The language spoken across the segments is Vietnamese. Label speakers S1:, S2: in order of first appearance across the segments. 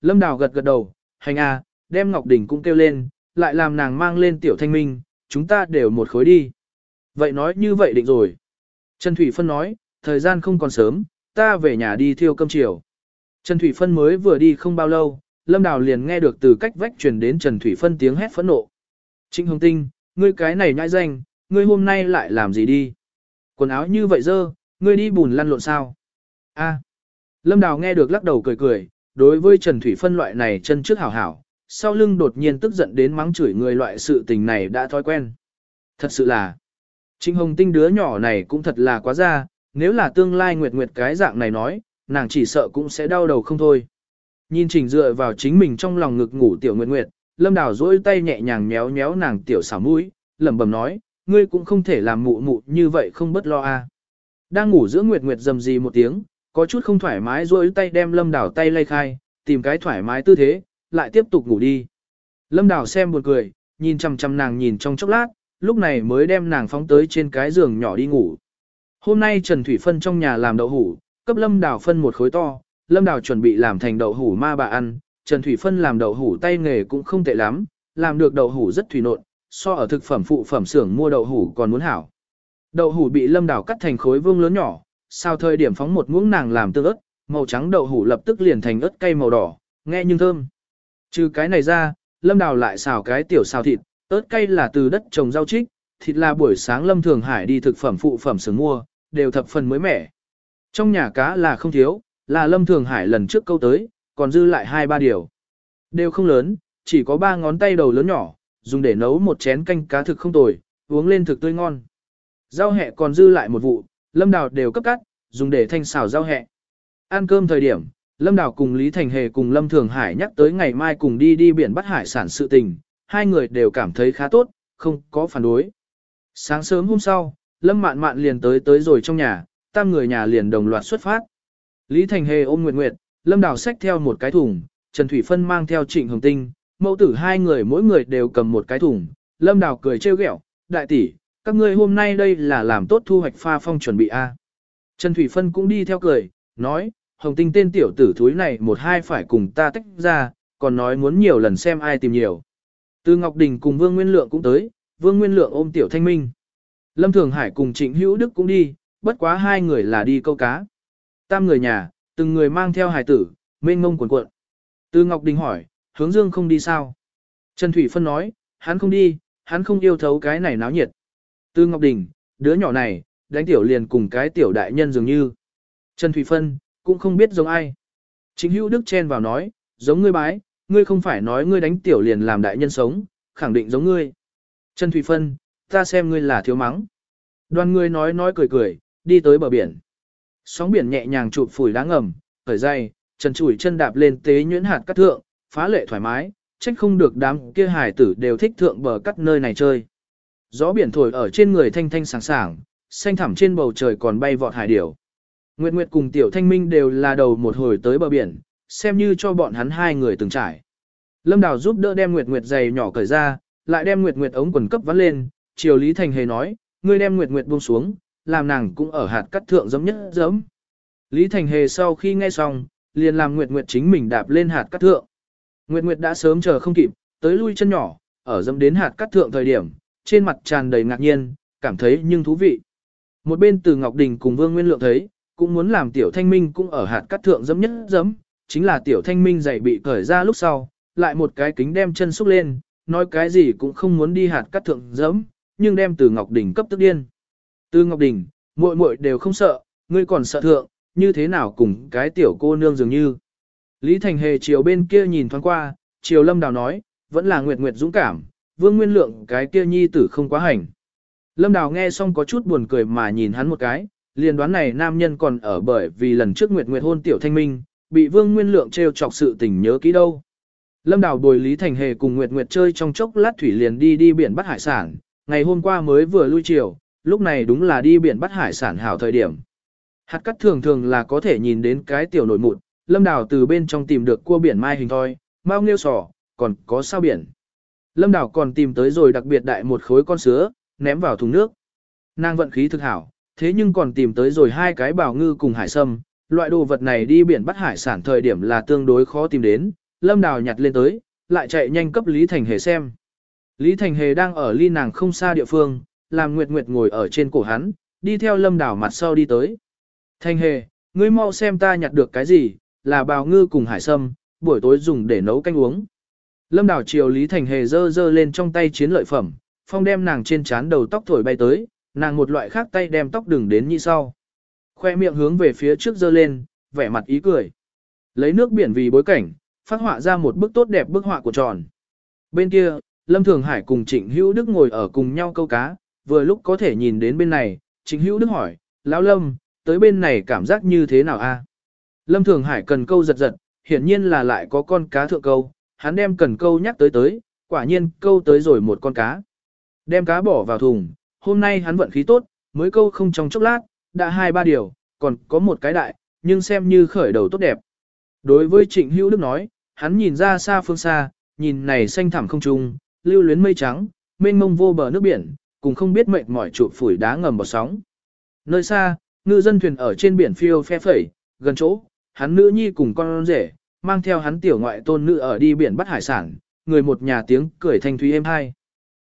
S1: Lâm Đào gật gật đầu, hành a, đem Ngọc Đình cũng kêu lên, lại làm nàng mang lên tiểu thanh minh, chúng ta đều một khối đi. Vậy nói như vậy định rồi. Trần Thủy Phân nói, thời gian không còn sớm, ta về nhà đi thiêu cơm chiều. Trần Thủy Phân mới vừa đi không bao lâu, Lâm Đào liền nghe được từ cách vách truyền đến Trần Thủy Phân tiếng hét phẫn nộ. Trịnh Hồng Tinh, ngươi cái này nhãi danh, ngươi hôm nay lại làm gì đi? Quần áo như vậy dơ, ngươi đi bùn lăn lộn sao? A. Lâm Đào nghe được lắc đầu cười cười, đối với Trần Thủy Phân loại này chân trước hảo hảo, sau lưng đột nhiên tức giận đến mắng chửi người loại sự tình này đã thói quen. Thật sự là, Trinh Hồng Tinh đứa nhỏ này cũng thật là quá ra, nếu là tương lai Nguyệt Nguyệt cái dạng này nói, nàng chỉ sợ cũng sẽ đau đầu không thôi. Nhìn chỉnh dựa vào chính mình trong lòng ngực ngủ tiểu Nguyệt Nguyệt, Lâm Đào duỗi tay nhẹ nhàng méo méo nàng tiểu xảo mũi, lẩm bẩm nói, ngươi cũng không thể làm mụ mụ như vậy không bất lo a. À. Đang ngủ giữa Nguyệt Nguyệt rầm rì một tiếng, có chút không thoải mái duỗi tay đem Lâm đảo tay lay khai, tìm cái thoải mái tư thế, lại tiếp tục ngủ đi. Lâm đảo xem buồn cười, nhìn chằm chằm nàng nhìn trong chốc lát, lúc này mới đem nàng phóng tới trên cái giường nhỏ đi ngủ. Hôm nay Trần Thủy Phân trong nhà làm đậu hủ, cấp Lâm đảo phân một khối to, Lâm đảo chuẩn bị làm thành đậu hủ ma bà ăn, Trần Thủy Phân làm đậu hủ tay nghề cũng không tệ lắm, làm được đậu hủ rất thủy nộn, so ở thực phẩm phụ phẩm xưởng mua đậu hủ còn muốn hảo. Đậu hủ bị Lâm đảo cắt thành khối vương lớn nhỏ, sau thời điểm phóng một muỗng nàng làm tương ớt, màu trắng đậu hủ lập tức liền thành ớt cay màu đỏ, nghe nhưng thơm. Trừ cái này ra, Lâm Đào lại xào cái tiểu xào thịt, ớt cay là từ đất trồng rau trích, thịt là buổi sáng Lâm Thường Hải đi thực phẩm phụ phẩm sướng mua, đều thập phần mới mẻ. Trong nhà cá là không thiếu, là Lâm Thường Hải lần trước câu tới, còn dư lại hai ba điều. Đều không lớn, chỉ có ba ngón tay đầu lớn nhỏ, dùng để nấu một chén canh cá thực không tồi, uống lên thực tươi ngon. Rau hẹ còn dư lại một vụ, Lâm Đào đều cấp cắt, dùng để thanh xào rau hẹ. Ăn cơm thời điểm, Lâm Đào cùng Lý Thành Hề cùng Lâm Thường Hải nhắc tới ngày mai cùng đi đi biển bắt hải sản sự tình, hai người đều cảm thấy khá tốt, không có phản đối. Sáng sớm hôm sau, Lâm Mạn Mạn liền tới tới rồi trong nhà, tam người nhà liền đồng loạt xuất phát. Lý Thành Hề ôm Nguyệt Nguyệt, Lâm Đào xách theo một cái thùng, Trần Thủy Phân mang theo Trịnh Hồng Tinh, mẫu tử hai người mỗi người đều cầm một cái thùng. Lâm Đào cười trêu ghẹo, đại tỷ, các ngươi hôm nay đây là làm tốt thu hoạch pha phong chuẩn bị a. Trần Thủy Phân cũng đi theo cười, nói, Hồng Tinh tên tiểu tử thúi này một hai phải cùng ta tách ra, còn nói muốn nhiều lần xem ai tìm nhiều. Từ Ngọc Đình cùng Vương Nguyên Lượng cũng tới, Vương Nguyên Lượng ôm tiểu thanh minh. Lâm Thường Hải cùng Trịnh Hữu Đức cũng đi, bất quá hai người là đi câu cá. Tam người nhà, từng người mang theo hải tử, mênh mông cuộn cuộn. Từ Ngọc Đình hỏi, hướng dương không đi sao? Trần Thủy Phân nói, hắn không đi, hắn không yêu thấu cái này náo nhiệt. Tư Ngọc Đình, đứa nhỏ này, đánh tiểu liền cùng cái tiểu đại nhân dường như. Trần Thủy Phân, cũng không biết giống ai. Chính hữu Đức chen vào nói, giống ngươi bái, ngươi không phải nói ngươi đánh tiểu liền làm đại nhân sống, khẳng định giống ngươi. Trần Thủy Phân, ta xem ngươi là thiếu mắng. Đoàn ngươi nói nói cười cười, đi tới bờ biển. Sóng biển nhẹ nhàng chụp phủi đá ngầm, khởi dây, trần chủi chân đạp lên tế nhuyễn hạt cắt thượng, phá lệ thoải mái, trách không được đám kia hải tử đều thích thượng bờ cắt nơi này chơi. Gió biển thổi ở trên người thanh thanh sảng sảng, xanh thẳm trên bầu trời còn bay vọt hải điểu. Nguyệt Nguyệt cùng Tiểu Thanh Minh đều là đầu một hồi tới bờ biển, xem như cho bọn hắn hai người từng trải. Lâm Đào giúp đỡ đem Nguyệt Nguyệt giày nhỏ cởi ra, lại đem Nguyệt Nguyệt ống quần cấp vắt lên, Triều Lý Thành hề nói, ngươi đem Nguyệt Nguyệt buông xuống, làm nàng cũng ở hạt cắt thượng giống nhất giống. Lý Thành hề sau khi nghe xong, liền làm Nguyệt Nguyệt chính mình đạp lên hạt cắt thượng. Nguyệt Nguyệt đã sớm chờ không kịp, tới lui chân nhỏ, ở dẫm đến hạt cắt thượng thời điểm, trên mặt tràn đầy ngạc nhiên, cảm thấy nhưng thú vị. Một bên từ Ngọc Đình cùng Vương Nguyên Lượng thấy, cũng muốn làm tiểu thanh minh cũng ở hạt cắt thượng dẫm nhất dẫm, chính là tiểu thanh minh giày bị cởi ra lúc sau, lại một cái kính đem chân xúc lên, nói cái gì cũng không muốn đi hạt cắt thượng dẫm, nhưng đem từ Ngọc Đình cấp tức điên. Từ Ngọc Đình, muội muội đều không sợ, ngươi còn sợ thượng, như thế nào cùng cái tiểu cô nương dường như. Lý Thành Hề chiều bên kia nhìn thoáng qua, chiều Lâm Đào nói, vẫn là Nguyệt Nguyệt dũng cảm, Vương Nguyên Lượng cái kia nhi tử không quá hành. Lâm Đào nghe xong có chút buồn cười mà nhìn hắn một cái, liền đoán này nam nhân còn ở bởi vì lần trước Nguyệt Nguyệt hôn tiểu thanh minh, bị Vương Nguyên Lượng trêu chọc sự tình nhớ kỹ đâu. Lâm Đào bồi Lý Thành Hề cùng Nguyệt Nguyệt chơi trong chốc lát thủy liền đi đi biển bắt hải sản, ngày hôm qua mới vừa lui chiều, lúc này đúng là đi biển bắt hải sản hảo thời điểm. Hạt cắt thường thường là có thể nhìn đến cái tiểu nổi mụn, Lâm Đào từ bên trong tìm được cua biển mai hình thoi, mau nghêu sò, còn có sao biển. Lâm Đào còn tìm tới rồi đặc biệt đại một khối con sứa, ném vào thùng nước. Nàng vận khí thực hảo, thế nhưng còn tìm tới rồi hai cái bào ngư cùng hải sâm. Loại đồ vật này đi biển bắt hải sản thời điểm là tương đối khó tìm đến, Lâm Đào nhặt lên tới, lại chạy nhanh cấp Lý Thành Hề xem. Lý Thành Hề đang ở ly nàng không xa địa phương, làm Nguyệt Nguyệt ngồi ở trên cổ hắn, đi theo Lâm Đào mặt sau đi tới. Thành Hề, ngươi mau xem ta nhặt được cái gì, là bào ngư cùng hải sâm, buổi tối dùng để nấu canh uống. Lâm đảo chiều Lý Thành Hề dơ dơ lên trong tay chiến lợi phẩm, phong đem nàng trên trán đầu tóc thổi bay tới, nàng một loại khác tay đem tóc đừng đến như sau. Khoe miệng hướng về phía trước dơ lên, vẻ mặt ý cười. Lấy nước biển vì bối cảnh, phát họa ra một bức tốt đẹp bức họa của tròn. Bên kia, Lâm Thường Hải cùng Trịnh Hữu Đức ngồi ở cùng nhau câu cá, vừa lúc có thể nhìn đến bên này, Trịnh Hữu Đức hỏi, Lão Lâm, tới bên này cảm giác như thế nào a? Lâm Thường Hải cần câu giật giật, hiển nhiên là lại có con cá thượng câu, hắn đem cần câu nhắc tới tới, quả nhiên câu tới rồi một con cá. Đem cá bỏ vào thùng, hôm nay hắn vận khí tốt, mới câu không trong chốc lát, đã hai ba điều, còn có một cái đại, nhưng xem như khởi đầu tốt đẹp. Đối với Trịnh Hữu Đức nói, hắn nhìn ra xa phương xa, nhìn này xanh thẳm không trung, lưu luyến mây trắng, mênh mông vô bờ nước biển, cùng không biết mệt mỏi trụ phủi đá ngầm bọt sóng. Nơi xa, ngư dân thuyền ở trên biển phiêu phe phẩy, gần chỗ, hắn nữ nhi cùng con rể, mang theo hắn tiểu ngoại tôn nữ ở đi biển bắt hải sản, người một nhà tiếng cười thanh thúy êm hai.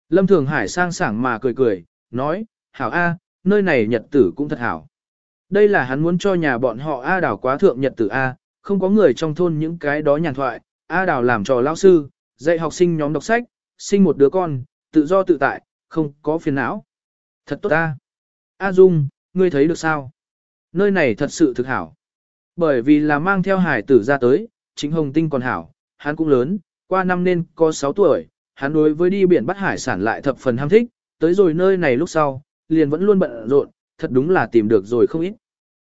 S1: Lâm Thường Hải sang sảng mà cười cười, nói, hảo A, nơi này nhật tử cũng thật hảo. Đây là hắn muốn cho nhà bọn họ A đảo quá thượng nhật tử A, không có người trong thôn những cái đó nhàn thoại, A đảo làm trò lao sư, dạy học sinh nhóm đọc sách, sinh một đứa con, tự do tự tại, không có phiền não. Thật tốt ta. A Dung, ngươi thấy được sao? Nơi này thật sự thực hảo. Bởi vì là mang theo hải tử ra tới, chính Hồng Tinh còn hảo, hắn cũng lớn, qua năm nên có 6 tuổi, hắn đối với đi biển bắt hải sản lại thập phần ham thích, tới rồi nơi này lúc sau, liền vẫn luôn bận rộn, thật đúng là tìm được rồi không ít.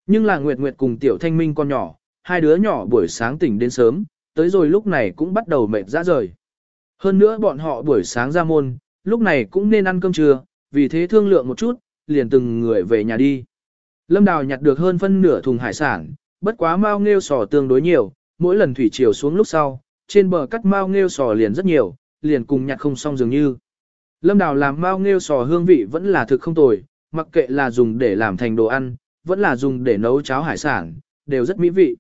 S1: Nhưng là Nguyệt Nguyệt cùng Tiểu Thanh Minh con nhỏ, hai đứa nhỏ buổi sáng tỉnh đến sớm, tới rồi lúc này cũng bắt đầu mệt ra rời. Hơn nữa bọn họ buổi sáng ra môn, lúc này cũng nên ăn cơm trưa, vì thế thương lượng một chút, liền từng người về nhà đi. Lâm Đào nhặt được hơn phân nửa thùng hải sản, bất quá mau nghêu sò tương đối nhiều, mỗi lần thủy chiều xuống lúc sau, trên bờ cắt mao nghêu sò liền rất nhiều, liền cùng nhặt không xong dường như. Lâm Đào làm mao nghêu sò hương vị vẫn là thực không tồi, mặc kệ là dùng để làm thành đồ ăn, vẫn là dùng để nấu cháo hải sản, đều rất mỹ vị.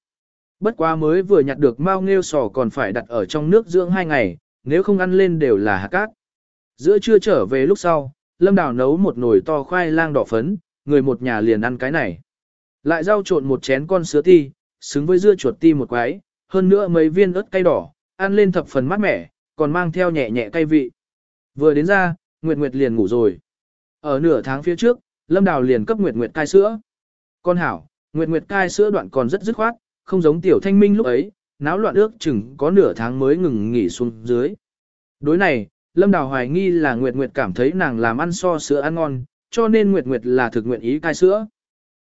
S1: Bất quá mới vừa nhặt được mao nghêu sò còn phải đặt ở trong nước dưỡng hai ngày, nếu không ăn lên đều là hạt cát. Giữa trưa trở về lúc sau, Lâm Đào nấu một nồi to khoai lang đỏ phấn, người một nhà liền ăn cái này. Lại rau trộn một chén con sứa ti, xứng với dưa chuột ti một quái, hơn nữa mấy viên ớt cay đỏ, ăn lên thập phần mát mẻ, còn mang theo nhẹ nhẹ cay vị. Vừa đến ra, Nguyệt Nguyệt liền ngủ rồi. Ở nửa tháng phía trước, Lâm Đào liền cấp Nguyệt Nguyệt cai sữa. Con hảo, Nguyệt Nguyệt cai sữa đoạn còn rất dứt khoát, không giống tiểu thanh minh lúc ấy, náo loạn ước chừng có nửa tháng mới ngừng nghỉ xuống dưới. Đối này, Lâm Đào hoài nghi là Nguyệt Nguyệt cảm thấy nàng làm ăn so sữa ăn ngon, cho nên Nguyệt Nguyệt là thực nguyện ý cai sữa.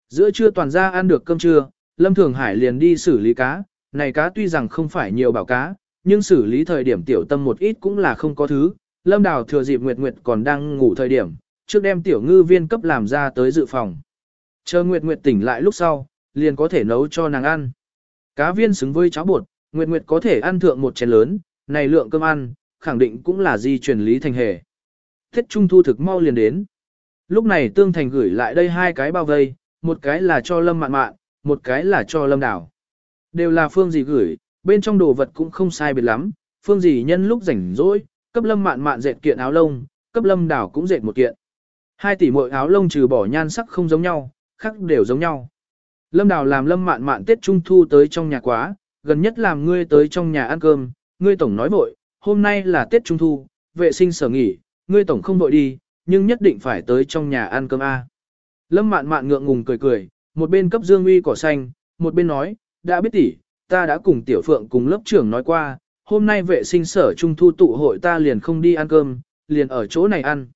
S1: Giữa trưa toàn ra ăn được cơm trưa, Lâm Thường Hải liền đi xử lý cá, này cá tuy rằng không phải nhiều bảo cá, nhưng xử lý thời điểm tiểu tâm một ít cũng là không có thứ. Lâm Đào thừa dịp Nguyệt Nguyệt còn đang ngủ thời điểm, trước đem tiểu ngư viên cấp làm ra tới dự phòng. Chờ Nguyệt Nguyệt tỉnh lại lúc sau, liền có thể nấu cho nàng ăn. Cá viên xứng với cháo bột, Nguyệt Nguyệt có thể ăn thượng một chén lớn, này lượng cơm ăn, khẳng định cũng là di truyền lý thành hề. Tết Trung Thu thực mau liền đến. Lúc này Tương Thành gửi lại đây hai cái bao vây, một cái là cho Lâm Mạn Mạn, một cái là cho Lâm Đào. Đều là phương gì gửi, bên trong đồ vật cũng không sai biệt lắm, phương gì nhân lúc rảnh rỗi, cấp Lâm Mạn Mạn dệt kiện áo lông, cấp Lâm Đảo cũng dệt một kiện. Hai tỷ mỗi áo lông trừ bỏ nhan sắc không giống nhau, khác đều giống nhau. Lâm đảo làm Lâm Mạn Mạn Tết Trung Thu tới trong nhà quá, gần nhất làm ngươi tới trong nhà ăn cơm, ngươi tổng nói vội, hôm nay là Tết Trung Thu, vệ sinh sở nghỉ, ngươi tổng không vội đi, nhưng nhất định phải tới trong nhà ăn cơm A. Lâm Mạn Mạn ngượng ngùng cười cười, một bên cấp Dương Uy cỏ xanh, một bên nói, đã biết tỷ, ta đã cùng Tiểu Phượng cùng lớp trưởng nói qua, hôm nay vệ sinh sở Trung Thu tụ hội ta liền không đi ăn cơm, liền ở chỗ này ăn.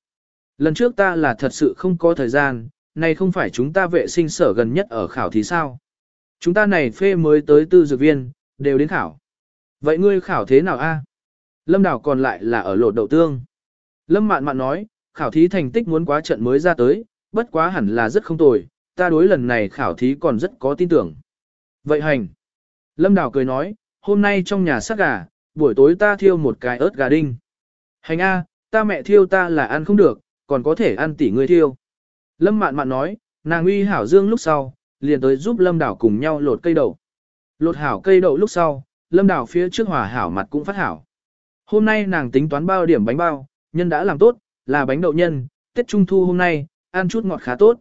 S1: Lần trước ta là thật sự không có thời gian, này không phải chúng ta vệ sinh sở gần nhất ở khảo thì sao? Chúng ta này phê mới tới tư dược viên, đều đến khảo. Vậy ngươi khảo thế nào a? Lâm đảo còn lại là ở lột đậu tương. Lâm Mạn Mạn nói, khảo thí thành tích muốn quá trận mới ra tới, bất quá hẳn là rất không tồi, ta đối lần này khảo thí còn rất có tin tưởng. Vậy hành. Lâm Đào cười nói, hôm nay trong nhà sắc gà, buổi tối ta thiêu một cái ớt gà đinh. Hành A, ta mẹ thiêu ta là ăn không được, còn có thể ăn tỉ ngươi thiêu. Lâm Mạn Mạn nói, nàng uy hảo dương lúc sau, liền tới giúp Lâm Đảo cùng nhau lột cây đậu. Lột hảo cây đậu lúc sau, lâm đảo phía trước hòa hảo mặt cũng phát hảo. Hôm nay nàng tính toán bao điểm bánh bao, nhân đã làm tốt, là bánh đậu nhân, Tết Trung Thu hôm nay, ăn chút ngọt khá tốt.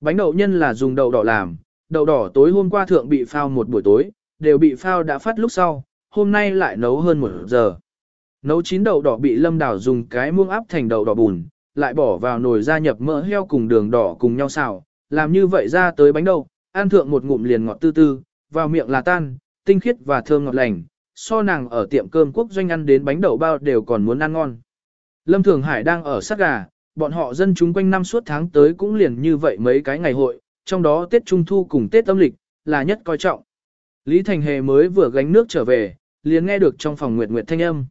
S1: Bánh đậu nhân là dùng đậu đỏ làm, đậu đỏ tối hôm qua thượng bị phao một buổi tối, đều bị phao đã phát lúc sau, hôm nay lại nấu hơn một giờ. Nấu chín đậu đỏ bị lâm đảo dùng cái muông áp thành đậu đỏ bùn, lại bỏ vào nồi gia nhập mỡ heo cùng đường đỏ cùng nhau xào, làm như vậy ra tới bánh đậu, ăn thượng một ngụm liền ngọt tư tư, vào miệng là tan, tinh khiết và thơm ngọt lành, so nàng ở tiệm cơm quốc doanh ăn đến bánh đậu bao đều còn muốn ăn ngon. Lâm Thường Hải đang ở sát gà, bọn họ dân chúng quanh năm suốt tháng tới cũng liền như vậy mấy cái ngày hội, trong đó Tết Trung Thu cùng Tết âm lịch, là nhất coi trọng. Lý Thành Hề mới vừa gánh nước trở về, liền nghe được trong phòng Nguyệt Nguyệt thanh âm.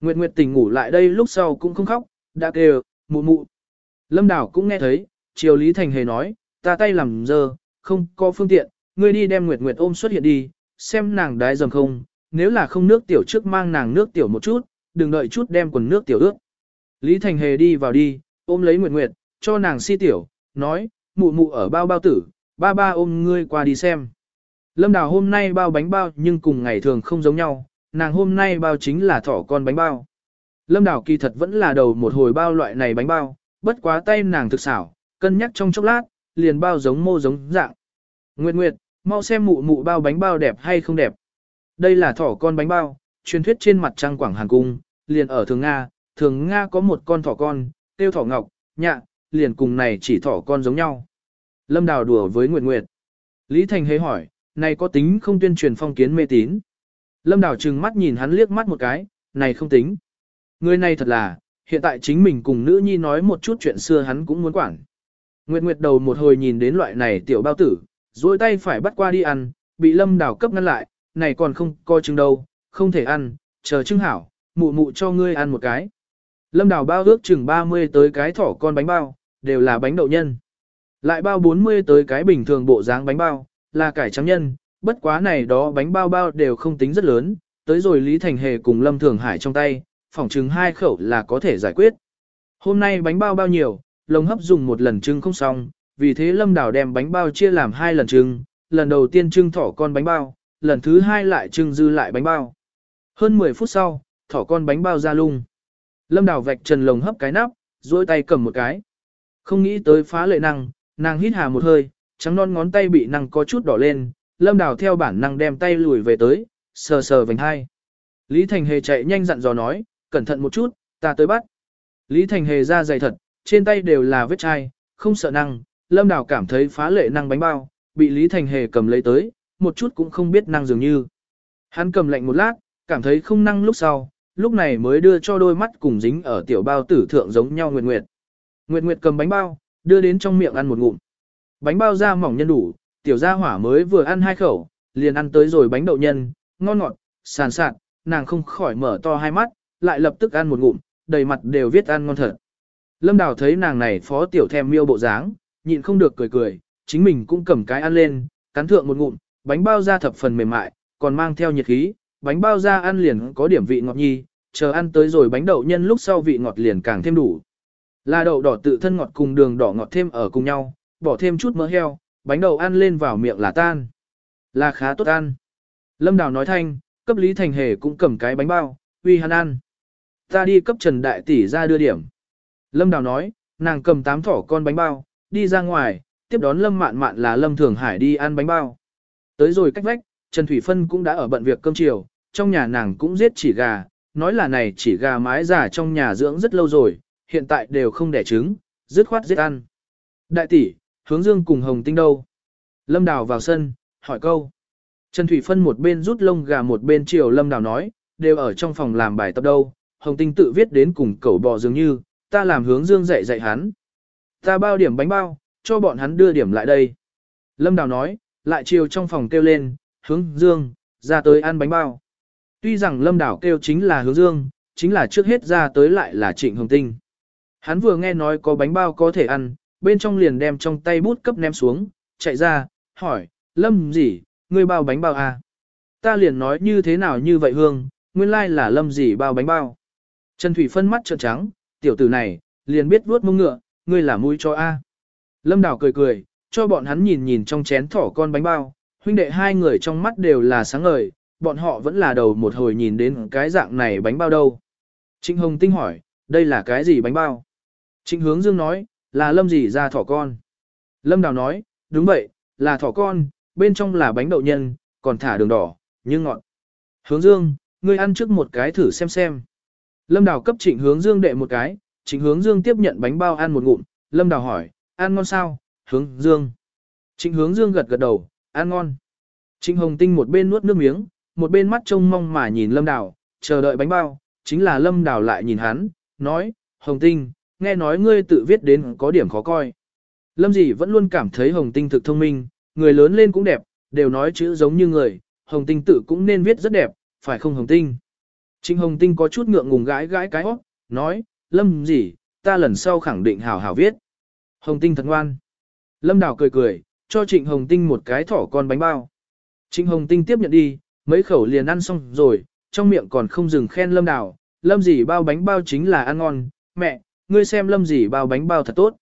S1: Nguyệt Nguyệt tỉnh ngủ lại đây lúc sau cũng không khóc, đã kêu, mụ mụ. Lâm Đảo cũng nghe thấy, chiều Lý Thành Hề nói, ta tay làm giờ, không có phương tiện, ngươi đi đem Nguyệt Nguyệt ôm xuất hiện đi, xem nàng đái dầm không, nếu là không nước tiểu trước mang nàng nước tiểu một chút, đừng đợi chút đem quần nước tiểu ướt. Lý Thành Hề đi vào đi, ôm lấy Nguyệt Nguyệt, cho nàng si tiểu, nói, mụ mụ ở bao bao tử, ba ba ôm ngươi qua đi xem. Lâm Đào hôm nay bao bánh bao nhưng cùng ngày thường không giống nhau, nàng hôm nay bao chính là thỏ con bánh bao. Lâm Đào kỳ thật vẫn là đầu một hồi bao loại này bánh bao, bất quá tay nàng thực xảo, cân nhắc trong chốc lát, liền bao giống mô giống dạng. Nguyệt Nguyệt, mau xem mụ mụ bao bánh bao đẹp hay không đẹp. Đây là thỏ con bánh bao, truyền thuyết trên mặt trăng Quảng Hàn Cung, liền ở Thường Nga, Thường Nga có một con thỏ con, tiêu thỏ ngọc, nhạ, liền cùng này chỉ thỏ con giống nhau. Lâm Đào đùa với Nguyệt Nguyệt. Lý Thành hế hỏi, này có tính không tuyên truyền phong kiến mê tín? Lâm Đào trừng mắt nhìn hắn liếc mắt một cái, này không tính. Người này thật là, hiện tại chính mình cùng nữ nhi nói một chút chuyện xưa hắn cũng muốn quản. Nguyệt Nguyệt đầu một hồi nhìn đến loại này tiểu bao tử, duỗi tay phải bắt qua đi ăn, bị Lâm Đào cấp ngăn lại, này còn không coi chừng đâu, không thể ăn, chờ chưng hảo, mụ mụ cho ngươi ăn một cái. Lâm Đào bao ước chừng 30 tới cái thỏ con bánh bao, đều là bánh đậu nhân. Lại bao 40 tới cái bình thường bộ dáng bánh bao, là cải trắng nhân, bất quá này đó bánh bao bao đều không tính rất lớn, tới rồi Lý Thành Hề cùng Lâm Thường Hải trong tay, phỏng chừng hai khẩu là có thể giải quyết. Hôm nay bánh bao bao nhiêu, lồng hấp dùng một lần trưng không xong, vì thế Lâm Đào đem bánh bao chia làm hai lần trưng, lần đầu tiên trưng thỏ con bánh bao, lần thứ hai lại trưng dư lại bánh bao. Hơn 10 phút sau, thỏ con bánh bao ra lung. Lâm Đào vạch trần lồng hấp cái nắp, duỗi tay cầm một cái. Không nghĩ tới phá lệ năng, nàng hít hà một hơi, trắng non ngón tay bị năng có chút đỏ lên, Lâm Đào theo bản năng đem tay lùi về tới, sờ sờ vành hai. Lý Thành Hề chạy nhanh dặn dò nói, cẩn thận một chút, ta tới bắt. Lý Thành Hề ra dày thật, trên tay đều là vết chai, không sợ năng, Lâm Đào cảm thấy phá lệ năng bánh bao, bị Lý Thành Hề cầm lấy tới, một chút cũng không biết năng dường như. Hắn cầm lạnh một lát, cảm thấy không năng lúc sau, lúc này mới đưa cho đôi mắt cùng dính ở tiểu bao tử thượng giống nhau Nguyệt Nguyệt. Nguyệt Nguyệt cầm bánh bao, đưa đến trong miệng ăn một ngụm. Bánh bao da mỏng nhân đủ, tiểu gia hỏa mới vừa ăn hai khẩu, liền ăn tới rồi bánh đậu nhân, ngon ngọt, sàn sạt, nàng không khỏi mở to hai mắt, lại lập tức ăn một ngụm, đầy mặt đều viết ăn ngon thật. Lâm Đào thấy nàng này phó tiểu thèm miêu bộ dáng, nhịn không được cười cười, chính mình cũng cầm cái ăn lên, cắn thượng một ngụm, bánh bao da thập phần mềm mại, còn mang theo nhiệt khí, bánh bao da ăn liền có điểm vị ngọt nhi, chờ ăn tới rồi bánh đậu nhân lúc sau vị ngọt liền càng thêm đủ. Là đậu đỏ tự thân ngọt cùng đường đỏ ngọt thêm ở cùng nhau, bỏ thêm chút mỡ heo, bánh đậu ăn lên vào miệng là tan. Là khá tốt ăn. Lâm Đào nói thanh, cấp Lý Thành Hề cũng cầm cái bánh bao, uy hắn ăn. Ta đi cấp Trần Đại Tỷ ra đưa điểm. Lâm Đào nói, nàng cầm tám thỏ con bánh bao, đi ra ngoài, tiếp đón Lâm Mạn Mạn là Lâm Thường Hải đi ăn bánh bao. Tới rồi cách vách, Trần Thủy Phân cũng đã ở bận việc cơm chiều, trong nhà nàng cũng giết chỉ gà, nói là này chỉ gà mái già trong nhà dưỡng rất lâu rồi, hiện tại đều không đẻ trứng, dứt khoát giết ăn. Đại tỷ, hướng dương cùng hồng tinh đâu? Lâm Đào vào sân, hỏi câu. Trần Thủy Phân một bên rút lông gà một bên chiều Lâm Đào nói, đều ở trong phòng làm bài tập đâu, hồng tinh tự viết đến cùng cẩu bò dường như, ta làm hướng dương dạy dạy hắn. Ta bao điểm bánh bao, cho bọn hắn đưa điểm lại đây. Lâm Đào nói, lại chiều trong phòng kêu lên, hướng dương, ra tới ăn bánh bao. Tuy rằng Lâm Đào kêu chính là hướng dương, chính là trước hết ra tới lại là trịnh hồng tinh. Hắn vừa nghe nói có bánh bao có thể ăn, bên trong liền đem trong tay bút cấp ném xuống, chạy ra, hỏi, Lâm gì, ngươi bao bánh bao à? Ta liền nói như thế nào như vậy hương, nguyên lai là Lâm gì bao bánh bao. Trần Thủy phân mắt trợn trắng, tiểu tử này, liền biết vuốt mông ngựa, ngươi là mũi cho A. Lâm Đào cười cười, cho bọn hắn nhìn nhìn trong chén thỏ con bánh bao, huynh đệ hai người trong mắt đều là sáng ngời, bọn họ vẫn là đầu một hồi nhìn đến cái dạng này bánh bao đâu. Trịnh Hồng Tinh hỏi, đây là cái gì bánh bao? Trịnh Hướng Dương nói, là lâm gì ra thỏ con. Lâm Đào nói, đúng vậy, là thỏ con, bên trong là bánh đậu nhân, còn thả đường đỏ, nhưng ngọt. Hướng Dương, ngươi ăn trước một cái thử xem xem. Lâm Đào cấp Trịnh Hướng Dương đệ một cái, Trịnh Hướng Dương tiếp nhận bánh bao ăn một ngụm, Lâm Đào hỏi, ăn ngon sao? Hướng Dương. Trịnh Hướng Dương gật gật đầu, ăn ngon. Trịnh Hồng Tinh một bên nuốt nước miếng, một bên mắt trông mong mà nhìn Lâm Đào, chờ đợi bánh bao, chính là Lâm Đào lại nhìn hắn, nói, Hồng Tinh, nghe nói ngươi tự viết đến có điểm khó coi. Lâm dì vẫn luôn cảm thấy Hồng Tinh thực thông minh, người lớn lên cũng đẹp, đều nói chữ giống như người, Hồng Tinh tự cũng nên viết rất đẹp, phải không Hồng Tinh? Trịnh Hồng Tinh có chút ngượng ngùng gãi gãi cái hót, nói, Lâm dì, ta lần sau khẳng định hảo hảo viết. Hồng Tinh thật ngoan. Lâm Đào cười cười, cho Trịnh Hồng Tinh một cái thỏ con bánh bao. Trịnh Hồng Tinh tiếp nhận đi, mấy khẩu liền ăn xong rồi, trong miệng còn không dừng khen Lâm Đào, Lâm Dĩ bao bánh bao chính là ăn ngon, mẹ, ngươi xem Lâm gì bao bánh bao thật tốt.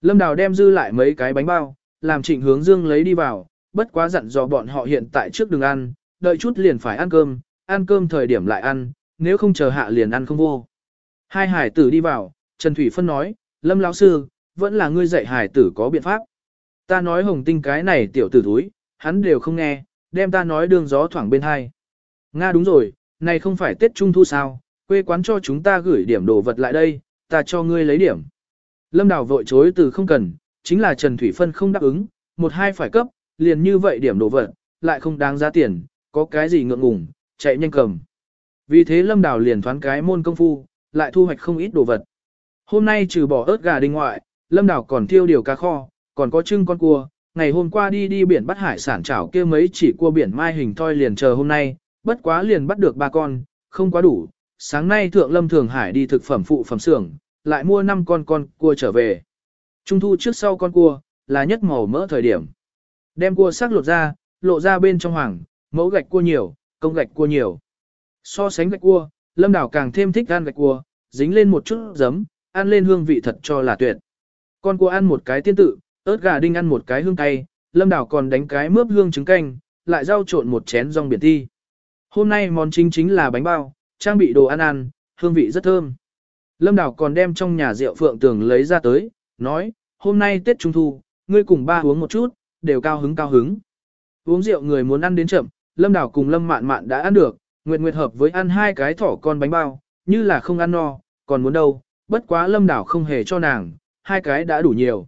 S1: Lâm Đào đem dư lại mấy cái bánh bao, làm Trịnh Hướng Dương lấy đi vào, bất quá dặn dò bọn họ hiện tại trước đừng ăn, đợi chút liền phải ăn cơm, ăn cơm thời điểm lại ăn, nếu không chờ hạ liền ăn không vô. Hai hải tử đi vào, Trần Thủy Phân nói, Lâm lão sư, vẫn là ngươi dạy hải tử có biện pháp. Ta nói hồng tinh cái này tiểu tử thúi, hắn đều không nghe, đem ta nói đường gió thoảng bên hai. Nga đúng rồi, này không phải Tết Trung Thu sao, quê quán cho chúng ta gửi điểm đồ vật lại đây, ta cho ngươi lấy điểm. Lâm Đào vội chối từ không cần, chính là Trần Thủy Phân không đáp ứng, một hai phải cấp, liền như vậy điểm đồ vật, lại không đáng giá tiền, có cái gì ngượng ngùng, chạy nhanh cầm. Vì thế Lâm Đào liền thoán cái môn công phu, lại thu hoạch không ít đồ vật. Hôm nay trừ bỏ ớt gà đinh ngoại, Lâm Đào còn thiêu điều cá kho, còn có trưng con cua, ngày hôm qua đi đi biển bắt hải sản chảo kia mấy chỉ cua biển mai hình thoi liền chờ hôm nay, bất quá liền bắt được ba con, không quá đủ. Sáng nay Thượng Lâm Thường Hải đi thực phẩm phụ phẩm xưởng, lại mua 5 con con cua trở về. Trung thu trước sau con cua, là nhất màu mỡ thời điểm. Đem cua sắc lột ra, lộ ra bên trong hoàng, mẫu gạch cua nhiều, công gạch cua nhiều. So sánh gạch cua, lâm đảo càng thêm thích ăn gạch cua, dính lên một chút giấm, ăn lên hương vị thật cho là tuyệt. Con cua ăn một cái tiên tự, ớt gà đinh ăn một cái hương cay, lâm đảo còn đánh cái mướp hương trứng canh, lại rau trộn một chén rong biển ti. Hôm nay món chính chính là bánh bao, trang bị đồ ăn ăn, hương vị rất thơm. Lâm Đào còn đem trong nhà rượu phượng tường lấy ra tới, nói, hôm nay Tết Trung Thu, ngươi cùng ba uống một chút, đều cao hứng cao hứng. Uống rượu người muốn ăn đến chậm, Lâm Đào cùng Lâm Mạn Mạn đã ăn được, Nguyệt Nguyệt hợp với ăn hai cái thỏ con bánh bao, như là không ăn no, còn muốn đâu, bất quá Lâm Đào không hề cho nàng, hai cái đã đủ nhiều.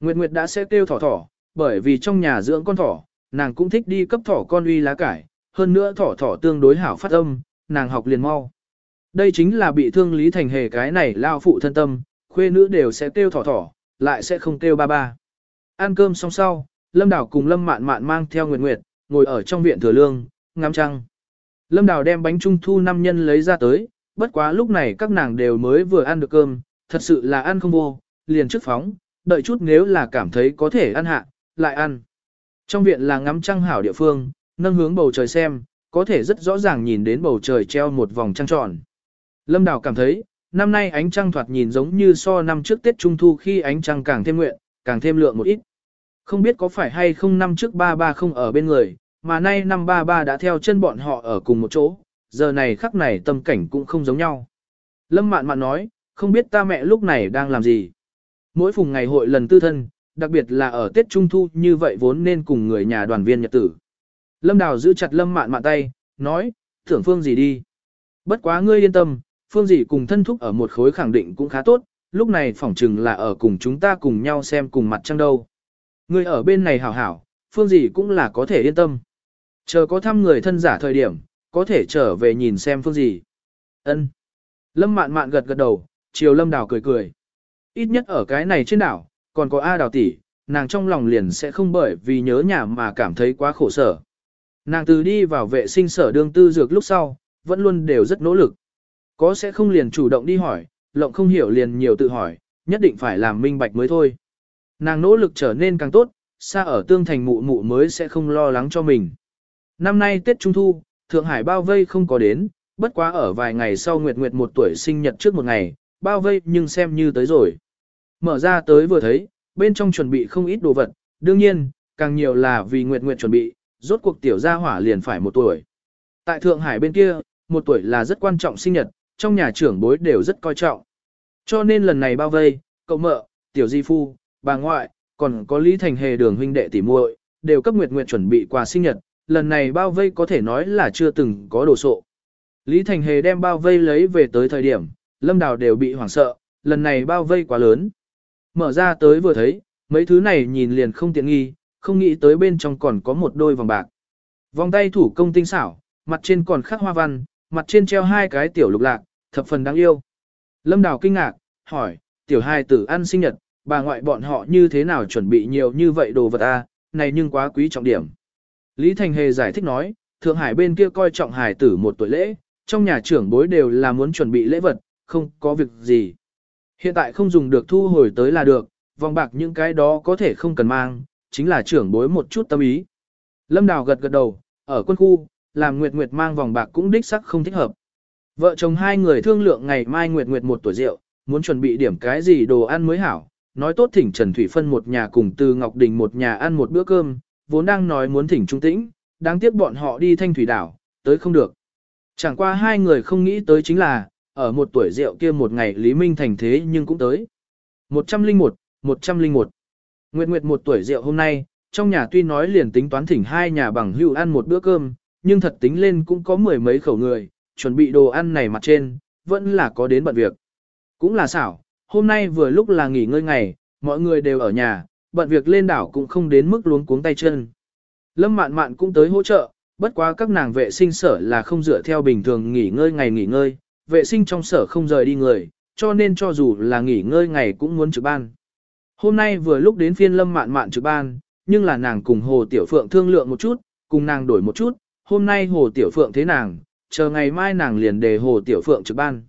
S1: Nguyệt Nguyệt đã sẽ kêu thỏ thỏ, bởi vì trong nhà dưỡng con thỏ, nàng cũng thích đi cấp thỏ con uy lá cải, hơn nữa thỏ thỏ tương đối hảo phát âm, nàng học liền mau. Đây chính là bị thương Lý Thành Hề cái này lao phụ thân tâm, khuê nữ đều sẽ kêu thỏ thỏ, lại sẽ không kêu ba ba. Ăn cơm xong sau, Lâm Đào cùng Lâm Mạn Mạn mang theo Nguyệt Nguyệt, ngồi ở trong viện thừa lương, ngắm trăng. Lâm Đào đem bánh trung thu năm nhân lấy ra tới, bất quá lúc này các nàng đều mới vừa ăn được cơm, thật sự là ăn không vô, liền trước phóng, đợi chút nếu là cảm thấy có thể ăn hạ, lại ăn. Trong viện là ngắm trăng hảo địa phương, nâng hướng bầu trời xem, có thể rất rõ ràng nhìn đến bầu trời treo một vòng trăng tròn. Lâm Đào cảm thấy, năm nay ánh trăng thoạt nhìn giống như so năm trước Tết Trung Thu khi ánh trăng càng thêm nguyện, càng thêm lượng một ít. Không biết có phải hay không năm trước ba ba không ở bên người, mà nay năm ba ba đã theo chân bọn họ ở cùng một chỗ, giờ này khắc này tâm cảnh cũng không giống nhau. Lâm Mạn Mạn nói, không biết ta mẹ lúc này đang làm gì. Mỗi phùng ngày hội lần tư thân, đặc biệt là ở Tết Trung Thu như vậy vốn nên cùng người nhà đoàn viên nhật tử. Lâm Đào giữ chặt Lâm Mạn Mạn tay, nói, thưởng phương gì đi. Bất quá ngươi yên tâm, phương dị cùng thân thúc ở một khối khẳng định cũng khá tốt, lúc này phỏng chừng là ở cùng chúng ta cùng nhau xem cùng mặt trăng đâu. Ngươi ở bên này hảo hảo, phương dị cũng là có thể yên tâm. Chờ có thăm người thân giả thời điểm, có thể trở về nhìn xem phương dị. Ân. Lâm mạn mạn gật gật đầu, chiều lâm đào cười cười. Ít nhất ở cái này trên đảo, còn có A đào tỷ, nàng trong lòng liền sẽ không bởi vì nhớ nhà mà cảm thấy quá khổ sở. Nàng từ đi vào vệ sinh sở đương tư dược lúc sau, vẫn luôn đều rất nỗ lực. Có sẽ không liền chủ động đi hỏi, lộng không hiểu liền nhiều tự hỏi, nhất định phải làm minh bạch mới thôi. Nàng nỗ lực trở nên càng tốt, xa ở tương thành mụ mụ mới sẽ không lo lắng cho mình. Năm nay Tết Trung Thu, Thượng Hải bao vây không có đến, bất quá ở vài ngày sau Nguyệt Nguyệt một tuổi sinh nhật trước một ngày, bao vây nhưng xem như tới rồi. Mở ra tới vừa thấy, bên trong chuẩn bị không ít đồ vật, đương nhiên, càng nhiều là vì Nguyệt Nguyệt chuẩn bị, rốt cuộc tiểu gia hỏa liền phải một tuổi. Tại Thượng Hải bên kia, một tuổi là rất quan trọng sinh nhật, trong nhà trưởng bối đều rất coi trọng. Cho nên lần này bao vây, cậu mợ, tiểu di phu, bà ngoại, còn có Lý Thành Hề đường huynh đệ tỷ muội, đều cấp Nguyệt Nguyệt chuẩn bị quà sinh nhật, lần này bao vây có thể nói là chưa từng có đồ sộ. Lý Thành Hề đem bao vây lấy về tới thời điểm, Lâm Đào đều bị hoảng sợ, lần này bao vây quá lớn. Mở ra tới vừa thấy, mấy thứ này nhìn liền không tiện nghi, không nghĩ tới bên trong còn có một đôi vòng bạc. Vòng tay thủ công tinh xảo, mặt trên còn khắc hoa văn, mặt trên treo hai cái tiểu lục lạc, thập phần đáng yêu. Lâm Đào kinh ngạc, hỏi, tiểu hai tử ăn sinh nhật, bà ngoại bọn họ như thế nào chuẩn bị nhiều như vậy đồ vật a, này nhưng quá quý trọng điểm. Lý Thành Hề giải thích nói, Thượng Hải bên kia coi trọng hải tử một tuổi lễ, trong nhà trưởng bối đều là muốn chuẩn bị lễ vật, không có việc gì. Hiện tại không dùng được thu hồi tới là được, vòng bạc những cái đó có thể không cần mang, chính là trưởng bối một chút tâm ý. Lâm Đào gật gật đầu, ở quân khu, làm Nguyệt Nguyệt mang vòng bạc cũng đích sắc không thích hợp. Vợ chồng hai người thương lượng ngày mai Nguyệt Nguyệt một tuổi rượu, muốn chuẩn bị điểm cái gì đồ ăn mới hảo, nói tốt thỉnh Trần Thủy Phân một nhà cùng Từ Ngọc Đình một nhà ăn một bữa cơm, vốn đang nói muốn thỉnh Trung Tĩnh, đáng tiếc bọn họ đi thanh thủy đảo, tới không được. Chẳng qua hai người không nghĩ tới chính là, ở một tuổi rượu kia một ngày Lý Minh thành thế nhưng cũng tới. 101, 101. Nguyệt Nguyệt một tuổi rượu hôm nay, trong nhà tuy nói liền tính toán thỉnh hai nhà bằng hữu ăn một bữa cơm, nhưng thật tính lên cũng có mười mấy khẩu người, chuẩn bị đồ ăn này mặt trên, vẫn là có đến bận việc. Cũng là xảo, hôm nay vừa lúc là nghỉ ngơi ngày, mọi người đều ở nhà, bận việc lên đảo cũng không đến mức luống cuống tay chân. Lâm mạn mạn cũng tới hỗ trợ, bất quá các nàng vệ sinh sở là không dựa theo bình thường nghỉ ngơi ngày nghỉ ngơi, vệ sinh trong sở không rời đi người, cho nên cho dù là nghỉ ngơi ngày cũng muốn trực ban. Hôm nay vừa lúc đến phiên lâm mạn mạn trực ban, nhưng là nàng cùng Hồ Tiểu Phượng thương lượng một chút, cùng nàng đổi một chút, hôm nay Hồ Tiểu Phượng thế nàng, chờ ngày mai nàng liền đề Hồ Tiểu Phượng trực ban.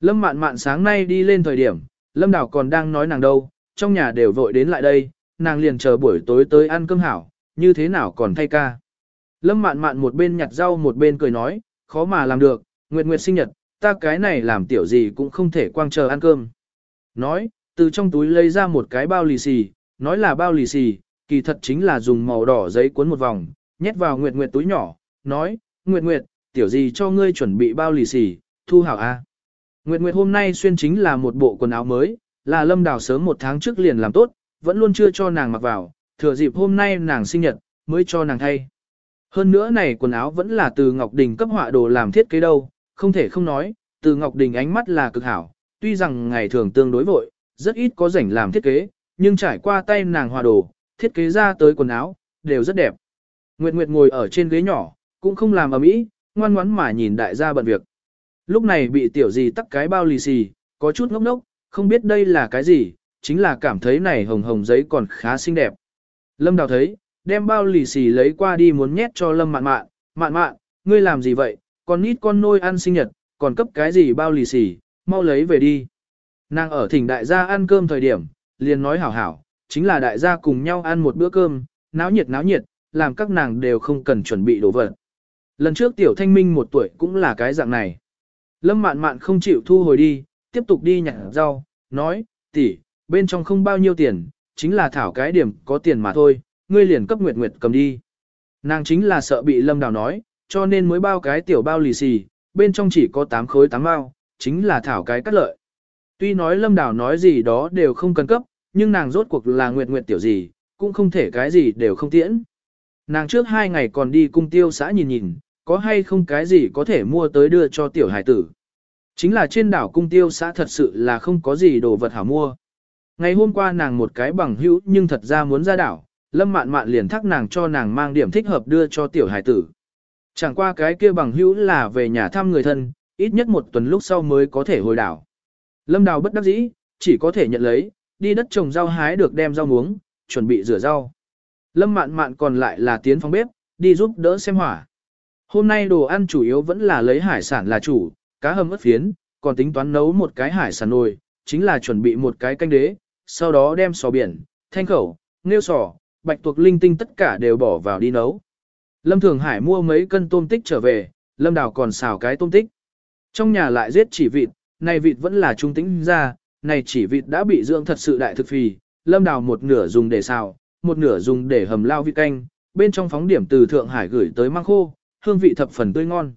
S1: Lâm mạn mạn sáng nay đi lên thời điểm, Lâm Đào còn đang nói nàng đâu, trong nhà đều vội đến lại đây, nàng liền chờ buổi tối tới ăn cơm hảo, như thế nào còn thay ca. Lâm mạn mạn một bên nhặt rau một bên cười nói, khó mà làm được, Nguyệt Nguyệt sinh nhật, ta cái này làm tiểu gì cũng không thể quang chờ ăn cơm. Nói, từ trong túi lấy ra một cái bao lì xì, nói là bao lì xì, kỳ thật chính là dùng màu đỏ giấy cuốn một vòng, nhét vào Nguyệt Nguyệt túi nhỏ, nói, Nguyệt Nguyệt, tiểu gì cho ngươi chuẩn bị bao lì xì, thu hảo a. Nguyệt Nguyệt hôm nay xuyên chính là một bộ quần áo mới, là lâm đào sớm một tháng trước liền làm tốt, vẫn luôn chưa cho nàng mặc vào, thừa dịp hôm nay nàng sinh nhật, mới cho nàng thay. Hơn nữa này quần áo vẫn là từ Ngọc Đình cấp họa đồ làm thiết kế đâu, không thể không nói, từ Ngọc Đình ánh mắt là cực hảo, tuy rằng ngày thường tương đối vội, rất ít có rảnh làm thiết kế, nhưng trải qua tay nàng hòa đồ, thiết kế ra tới quần áo, đều rất đẹp. Nguyệt Nguyệt ngồi ở trên ghế nhỏ, cũng không làm ở mỹ, ngoan ngoãn mà nhìn đại gia bận việc. Lúc này bị tiểu gì tắc cái bao lì xì, có chút ngốc ngốc, không biết đây là cái gì, chính là cảm thấy này hồng hồng giấy còn khá xinh đẹp. Lâm Đào thấy, đem bao lì xì lấy qua đi muốn nhét cho Lâm Mạn Mạn, Mạn Mạn, ngươi làm gì vậy, con nít con nôi ăn sinh nhật, còn cấp cái gì bao lì xì, mau lấy về đi. Nàng ở thỉnh đại gia ăn cơm thời điểm, liền nói hảo hảo, chính là đại gia cùng nhau ăn một bữa cơm, náo nhiệt náo nhiệt, làm các nàng đều không cần chuẩn bị đồ vật. Lần trước tiểu thanh minh một tuổi cũng là cái dạng này. Lâm mạn mạn không chịu thu hồi đi, tiếp tục đi nhặt rau, nói, tỷ, bên trong không bao nhiêu tiền, chính là thảo cái điểm có tiền mà thôi, ngươi liền cấp Nguyệt Nguyệt cầm đi. Nàng chính là sợ bị Lâm Đào nói, cho nên mới bao cái tiểu bao lì xì, bên trong chỉ có 8 khối 8 bao, chính là thảo cái cắt lợi. Tuy nói Lâm đảo nói gì đó đều không cần cấp, nhưng nàng rốt cuộc là Nguyệt Nguyệt tiểu gì, cũng không thể cái gì đều không tiễn. Nàng trước hai ngày còn đi cung tiêu xã nhìn nhìn, có hay không cái gì có thể mua tới đưa cho tiểu hải tử. Chính là trên đảo cung tiêu xã thật sự là không có gì đồ vật hảo mua. Ngày hôm qua nàng một cái bằng hữu nhưng thật ra muốn ra đảo, lâm mạn mạn liền thắc nàng cho nàng mang điểm thích hợp đưa cho tiểu hải tử. Chẳng qua cái kia bằng hữu là về nhà thăm người thân, ít nhất một tuần lúc sau mới có thể hồi đảo. Lâm đào bất đắc dĩ, chỉ có thể nhận lấy, đi đất trồng rau hái được đem rau muống, chuẩn bị rửa rau. Lâm mạn mạn còn lại là tiến phòng bếp, đi giúp đỡ xem hỏa. Hôm nay đồ ăn chủ yếu vẫn là lấy hải sản là chủ, cá hầm ớt phiến, còn tính toán nấu một cái hải sản nồi, chính là chuẩn bị một cái canh đế, sau đó đem sò biển, thanh khẩu, nêu sò, bạch tuộc linh tinh tất cả đều bỏ vào đi nấu. Lâm Thường Hải mua mấy cân tôm tích trở về, Lâm Đào còn xào cái tôm tích. Trong nhà lại giết chỉ vịt, này vịt vẫn là trung tính ra, này chỉ vịt đã bị dưỡng thật sự đại thực phì, Lâm Đào một nửa dùng để xào, một nửa dùng để hầm lao vịt canh, bên trong phóng điểm từ Thượng Hải gửi tới mang khô, hương vị thập phần tươi ngon.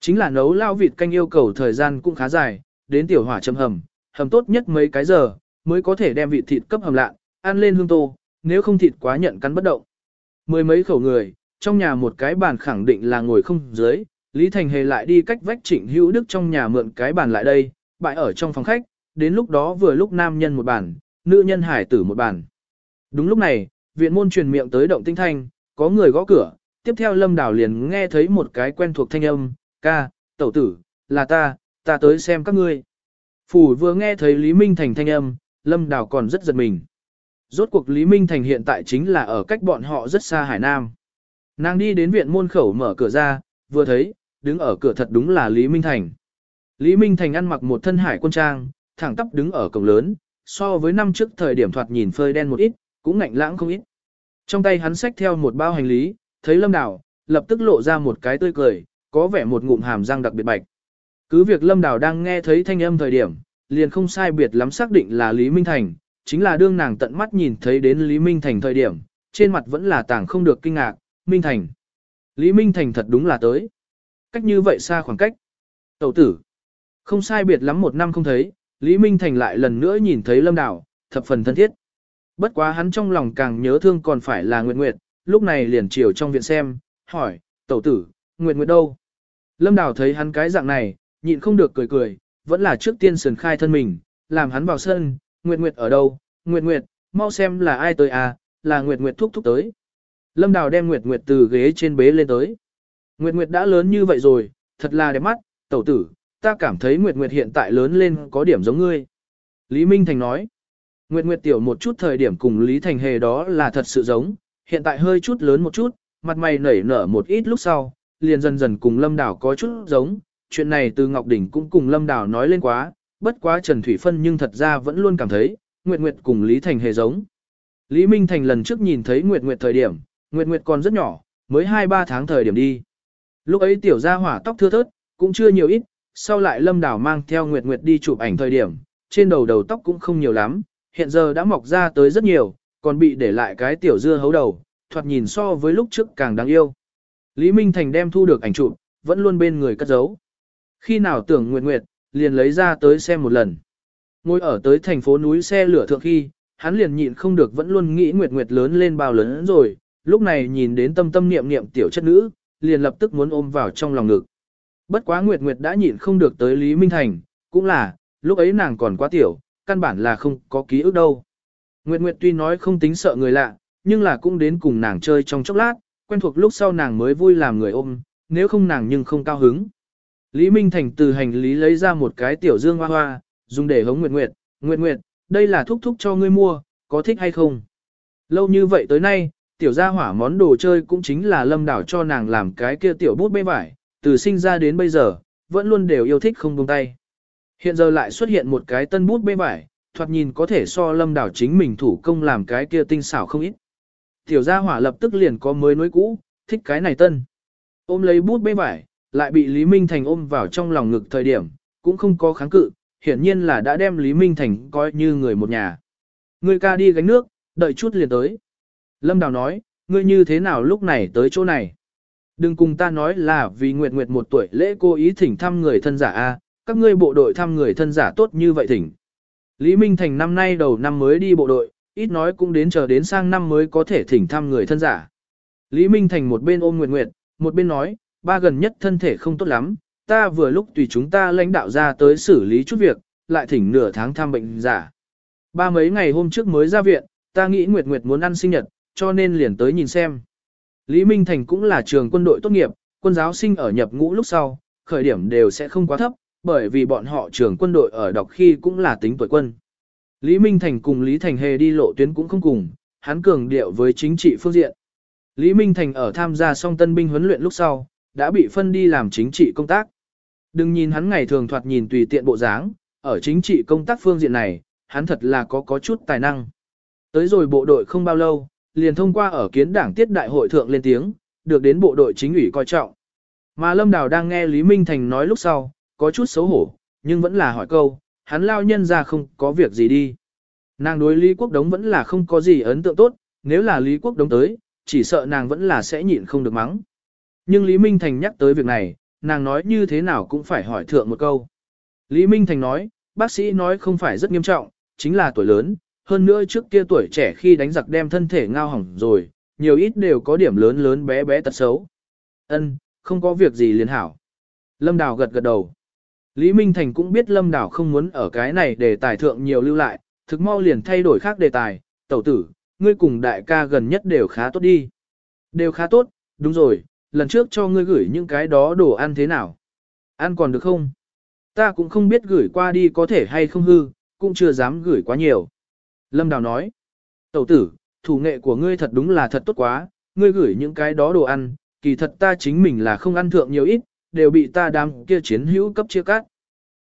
S1: Chính là nấu lao vịt canh yêu cầu thời gian cũng khá dài, đến tiểu hỏa châm hầm, hầm tốt nhất mấy cái giờ, mới có thể đem vịt thịt cấp hầm lạ, ăn lên hương tô, nếu không thịt quá nhận cắn bất động. Mười mấy khẩu người, trong nhà một cái bàn khẳng định là ngồi không dưới, Lý Thành Hề lại đi cách vách trịnh hữu đức trong nhà mượn cái bàn lại đây, bại ở trong phòng khách, đến lúc đó vừa lúc nam nhân một bàn, nữ nhân hải tử một bàn. Đúng lúc này, viện môn truyền miệng tới động tinh thanh, có người gõ cửa, tiếp theo lâm đảo liền nghe thấy một cái quen thuộc thanh âm, ca, tẩu tử, là ta, ta tới xem các ngươi. Phủ vừa nghe thấy Lý Minh Thành thanh âm, lâm đảo còn rất giật mình. Rốt cuộc Lý Minh Thành hiện tại chính là ở cách bọn họ rất xa Hải Nam. Nàng đi đến viện môn khẩu mở cửa ra, vừa thấy, đứng ở cửa thật đúng là Lý Minh Thành. Lý Minh Thành ăn mặc một thân hải quân trang, thẳng tắp đứng ở cổng lớn, so với năm trước thời điểm thoạt nhìn phơi đen một ít, cũng ngạnh lãng không ít. Trong tay hắn xách theo một bao hành lý, thấy Lâm Đào, lập tức lộ ra một cái tươi cười, có vẻ một ngụm hàm răng đặc biệt bạch. Cứ việc Lâm Đào đang nghe thấy thanh âm thời điểm, liền không sai biệt lắm xác định là Lý Minh Thành, chính là đương nàng tận mắt nhìn thấy đến Lý Minh Thành thời điểm, trên mặt vẫn là tảng không được kinh ngạc, Minh Thành. Lý Minh Thành thật đúng là tới. Cách như vậy xa khoảng cách. Tẩu tử. Không sai biệt lắm một năm không thấy, Lý Minh Thành lại lần nữa nhìn thấy Lâm Đào, thập phần thân thiết. Bất quá hắn trong lòng càng nhớ thương còn phải là Nguyệt Nguyệt, lúc này liền chiều trong viện xem, hỏi, tẩu tử, Nguyệt Nguyệt đâu? Lâm Đào thấy hắn cái dạng này, nhịn không được cười cười, vẫn là trước tiên sườn khai thân mình, làm hắn vào sân, Nguyệt Nguyệt ở đâu? Nguyệt Nguyệt, mau xem là ai tới à, là Nguyệt Nguyệt thúc thúc tới. Lâm Đào đem Nguyệt Nguyệt từ ghế trên bế lên tới. Nguyệt Nguyệt đã lớn như vậy rồi, thật là đẹp mắt, tẩu tử, ta cảm thấy Nguyệt Nguyệt hiện tại lớn lên có điểm giống ngươi. Lý Minh Thành nói, Nguyệt Nguyệt tiểu một chút thời điểm cùng Lý Thành Hề đó là thật sự giống, hiện tại hơi chút lớn một chút, mặt mày nảy nở một ít lúc sau, liền dần dần cùng Lâm Đảo có chút giống, chuyện này từ Ngọc Đỉnh cũng cùng Lâm Đảo nói lên quá, bất quá Trần Thủy Phân nhưng thật ra vẫn luôn cảm thấy, Nguyệt Nguyệt cùng Lý Thành Hề giống. Lý Minh Thành lần trước nhìn thấy Nguyệt Nguyệt thời điểm, Nguyệt Nguyệt còn rất nhỏ, mới 2-3 tháng thời điểm đi. Lúc ấy tiểu gia hỏa tóc thưa thớt, cũng chưa nhiều ít, sau lại Lâm Đảo mang theo Nguyệt Nguyệt đi chụp ảnh thời điểm, trên đầu đầu tóc cũng không nhiều lắm, hiện giờ đã mọc ra tới rất nhiều, còn bị để lại cái tiểu dưa hấu đầu, thoạt nhìn so với lúc trước càng đáng yêu. Lý Minh Thành đem thu được ảnh chụp, vẫn luôn bên người cất giấu. Khi nào tưởng Nguyệt Nguyệt, liền lấy ra tới xem một lần. Ngồi ở tới thành phố núi xe lửa thượng khi, hắn liền nhịn không được vẫn luôn nghĩ Nguyệt Nguyệt lớn lên bao lớn rồi, lúc này nhìn đến tâm tâm niệm niệm tiểu chất nữ, liền lập tức muốn ôm vào trong lòng ngực. Bất quá Nguyệt Nguyệt đã nhịn không được tới Lý Minh Thành, cũng là, lúc ấy nàng còn quá tiểu, căn bản là không có ký ức đâu. Nguyệt Nguyệt tuy nói không tính sợ người lạ, nhưng là cũng đến cùng nàng chơi trong chốc lát, quen thuộc lúc sau nàng mới vui làm người ôm, nếu không nàng nhưng không cao hứng. Lý Minh Thành từ hành lý lấy ra một cái tiểu dương hoa hoa, dùng để hống Nguyệt Nguyệt, Nguyệt Nguyệt, đây là thúc thúc cho ngươi mua, có thích hay không? Lâu như vậy tới nay, tiểu gia hỏa món đồ chơi cũng chính là lâm đảo cho nàng làm cái kia tiểu bút bê vải, từ sinh ra đến bây giờ, vẫn luôn đều yêu thích không buông tay. Hiện giờ lại xuất hiện một cái tân bút bê vải, thoạt nhìn có thể so lâm đảo chính mình thủ công làm cái kia tinh xảo không ít. Tiểu gia hỏa lập tức liền có mới nối cũ, thích cái này tân. Ôm lấy bút bê vải, lại bị Lý Minh Thành ôm vào trong lòng ngực thời điểm, cũng không có kháng cự, hiển nhiên là đã đem Lý Minh Thành coi như người một nhà. Người ca đi gánh nước, đợi chút liền tới. Lâm Đào nói, ngươi như thế nào lúc này tới chỗ này? Đừng cùng ta nói là vì Nguyệt Nguyệt một tuổi lễ cô ý thỉnh thăm người thân giả a, các ngươi bộ đội thăm người thân giả tốt như vậy thỉnh. Lý Minh Thành năm nay đầu năm mới đi bộ đội, ít nói cũng đến chờ đến sang năm mới có thể thỉnh thăm người thân giả. Lý Minh Thành một bên ôm Nguyệt Nguyệt, một bên nói, ba gần nhất thân thể không tốt lắm, ta vừa lúc tùy chúng ta lãnh đạo ra tới xử lý chút việc, lại thỉnh nửa tháng thăm bệnh giả. Ba mấy ngày hôm trước mới ra viện, ta nghĩ Nguyệt Nguyệt muốn ăn sinh nhật, cho nên liền tới nhìn xem. Lý Minh Thành cũng là trường quân đội tốt nghiệp, quân giáo sinh ở nhập ngũ lúc sau, khởi điểm đều sẽ không quá thấp, bởi vì bọn họ trường quân đội ở đọc khi cũng là tính tuổi quân. Lý Minh Thành cùng Lý Thành Hề đi lộ tuyến cũng không cùng, hắn cường điệu với chính trị phương diện. Lý Minh Thành ở tham gia song tân binh huấn luyện lúc sau, đã bị phân đi làm chính trị công tác. Đừng nhìn hắn ngày thường thoạt nhìn tùy tiện bộ dáng, ở chính trị công tác phương diện này, hắn thật là có có chút tài năng. Tới rồi bộ đội không bao lâu, liền thông qua ở kiến đảng tiết đại hội thượng lên tiếng, được đến bộ đội chính ủy coi trọng. Mà Lâm Đào đang nghe Lý Minh Thành nói lúc sau, có chút xấu hổ, nhưng vẫn là hỏi câu, hắn lao nhân ra không có việc gì đi. Nàng đối Lý Quốc Đống vẫn là không có gì ấn tượng tốt, nếu là Lý Quốc Đống tới, chỉ sợ nàng vẫn là sẽ nhịn không được mắng. Nhưng Lý Minh Thành nhắc tới việc này, nàng nói như thế nào cũng phải hỏi thượng một câu. Lý Minh Thành nói, bác sĩ nói không phải rất nghiêm trọng, chính là tuổi lớn, hơn nữa trước kia tuổi trẻ khi đánh giặc đem thân thể ngao hỏng rồi, nhiều ít đều có điểm lớn lớn bé bé tật xấu. Ân, không có việc gì liền hảo. Lâm Đào gật gật đầu. Lý Minh Thành cũng biết Lâm Đào không muốn ở cái này để tài thượng nhiều lưu lại, thực mau liền thay đổi khác đề tài, tẩu tử, ngươi cùng đại ca gần nhất đều khá tốt đi. Đều khá tốt, đúng rồi, lần trước cho ngươi gửi những cái đó đồ ăn thế nào? Ăn còn được không? Ta cũng không biết gửi qua đi có thể hay không hư, cũng chưa dám gửi quá nhiều. Lâm Đào nói, tẩu tử, thủ nghệ của ngươi thật đúng là thật tốt quá, ngươi gửi những cái đó đồ ăn, kỳ thật ta chính mình là không ăn thượng nhiều ít, đều bị ta đám kia chiến hữu cấp chia cắt.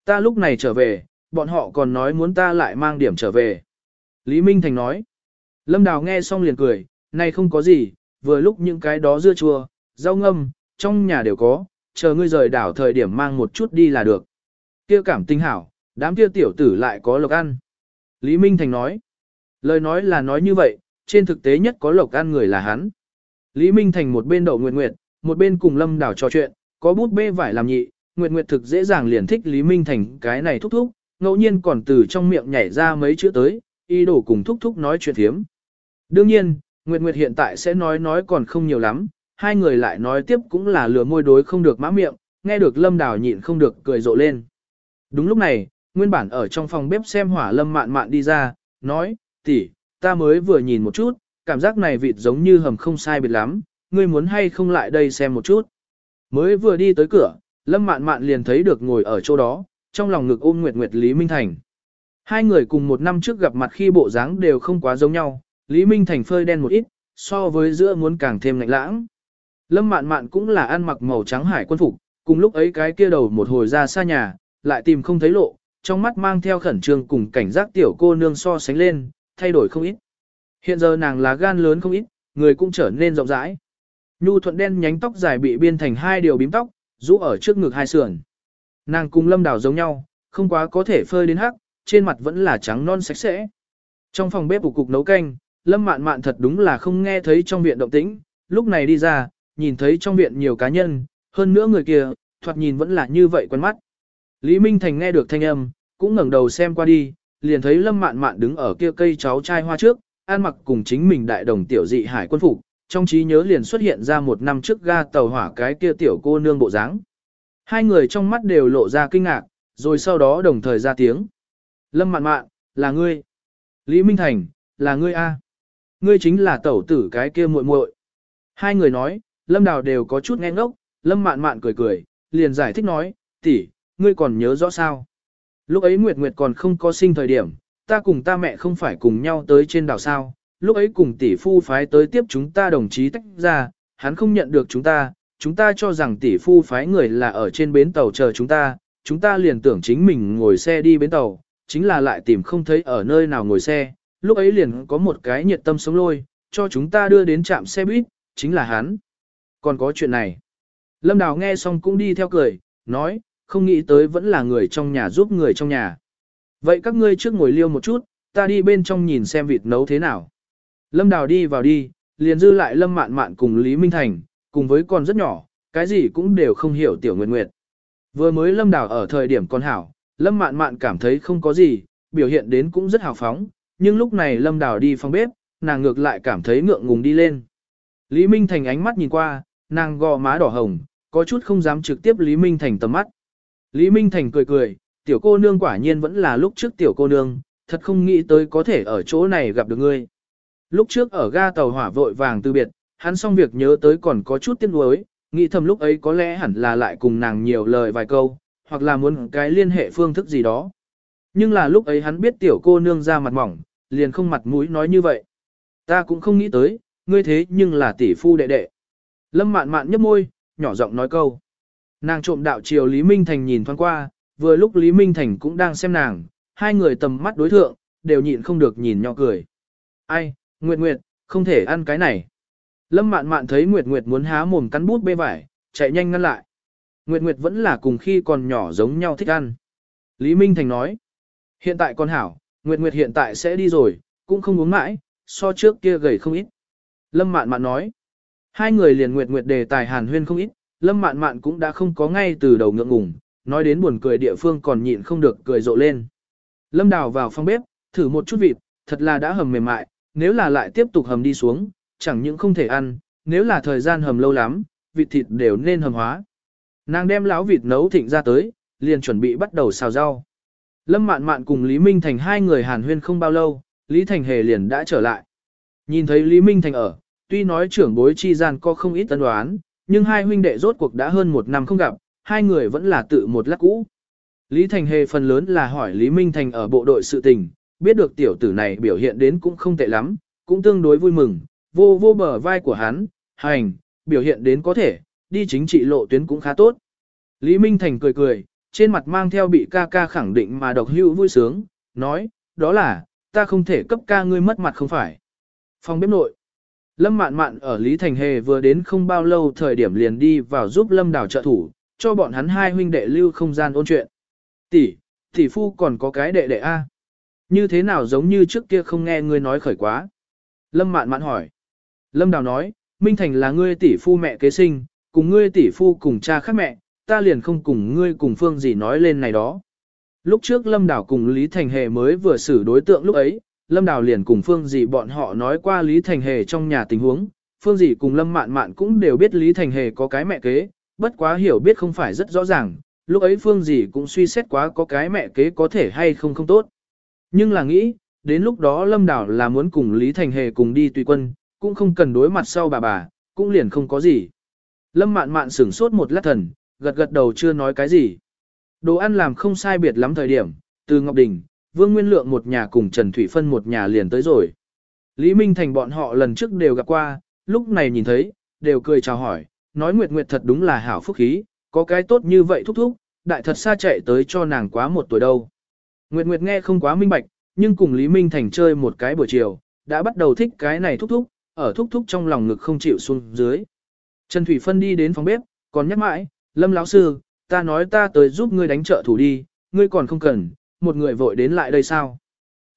S1: Ta lúc này trở về, bọn họ còn nói muốn ta lại mang điểm trở về. Lý Minh Thành nói, Lâm Đào nghe xong liền cười, này không có gì, vừa lúc những cái đó dưa chua, rau ngâm, trong nhà đều có, chờ ngươi rời đảo thời điểm mang một chút đi là được. Kia cảm tinh hảo, đám kia tiểu tử lại có lộc ăn. Lý Minh Thành nói, lời nói là nói như vậy, trên thực tế nhất có lộc ăn người là hắn. Lý Minh Thành một bên đậu nguyệt nguyệt, một bên cùng Lâm Đào trò chuyện, có bút bê vải làm nhị, nguyệt nguyệt thực dễ dàng liền thích Lý Minh Thành cái này thúc thúc, ngẫu nhiên còn từ trong miệng nhảy ra mấy chữ tới, y đổ cùng thúc thúc nói chuyện thiếm. Đương nhiên, Nguyệt Nguyệt hiện tại sẽ nói nói còn không nhiều lắm, hai người lại nói tiếp cũng là lừa môi đối không được mã miệng, nghe được Lâm Đào nhịn không được cười rộ lên. Đúng lúc này, nguyên bản ở trong phòng bếp xem hỏa Lâm mạn mạn đi ra, nói, tỷ, ta mới vừa nhìn một chút, cảm giác này vịt giống như hầm không sai biệt lắm, ngươi muốn hay không lại đây xem một chút. Mới vừa đi tới cửa, Lâm mạn mạn liền thấy được ngồi ở chỗ đó, trong lòng ngực ôm Nguyệt Nguyệt Lý Minh Thành. Hai người cùng một năm trước gặp mặt khi bộ dáng đều không quá giống nhau, Lý Minh Thành phơi đen một ít, so với giữa muốn càng thêm lạnh lãng. Lâm mạn mạn cũng là ăn mặc màu trắng hải quân phục, cùng lúc ấy cái kia đầu một hồi ra xa nhà, lại tìm không thấy lộ, trong mắt mang theo khẩn trương cùng cảnh giác tiểu cô nương so sánh lên, thay đổi không ít. Hiện giờ nàng là gan lớn không ít, người cũng trở nên rộng rãi. Nhu thuận đen nhánh tóc dài bị biên thành hai điều bím tóc, rũ ở trước ngực hai sườn. Nàng cùng lâm đảo giống nhau, không quá có thể phơi đến hắc, trên mặt vẫn là trắng non sạch sẽ. Trong phòng bếp của cục nấu canh, lâm mạn mạn thật đúng là không nghe thấy trong viện động tĩnh, lúc này đi ra, nhìn thấy trong viện nhiều cá nhân, hơn nữa người kia, thoạt nhìn vẫn là như vậy quen mắt. Lý Minh Thành nghe được thanh âm, cũng ngẩng đầu xem qua đi, liền thấy lâm mạn mạn đứng ở kia cây cháu trai hoa trước, an mặc cùng chính mình đại đồng tiểu dị hải quân phục, trong trí nhớ liền xuất hiện ra một năm trước ga tàu hỏa cái kia tiểu cô nương bộ dáng. Hai người trong mắt đều lộ ra kinh ngạc, rồi sau đó đồng thời ra tiếng. Lâm mạn mạn, là ngươi. Lý Minh Thành, là ngươi A. Ngươi chính là tẩu tử cái kia muội muội. Hai người nói, Lâm Đào đều có chút nghe ngốc, Lâm mạn mạn cười cười, liền giải thích nói, tỷ, ngươi còn nhớ rõ sao. Lúc ấy Nguyệt Nguyệt còn không có sinh thời điểm, ta cùng ta mẹ không phải cùng nhau tới trên đảo sao, lúc ấy cùng tỷ phu phái tới tiếp chúng ta đồng chí tách ra, hắn không nhận được chúng ta, chúng ta cho rằng tỷ phu phái người là ở trên bến tàu chờ chúng ta, chúng ta liền tưởng chính mình ngồi xe đi bến tàu, chính là lại tìm không thấy ở nơi nào ngồi xe, lúc ấy liền có một cái nhiệt tâm sống lôi, cho chúng ta đưa đến trạm xe buýt, chính là hắn. Còn có chuyện này. Lâm Đào nghe xong cũng đi theo cười, nói, không nghĩ tới vẫn là người trong nhà giúp người trong nhà. Vậy các ngươi trước ngồi liêu một chút, ta đi bên trong nhìn xem vịt nấu thế nào. Lâm Đào đi vào đi, liền dư lại Lâm Mạn Mạn cùng Lý Minh Thành, cùng với con rất nhỏ, cái gì cũng đều không hiểu Tiểu Nguyệt Nguyệt. Vừa mới Lâm Đào ở thời điểm con hảo, Lâm Mạn Mạn cảm thấy không có gì, biểu hiện đến cũng rất hào phóng, nhưng lúc này Lâm Đào đi phòng bếp, nàng ngược lại cảm thấy ngượng ngùng đi lên. Lý Minh Thành ánh mắt nhìn qua, nàng gò má đỏ hồng, có chút không dám trực tiếp Lý Minh Thành tầm mắt. Lý Minh Thành cười cười, tiểu cô nương quả nhiên vẫn là lúc trước tiểu cô nương, thật không nghĩ tới có thể ở chỗ này gặp được ngươi. Lúc trước ở ga tàu hỏa vội vàng từ biệt, hắn xong việc nhớ tới còn có chút tiếc nuối, nghĩ thầm lúc ấy có lẽ hẳn là lại cùng nàng nhiều lời vài câu, hoặc là muốn cái liên hệ phương thức gì đó. Nhưng là lúc ấy hắn biết tiểu cô nương ra mặt mỏng, liền không mặt mũi nói như vậy. Ta cũng không nghĩ tới, ngươi thế nhưng là tỷ phu đệ đệ. Lâm mạn mạn nhấp môi, nhỏ giọng nói câu. Nàng trộm đạo chiều Lý Minh Thành nhìn thoáng qua, vừa lúc Lý Minh Thành cũng đang xem nàng, hai người tầm mắt đối thượng, đều nhịn không được nhìn nhỏ cười. Ai, Nguyệt Nguyệt, không thể ăn cái này. Lâm mạn mạn thấy Nguyệt Nguyệt muốn há mồm cắn bút bê vải, chạy nhanh ngăn lại. Nguyệt Nguyệt vẫn là cùng khi còn nhỏ giống nhau thích ăn. Lý Minh Thành nói, hiện tại con hảo, Nguyệt Nguyệt hiện tại sẽ đi rồi, cũng không uống mãi, so trước kia gầy không ít. Lâm mạn mạn nói, hai người liền Nguyệt Nguyệt đề tài hàn huyên không ít, Lâm Mạn Mạn cũng đã không có ngay từ đầu ngượng ngùng, nói đến buồn cười địa phương còn nhịn không được cười rộ lên. Lâm Đào vào phòng bếp, thử một chút vịt, thật là đã hầm mềm mại, nếu là lại tiếp tục hầm đi xuống, chẳng những không thể ăn, nếu là thời gian hầm lâu lắm, vịt thịt đều nên hầm hóa. Nàng đem láo vịt nấu thịnh ra tới, liền chuẩn bị bắt đầu xào rau. Lâm Mạn Mạn cùng Lý Minh Thành hai người hàn huyên không bao lâu, Lý Thành Hề liền đã trở lại. Nhìn thấy Lý Minh Thành ở, tuy nói trưởng bối chi gian có không ít tân đoán, nhưng hai huynh đệ rốt cuộc đã hơn một năm không gặp, hai người vẫn là tự một lát cũ. Lý Thành Hề phần lớn là hỏi Lý Minh Thành ở bộ đội sự tình, biết được tiểu tử này biểu hiện đến cũng không tệ lắm, cũng tương đối vui mừng, vô vô bờ vai của hắn, hành, biểu hiện đến có thể, đi chính trị lộ tuyến cũng khá tốt. Lý Minh Thành cười cười, trên mặt mang theo bị ca ca khẳng định mà độc hữu vui sướng, nói, đó là, ta không thể cấp ca ngươi mất mặt không phải. Phòng bếp nội. Lâm Mạn Mạn ở Lý Thành Hề vừa đến không bao lâu thời điểm liền đi vào giúp Lâm Đào trợ thủ, cho bọn hắn hai huynh đệ lưu không gian ôn chuyện. Tỷ, tỷ phu còn có cái đệ đệ A. Như thế nào giống như trước kia không nghe ngươi nói khởi quá. Lâm Mạn Mạn hỏi. Lâm Đào nói, Minh Thành là ngươi tỷ phu mẹ kế sinh, cùng ngươi tỷ phu cùng cha khác mẹ, ta liền không cùng ngươi cùng phương gì nói lên này đó. Lúc trước Lâm Đảo cùng Lý Thành Hề mới vừa xử đối tượng lúc ấy, Lâm Đào liền cùng Phương Dị bọn họ nói qua Lý Thành Hề trong nhà tình huống, Phương Dị cùng Lâm Mạn Mạn cũng đều biết Lý Thành Hề có cái mẹ kế, bất quá hiểu biết không phải rất rõ ràng, lúc ấy Phương Dị cũng suy xét quá có cái mẹ kế có thể hay không không tốt. Nhưng là nghĩ, đến lúc đó Lâm Đào là muốn cùng Lý Thành Hề cùng đi tùy quân, cũng không cần đối mặt sau bà bà, cũng liền không có gì. Lâm Mạn Mạn sửng sốt một lát thần, gật gật đầu chưa nói cái gì. Đồ ăn làm không sai biệt lắm thời điểm, từ Ngọc Đình, Vương Nguyên Lượng một nhà cùng Trần Thủy Phân một nhà liền tới rồi. Lý Minh Thành bọn họ lần trước đều gặp qua, lúc này nhìn thấy, đều cười chào hỏi, nói Nguyệt Nguyệt thật đúng là hảo phúc khí, có cái tốt như vậy thúc thúc, đại thật xa chạy tới cho nàng quá một tuổi đâu. Nguyệt Nguyệt nghe không quá minh bạch, nhưng cùng Lý Minh Thành chơi một cái buổi chiều, đã bắt đầu thích cái này thúc thúc, ở thúc thúc trong lòng ngực không chịu xuống dưới. Trần Thủy Phân đi đến phòng bếp, còn nhắc mãi, Lâm lão sư, ta nói ta tới giúp ngươi đánh trợ thủ đi, ngươi còn không cần, một người vội đến lại đây sao.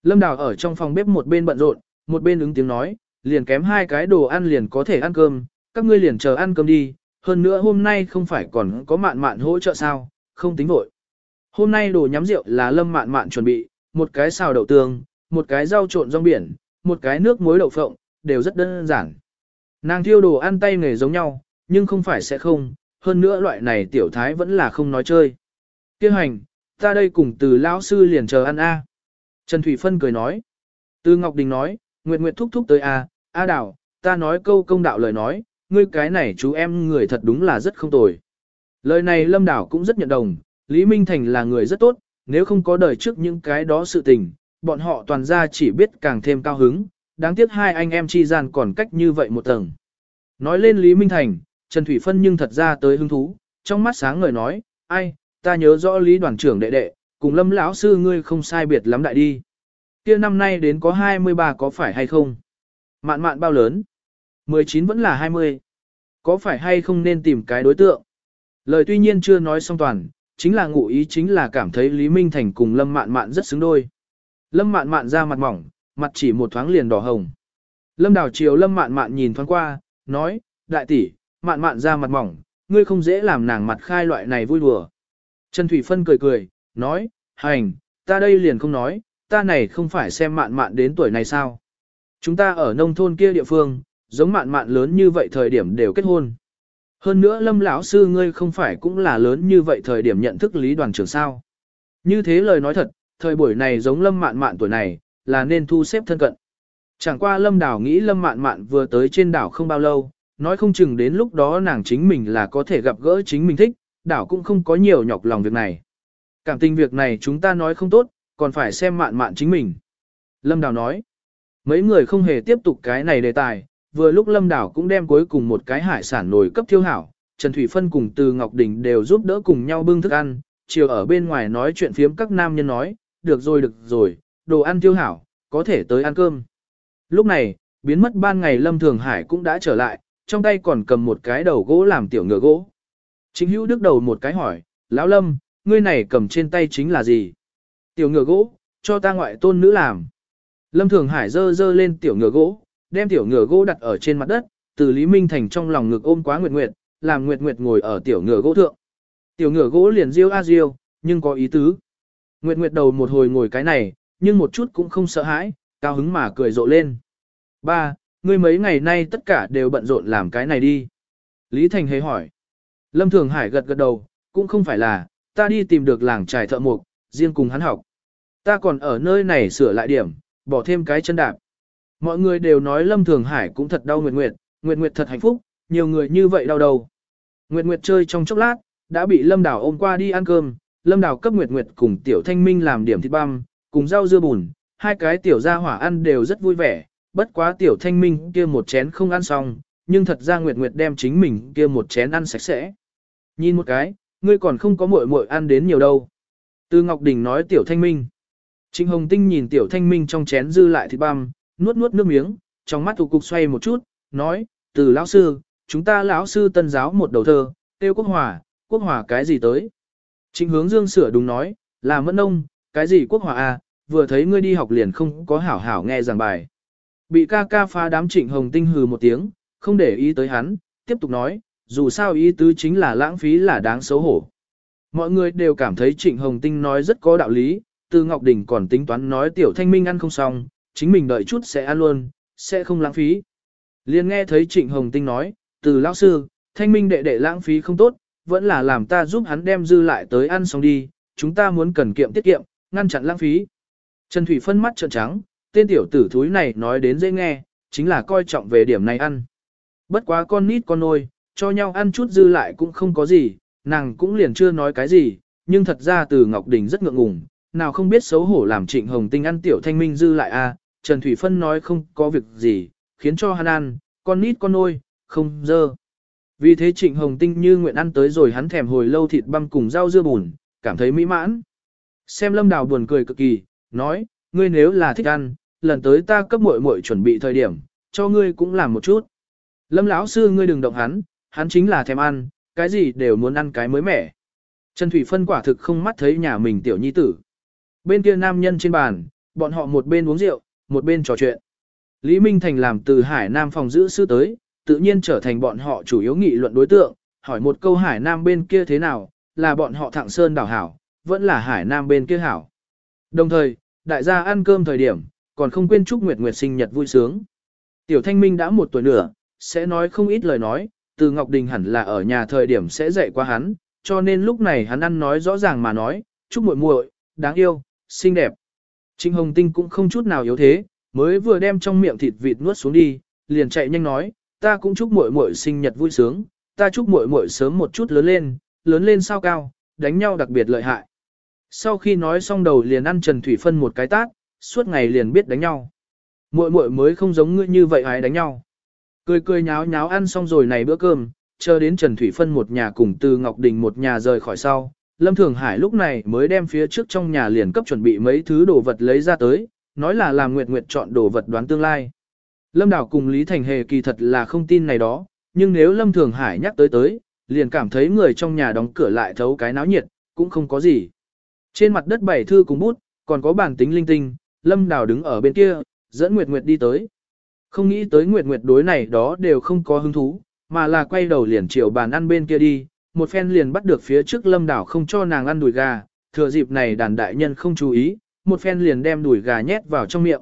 S1: Lâm Đào ở trong phòng bếp một bên bận rộn, một bên ứng tiếng nói, liền kém hai cái đồ ăn liền có thể ăn cơm, các ngươi liền chờ ăn cơm đi, hơn nữa hôm nay không phải còn có mạn mạn hỗ trợ sao, không tính vội. Hôm nay đồ nhắm rượu là lâm mạn mạn chuẩn bị, một cái xào đậu tương, một cái rau trộn rong biển, một cái nước muối đậu phộng, đều rất đơn giản. Nàng thiêu đồ ăn tay nghề giống nhau, nhưng không phải sẽ không, hơn nữa loại này tiểu thái vẫn là không nói chơi. Kêu hành, ta đây cùng từ lão sư liền chờ ăn a. Trần Thủy Phân cười nói. Từ Ngọc Đình nói, Nguyệt Nguyệt thúc thúc tới a, a đảo, ta nói câu công đạo lời nói, ngươi cái này chú em người thật đúng là rất không tồi. Lời này Lâm Đảo cũng rất nhận đồng, Lý Minh Thành là người rất tốt, nếu không có đời trước những cái đó sự tình, bọn họ toàn ra chỉ biết càng thêm cao hứng, đáng tiếc hai anh em chi gian còn cách như vậy một tầng. Nói lên Lý Minh Thành, Trần Thủy Phân nhưng thật ra tới hứng thú, trong mắt sáng ngời nói, ai, ta nhớ rõ Lý đoàn trưởng đệ đệ, cùng Lâm lão sư ngươi không sai biệt lắm đại đi. Kia năm nay đến có 23 có phải hay không? Mạn mạn bao lớn? 19 vẫn là 20. Có phải hay không nên tìm cái đối tượng? Lời tuy nhiên chưa nói xong toàn, chính là ngụ ý chính là cảm thấy Lý Minh Thành cùng Lâm mạn mạn rất xứng đôi. Lâm mạn mạn ra mặt mỏng, mặt chỉ một thoáng liền đỏ hồng. Lâm đào chiều Lâm mạn mạn nhìn thoáng qua, nói, đại tỷ, mạn mạn ra mặt mỏng, ngươi không dễ làm nàng mặt khai loại này vui đùa. Trần Thủy Phân cười cười, nói, hành, ta đây liền không nói, ta này không phải xem mạn mạn đến tuổi này sao. Chúng ta ở nông thôn kia địa phương, giống mạn mạn lớn như vậy thời điểm đều kết hôn. Hơn nữa lâm lão sư ngươi không phải cũng là lớn như vậy thời điểm nhận thức lý đoàn trưởng sao. Như thế lời nói thật, thời buổi này giống lâm mạn mạn tuổi này, là nên thu xếp thân cận. Chẳng qua lâm đảo nghĩ lâm mạn mạn vừa tới trên đảo không bao lâu, nói không chừng đến lúc đó nàng chính mình là có thể gặp gỡ chính mình thích, đảo cũng không có nhiều nhọc lòng việc này. Cảm tình việc này chúng ta nói không tốt, còn phải xem mạn mạn chính mình. Lâm Đào nói, mấy người không hề tiếp tục cái này đề tài, vừa lúc Lâm Đào cũng đem cuối cùng một cái hải sản nổi cấp thiêu hảo, Trần Thủy Phân cùng Từ Ngọc Đình đều giúp đỡ cùng nhau bưng thức ăn, chiều ở bên ngoài nói chuyện phiếm các nam nhân nói, được rồi được rồi, đồ ăn thiêu hảo, có thể tới ăn cơm. Lúc này, biến mất ban ngày Lâm Thường Hải cũng đã trở lại, trong tay còn cầm một cái đầu gỗ làm tiểu ngựa gỗ. Chính hữu đức đầu một cái hỏi, lão lâm, ngươi này cầm trên tay chính là gì? Tiểu ngựa gỗ, cho ta ngoại tôn nữ làm. Lâm Thường Hải dơ dơ lên tiểu ngựa gỗ, đem tiểu ngựa gỗ đặt ở trên mặt đất, từ Lý Minh Thành trong lòng ngực ôm quá nguyệt nguyệt, làm Nguyệt Nguyệt ngồi ở tiểu ngựa gỗ thượng. Tiểu ngựa gỗ liền riêu a riêu, nhưng có ý tứ. Nguyệt Nguyệt đầu một hồi ngồi cái này, nhưng một chút cũng không sợ hãi, cao hứng mà cười rộ lên. Ba, ngươi mấy ngày nay tất cả đều bận rộn làm cái này đi. Lý Thành hề hỏi. Lâm Thường Hải gật gật đầu, cũng không phải là, ta đi tìm được làng trài thợ mộc, riêng cùng hắn học. Ta còn ở nơi này sửa lại điểm, bỏ thêm cái chân đạp. Mọi người đều nói Lâm Thường Hải cũng thật đau Nguyệt Nguyệt, Nguyệt Nguyệt thật hạnh phúc, nhiều người như vậy đau đầu. Nguyệt Nguyệt chơi trong chốc lát, đã bị Lâm Đào ôm qua đi ăn cơm, Lâm Đào cấp Nguyệt Nguyệt cùng Tiểu Thanh Minh làm điểm thịt băm, cùng rau dưa bùn, hai cái tiểu gia hỏa ăn đều rất vui vẻ, bất quá Tiểu Thanh Minh kia một chén không ăn xong, nhưng thật ra Nguyệt Nguyệt đem chính mình kia một chén ăn sạch sẽ. Nhìn một cái, ngươi còn không có muội muội ăn đến nhiều đâu. Từ Ngọc Đình nói Tiểu Thanh Minh. Trịnh Hồng Tinh nhìn Tiểu Thanh Minh trong chén dư lại thịt băm, nuốt nuốt nước miếng, trong mắt thủ cục xoay một chút, nói, từ lão sư, chúng ta lão sư tân giáo một đầu thơ, tiêu quốc hòa, quốc hòa cái gì tới. Trịnh hướng dương sửa đúng nói, là mẫn nông, cái gì quốc hòa à, vừa thấy ngươi đi học liền không có hảo hảo nghe giảng bài. Bị ca ca phá đám trịnh hồng tinh hừ một tiếng, không để ý tới hắn, tiếp tục nói, dù sao ý tứ chính là lãng phí là đáng xấu hổ. Mọi người đều cảm thấy trịnh hồng tinh nói rất có đạo lý, từ Ngọc Đình còn tính toán nói tiểu thanh minh ăn không xong, chính mình đợi chút sẽ ăn luôn, sẽ không lãng phí. Liên nghe thấy Trịnh Hồng Tinh nói, từ lão sư, thanh minh đệ đệ lãng phí không tốt, vẫn là làm ta giúp hắn đem dư lại tới ăn xong đi, chúng ta muốn cần kiệm tiết kiệm, ngăn chặn lãng phí. Trần Thủy phân mắt trợn trắng, tên tiểu tử thúi này nói đến dễ nghe, chính là coi trọng về điểm này ăn. Bất quá con nít con nôi, cho nhau ăn chút dư lại cũng không có gì, nàng cũng liền chưa nói cái gì, nhưng thật ra từ Ngọc Đình rất ngượng ngùng, nào không biết xấu hổ làm Trịnh Hồng Tinh ăn tiểu thanh minh dư lại a, à, Trần Thủy Phân nói không có việc gì, khiến cho hắn ăn, con nít con nôi, không dơ. Vì thế Trịnh Hồng Tinh như nguyện ăn tới rồi hắn thèm hồi lâu thịt băm cùng rau dưa bùn, cảm thấy mỹ mãn. Xem Lâm Đào buồn cười cực kỳ, nói, ngươi nếu là thích ăn, lần tới ta cấp muội muội chuẩn bị thời điểm, cho ngươi cũng làm một chút. Lâm lão sư ngươi đừng động hắn, hắn chính là thèm ăn, cái gì đều muốn ăn cái mới mẻ. Trần Thủy Phân quả thực không mắt thấy nhà mình tiểu nhi tử. Bên kia nam nhân trên bàn, bọn họ một bên uống rượu, một bên trò chuyện. Lý Minh Thành làm từ Hải Nam phòng giữ sư tới, tự nhiên trở thành bọn họ chủ yếu nghị luận đối tượng, hỏi một câu Hải Nam bên kia thế nào, là bọn họ thẳng sơn đảo hảo, vẫn là Hải Nam bên kia hảo. Đồng thời, đại gia ăn cơm thời điểm, còn không quên chúc Nguyệt Nguyệt sinh nhật vui sướng. Tiểu Thanh Minh đã một tuổi nữa, sẽ nói không ít lời nói, từ Ngọc Đình hẳn là ở nhà thời điểm sẽ dạy qua hắn, cho nên lúc này hắn ăn nói rõ ràng mà nói, chúc muội muội, đáng yêu, xinh đẹp. Trịnh Hồng Tinh cũng không chút nào yếu thế, mới vừa đem trong miệng thịt vịt nuốt xuống đi, liền chạy nhanh nói, ta cũng chúc muội muội sinh nhật vui sướng, ta chúc muội muội sớm một chút lớn lên, lớn lên sao cao, đánh nhau đặc biệt lợi hại. Sau khi nói xong đầu liền ăn Trần Thủy Phân một cái tát, suốt ngày liền biết đánh nhau. Muội muội mới không giống ngươi như vậy hái đánh nhau. Cười cười nháo nháo ăn xong rồi này bữa cơm, chờ đến Trần Thủy Phân một nhà cùng từ Ngọc Đình một nhà rời khỏi sau, Lâm Thường Hải lúc này mới đem phía trước trong nhà liền cấp chuẩn bị mấy thứ đồ vật lấy ra tới, nói là làm Nguyệt Nguyệt chọn đồ vật đoán tương lai. Lâm Đào cùng Lý Thành Hề kỳ thật là không tin này đó, nhưng nếu Lâm Thường Hải nhắc tới tới, liền cảm thấy người trong nhà đóng cửa lại thấu cái náo nhiệt, cũng không có gì. Trên mặt đất bảy thư cùng bút, còn có bản tính linh tinh, Lâm Đào đứng ở bên kia, dẫn Nguyệt Nguyệt đi tới. Không nghĩ tới Nguyệt Nguyệt đối này đó đều không có hứng thú, mà là quay đầu liền chiều bàn ăn bên kia đi, một phen liền bắt được phía trước lâm đảo không cho nàng ăn đùi gà, thừa dịp này đàn đại nhân không chú ý, một phen liền đem đùi gà nhét vào trong miệng.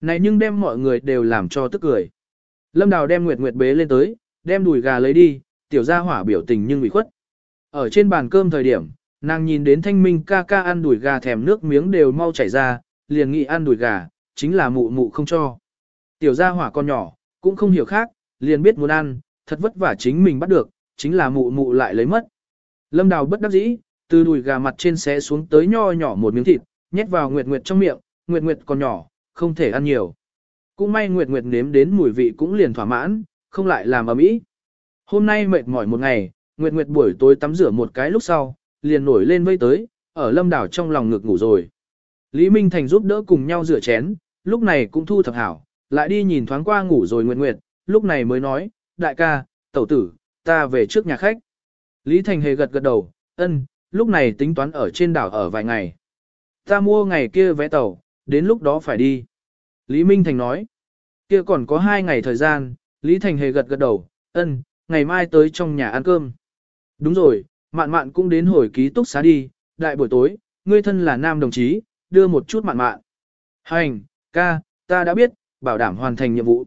S1: Này nhưng đem mọi người đều làm cho tức cười. Lâm đào đem Nguyệt Nguyệt bế lên tới, đem đùi gà lấy đi, tiểu gia hỏa biểu tình nhưng bị khuất. Ở trên bàn cơm thời điểm, nàng nhìn đến thanh minh ca ca ăn đùi gà thèm nước miếng đều mau chảy ra, liền nghĩ ăn đùi gà, chính là mụ mụ không cho. Tiểu gia hỏa con nhỏ, cũng không hiểu khác, liền biết muốn ăn, thật vất vả chính mình bắt được, chính là mụ mụ lại lấy mất. Lâm Đào bất đắc dĩ, từ đùi gà mặt trên xé xuống tới nho nhỏ một miếng thịt, nhét vào Nguyệt Nguyệt trong miệng, Nguyệt Nguyệt còn nhỏ, không thể ăn nhiều. Cũng may Nguyệt Nguyệt nếm đến mùi vị cũng liền thỏa mãn, không lại làm ầm ĩ. Hôm nay mệt mỏi một ngày, Nguyệt Nguyệt buổi tối tắm rửa một cái lúc sau, liền nổi lên vây tới, ở Lâm Đào trong lòng ngực ngủ rồi. Lý Minh Thành giúp đỡ cùng nhau rửa chén, lúc này cũng thu thập hảo, lại đi nhìn thoáng qua ngủ rồi Nguyệt Nguyệt, lúc này mới nói, đại ca, tẩu tử, ta về trước nhà khách. Lý Thành Hề gật gật đầu, ân, lúc này tính toán ở trên đảo ở vài ngày. Ta mua ngày kia vé tàu, đến lúc đó phải đi. Lý Minh Thành nói, kia còn có hai ngày thời gian, Lý Thành Hề gật gật đầu, ân, ngày mai tới trong nhà ăn cơm. Đúng rồi, mạn mạn cũng đến hồi ký túc xá đi, đại buổi tối, ngươi thân là nam đồng chí, đưa một chút mạn mạn. Hành, ca, ta đã biết, bảo đảm hoàn thành nhiệm vụ.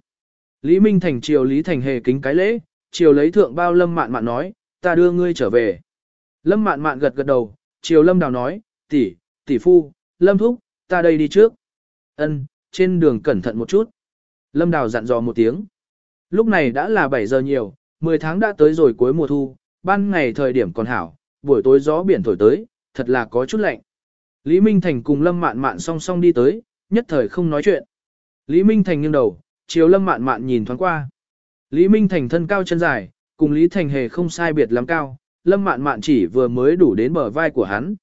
S1: Lý Minh Thành triều Lý Thành hề kính cái lễ, triều lấy thượng bao lâm mạn mạn nói, ta đưa ngươi trở về. Lâm mạn mạn gật gật đầu, triều lâm đào nói, tỷ, tỷ phu, lâm thúc, ta đây đi trước. Ân, trên đường cẩn thận một chút. Lâm đào dặn dò một tiếng. Lúc này đã là 7 giờ nhiều, 10 tháng đã tới rồi cuối mùa thu, ban ngày thời điểm còn hảo, buổi tối gió biển thổi tới, thật là có chút lạnh. Lý Minh Thành cùng Lâm Mạn Mạn song song đi tới, nhất thời không nói chuyện. Lý Minh Thành nghiêng đầu, chiều Lâm Mạn Mạn nhìn thoáng qua. Lý Minh Thành thân cao chân dài, cùng Lý Thành hề không sai biệt lắm cao, Lâm Mạn Mạn chỉ vừa mới đủ đến bờ vai của hắn.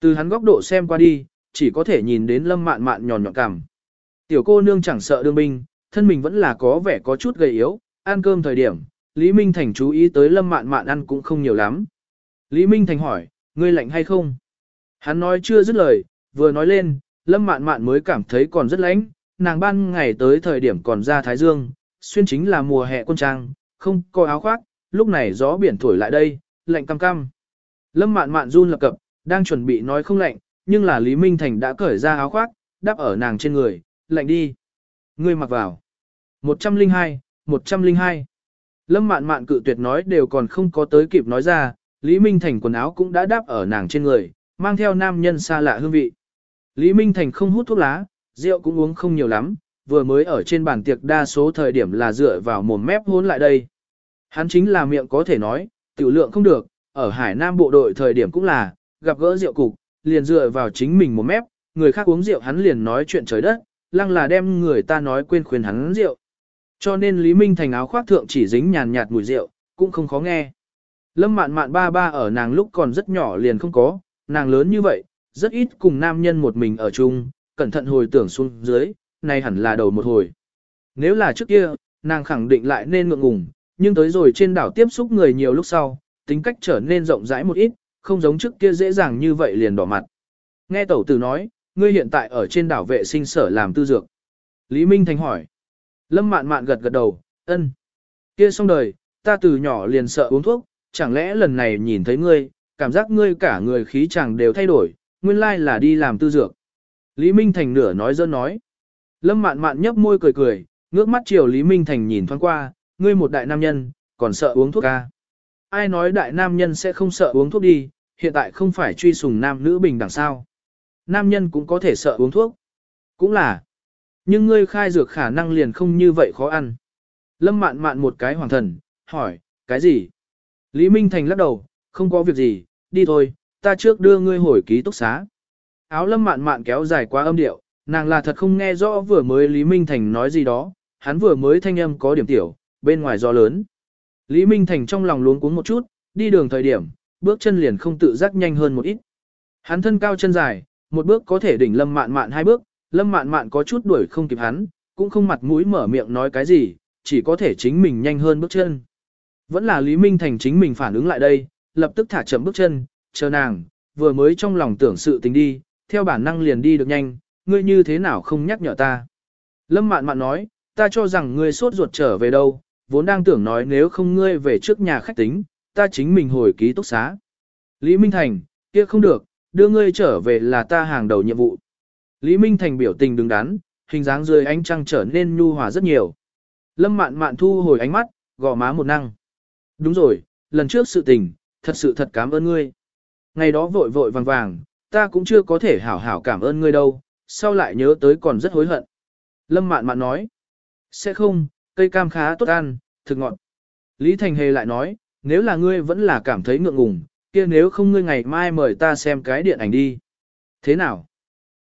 S1: Từ hắn góc độ xem qua đi, chỉ có thể nhìn đến Lâm Mạn Mạn nhòn nhọn cằm. Tiểu cô nương chẳng sợ đương binh, thân mình vẫn là có vẻ có chút gầy yếu, ăn cơm thời điểm, Lý Minh Thành chú ý tới Lâm Mạn Mạn ăn cũng không nhiều lắm. Lý Minh Thành hỏi, ngươi lạnh hay không? Hắn nói chưa dứt lời, vừa nói lên, Lâm Mạn Mạn mới cảm thấy còn rất lạnh, nàng ban ngày tới thời điểm còn ra Thái Dương, xuyên chính là mùa hè quân trang, không có áo khoác, lúc này gió biển thổi lại đây, lạnh cam cam. Lâm Mạn Mạn run lập cập, đang chuẩn bị nói không lạnh, nhưng là Lý Minh Thành đã cởi ra áo khoác, đắp ở nàng trên người, lạnh đi. Ngươi mặc vào. 102, 102. Lâm Mạn Mạn cự tuyệt nói đều còn không có tới kịp nói ra, Lý Minh Thành quần áo cũng đã đáp ở nàng trên người, mang theo nam nhân xa lạ hương vị. Lý Minh Thành không hút thuốc lá, rượu cũng uống không nhiều lắm, vừa mới ở trên bàn tiệc đa số thời điểm là dựa vào mồm mép hôn lại đây. Hắn chính là miệng có thể nói, tiểu lượng không được, ở Hải Nam bộ đội thời điểm cũng là, gặp gỡ rượu cục, liền dựa vào chính mình mồm mép, người khác uống rượu hắn liền nói chuyện trời đất, lăng là đem người ta nói quên khuyên hắn rượu. Cho nên Lý Minh Thành áo khoác thượng chỉ dính nhàn nhạt mùi rượu, cũng không khó nghe. Lâm mạn mạn ba ba ở nàng lúc còn rất nhỏ liền không có, nàng lớn như vậy, rất ít cùng nam nhân một mình ở chung, cẩn thận hồi tưởng xuống dưới, này hẳn là đầu một hồi. Nếu là trước kia, nàng khẳng định lại nên ngượng ngùng, nhưng tới rồi trên đảo tiếp xúc người nhiều lúc sau, tính cách trở nên rộng rãi một ít, không giống trước kia dễ dàng như vậy liền đỏ mặt. Nghe tẩu tử nói, ngươi hiện tại ở trên đảo vệ sinh sở làm tư dược. Lý Minh Thành hỏi. Lâm mạn mạn gật gật đầu, ân. Kia xong đời, ta từ nhỏ liền sợ uống thuốc, chẳng lẽ lần này nhìn thấy ngươi, cảm giác ngươi cả người khí chẳng đều thay đổi, nguyên lai là đi làm tư dược. Lý Minh Thành nửa nói dơ nói. Lâm mạn mạn nhấp môi cười cười, ngước mắt chiều Lý Minh Thành nhìn thoáng qua, ngươi một đại nam nhân, còn sợ uống thuốc ca. Ai nói đại nam nhân sẽ không sợ uống thuốc đi, hiện tại không phải truy sùng nam nữ bình đẳng sao. Nam nhân cũng có thể sợ uống thuốc. Cũng là. Nhưng ngươi khai dược khả năng liền không như vậy khó ăn. Lâm mạn mạn một cái hoàng thần, hỏi, cái gì? Lý Minh Thành lắc đầu, không có việc gì, đi thôi, ta trước đưa ngươi hồi ký túc xá. Áo lâm mạn mạn kéo dài quá âm điệu, nàng là thật không nghe rõ vừa mới Lý Minh Thành nói gì đó, hắn vừa mới thanh âm có điểm tiểu, bên ngoài gió lớn. Lý Minh Thành trong lòng luống cuống một chút, đi đường thời điểm, bước chân liền không tự giác nhanh hơn một ít. Hắn thân cao chân dài, một bước có thể đỉnh lâm mạn mạn hai bước, lâm mạn mạn có chút đuổi không kịp hắn, cũng không mặt mũi mở miệng nói cái gì, chỉ có thể chính mình nhanh hơn bước chân. Vẫn là Lý Minh Thành chính mình phản ứng lại đây, lập tức thả chậm bước chân, chờ nàng, vừa mới trong lòng tưởng sự tình đi, theo bản năng liền đi được nhanh, ngươi như thế nào không nhắc nhở ta. Lâm mạn mạn nói, ta cho rằng ngươi sốt ruột trở về đâu, vốn đang tưởng nói nếu không ngươi về trước nhà khách tính, ta chính mình hồi ký túc xá. Lý Minh Thành, kia không được, đưa ngươi trở về là ta hàng đầu nhiệm vụ. Lý Minh Thành biểu tình đứng đắn, hình dáng dưới ánh trăng trở nên nhu hòa rất nhiều. Lâm mạn mạn thu hồi ánh mắt, gò má một năng. Đúng rồi, lần trước sự tình, thật sự thật cảm ơn ngươi. Ngày đó vội vội vàng vàng, ta cũng chưa có thể hảo hảo cảm ơn ngươi đâu, sau lại nhớ tới còn rất hối hận. Lâm mạn mạn nói, sẽ không, cây cam khá tốt ăn, thực ngọt. Lý Thành Hề lại nói, nếu là ngươi vẫn là cảm thấy ngượng ngùng, kia nếu không ngươi ngày mai mời ta xem cái điện ảnh đi. Thế nào?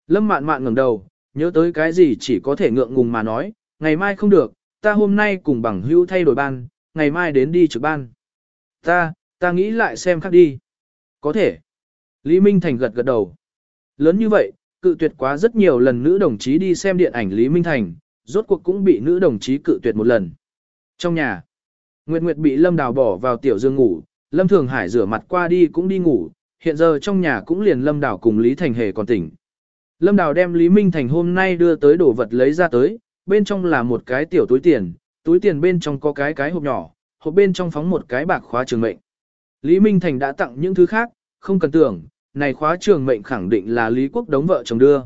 S1: Lâm mạn mạn ngẩng đầu, nhớ tới cái gì chỉ có thể ngượng ngùng mà nói, ngày mai không được, ta hôm nay cùng bằng hưu thay đổi ban, ngày mai đến đi trực ban. Ta, ta nghĩ lại xem khác đi. Có thể. Lý Minh Thành gật gật đầu. Lớn như vậy, cự tuyệt quá rất nhiều lần nữ đồng chí đi xem điện ảnh Lý Minh Thành, rốt cuộc cũng bị nữ đồng chí cự tuyệt một lần. Trong nhà, Nguyệt Nguyệt bị Lâm Đào bỏ vào tiểu dương ngủ, Lâm Thường Hải rửa mặt qua đi cũng đi ngủ, hiện giờ trong nhà cũng liền Lâm Đào cùng Lý Thành Hề còn tỉnh. Lâm Đào đem Lý Minh Thành hôm nay đưa tới đồ vật lấy ra tới, bên trong là một cái tiểu túi tiền, túi tiền bên trong có cái cái hộp nhỏ, hộp bên trong phóng một cái bạc khóa trường mệnh. Lý Minh Thành đã tặng những thứ khác, không cần tưởng, này khóa trường mệnh khẳng định là Lý Quốc đống vợ chồng đưa.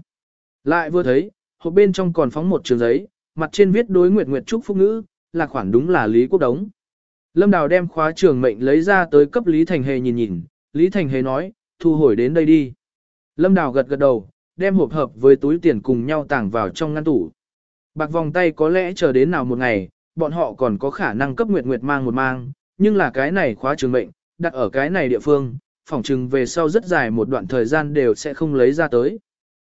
S1: Lại vừa thấy, hộp bên trong còn phóng một trường giấy, mặt trên viết đối Nguyệt Nguyệt Trúc Phúc Ngữ, là khoản đúng là Lý Quốc đống. Lâm Đào đem khóa trường mệnh lấy ra tới cấp Lý Thành Hề nhìn nhìn, Lý Thành Hề nói, thu hồi đến đây đi. Lâm Đào gật gật đầu, đem hộp hợp với túi tiền cùng nhau tàng vào trong ngăn tủ. Bạc vòng tay có lẽ chờ đến nào một ngày, bọn họ còn có khả năng cấp Nguyệt Nguyệt mang một mang, nhưng là cái này khóa trường mệnh, đặt ở cái này địa phương, phỏng chừng về sau rất dài một đoạn thời gian đều sẽ không lấy ra tới.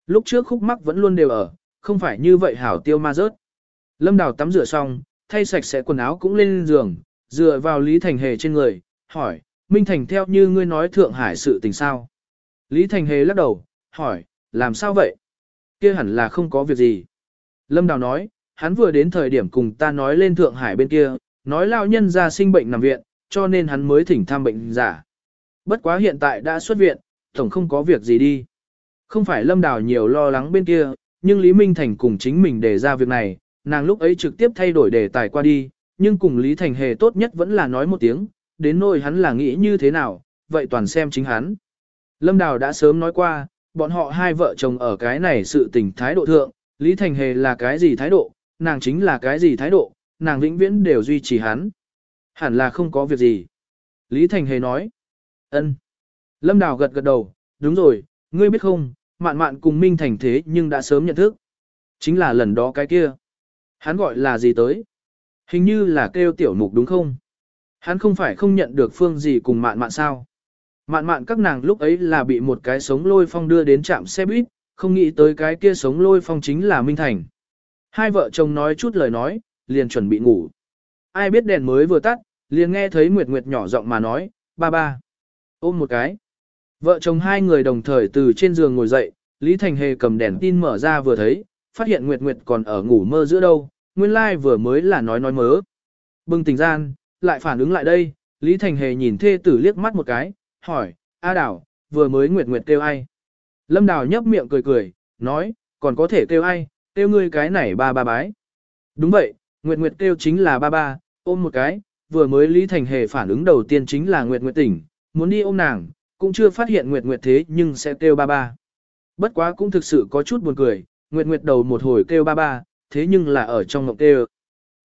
S1: Lúc trước khúc mắc vẫn luôn đều ở, không phải như vậy hảo tiêu ma rớt. Lâm Đào tắm rửa xong, thay sạch sẽ quần áo cũng lên giường, dựa vào Lý Thành Hề trên người, hỏi, Minh Thành theo như ngươi nói Thượng Hải sự tình sao? Lý Thành Hề lắc đầu, hỏi, làm sao vậy? Kia hẳn là không có việc gì. Lâm Đào nói, hắn vừa đến thời điểm cùng ta nói lên Thượng Hải bên kia, nói lao nhân ra sinh bệnh nằm viện, cho nên hắn mới thỉnh thăm bệnh giả. Bất quá hiện tại đã xuất viện, tổng không có việc gì đi. Không phải Lâm Đào nhiều lo lắng bên kia, nhưng Lý Minh Thành cùng chính mình đề ra việc này, nàng lúc ấy trực tiếp thay đổi đề tài qua đi, nhưng cùng Lý Thành Hề tốt nhất vẫn là nói một tiếng, đến nỗi hắn là nghĩ như thế nào, vậy toàn xem chính hắn. Lâm Đào đã sớm nói qua, bọn họ hai vợ chồng ở cái này sự tình thái độ thượng, Lý Thành Hề là cái gì thái độ, nàng chính là cái gì thái độ, nàng vĩnh viễn đều duy trì hắn. Hẳn là không có việc gì. Lý Thành Hề nói ân. Lâm Đào gật gật đầu, đúng rồi, ngươi biết không, mạn mạn cùng Minh Thành thế nhưng đã sớm nhận thức. Chính là lần đó cái kia. Hắn gọi là gì tới? Hình như là kêu tiểu mục đúng không? Hắn không phải không nhận được phương gì cùng mạn mạn sao? Mạn mạn các nàng lúc ấy là bị một cái sống lôi phong đưa đến trạm xe buýt, không nghĩ tới cái kia sống lôi phong chính là Minh Thành. Hai vợ chồng nói chút lời nói, liền chuẩn bị ngủ. Ai biết đèn mới vừa tắt, liền nghe thấy Nguyệt Nguyệt nhỏ giọng mà nói, ba ba. Ôm một cái. Vợ chồng hai người đồng thời từ trên giường ngồi dậy, Lý Thành Hề cầm đèn tin mở ra vừa thấy, phát hiện Nguyệt Nguyệt còn ở ngủ mơ giữa đâu, nguyên lai like vừa mới là nói nói mớ. Bừng tỉnh gian, lại phản ứng lại đây, Lý Thành Hề nhìn thê tử liếc mắt một cái, hỏi, A Đào, vừa mới Nguyệt Nguyệt kêu ai? Lâm Đào nhấp miệng cười cười, nói, còn có thể kêu ai, kêu ngươi cái này ba ba bái. Đúng vậy, Nguyệt Nguyệt kêu chính là ba ba, ôm một cái, vừa mới Lý Thành Hề phản ứng đầu tiên chính là Nguyệt Nguyệt tỉnh, muốn đi ôm nàng, cũng chưa phát hiện Nguyệt Nguyệt thế nhưng sẽ kêu ba ba. Bất quá cũng thực sự có chút buồn cười, Nguyệt Nguyệt đầu một hồi kêu ba ba, thế nhưng là ở trong mộng kêu.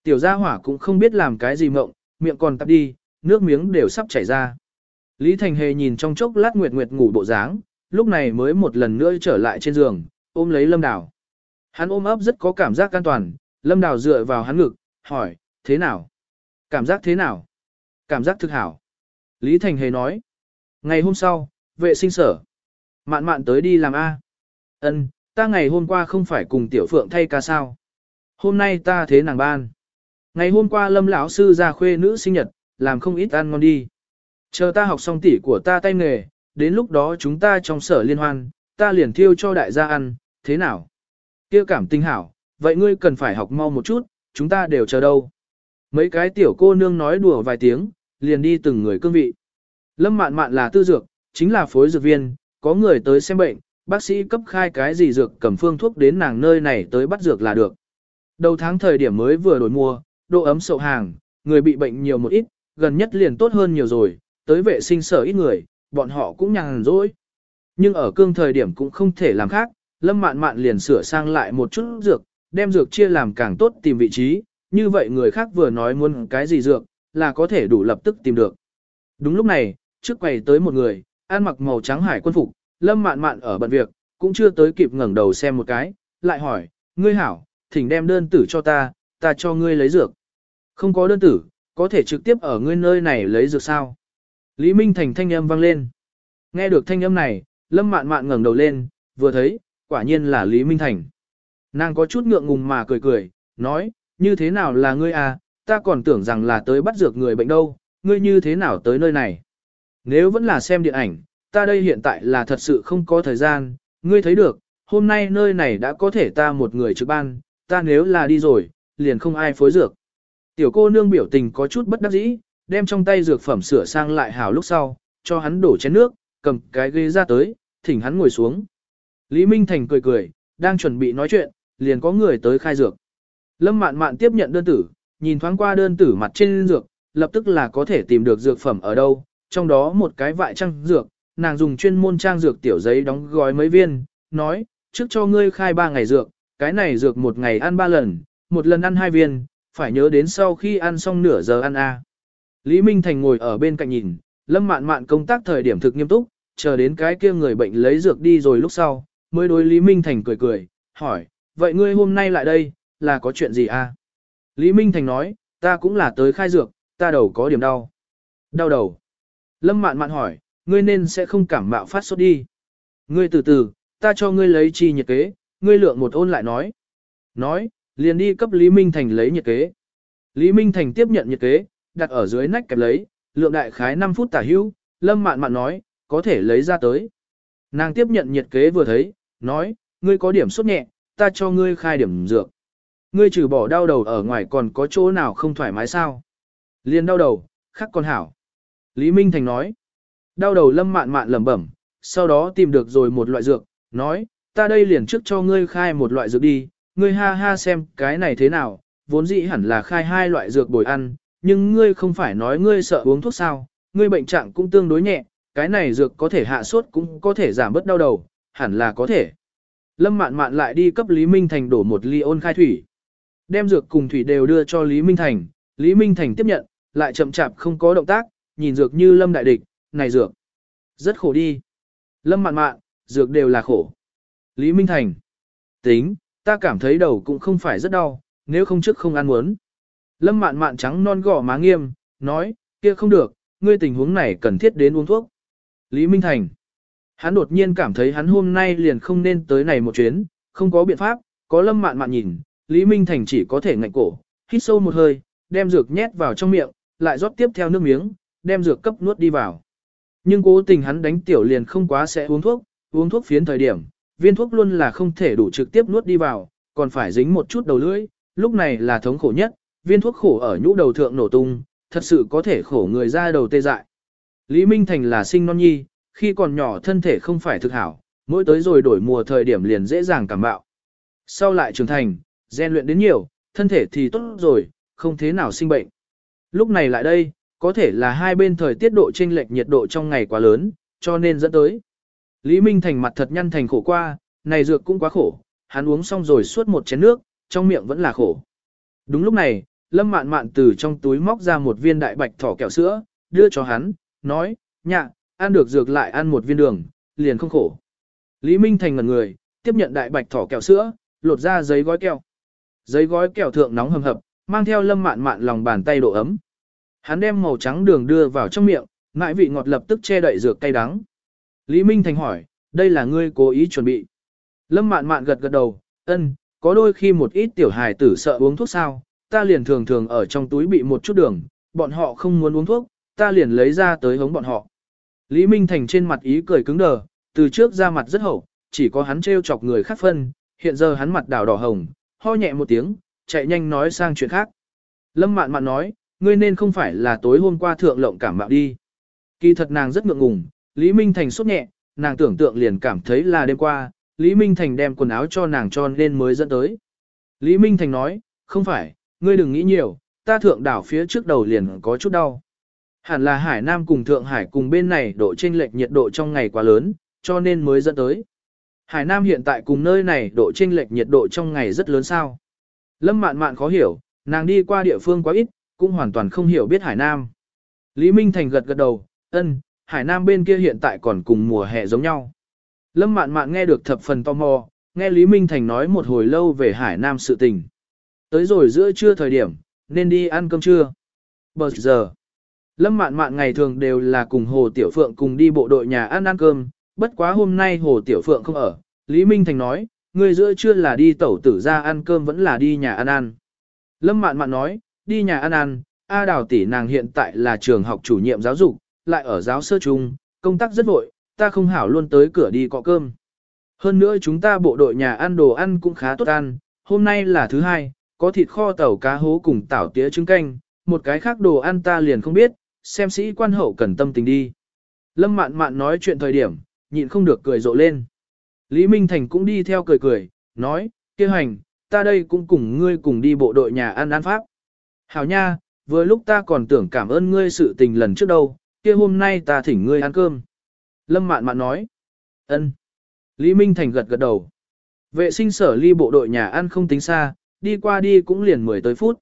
S1: Tiểu gia hỏa cũng không biết làm cái gì mộng, miệng còn tắp đi, nước miếng đều sắp chảy ra. Lý Thành Hề nhìn trong chốc lát Nguyệt Nguyệt ngủ bộ dáng, lúc này mới một lần nữa trở lại trên giường, ôm lấy Lâm Đào. Hắn ôm ấp rất có cảm giác an toàn, Lâm Đào dựa vào hắn ngực, hỏi, thế nào? Cảm giác thế nào? Cảm giác thực hảo. Lý Thành Hề nói. Ngày hôm sau, vệ sinh sở. Mạn mạn tới đi làm A. Ân, ta ngày hôm qua không phải cùng tiểu phượng thay ca sao. Hôm nay ta thế nàng ban. Ngày hôm qua lâm lão sư ra khuê nữ sinh nhật, làm không ít ăn ngon đi. Chờ ta học xong tỉ của ta tay nghề, đến lúc đó chúng ta trong sở liên hoan, ta liền thiêu cho đại gia ăn, thế nào? kia cảm tinh hảo, vậy ngươi cần phải học mau một chút, chúng ta đều chờ đâu. Mấy cái tiểu cô nương nói đùa vài tiếng, liền đi từng người cương vị. Lâm mạn mạn là tư dược, chính là phối dược viên, có người tới xem bệnh, bác sĩ cấp khai cái gì dược cầm phương thuốc đến nàng nơi này tới bắt dược là được. Đầu tháng thời điểm mới vừa đổi mua, độ ấm sậu hàng, người bị bệnh nhiều một ít, gần nhất liền tốt hơn nhiều rồi, tới vệ sinh sở ít người, bọn họ cũng nhàn rỗi. Nhưng ở cương thời điểm cũng không thể làm khác, lâm mạn mạn liền sửa sang lại một chút dược, đem dược chia làm càng tốt tìm vị trí, như vậy người khác vừa nói muốn cái gì dược, là có thể đủ lập tức tìm được. Đúng lúc này, trước quầy tới một người, ăn mặc màu trắng hải quân phục, lâm mạn mạn ở bận việc, cũng chưa tới kịp ngẩng đầu xem một cái, lại hỏi, ngươi hảo, thỉnh đem đơn tử cho ta, ta cho ngươi lấy dược. Không có đơn tử, có thể trực tiếp ở ngươi nơi này lấy dược sao? Lý Minh Thành thanh âm vang lên. Nghe được thanh âm này, lâm mạn mạn ngẩng đầu lên, vừa thấy, quả nhiên là Lý Minh Thành. Nàng có chút ngượng ngùng mà cười cười, nói, như thế nào là ngươi à, ta còn tưởng rằng là tới bắt dược người bệnh đâu, ngươi như thế nào tới nơi này. Nếu vẫn là xem điện ảnh, ta đây hiện tại là thật sự không có thời gian, ngươi thấy được, hôm nay nơi này đã có thể ta một người trực ban, ta nếu là đi rồi, liền không ai phối dược. Tiểu cô nương biểu tình có chút bất đắc dĩ, đem trong tay dược phẩm sửa sang lại hào. lúc sau, cho hắn đổ chén nước, cầm cái ghế ra tới, thỉnh hắn ngồi xuống. Lý Minh Thành cười cười, đang chuẩn bị nói chuyện, liền có người tới khai dược. Lâm mạn mạn tiếp nhận đơn tử, nhìn thoáng qua đơn tử mặt trên dược, lập tức là có thể tìm được dược phẩm ở đâu, trong đó một cái vại trang dược, nàng dùng chuyên môn trang dược tiểu giấy đóng gói mấy viên, nói, trước cho ngươi khai ba ngày dược, cái này dược một ngày ăn ba lần, một lần ăn hai viên, phải nhớ đến sau khi ăn xong nửa giờ ăn a. Lý Minh Thành ngồi ở bên cạnh nhìn, lâm mạn mạn công tác thời điểm thực nghiêm túc, chờ đến cái kia người bệnh lấy dược đi rồi lúc sau, mới đối Lý Minh Thành cười cười, hỏi, vậy ngươi hôm nay lại đây, là có chuyện gì a? Lý Minh Thành nói, ta cũng là tới khai dược, ta đầu có điểm đau. Đau đầu. Lâm mạn mạn hỏi, ngươi nên sẽ không cảm mạo phát sốt đi. Ngươi từ từ, ta cho ngươi lấy chi nhiệt kế, ngươi lượng một ôn lại nói. Nói, liền đi cấp Lý Minh Thành lấy nhiệt kế. Lý Minh Thành tiếp nhận nhiệt kế, đặt ở dưới nách kẹp lấy, lượng đại khái 5 phút tả hữu, Lâm Mạn Mạn nói, có thể lấy ra tới. Nàng tiếp nhận nhiệt kế vừa thấy, nói, ngươi có điểm sốt nhẹ, ta cho ngươi khai điểm dược. Ngươi trừ bỏ đau đầu ở ngoài còn có chỗ nào không thoải mái sao? Liền đau đầu, khắc con hảo. Lý Minh Thành nói, đau đầu Lâm Mạn Mạn lẩm bẩm, sau đó tìm được rồi một loại dược, nói, ta đây liền trước cho ngươi khai một loại dược đi, ngươi ha ha xem cái này thế nào, vốn dĩ hẳn là khai hai loại dược bồi ăn, nhưng ngươi không phải nói ngươi sợ uống thuốc sao, ngươi bệnh trạng cũng tương đối nhẹ, cái này dược có thể hạ sốt cũng có thể giảm bớt đau đầu, hẳn là có thể. Lâm mạn mạn lại đi cấp Lý Minh Thành đổ một ly ôn khai thủy. Đem dược cùng thủy đều đưa cho Lý Minh Thành, Lý Minh Thành tiếp nhận, lại chậm chạp không có động tác, nhìn dược như Lâm đại địch, này dược. Rất khổ đi. Lâm mạn mạn, dược đều là khổ. Lý Minh Thành. Tính, ta cảm thấy đầu cũng không phải rất đau, nếu không trước không ăn muốn. Lâm mạn mạn trắng non gỏ má nghiêm, nói, kia không được, ngươi tình huống này cần thiết đến uống thuốc. Lý Minh Thành. Hắn đột nhiên cảm thấy hắn hôm nay liền không nên tới này một chuyến, không có biện pháp, có lâm mạn mạn nhìn, Lý Minh Thành chỉ có thể ngạnh cổ, hít sâu một hơi, đem dược nhét vào trong miệng, lại rót tiếp theo nước miếng, đem dược cấp nuốt đi vào. Nhưng cố tình hắn đánh tiểu liền không quá sẽ uống thuốc, uống thuốc phiến thời điểm, viên thuốc luôn là không thể đủ trực tiếp nuốt đi vào, còn phải dính một chút đầu lưỡi, lúc này là thống khổ nhất, viên thuốc khổ ở nhũ đầu thượng nổ tung, thật sự có thể khổ người ra đầu tê dại. Lý Minh Thành là sinh non nhi, khi còn nhỏ thân thể không phải thực hảo, mỗi tới rồi đổi mùa thời điểm liền dễ dàng cảm bạo. Sau lại trưởng thành, gian luyện đến nhiều, thân thể thì tốt rồi, không thế nào sinh bệnh. Lúc này lại đây, có thể là hai bên thời tiết độ chênh lệch nhiệt độ trong ngày quá lớn, cho nên dẫn tới. Lý Minh Thành mặt thật nhăn thành khổ qua, này dược cũng quá khổ, hắn uống xong rồi suốt một chén nước, trong miệng vẫn là khổ. Đúng lúc này, Lâm Mạn Mạn từ trong túi móc ra một viên đại bạch thỏ kẹo sữa, đưa cho hắn, nói, nhạ, ăn được dược lại ăn một viên đường, liền không khổ. Lý Minh Thành ngẩn người, tiếp nhận đại bạch thỏ kẹo sữa, lột ra giấy gói kẹo. Giấy gói kẹo thượng nóng hầm hập, mang theo Lâm Mạn Mạn lòng bàn tay độ ấm. Hắn đem màu trắng đường đưa vào trong miệng, ngại vị ngọt lập tức che đậy dược cay đắng. Lý Minh Thành hỏi, đây là ngươi cố ý chuẩn bị. Lâm Mạn Mạn gật gật đầu, ân, có đôi khi một ít tiểu hài tử sợ uống thuốc sao, ta liền thường thường ở trong túi bị một chút đường, bọn họ không muốn uống thuốc, ta liền lấy ra tới hống bọn họ. Lý Minh Thành trên mặt ý cười cứng đờ, từ trước ra mặt rất hậu, chỉ có hắn trêu chọc người khác phân, hiện giờ hắn mặt đảo đỏ hồng, ho nhẹ một tiếng, chạy nhanh nói sang chuyện khác. Lâm Mạn Mạn nói, ngươi nên không phải là tối hôm qua thượng lộng cảm mạo đi. Kỳ thật nàng rất ngượng ngùng, Lý Minh Thành sốt nhẹ, nàng tưởng tượng liền cảm thấy là đêm qua, Lý Minh Thành đem quần áo cho nàng cho nên mới dẫn tới. Lý Minh Thành nói, không phải, ngươi đừng nghĩ nhiều, ta thượng đảo phía trước đầu liền có chút đau. Hẳn là Hải Nam cùng Thượng Hải cùng bên này độ chênh lệch nhiệt độ trong ngày quá lớn, cho nên mới dẫn tới. Hải Nam hiện tại cùng nơi này độ chênh lệch nhiệt độ trong ngày rất lớn sao. Lâm mạn mạn khó hiểu, nàng đi qua địa phương quá ít, cũng hoàn toàn không hiểu biết Hải Nam. Lý Minh Thành gật gật đầu, ân, Hải Nam bên kia hiện tại còn cùng mùa hè giống nhau. Lâm mạn mạn nghe được thập phần tò mò, nghe Lý Minh Thành nói một hồi lâu về Hải Nam sự tình. Tới rồi giữa trưa thời điểm, nên đi ăn cơm trưa. Bờ giờ, Lâm mạn mạn ngày thường đều là cùng Hồ Tiểu Phượng cùng đi bộ đội nhà ăn ăn cơm, bất quá hôm nay Hồ Tiểu Phượng không ở. Lý Minh Thành nói, người giữa trưa là đi tẩu tử ra ăn cơm vẫn là đi nhà ăn ăn. Lâm mạn mạn nói, đi nhà ăn ăn, A Đào tỷ nàng hiện tại là trường học chủ nhiệm giáo dục, lại ở giáo sơ trung, công tác rất vội, ta không hảo luôn tới cửa đi cọ cơm. Hơn nữa chúng ta bộ đội nhà ăn đồ ăn cũng khá tốt ăn, hôm nay là thứ hai, có thịt kho tàu cá hố cùng tảo tía trứng canh, một cái khác đồ ăn ta liền không biết, xem sĩ quan hậu cần tâm tình đi. Lâm mạn mạn nói chuyện thời điểm, nhịn không được cười rộ lên. Lý Minh Thành cũng đi theo cười cười, nói, kia hành, ta đây cũng cùng ngươi cùng đi bộ đội nhà ăn ăn pháp. Hảo nha, vừa lúc ta còn tưởng cảm ơn ngươi sự tình lần trước đâu, kia hôm nay ta thỉnh ngươi ăn cơm. Lâm mạn mạn nói. ân. Lý Minh Thành gật gật đầu. Vệ sinh sở ly bộ đội nhà ăn không tính xa, đi qua đi cũng liền 10 tới phút.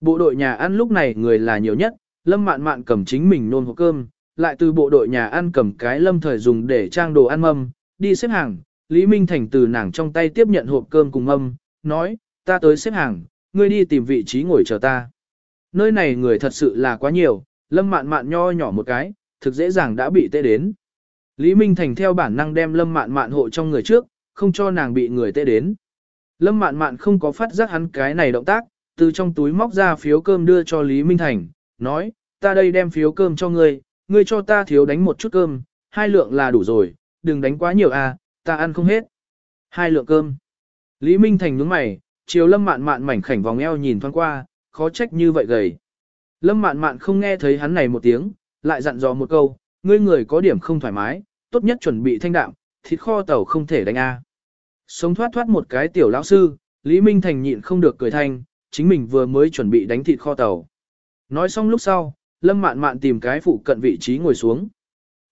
S1: Bộ đội nhà ăn lúc này người là nhiều nhất, Lâm mạn mạn cầm chính mình nôn hộp cơm, lại từ bộ đội nhà ăn cầm cái lâm thời dùng để trang đồ ăn mâm, đi xếp hàng, Lý Minh Thành từ nàng trong tay tiếp nhận hộp cơm cùng mâm, nói, ta tới xếp hàng, ngươi đi tìm vị trí ngồi chờ ta. Nơi này người thật sự là quá nhiều, lâm mạn mạn nho nhỏ một cái, thực dễ dàng đã bị tê đến. Lý Minh Thành theo bản năng đem lâm mạn mạn hộ trong người trước, không cho nàng bị người tê đến. Lâm mạn mạn không có phát giác hắn cái này động tác, từ trong túi móc ra phiếu cơm đưa cho Lý Minh Thành, nói, ta đây đem phiếu cơm cho ngươi, ngươi cho ta thiếu đánh một chút cơm, hai lượng là đủ rồi, đừng đánh quá nhiều à, ta ăn không hết. Hai lượng cơm. Lý Minh Thành nhướng mày, chiều lâm mạn mạn mảnh khảnh vòng eo nhìn thoáng qua, khó trách như vậy gầy. Lâm mạn mạn không nghe thấy hắn này một tiếng, lại dặn dò một câu, ngươi người có điểm không thoải mái, tốt nhất chuẩn bị thanh đạm, thịt kho tàu không thể đánh a. Sống thoát thoát một cái tiểu lão sư, Lý Minh Thành nhịn không được cười thanh, chính mình vừa mới chuẩn bị đánh thịt kho tàu. Nói xong lúc sau, Lâm mạn mạn tìm cái phụ cận vị trí ngồi xuống.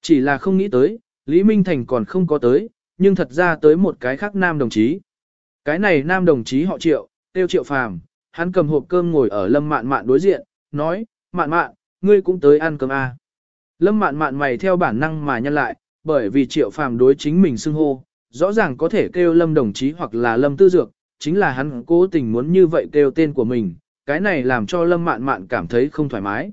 S1: Chỉ là không nghĩ tới, Lý Minh Thành còn không có tới, nhưng thật ra tới một cái khác nam đồng chí. Cái này nam đồng chí họ triệu, tiêu triệu phàm, hắn cầm hộp cơm ngồi ở lâm mạn mạn đối diện, nói, mạn mạn, ngươi cũng tới ăn cơm à. Lâm mạn mạn mày theo bản năng mà nhân lại, bởi vì triệu phàm đối chính mình xưng hô, rõ ràng có thể kêu lâm đồng chí hoặc là lâm tư dược, chính là hắn cố tình muốn như vậy kêu tên của mình, cái này làm cho lâm mạn mạn cảm thấy không thoải mái.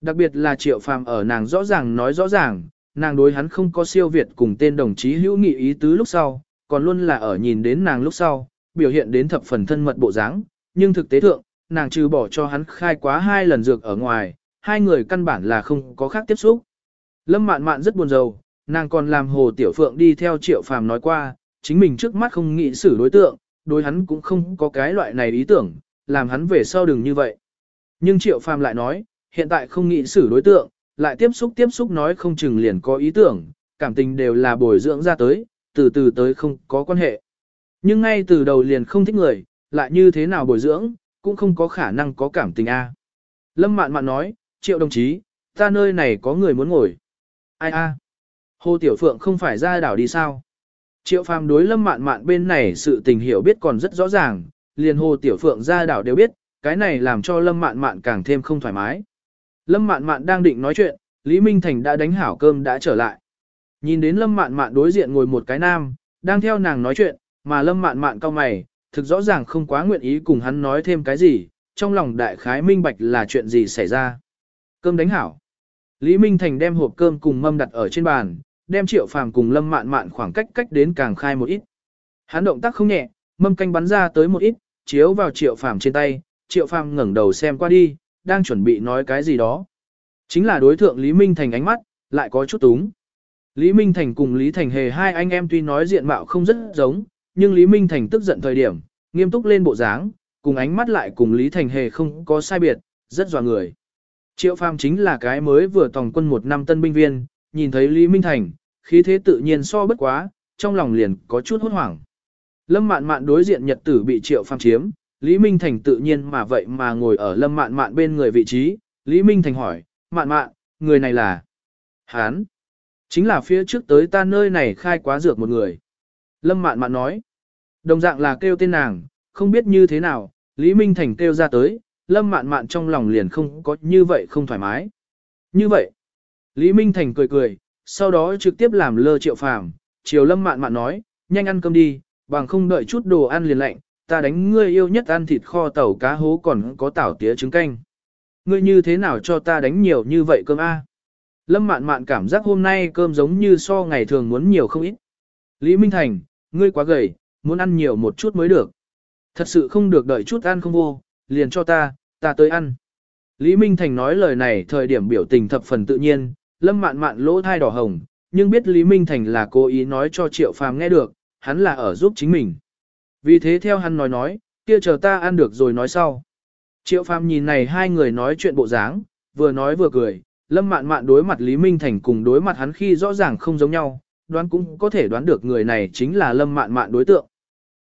S1: Đặc biệt là triệu phàm ở nàng rõ ràng nói rõ ràng, nàng đối hắn không có siêu việt cùng tên đồng chí hữu nghị ý tứ lúc sau, còn luôn là ở nhìn đến nàng lúc sau, biểu hiện đến thập phần thân mật bộ dáng, nhưng thực tế thượng, nàng trừ bỏ cho hắn khai quá hai lần dược ở ngoài, hai người căn bản là không có khác tiếp xúc. Lâm mạn mạn rất buồn rầu, nàng còn làm hồ tiểu phượng đi theo triệu phàm nói qua, chính mình trước mắt không nghĩ xử đối tượng, đối hắn cũng không có cái loại này ý tưởng, làm hắn về sau đừng như vậy. Nhưng triệu phàm lại nói, hiện tại không nghĩ xử đối tượng, lại tiếp xúc tiếp xúc nói không chừng liền có ý tưởng, cảm tình đều là bồi dưỡng ra tới, từ từ tới không có quan hệ. Nhưng ngay từ đầu liền không thích người, lại như thế nào bồi dưỡng, cũng không có khả năng có cảm tình a. Lâm mạn mạn nói, triệu đồng chí, ta nơi này có người muốn ngồi. Ai a? Hồ Tiểu Phượng không phải ra đảo đi sao? Triệu phàm đối lâm mạn mạn bên này sự tình hiểu biết còn rất rõ ràng, liền Hồ Tiểu Phượng ra đảo đều biết, cái này làm cho lâm mạn mạn càng thêm không thoải mái. Lâm mạn mạn đang định nói chuyện, Lý Minh Thành đã đánh hảo cơm đã trở lại. Nhìn đến lâm mạn mạn đối diện ngồi một cái nam, đang theo nàng nói chuyện, mà lâm mạn mạn cao mày, thực rõ ràng không quá nguyện ý cùng hắn nói thêm cái gì, trong lòng đại khái minh bạch là chuyện gì xảy ra. Cơm đánh hảo. Lý Minh Thành đem hộp cơm cùng mâm đặt ở trên bàn, đem triệu phàm cùng lâm mạn mạn khoảng cách cách đến càng khai một ít. Hắn động tác không nhẹ, mâm canh bắn ra tới một ít, chiếu vào triệu phàm trên tay, triệu phàm ngẩng đầu xem qua đi, đang chuẩn bị nói cái gì đó. Chính là đối thượng Lý Minh Thành ánh mắt, lại có chút túng. Lý Minh Thành cùng Lý Thành Hề hai anh em tuy nói diện mạo không rất giống, nhưng Lý Minh Thành tức giận thời điểm, nghiêm túc lên bộ dáng, cùng ánh mắt lại cùng Lý Thành Hề không có sai biệt, rất dọa người. Triệu Phàm chính là cái mới vừa tòng quân một năm tân binh viên, nhìn thấy Lý Minh Thành, khí thế tự nhiên so bất quá, trong lòng liền có chút hốt hoảng. Lâm Mạn Mạn đối diện nhật tử bị Triệu Phàm chiếm, Lý Minh Thành tự nhiên mà vậy mà ngồi ở Lâm Mạn Mạn bên người vị trí, Lý Minh Thành hỏi, Mạn Mạn, người này là? Hán. Chính là phía trước tới ta nơi này khai quá dược một người. Lâm Mạn Mạn nói, đồng dạng là kêu tên nàng, không biết như thế nào, Lý Minh Thành kêu ra tới, Lâm Mạn Mạn trong lòng liền không có như vậy không thoải mái. Như vậy, Lý Minh Thành cười cười, sau đó trực tiếp làm lơ triệu phàm, chiều Lâm Mạn Mạn nói, nhanh ăn cơm đi, bằng không đợi chút đồ ăn liền lạnh, ta đánh ngươi yêu nhất ăn thịt kho tàu cá hố còn có tảo tía trứng canh. Ngươi như thế nào cho ta đánh nhiều như vậy cơm a? Lâm mạn mạn cảm giác hôm nay cơm giống như so ngày thường muốn nhiều không ít. Lý Minh Thành, ngươi quá gầy, muốn ăn nhiều một chút mới được. Thật sự không được đợi chút ăn không vô, liền cho ta, ta tới ăn. Lý Minh Thành nói lời này thời điểm biểu tình thập phần tự nhiên, lâm mạn mạn lỗ thai đỏ hồng, nhưng biết Lý Minh Thành là cố ý nói cho Triệu Phàm nghe được, hắn là ở giúp chính mình. Vì thế theo hắn nói nói, kia chờ ta ăn được rồi nói sau. Triệu Phàm nhìn này hai người nói chuyện bộ dáng, vừa nói vừa cười, Lâm Mạn Mạn đối mặt Lý Minh Thành cùng đối mặt hắn khi rõ ràng không giống nhau, đoán cũng có thể đoán được người này chính là Lâm Mạn Mạn đối tượng.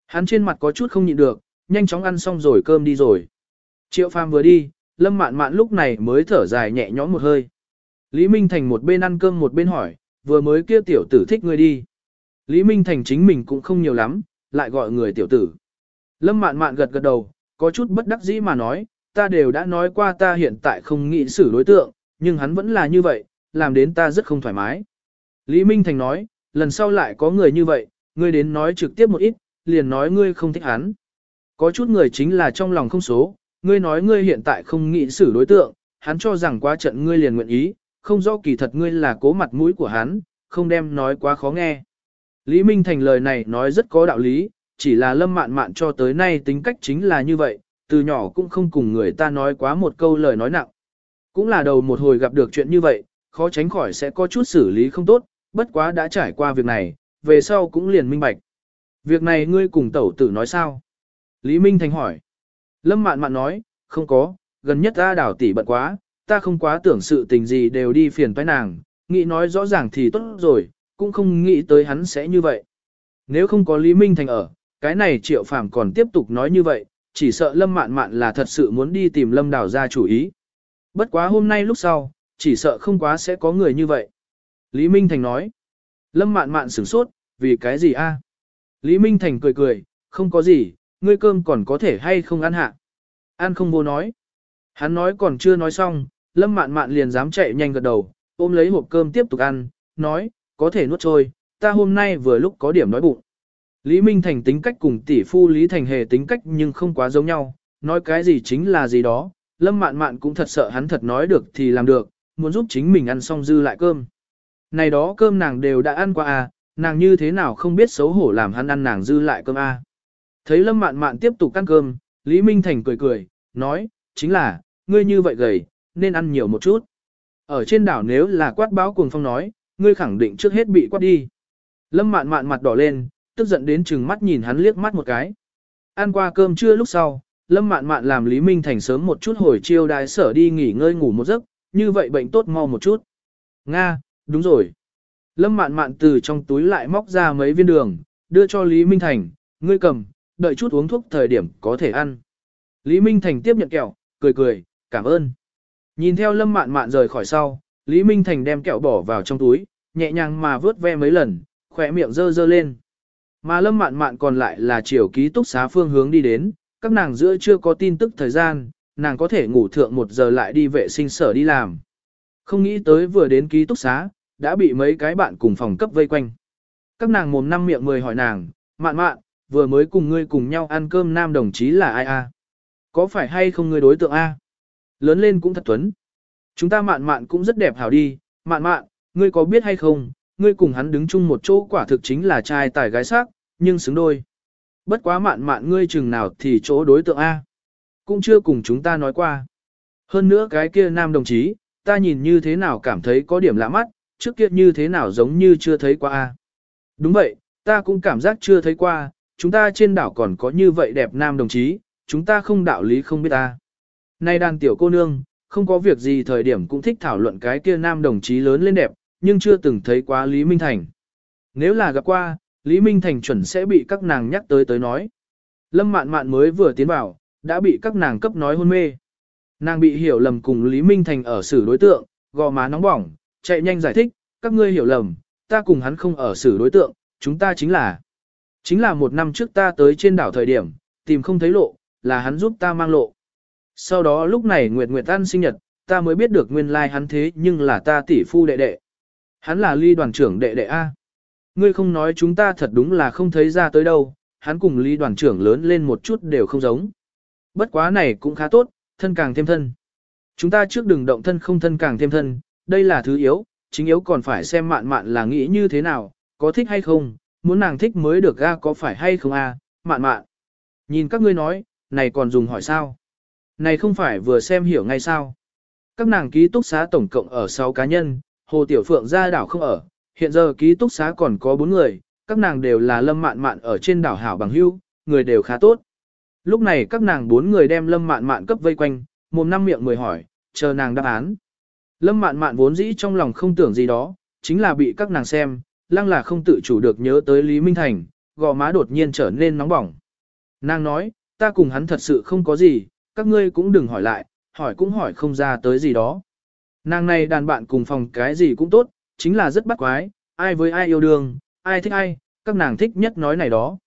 S1: Hắn trên mặt có chút không nhịn được, nhanh chóng ăn xong rồi cơm đi rồi. Triệu Phàm vừa đi, Lâm Mạn Mạn lúc này mới thở dài nhẹ nhõm một hơi. Lý Minh Thành một bên ăn cơm một bên hỏi, vừa mới kia tiểu tử thích ngươi đi. Lý Minh Thành chính mình cũng không nhiều lắm, lại gọi người tiểu tử. Lâm Mạn Mạn gật gật đầu, có chút bất đắc dĩ mà nói, ta đều đã nói qua ta hiện tại không nghĩ xử đối tượng, nhưng hắn vẫn là như vậy, làm đến ta rất không thoải mái. Lý Minh Thành nói, lần sau lại có người như vậy, ngươi đến nói trực tiếp một ít, liền nói ngươi không thích hắn. Có chút người chính là trong lòng không số, ngươi nói ngươi hiện tại không nghĩ xử đối tượng, hắn cho rằng qua trận ngươi liền nguyện ý, không rõ kỳ thật ngươi là cố mặt mũi của hắn, không đem nói quá khó nghe. Lý Minh Thành lời này nói rất có đạo lý, chỉ là lâm mạn mạn cho tới nay tính cách chính là như vậy, từ nhỏ cũng không cùng người ta nói quá một câu lời nói nặng. Cũng là đầu một hồi gặp được chuyện như vậy, khó tránh khỏi sẽ có chút xử lý không tốt, bất quá đã trải qua việc này, về sau cũng liền minh bạch. Việc này ngươi cùng tẩu tử nói sao? Lý Minh Thành hỏi. Lâm mạn mạn nói, không có, gần nhất ta đảo tỷ bận quá, ta không quá tưởng sự tình gì đều đi phiền toái nàng, nghĩ nói rõ ràng thì tốt rồi, cũng không nghĩ tới hắn sẽ như vậy. Nếu không có Lý Minh Thành ở, cái này triệu phàm còn tiếp tục nói như vậy, chỉ sợ Lâm Mạn Mạn là thật sự muốn đi tìm Lâm Đào ra chủ ý. Bất quá hôm nay lúc sau, chỉ sợ không quá sẽ có người như vậy. Lý Minh Thành nói, Lâm Mạn Mạn sửng sốt, vì cái gì a? Lý Minh Thành cười cười, không có gì, ngươi cơm còn có thể hay không ăn hạ. An không vô nói. Hắn nói còn chưa nói xong, Lâm Mạn Mạn liền dám chạy nhanh gật đầu, ôm lấy hộp cơm tiếp tục ăn, nói, có thể nuốt trôi, ta hôm nay vừa lúc có điểm nói bụng. Lý Minh Thành tính cách cùng tỷ phu Lý Thành Hề tính cách nhưng không quá giống nhau, nói cái gì chính là gì đó, Lâm Mạn Mạn cũng thật sợ hắn thật nói được thì làm được, muốn giúp chính mình ăn xong dư lại cơm. Này đó cơm nàng đều đã ăn qua à, nàng như thế nào không biết xấu hổ làm hắn ăn nàng dư lại cơm à. Thấy Lâm Mạn Mạn tiếp tục ăn cơm, Lý Minh Thành cười cười, nói, chính là, ngươi như vậy gầy, nên ăn nhiều một chút. Ở trên đảo nếu là quát báo cuồng phong nói, ngươi khẳng định trước hết bị quát đi. Lâm Mạn Mạn mặt đỏ lên, tức giận đến chừng mắt nhìn hắn liếc mắt một cái. Ăn qua cơm trưa lúc sau, Lâm Mạn Mạn làm Lý Minh Thành sớm một chút hồi chiêu đái sở đi nghỉ ngơi ngủ một giấc, như vậy bệnh tốt mau một chút. Nga, đúng rồi. Lâm Mạn Mạn từ trong túi lại móc ra mấy viên đường, đưa cho Lý Minh Thành, ngươi cầm, đợi chút uống thuốc thời điểm có thể ăn. Lý Minh Thành tiếp nhận kẹo, cười cười, cảm ơn. Nhìn theo Lâm Mạn Mạn rời khỏi sau, Lý Minh Thành đem kẹo bỏ vào trong túi, nhẹ nhàng mà vớt ve mấy lần, khỏe miệng dơ dơ lên. Mà lâm mạn mạn còn lại là chiều ký túc xá phương hướng đi đến, các nàng giữa chưa có tin tức thời gian, nàng có thể ngủ thượng một giờ lại đi vệ sinh sở đi làm. Không nghĩ tới vừa đến ký túc xá, đã bị mấy cái bạn cùng phòng cấp vây quanh. Các nàng mồm năm miệng mười hỏi nàng, mạn mạn, vừa mới cùng ngươi cùng nhau ăn cơm nam đồng chí là ai a? Có phải hay không ngươi đối tượng a? Lớn lên cũng thật tuấn. Chúng ta mạn mạn cũng rất đẹp hảo đi, mạn mạn, ngươi có biết hay không, ngươi cùng hắn đứng chung một chỗ quả thực chính là trai tài gái sắc, nhưng xứng đôi. Bất quá mạn mạn ngươi chừng nào thì chỗ đối tượng A. Cũng chưa cùng chúng ta nói qua. Hơn nữa cái kia nam đồng chí, ta nhìn như thế nào cảm thấy có điểm lạ mắt, trước kia như thế nào giống như chưa thấy qua A. Đúng vậy, ta cũng cảm giác chưa thấy qua, chúng ta trên đảo còn có như vậy đẹp nam đồng chí, chúng ta không đạo lý không biết ta. Nay đàn tiểu cô nương, không có việc gì thời điểm cũng thích thảo luận cái kia nam đồng chí lớn lên đẹp, nhưng chưa từng thấy quá Lý Minh Thành. Nếu là gặp qua, Lý Minh Thành chuẩn sẽ bị các nàng nhắc tới tới nói. Lâm mạn mạn mới vừa tiến vào, đã bị các nàng cấp nói hôn mê. Nàng bị hiểu lầm cùng Lý Minh Thành ở xử đối tượng, gò má nóng bỏng, chạy nhanh giải thích, các ngươi hiểu lầm, ta cùng hắn không ở xử đối tượng, chúng ta chính là. Chính là một năm trước ta tới trên đảo thời điểm, tìm không thấy lộ, là hắn giúp ta mang lộ. Sau đó lúc này Nguyệt Nguyệt ăn sinh nhật, ta mới biết được nguyên lai like hắn thế nhưng là ta tỷ phu đệ đệ. Hắn là ly đoàn trưởng đệ đệ A. Ngươi không nói chúng ta thật đúng là không thấy ra tới đâu, hắn cùng ly đoàn trưởng lớn lên một chút đều không giống. Bất quá này cũng khá tốt, thân càng thêm thân. Chúng ta trước đừng động thân không thân càng thêm thân, đây là thứ yếu, chính yếu còn phải xem mạn mạn là nghĩ như thế nào, có thích hay không, muốn nàng thích mới được ga có phải hay không a, mạn mạn. Nhìn các ngươi nói, này còn dùng hỏi sao? Này không phải vừa xem hiểu ngay sao? Các nàng ký túc xá tổng cộng ở 6 cá nhân, Hồ Tiểu Phượng ra đảo không ở, hiện giờ ký túc xá còn có 4 người, các nàng đều là lâm mạn mạn ở trên đảo hảo bằng Hưu, người đều khá tốt. Lúc này các nàng bốn người đem lâm mạn mạn cấp vây quanh, mồm năm miệng mười hỏi, chờ nàng đáp án. Lâm mạn mạn vốn dĩ trong lòng không tưởng gì đó, chính là bị các nàng xem, lăng là không tự chủ được nhớ tới Lý Minh Thành, gò má đột nhiên trở nên nóng bỏng. Nàng nói, ta cùng hắn thật sự không có gì, các ngươi cũng đừng hỏi lại, hỏi cũng hỏi không ra tới gì đó. Nàng này đàn bạn cùng phòng cái gì cũng tốt, chính là rất bắt quái, ai với ai yêu đương, ai thích ai, các nàng thích nhất nói này đó.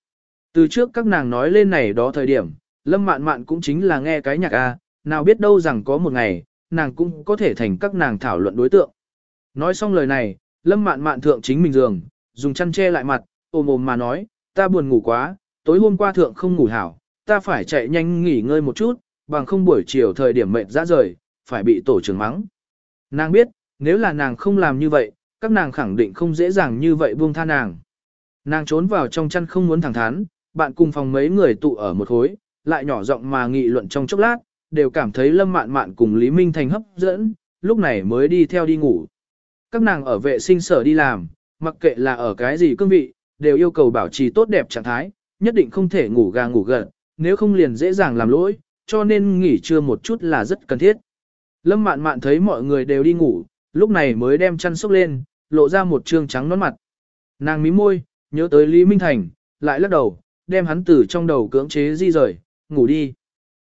S1: Từ trước các nàng nói lên này đó thời điểm, lâm mạn mạn cũng chính là nghe cái nhạc A, nào biết đâu rằng có một ngày, nàng cũng có thể thành các nàng thảo luận đối tượng. Nói xong lời này, lâm mạn mạn thượng chính mình giường, dùng chăn che lại mặt, ôm ôm mà nói, ta buồn ngủ quá, tối hôm qua thượng không ngủ hảo, ta phải chạy nhanh nghỉ ngơi một chút, bằng không buổi chiều thời điểm mệt ra rời, phải bị tổ trưởng mắng. Nàng biết, nếu là nàng không làm như vậy, các nàng khẳng định không dễ dàng như vậy buông tha nàng. Nàng trốn vào trong chăn không muốn thẳng thắn, bạn cùng phòng mấy người tụ ở một khối, lại nhỏ giọng mà nghị luận trong chốc lát, đều cảm thấy Lâm Mạn Mạn cùng Lý Minh Thành hấp dẫn, lúc này mới đi theo đi ngủ. Các nàng ở vệ sinh sở đi làm, mặc kệ là ở cái gì cương vị, đều yêu cầu bảo trì tốt đẹp trạng thái, nhất định không thể ngủ gà ngủ gật, nếu không liền dễ dàng làm lỗi, cho nên nghỉ trưa một chút là rất cần thiết. Lâm Mạn Mạn thấy mọi người đều đi ngủ, lúc này mới đem chăn xốc lên, lộ ra một trương trắng nón mặt. Nàng mím môi, nhớ tới Lý Minh Thành, lại lắc đầu, đem hắn từ trong đầu cưỡng chế di rời, ngủ đi.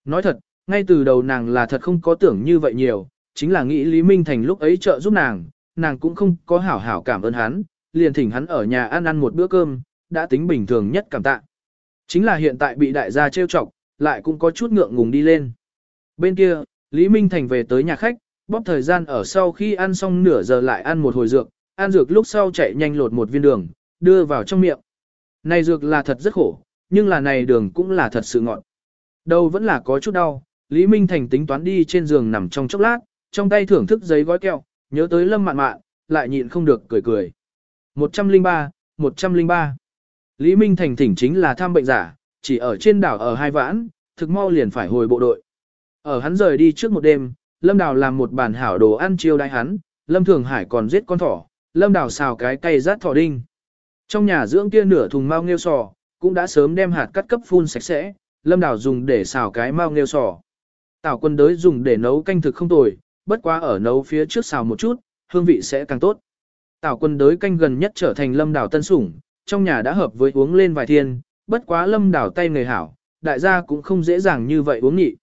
S1: Nói thật, ngay từ đầu nàng là thật không có tưởng như vậy nhiều, chính là nghĩ Lý Minh Thành lúc ấy trợ giúp nàng, nàng cũng không có hảo hảo cảm ơn hắn, liền thỉnh hắn ở nhà ăn ăn một bữa cơm, đã tính bình thường nhất cảm tạ. Chính là hiện tại bị đại gia trêu chọc, lại cũng có chút ngượng ngùng đi lên. Bên kia, Lý Minh Thành về tới nhà khách, bóp thời gian ở sau khi ăn xong nửa giờ lại ăn một hồi dược, ăn dược lúc sau chạy nhanh lột một viên đường, đưa vào trong miệng. Này dược là thật rất khổ, nhưng là này đường cũng là thật sự ngọt. Đầu vẫn là có chút đau, Lý Minh Thành tính toán đi trên giường nằm trong chốc lát, trong tay thưởng thức giấy gói kẹo, nhớ tới lâm mạn mạn, lại nhịn không được cười cười. 103, 103. Lý Minh Thành thỉnh chính là tham bệnh giả, chỉ ở trên đảo ở hai vãn, thực mau liền phải hồi bộ đội. Ở hắn rời đi trước một đêm, Lâm Đào làm một bàn hảo đồ ăn chiêu đãi hắn, Lâm Thường Hải còn giết con thỏ, Lâm Đào xào cái cây rát thỏ đinh. Trong nhà dưỡng kia nửa thùng mao nghêu sò, cũng đã sớm đem hạt cắt cấp phun sạch sẽ, Lâm Đào dùng để xào cái mao nghêu sò. Tảo quân đới dùng để nấu canh thực không tồi, bất quá ở nấu phía trước xào một chút, hương vị sẽ càng tốt. Tảo quân đới canh gần nhất trở thành Lâm Đào tân sủng, trong nhà đã hợp với uống lên vài thiên, bất quá Lâm đảo tay người hảo, đại gia cũng không dễ dàng như vậy uống nhị.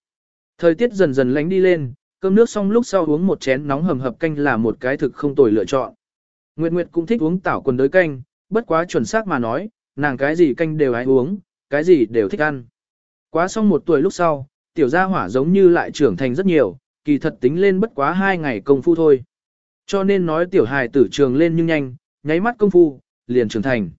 S1: Thời tiết dần dần lánh đi lên, cơm nước xong lúc sau uống một chén nóng hầm hập canh là một cái thực không tồi lựa chọn. Nguyệt Nguyệt cũng thích uống tảo quần đới canh, bất quá chuẩn xác mà nói, nàng cái gì canh đều ai uống, cái gì đều thích ăn. Quá xong một tuổi lúc sau, tiểu gia hỏa giống như lại trưởng thành rất nhiều, kỳ thật tính lên bất quá hai ngày công phu thôi. Cho nên nói tiểu hài tử trường lên nhưng nhanh, nháy mắt công phu, liền trưởng thành.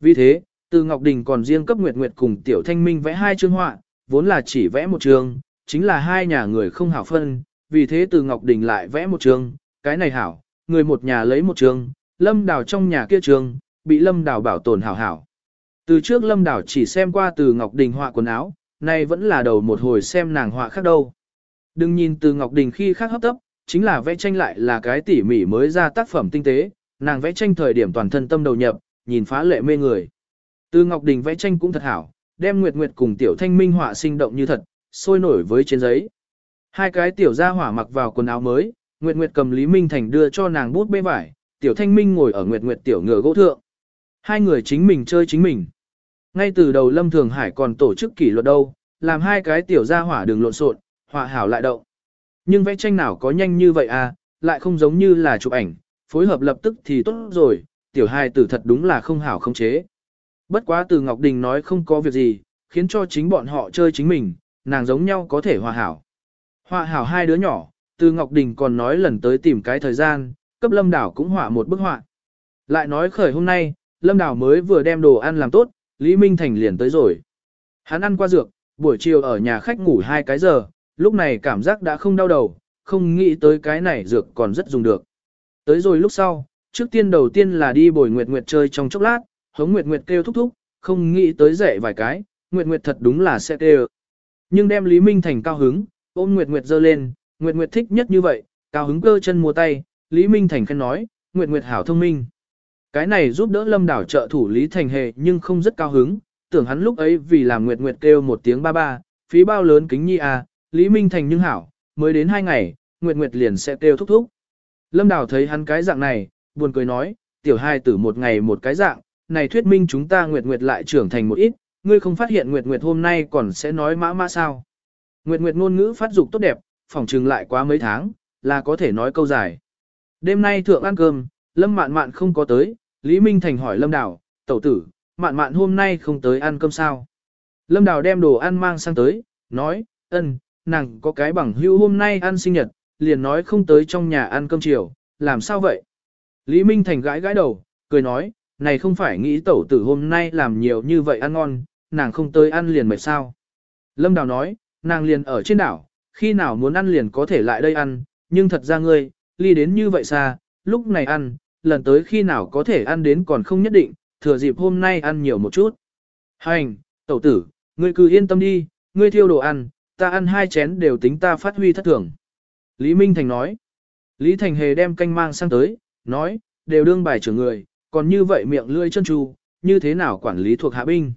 S1: Vì thế, từ Ngọc Đình còn riêng cấp Nguyệt Nguyệt cùng tiểu thanh minh vẽ hai chương họa, vốn là chỉ vẽ một chương, chính là hai nhà người không hảo phân, vì thế từ Ngọc Đình lại vẽ một chương, cái này hảo, người một nhà lấy một chương, lâm đào trong nhà kia chương, bị lâm đào bảo tồn hảo hảo. Từ trước lâm đào chỉ xem qua từ Ngọc Đình họa quần áo, nay vẫn là đầu một hồi xem nàng họa khác đâu. Đừng nhìn từ Ngọc Đình khi khác hấp tấp, chính là vẽ tranh lại là cái tỉ mỉ mới ra tác phẩm tinh tế, nàng vẽ tranh thời điểm toàn thân tâm đầu nhập, nhìn phá lệ mê người. Từ Ngọc Đình vẽ tranh cũng thật hảo, đem Nguyệt Nguyệt cùng Tiểu Thanh Minh họa sinh động như thật, sôi nổi với trên giấy. Hai cái tiểu gia hỏa mặc vào quần áo mới, Nguyệt Nguyệt cầm Lý Minh Thành đưa cho nàng bút bê vải, Tiểu Thanh Minh ngồi ở Nguyệt Nguyệt tiểu ngựa gỗ thượng. Hai người chính mình chơi chính mình. Ngay từ đầu Lâm Thường Hải còn tổ chức kỷ luật đâu, làm hai cái tiểu gia hỏa đường lộn xộn, họa hảo lại động. Nhưng vẽ tranh nào có nhanh như vậy à, lại không giống như là chụp ảnh, phối hợp lập tức thì tốt rồi, tiểu hai tử thật đúng là không hảo không chế. Bất quá từ Ngọc Đình nói không có việc gì, khiến cho chính bọn họ chơi chính mình, nàng giống nhau có thể hòa hảo. Hòa hảo hai đứa nhỏ, từ Ngọc Đình còn nói lần tới tìm cái thời gian, cấp Lâm Đảo cũng họa một bức họa. Lại nói khởi hôm nay, Lâm Đảo mới vừa đem đồ ăn làm tốt, Lý Minh Thành liền tới rồi. Hắn ăn qua dược, buổi chiều ở nhà khách ngủ hai cái giờ, lúc này cảm giác đã không đau đầu, không nghĩ tới cái này dược còn rất dùng được. Tới rồi lúc sau, trước tiên đầu tiên là đi bồi Nguyệt Nguyệt chơi trong chốc lát, hống Nguyệt Nguyệt kêu thúc thúc, không nghĩ tới rẻ vài cái, Nguyệt Nguyệt thật đúng là sẽ kêu. Nhưng đem Lý Minh Thành cao hứng, ôm Nguyệt Nguyệt dơ lên, Nguyệt Nguyệt thích nhất như vậy, cao hứng cơ chân mua tay, Lý Minh Thành khen nói, Nguyệt Nguyệt hảo thông minh. Cái này giúp đỡ lâm đảo trợ thủ Lý Thành Hề nhưng không rất cao hứng, tưởng hắn lúc ấy vì làm Nguyệt Nguyệt kêu một tiếng ba ba, phí bao lớn kính nhi à, Lý Minh Thành nhưng hảo, mới đến hai ngày, Nguyệt Nguyệt liền sẽ kêu thúc thúc. Lâm Đảo thấy hắn cái dạng này, buồn cười nói, tiểu hai tử một ngày một cái dạng, này thuyết minh chúng ta Nguyệt Nguyệt lại trưởng thành một ít, ngươi không phát hiện Nguyệt Nguyệt hôm nay còn sẽ nói mã mã sao. Nguyệt Nguyệt ngôn ngữ phát dục tốt đẹp, phòng trừng lại quá mấy tháng, là có thể nói câu dài. Đêm nay thượng ăn cơm, Lâm Mạn Mạn không có tới, Lý Minh Thành hỏi Lâm Đào, tẩu tử, Mạn Mạn hôm nay không tới ăn cơm sao? Lâm Đào đem đồ ăn mang sang tới, nói, ân, nàng có cái bằng hữu hôm nay ăn sinh nhật, liền nói không tới trong nhà ăn cơm chiều, làm sao vậy? Lý Minh Thành gãi gãi đầu, cười nói, này không phải nghĩ tẩu tử hôm nay làm nhiều như vậy ăn ngon, nàng không tới ăn liền mệt sao? Lâm Đào nói, nàng liền ở trên đảo, khi nào muốn ăn liền có thể lại đây ăn, nhưng thật ra ngươi, ly đến như vậy xa, lúc này ăn, lần tới khi nào có thể ăn đến còn không nhất định, thừa dịp hôm nay ăn nhiều một chút. Hành, tẩu tử, ngươi cứ yên tâm đi, ngươi thiêu đồ ăn, ta ăn hai chén đều tính ta phát huy thất thường. Lý Minh Thành nói, Lý Thành Hề đem canh mang sang tới, nói, đều đương bài trưởng người, còn như vậy miệng lưỡi chân tru, như thế nào quản lý thuộc hạ binh.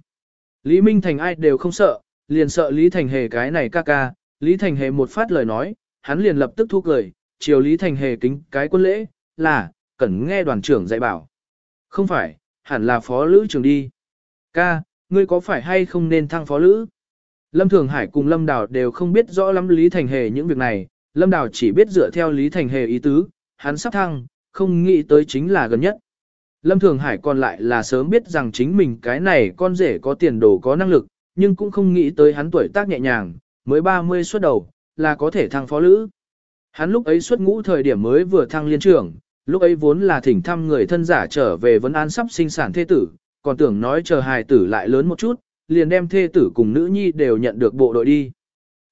S1: Lý Minh Thành ai đều không sợ, liền sợ Lý Thành Hề cái này ca ca, Lý Thành Hề một phát lời nói, hắn liền lập tức thu cười, chiều Lý Thành Hề kính cái quân lễ, là, cần nghe đoàn trưởng dạy bảo. Không phải, hẳn là phó lữ trưởng đi. Ca, ngươi có phải hay không nên thăng phó lữ? Lâm Thường Hải cùng Lâm Đào đều không biết rõ lắm Lý Thành Hề những việc này, Lâm Đào chỉ biết dựa theo Lý Thành Hề ý tứ, hắn sắp thăng, không nghĩ tới chính là gần nhất. Lâm Thường Hải còn lại là sớm biết rằng chính mình cái này con rể có tiền đồ có năng lực, nhưng cũng không nghĩ tới hắn tuổi tác nhẹ nhàng, mới 30 xuất đầu, là có thể thăng phó lữ. Hắn lúc ấy xuất ngũ thời điểm mới vừa thăng liên trưởng, lúc ấy vốn là thỉnh thăm người thân giả trở về vấn an sắp sinh sản thê tử, còn tưởng nói chờ hài tử lại lớn một chút, liền đem thê tử cùng nữ nhi đều nhận được bộ đội đi.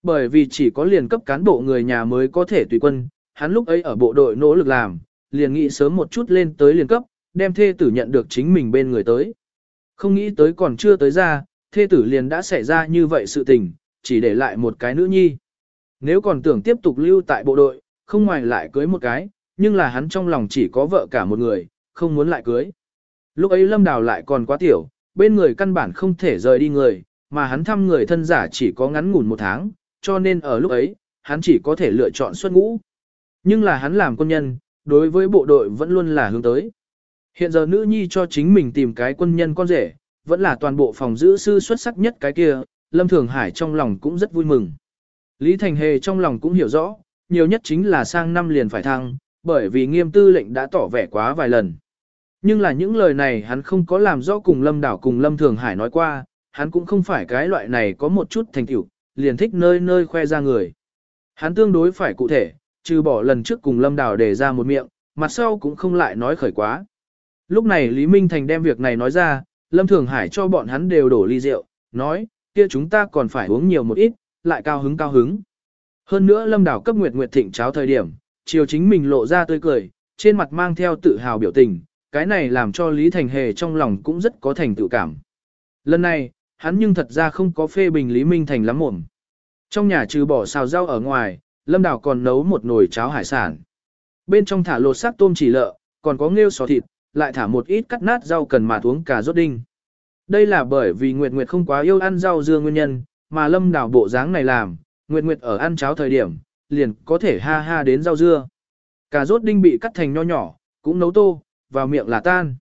S1: Bởi vì chỉ có liền cấp cán bộ người nhà mới có thể tùy quân, hắn lúc ấy ở bộ đội nỗ lực làm, liền nghĩ sớm một chút lên tới liền cấp, đem thê tử nhận được chính mình bên người tới. Không nghĩ tới còn chưa tới ra, thê tử liền đã xảy ra như vậy sự tình, chỉ để lại một cái nữ nhi. Nếu còn tưởng tiếp tục lưu tại bộ đội, không ngoài lại cưới một cái, nhưng là hắn trong lòng chỉ có vợ cả một người, không muốn lại cưới. Lúc ấy Lâm Đào lại còn quá tiểu, bên người căn bản không thể rời đi người, mà hắn thăm người thân giả chỉ có ngắn ngủn một tháng, cho nên ở lúc ấy, hắn chỉ có thể lựa chọn xuất ngũ. Nhưng là hắn làm quân nhân, đối với bộ đội vẫn luôn là hướng tới. Hiện giờ nữ nhi cho chính mình tìm cái quân nhân con rể, vẫn là toàn bộ phòng giữ sư xuất sắc nhất cái kia, Lâm Thường Hải trong lòng cũng rất vui mừng. Lý Thành Hề trong lòng cũng hiểu rõ, nhiều nhất chính là sang năm liền phải thăng, bởi vì nghiêm tư lệnh đã tỏ vẻ quá vài lần. Nhưng là những lời này hắn không có làm rõ cùng Lâm Đảo cùng Lâm Thường Hải nói qua, hắn cũng không phải cái loại này có một chút thành tựu, liền thích nơi nơi khoe ra người. Hắn tương đối phải cụ thể, trừ bỏ lần trước cùng Lâm Đảo để ra một miệng, mặt sau cũng không lại nói khởi quá. Lúc này Lý Minh Thành đem việc này nói ra, Lâm Thường Hải cho bọn hắn đều đổ ly rượu, nói, kia chúng ta còn phải uống nhiều một ít, lại cao hứng cao hứng. Hơn nữa Lâm Đảo cấp Nguyệt Nguyệt thịnh cháo thời điểm, chiều chính mình lộ ra tươi cười, trên mặt mang theo tự hào biểu tình, cái này làm cho Lý Thành Hề trong lòng cũng rất có thành tự cảm. Lần này, hắn nhưng thật ra không có phê bình Lý Minh Thành lắm mồm. Trong nhà trừ bỏ xào rau ở ngoài, Lâm Đảo còn nấu một nồi cháo hải sản. Bên trong thả lột xác tôm chỉ lợ, còn có nghêu sò thịt, lại thả một ít cắt nát rau cần mà uống cà rốt đinh. Đây là bởi vì Nguyệt Nguyệt không quá yêu ăn rau dưa nguyên nhân, mà Lâm Đào bộ dáng này làm, Nguyệt Nguyệt ở ăn cháo thời điểm, liền có thể ha ha đến rau dưa. Cà rốt đinh bị cắt thành nho nhỏ, cũng nấu tô, vào miệng là tan.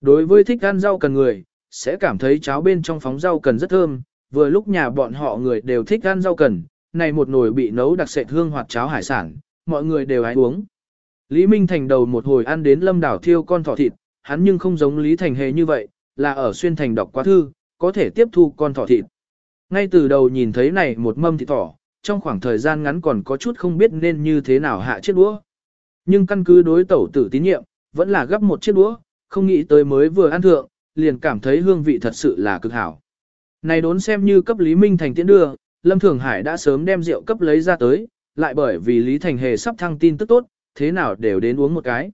S1: Đối với thích ăn rau cần người, sẽ cảm thấy cháo bên trong phóng rau cần rất thơm, vừa lúc nhà bọn họ người đều thích ăn rau cần, này một nồi bị nấu đặc sệt hương hoặc cháo hải sản, mọi người đều hái uống. Lý Minh Thành đầu một hồi ăn đến lâm đảo thiêu con thỏ thịt, hắn nhưng không giống Lý Thành hề như vậy, là ở xuyên thành đọc quá thư, có thể tiếp thu con thỏ thịt. Ngay từ đầu nhìn thấy này một mâm thịt thỏ, trong khoảng thời gian ngắn còn có chút không biết nên như thế nào hạ chiếc đũa. Nhưng căn cứ đối tẩu tử tín nhiệm, vẫn là gấp một chiếc đũa, không nghĩ tới mới vừa ăn thượng, liền cảm thấy hương vị thật sự là cực hảo. Này đốn xem như cấp Lý Minh Thành tiễn đưa, Lâm Thường Hải đã sớm đem rượu cấp lấy ra tới, lại bởi vì Lý Thành Hề sắp thăng tin tức tốt, thế nào đều đến uống một cái.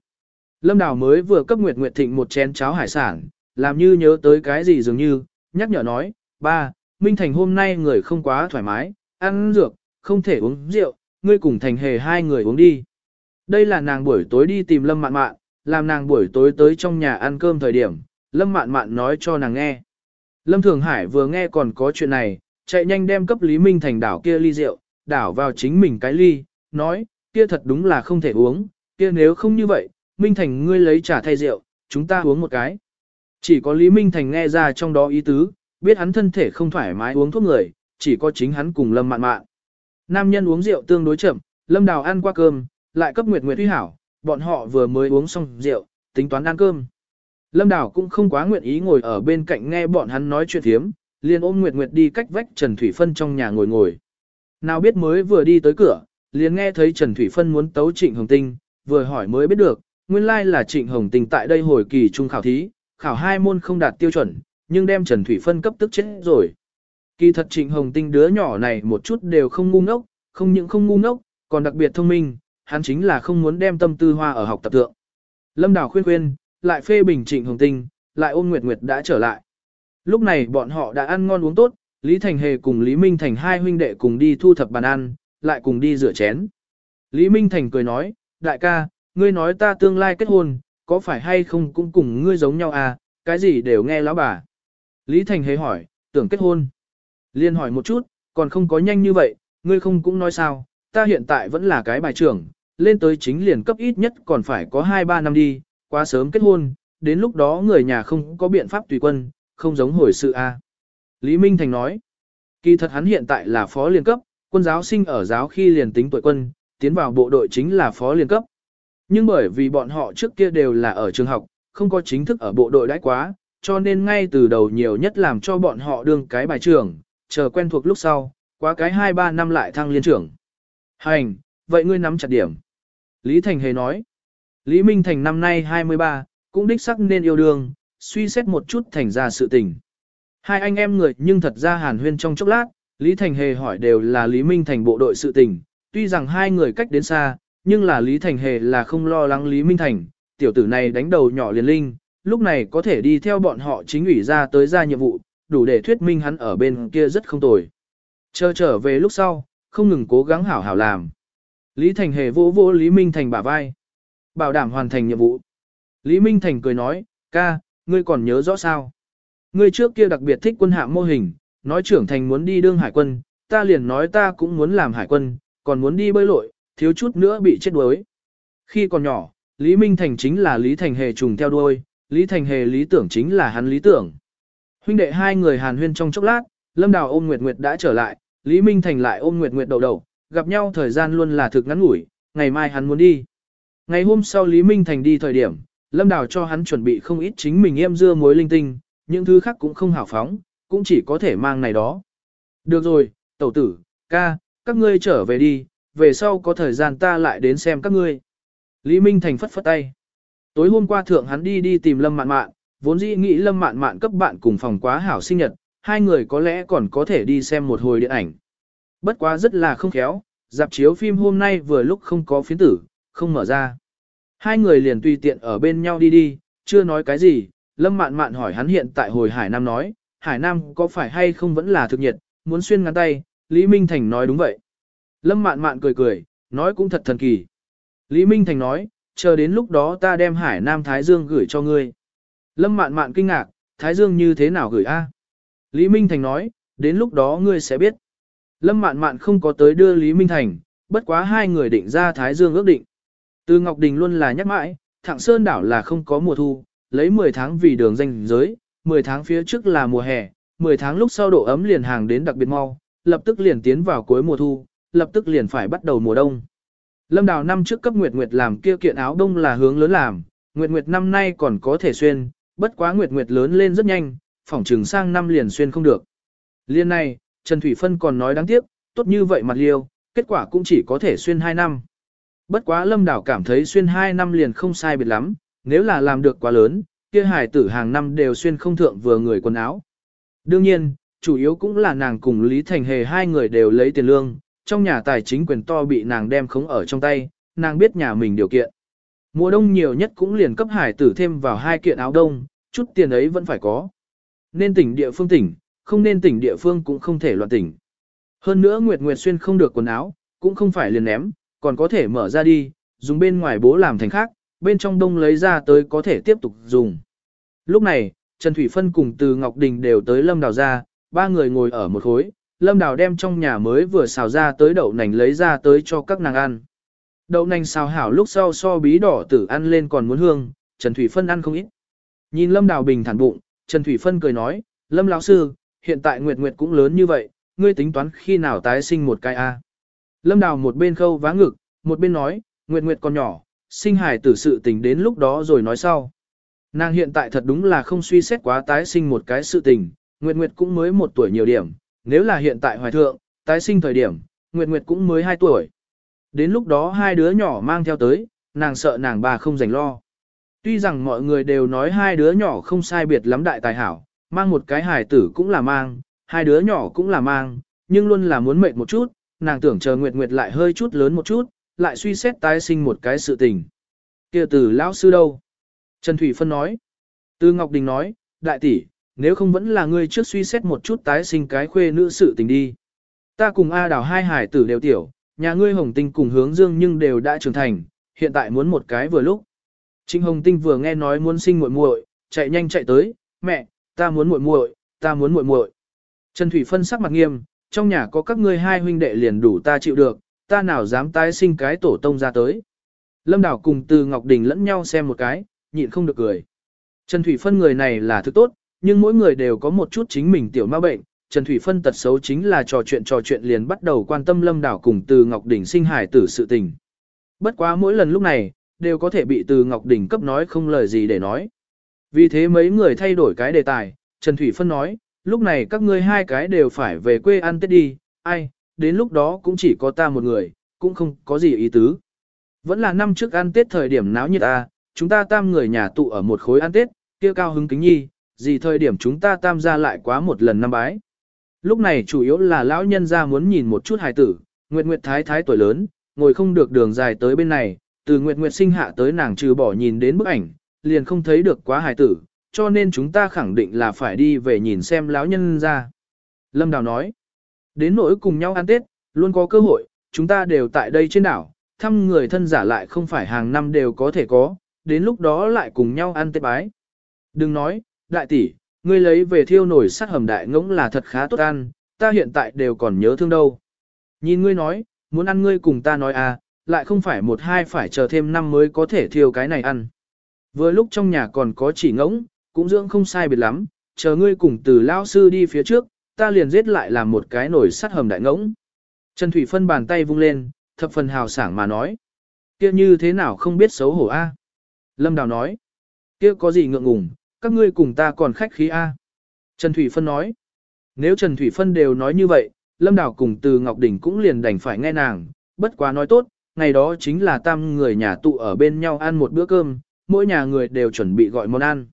S1: Lâm Đào mới vừa cấp Nguyệt Nguyệt Thịnh một chén cháo hải sản, làm như nhớ tới cái gì dường như, nhắc nhở nói, ba, Minh Thành hôm nay người không quá thoải mái, ăn dược, không thể uống rượu, ngươi cùng Thành Hề hai người uống đi. Đây là nàng buổi tối đi tìm Lâm Mạn Mạn, làm nàng buổi tối tới trong nhà ăn cơm thời điểm, Lâm Mạn Mạn nói cho nàng nghe. Lâm Thường Hải vừa nghe còn có chuyện này, chạy nhanh đem cấp Lý Minh Thành đảo kia ly rượu, đảo vào chính mình cái ly, nói, kia thật đúng là không thể uống, kia nếu không như vậy, Minh Thành ngươi lấy trả thay rượu, chúng ta uống một cái. Chỉ có Lý Minh Thành nghe ra trong đó ý tứ, biết hắn thân thể không thoải mái uống thuốc người, chỉ có chính hắn cùng Lâm Mạn Mạn. Nam nhân uống rượu tương đối chậm, Lâm Đào ăn qua cơm, lại cấp Nguyệt Nguyệt uy hảo, bọn họ vừa mới uống xong rượu, tính toán ăn cơm. Lâm Đào cũng không quá nguyện ý ngồi ở bên cạnh nghe bọn hắn nói chuyện thiếm, liền ôm Nguyệt Nguyệt đi cách vách Trần Thủy Phân trong nhà ngồi ngồi. Nào biết mới vừa đi tới cửa, liền nghe thấy Trần Thủy Phân muốn tấu Trịnh Hồng Tinh, vừa hỏi mới biết được, nguyên lai là Trịnh Hồng Tinh tại đây hồi kỳ trung khảo thí, khảo hai môn không đạt tiêu chuẩn, nhưng đem Trần Thủy Phân cấp tức chết rồi. Kỳ thật Trịnh Hồng Tinh đứa nhỏ này một chút đều không ngu ngốc, không những không ngu ngốc, còn đặc biệt thông minh, hắn chính là không muốn đem tâm tư hoa ở học tập tượng. Lâm Đào khuyên khuyên, lại phê bình Trịnh Hồng Tinh, lại ôn Nguyệt Nguyệt đã trở lại. Lúc này bọn họ đã ăn ngon uống tốt, Lý Thành Hề cùng Lý Minh Thành hai huynh đệ cùng đi thu thập bàn ăn, lại cùng đi rửa chén. Lý Minh Thành cười nói, đại ca, ngươi nói ta tương lai kết hôn, có phải hay không cũng cùng ngươi giống nhau à, cái gì đều nghe lão bà. Lý Thành Hề hỏi, tưởng kết hôn. Liên hỏi một chút, còn không có nhanh như vậy, ngươi không cũng nói sao, ta hiện tại vẫn là cái bài trưởng, lên tới chính liền cấp ít nhất còn phải có 2-3 năm đi, quá sớm kết hôn, đến lúc đó người nhà không có biện pháp tùy quân, không giống hồi sự a. Lý Minh Thành nói, kỳ thật hắn hiện tại là phó liên cấp, quân giáo sinh ở giáo khi liền tính tuổi quân, tiến vào bộ đội chính là phó liên cấp. Nhưng bởi vì bọn họ trước kia đều là ở trường học, không có chính thức ở bộ đội đãi quá, cho nên ngay từ đầu nhiều nhất làm cho bọn họ đương cái bài trưởng, chờ quen thuộc lúc sau, quá cái 2-3 năm lại thăng liên trưởng. Hành, vậy ngươi nắm chặt điểm. Lý Thành Hề nói, Lý Minh Thành năm nay 23, cũng đích sắc nên yêu đương, suy xét một chút thành ra sự tình. Hai anh em người nhưng thật ra hàn huyên trong chốc lát, Lý Thành Hề hỏi đều là Lý Minh Thành bộ đội sự tình, tuy rằng hai người cách đến xa, nhưng là Lý Thành Hề là không lo lắng Lý Minh Thành, tiểu tử này đánh đầu nhỏ liền linh, lúc này có thể đi theo bọn họ chính ủy ra tới ra nhiệm vụ, đủ để thuyết minh hắn ở bên kia rất không tồi. Chờ trở về lúc sau, không ngừng cố gắng hảo hảo làm. Lý Thành Hề vỗ vỗ Lý Minh Thành bả vai. Bảo đảm hoàn thành nhiệm vụ. Lý Minh Thành cười nói, ca, ngươi còn nhớ rõ sao? Ngươi trước kia đặc biệt thích quân hạ mô hình, nói trưởng thành muốn đi đương hải quân, ta liền nói ta cũng muốn làm hải quân, còn muốn đi bơi lội, thiếu chút nữa bị chết đuối. Khi còn nhỏ, Lý Minh Thành chính là Lý Thành Hề trùng theo đuôi, Lý Thành Hề lý tưởng chính là hắn lý tưởng. Huynh đệ hai người hàn huyên trong chốc lát, Lâm Đào ôm Nguyệt Nguyệt đã trở lại, Lý Minh Thành lại ôm Nguyệt Nguyệt đầu đầu, gặp nhau thời gian luôn là thực ngắn ngủi, ngày mai hắn muốn đi. Ngày hôm sau Lý Minh Thành đi thời điểm, Lâm Đào cho hắn chuẩn bị không ít chính mình em dưa muối linh tinh, những thứ khác cũng không hảo phóng, cũng chỉ có thể mang này đó. Được rồi, tẩu tử, ca, các ngươi trở về đi, về sau có thời gian ta lại đến xem các ngươi. Lý Minh Thành phất phất tay. Tối hôm qua thượng hắn đi đi tìm Lâm Mạn Mạn, vốn dĩ nghĩ Lâm Mạn Mạn cấp bạn cùng phòng quá hảo sinh nhật, hai người có lẽ còn có thể đi xem một hồi điện ảnh. Bất quá rất là không khéo, dạp chiếu phim hôm nay vừa lúc không có phiến tử, không mở ra. Hai người liền tùy tiện ở bên nhau đi đi, chưa nói cái gì, Lâm Mạn Mạn hỏi hắn hiện tại hồi Hải Nam nói, Hải Nam có phải hay không vẫn là thực nhiệt, muốn xuyên ngắn tay, Lý Minh Thành nói đúng vậy. Lâm Mạn Mạn cười cười, nói cũng thật thần kỳ. Lý Minh Thành nói, chờ đến lúc đó ta đem Hải Nam Thái Dương gửi cho ngươi. Lâm Mạn Mạn kinh ngạc, Thái Dương như thế nào gửi a? Lý Minh Thành nói, đến lúc đó ngươi sẽ biết. Lâm Mạn Mạn không có tới đưa Lý Minh Thành, bất quá hai người định ra Thái Dương ước định. Từ Ngọc Đình luôn là nhắc mãi, Thạng Sơn đảo là không có mùa thu, lấy 10 tháng vì đường danh giới, 10 tháng phía trước là mùa hè, 10 tháng lúc sau độ ấm liền hàng đến đặc biệt mau, lập tức liền tiến vào cuối mùa thu, lập tức liền phải bắt đầu mùa đông. Lâm Đào năm trước cấp Nguyệt Nguyệt làm kia kiện áo đông là hướng lớn làm, Nguyệt Nguyệt năm nay còn có thể xuyên, bất quá Nguyệt Nguyệt lớn lên rất nhanh, phỏng trừng sang năm liền xuyên không được. Liên này, Trần Thủy Phân còn nói đáng tiếc, tốt như vậy mặt liêu, kết quả cũng chỉ có thể xuyên 2 năm. Bất quá Lâm Đào cảm thấy xuyên 2 năm liền không sai biệt lắm, nếu là làm được quá lớn, kia hải tử hàng năm đều xuyên không thượng vừa người quần áo. Đương nhiên, chủ yếu cũng là nàng cùng Lý Thành Hề hai người đều lấy tiền lương, trong nhà tài chính quyền to bị nàng đem khống ở trong tay, nàng biết nhà mình điều kiện. Mùa đông nhiều nhất cũng liền cấp hải tử thêm vào hai kiện áo đông, chút tiền ấy vẫn phải có. Nên tỉnh địa phương tỉnh, không nên tỉnh địa phương cũng không thể loạn tỉnh. Hơn nữa Nguyệt Nguyệt xuyên không được quần áo, cũng không phải liền ném, còn có thể mở ra đi, dùng bên ngoài bố làm thành khác, bên trong đông lấy ra tới có thể tiếp tục dùng. Lúc này, Trần Thủy Phân cùng từ Ngọc Đình đều tới Lâm Đào ra, ba người ngồi ở một khối, Lâm Đào đem trong nhà mới vừa xào ra tới đậu nành lấy ra tới cho các nàng ăn. Đậu nành xào hảo lúc sau so bí đỏ tử ăn lên còn muốn hương, Trần Thủy Phân ăn không ít. Nhìn Lâm Đào bình thản bụng, Trần Thủy Phân cười nói, Lâm lão sư, hiện tại Nguyệt Nguyệt cũng lớn như vậy, ngươi tính toán khi nào tái sinh một cái A. Lâm Đào một bên khâu vá ngực, một bên nói, Nguyệt Nguyệt còn nhỏ, sinh hài tử sự tình đến lúc đó rồi nói sau. Nàng hiện tại thật đúng là không suy xét quá tái sinh một cái sự tình, Nguyệt Nguyệt cũng mới một tuổi nhiều điểm, nếu là hiện tại hoài thượng, tái sinh thời điểm, Nguyệt Nguyệt cũng mới hai tuổi. Đến lúc đó hai đứa nhỏ mang theo tới, nàng sợ nàng bà không dành lo. Tuy rằng mọi người đều nói hai đứa nhỏ không sai biệt lắm đại tài hảo, mang một cái hài tử cũng là mang, hai đứa nhỏ cũng là mang, nhưng luôn là muốn mệt một chút, nàng tưởng chờ Nguyệt Nguyệt lại hơi chút lớn một chút, lại suy xét tái sinh một cái sự tình. kia từ lão sư đâu? Trần Thủy Phân nói. Từ Ngọc Đình nói, đại tỷ, nếu không vẫn là ngươi trước suy xét một chút tái sinh cái khuê nữ sự tình đi. Ta cùng A đảo hai hải tử đều tiểu, nhà ngươi Hồng Tinh cùng hướng dương nhưng đều đã trưởng thành, hiện tại muốn một cái vừa lúc. Trịnh Hồng Tinh vừa nghe nói muốn sinh muội muội, chạy nhanh chạy tới, mẹ, ta muốn muội muội, ta muốn muội muội. Trần Thủy Phân sắc mặt nghiêm, trong nhà có các ngươi hai huynh đệ liền đủ ta chịu được, ta nào dám tái sinh cái tổ tông ra tới. Lâm Đảo cùng Từ Ngọc Đình lẫn nhau xem một cái, nhịn không được cười. Trần Thủy Phân người này là thứ tốt, nhưng mỗi người đều có một chút chính mình tiểu ma bệnh. Trần Thủy Phân tật xấu chính là trò chuyện trò chuyện liền bắt đầu quan tâm Lâm Đảo cùng Từ Ngọc Đình sinh hải tử sự tình. Bất quá mỗi lần lúc này, đều có thể bị Từ Ngọc Đình cấp nói không lời gì để nói. Vì thế mấy người thay đổi cái đề tài, Trần Thủy Phân nói, lúc này các ngươi hai cái đều phải về quê ăn Tết đi, ai, đến lúc đó cũng chỉ có ta một người, cũng không có gì ý tứ. Vẫn là năm trước ăn Tết thời điểm náo nhiệt ta, chúng ta tam người nhà tụ ở một khối ăn Tết, kia cao hứng kính nhi, gì thời điểm chúng ta tam ra lại quá một lần năm bái. Lúc này chủ yếu là lão nhân ra muốn nhìn một chút hài tử, Nguyệt Nguyệt Thái Thái tuổi lớn, ngồi không được đường dài tới bên này, từ Nguyệt Nguyệt sinh hạ tới nàng trừ bỏ nhìn đến bức ảnh, liền không thấy được quá hài tử, cho nên chúng ta khẳng định là phải đi về nhìn xem lão nhân ra. Lâm Đào nói, đến nỗi cùng nhau ăn Tết, luôn có cơ hội, chúng ta đều tại đây trên đảo, thăm người thân giả lại không phải hàng năm đều có thể có, đến lúc đó lại cùng nhau ăn Tết bái. Đừng nói, đại tỷ, ngươi lấy về thiêu nổi sắt hầm đại ngỗng là thật khá tốt ăn, ta hiện tại đều còn nhớ thương đâu. Nhìn ngươi nói, muốn ăn ngươi cùng ta nói à, lại không phải một hai phải chờ thêm năm mới có thể thiêu cái này ăn. Vừa lúc trong nhà còn có chỉ ngỗng, cũng dưỡng không sai biệt lắm, chờ ngươi cùng từ lao sư đi phía trước, ta liền giết lại làm một cái nồi sắt hầm đại ngỗng. Trần Thủy Phân bàn tay vung lên, thập phần hào sảng mà nói. kia như thế nào không biết xấu hổ a? Lâm Đào nói. kia có gì ngượng ngùng, các ngươi cùng ta còn khách khí a. Trần Thủy Phân nói. Nếu Trần Thủy Phân đều nói như vậy, Lâm Đào cùng từ Ngọc Đình cũng liền đành phải nghe nàng, bất quá nói tốt, ngày đó chính là tam người nhà tụ ở bên nhau ăn một bữa cơm, mỗi nhà người đều chuẩn bị gọi món ăn.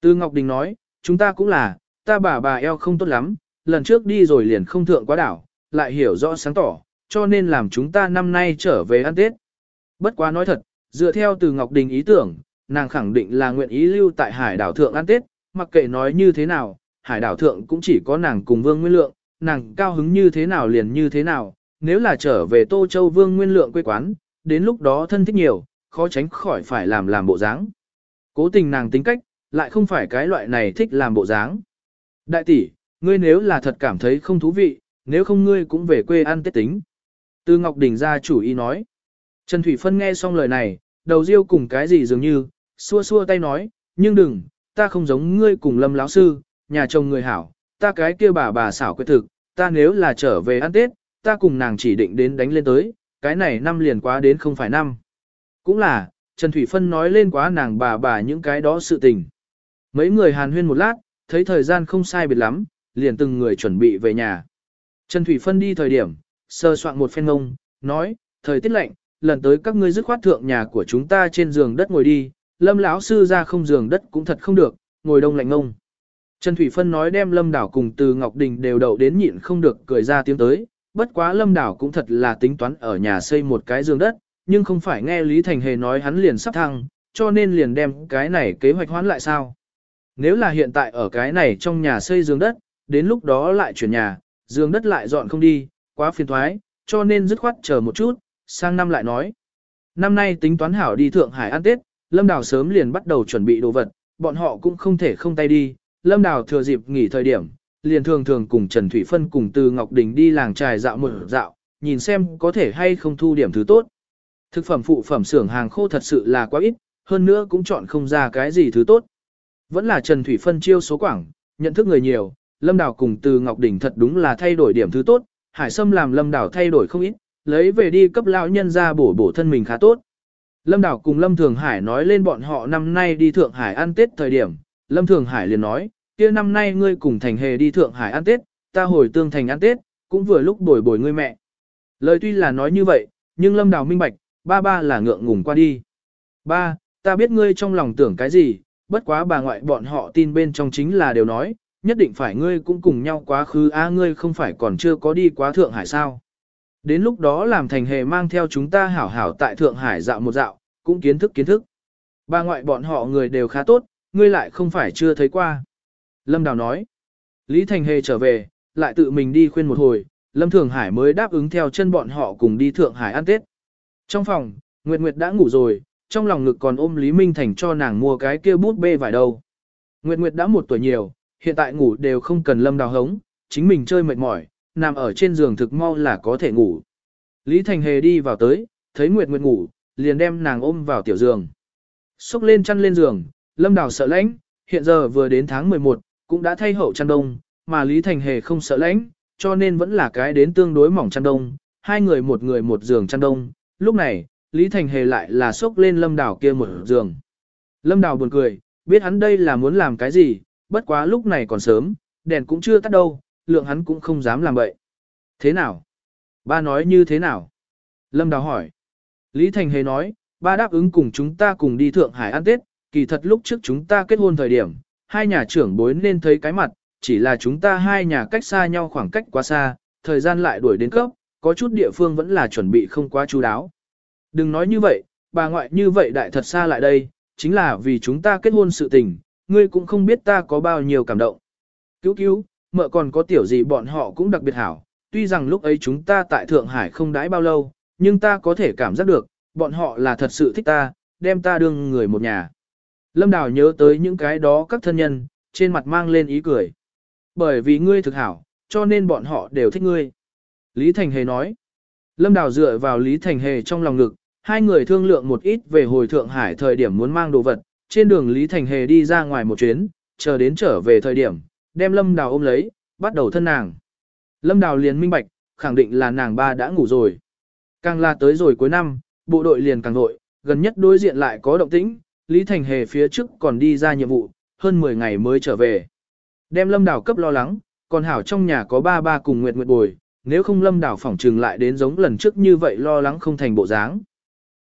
S1: Từ Ngọc Đình nói, chúng ta cũng là, ta bà bà eo không tốt lắm, lần trước đi rồi liền không thượng quá đảo, lại hiểu rõ sáng tỏ, cho nên làm chúng ta năm nay trở về ăn Tết. Bất quá nói thật, dựa theo từ Ngọc Đình ý tưởng, nàng khẳng định là nguyện ý lưu tại hải đảo thượng ăn Tết, mặc kệ nói như thế nào, hải đảo thượng cũng chỉ có nàng cùng Vương Nguyên Lượng, nàng cao hứng như thế nào liền như thế nào, nếu là trở về Tô Châu Vương Nguyên Lượng quê quán, đến lúc đó thân thích nhiều, khó tránh khỏi phải làm làm bộ dáng. Cố tình nàng tính cách, lại không phải cái loại này thích làm bộ dáng. Đại tỷ, ngươi nếu là thật cảm thấy không thú vị, nếu không ngươi cũng về quê ăn Tết tính. Từ Ngọc Đình ra chủ ý nói. Trần Thủy Phân nghe xong lời này, đầu riêu cùng cái gì dường như, xua xua tay nói, nhưng đừng, ta không giống ngươi cùng lâm lão sư, nhà chồng người hảo, ta cái kia bà bà xảo quyết thực, ta nếu là trở về ăn Tết, ta cùng nàng chỉ định đến đánh lên tới, cái này năm liền quá đến không phải năm. Cũng là, Trần Thủy Phân nói lên quá nàng bà bà những cái đó sự tình. Mấy người hàn huyên một lát, thấy thời gian không sai biệt lắm, liền từng người chuẩn bị về nhà. Trần Thủy Phân đi thời điểm, sơ soạn một phen ngông, nói, thời tiết lạnh, lần tới các ngươi dứt khoát thượng nhà của chúng ta trên giường đất ngồi đi, lâm lão sư ra không giường đất cũng thật không được, ngồi đông lạnh ngông. Trần Thủy Phân nói đem lâm đảo cùng từ Ngọc Đình đều đậu đến nhịn không được cười ra tiếng tới, bất quá lâm đảo cũng thật là tính toán ở nhà xây một cái giường đất, nhưng không phải nghe Lý Thành Hề nói hắn liền sắp thăng, cho nên liền đem cái này kế hoạch hoán lại sao. Nếu là hiện tại ở cái này trong nhà xây giường đất, đến lúc đó lại chuyển nhà, giường đất lại dọn không đi, quá phiền thoái, cho nên dứt khoát chờ một chút, sang năm lại nói. Năm nay tính toán hảo đi Thượng Hải ăn Tết, Lâm Đào sớm liền bắt đầu chuẩn bị đồ vật, bọn họ cũng không thể không tay đi. Lâm Đào thừa dịp nghỉ thời điểm, liền thường thường cùng Trần Thủy Phân cùng từ Ngọc Đình đi làng trài dạo một dạo, nhìn xem có thể hay không thu điểm thứ tốt. Thực phẩm phụ phẩm xưởng hàng khô thật sự là quá ít, hơn nữa cũng chọn không ra cái gì thứ tốt. Vẫn là Trần Thủy Phân chiêu số quảng, nhận thức người nhiều, Lâm Đào cùng từ Ngọc Đình thật đúng là thay đổi điểm thứ tốt, Hải Sâm làm Lâm Đào thay đổi không ít, lấy về đi cấp lão nhân ra bổ bổ thân mình khá tốt. Lâm Đảo cùng Lâm Thường Hải nói lên bọn họ năm nay đi Thượng Hải ăn Tết thời điểm, Lâm Thường Hải liền nói, kia năm nay ngươi cùng Thành Hề đi Thượng Hải ăn Tết, ta hồi tương thành ăn Tết, cũng vừa lúc bồi bồi ngươi mẹ. Lời tuy là nói như vậy, nhưng Lâm Đào minh bạch, ba ba là ngượng ngùng qua đi. Ba, ta biết ngươi trong lòng tưởng cái gì, bất quá bà ngoại bọn họ tin bên trong chính là đều nói, nhất định phải ngươi cũng cùng nhau quá khứ a ngươi không phải còn chưa có đi quá Thượng Hải sao. Đến lúc đó làm thành hề mang theo chúng ta hảo hảo tại Thượng Hải dạo một dạo, cũng kiến thức kiến thức. Bà ngoại bọn họ người đều khá tốt, ngươi lại không phải chưa thấy qua. Lâm Đào nói, Lý Thành Hề trở về, lại tự mình đi khuyên một hồi, Lâm Thường Hải mới đáp ứng theo chân bọn họ cùng đi Thượng Hải ăn Tết. Trong phòng, Nguyệt Nguyệt đã ngủ rồi, trong lòng ngực còn ôm Lý Minh Thành cho nàng mua cái kia bút bê vải đầu Nguyệt Nguyệt đã một tuổi nhiều, hiện tại ngủ đều không cần Lâm Đào hống, chính mình chơi mệt mỏi, nằm ở trên giường thực mau là có thể ngủ. Lý Thành Hề đi vào tới, thấy Nguyệt Nguyệt ngủ, liền đem nàng ôm vào tiểu giường. Xúc lên chăn lên giường, Lâm Đào sợ lãnh, hiện giờ vừa đến tháng 11, cũng đã thay hậu chăn đông, mà Lý Thành Hề không sợ lãnh, cho nên vẫn là cái đến tương đối mỏng chăn đông, hai người một người một giường chăn đông. Lúc này, Lý Thành Hề lại là xúc lên Lâm Đào kia một giường. Lâm Đào buồn cười, biết hắn đây là muốn làm cái gì, bất quá lúc này còn sớm, đèn cũng chưa tắt đâu, lượng hắn cũng không dám làm vậy. Thế nào? Ba nói như thế nào? Lâm Đào hỏi. Lý Thành Hề nói, ba đáp ứng cùng chúng ta cùng đi Thượng Hải ăn Tết, kỳ thật lúc trước chúng ta kết hôn thời điểm, hai nhà trưởng bối nên thấy cái mặt, chỉ là chúng ta hai nhà cách xa nhau khoảng cách quá xa, thời gian lại đuổi đến cấp, có chút địa phương vẫn là chuẩn bị không quá chú đáo. Đừng nói như vậy, bà ngoại như vậy đại thật xa lại đây, chính là vì chúng ta kết hôn sự tình, ngươi cũng không biết ta có bao nhiêu cảm động. Cứu cứu, mợ còn có tiểu gì bọn họ cũng đặc biệt hảo, tuy rằng lúc ấy chúng ta tại Thượng Hải không đãi bao lâu, nhưng ta có thể cảm giác được, bọn họ là thật sự thích ta, đem ta đương người một nhà. Lâm Đào nhớ tới những cái đó các thân nhân, trên mặt mang lên ý cười. Bởi vì ngươi thực hảo, cho nên bọn họ đều thích ngươi. Lý Thành Hề nói. Lâm Đào dựa vào Lý Thành Hề trong lòng ngực, hai người thương lượng một ít về hồi Thượng Hải thời điểm muốn mang đồ vật. Trên đường Lý Thành Hề đi ra ngoài một chuyến, chờ đến trở về thời điểm, đem Lâm Đào ôm lấy, bắt đầu thân nàng. Lâm Đào liền minh bạch, khẳng định là nàng ba đã ngủ rồi. Càng là tới rồi cuối năm, bộ đội liền càng đội, gần nhất đối diện lại có động tĩnh, Lý Thành Hề phía trước còn đi ra nhiệm vụ, hơn 10 ngày mới trở về. Đem Lâm Đào cấp lo lắng, còn hảo trong nhà có ba ba cùng Nguyệt Nguyệt bồi, nếu không Lâm Đào phỏng trừng lại đến giống lần trước như vậy lo lắng không thành bộ dáng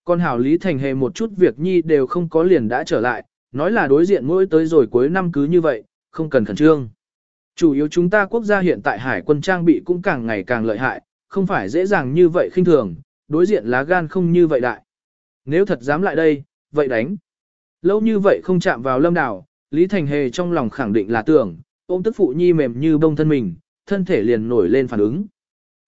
S1: con hảo Lý Thành Hề một chút việc nhi đều không có liền đã trở lại, nói là đối diện mỗi tới rồi cuối năm cứ như vậy, không cần khẩn trương. Chủ yếu chúng ta quốc gia hiện tại hải quân trang bị cũng càng ngày càng lợi hại, không phải dễ dàng như vậy khinh thường, đối diện lá gan không như vậy đại. Nếu thật dám lại đây, vậy đánh. Lâu như vậy không chạm vào lâm đảo, Lý Thành Hề trong lòng khẳng định là tưởng, ôm tức phụ nhi mềm như bông thân mình, thân thể liền nổi lên phản ứng.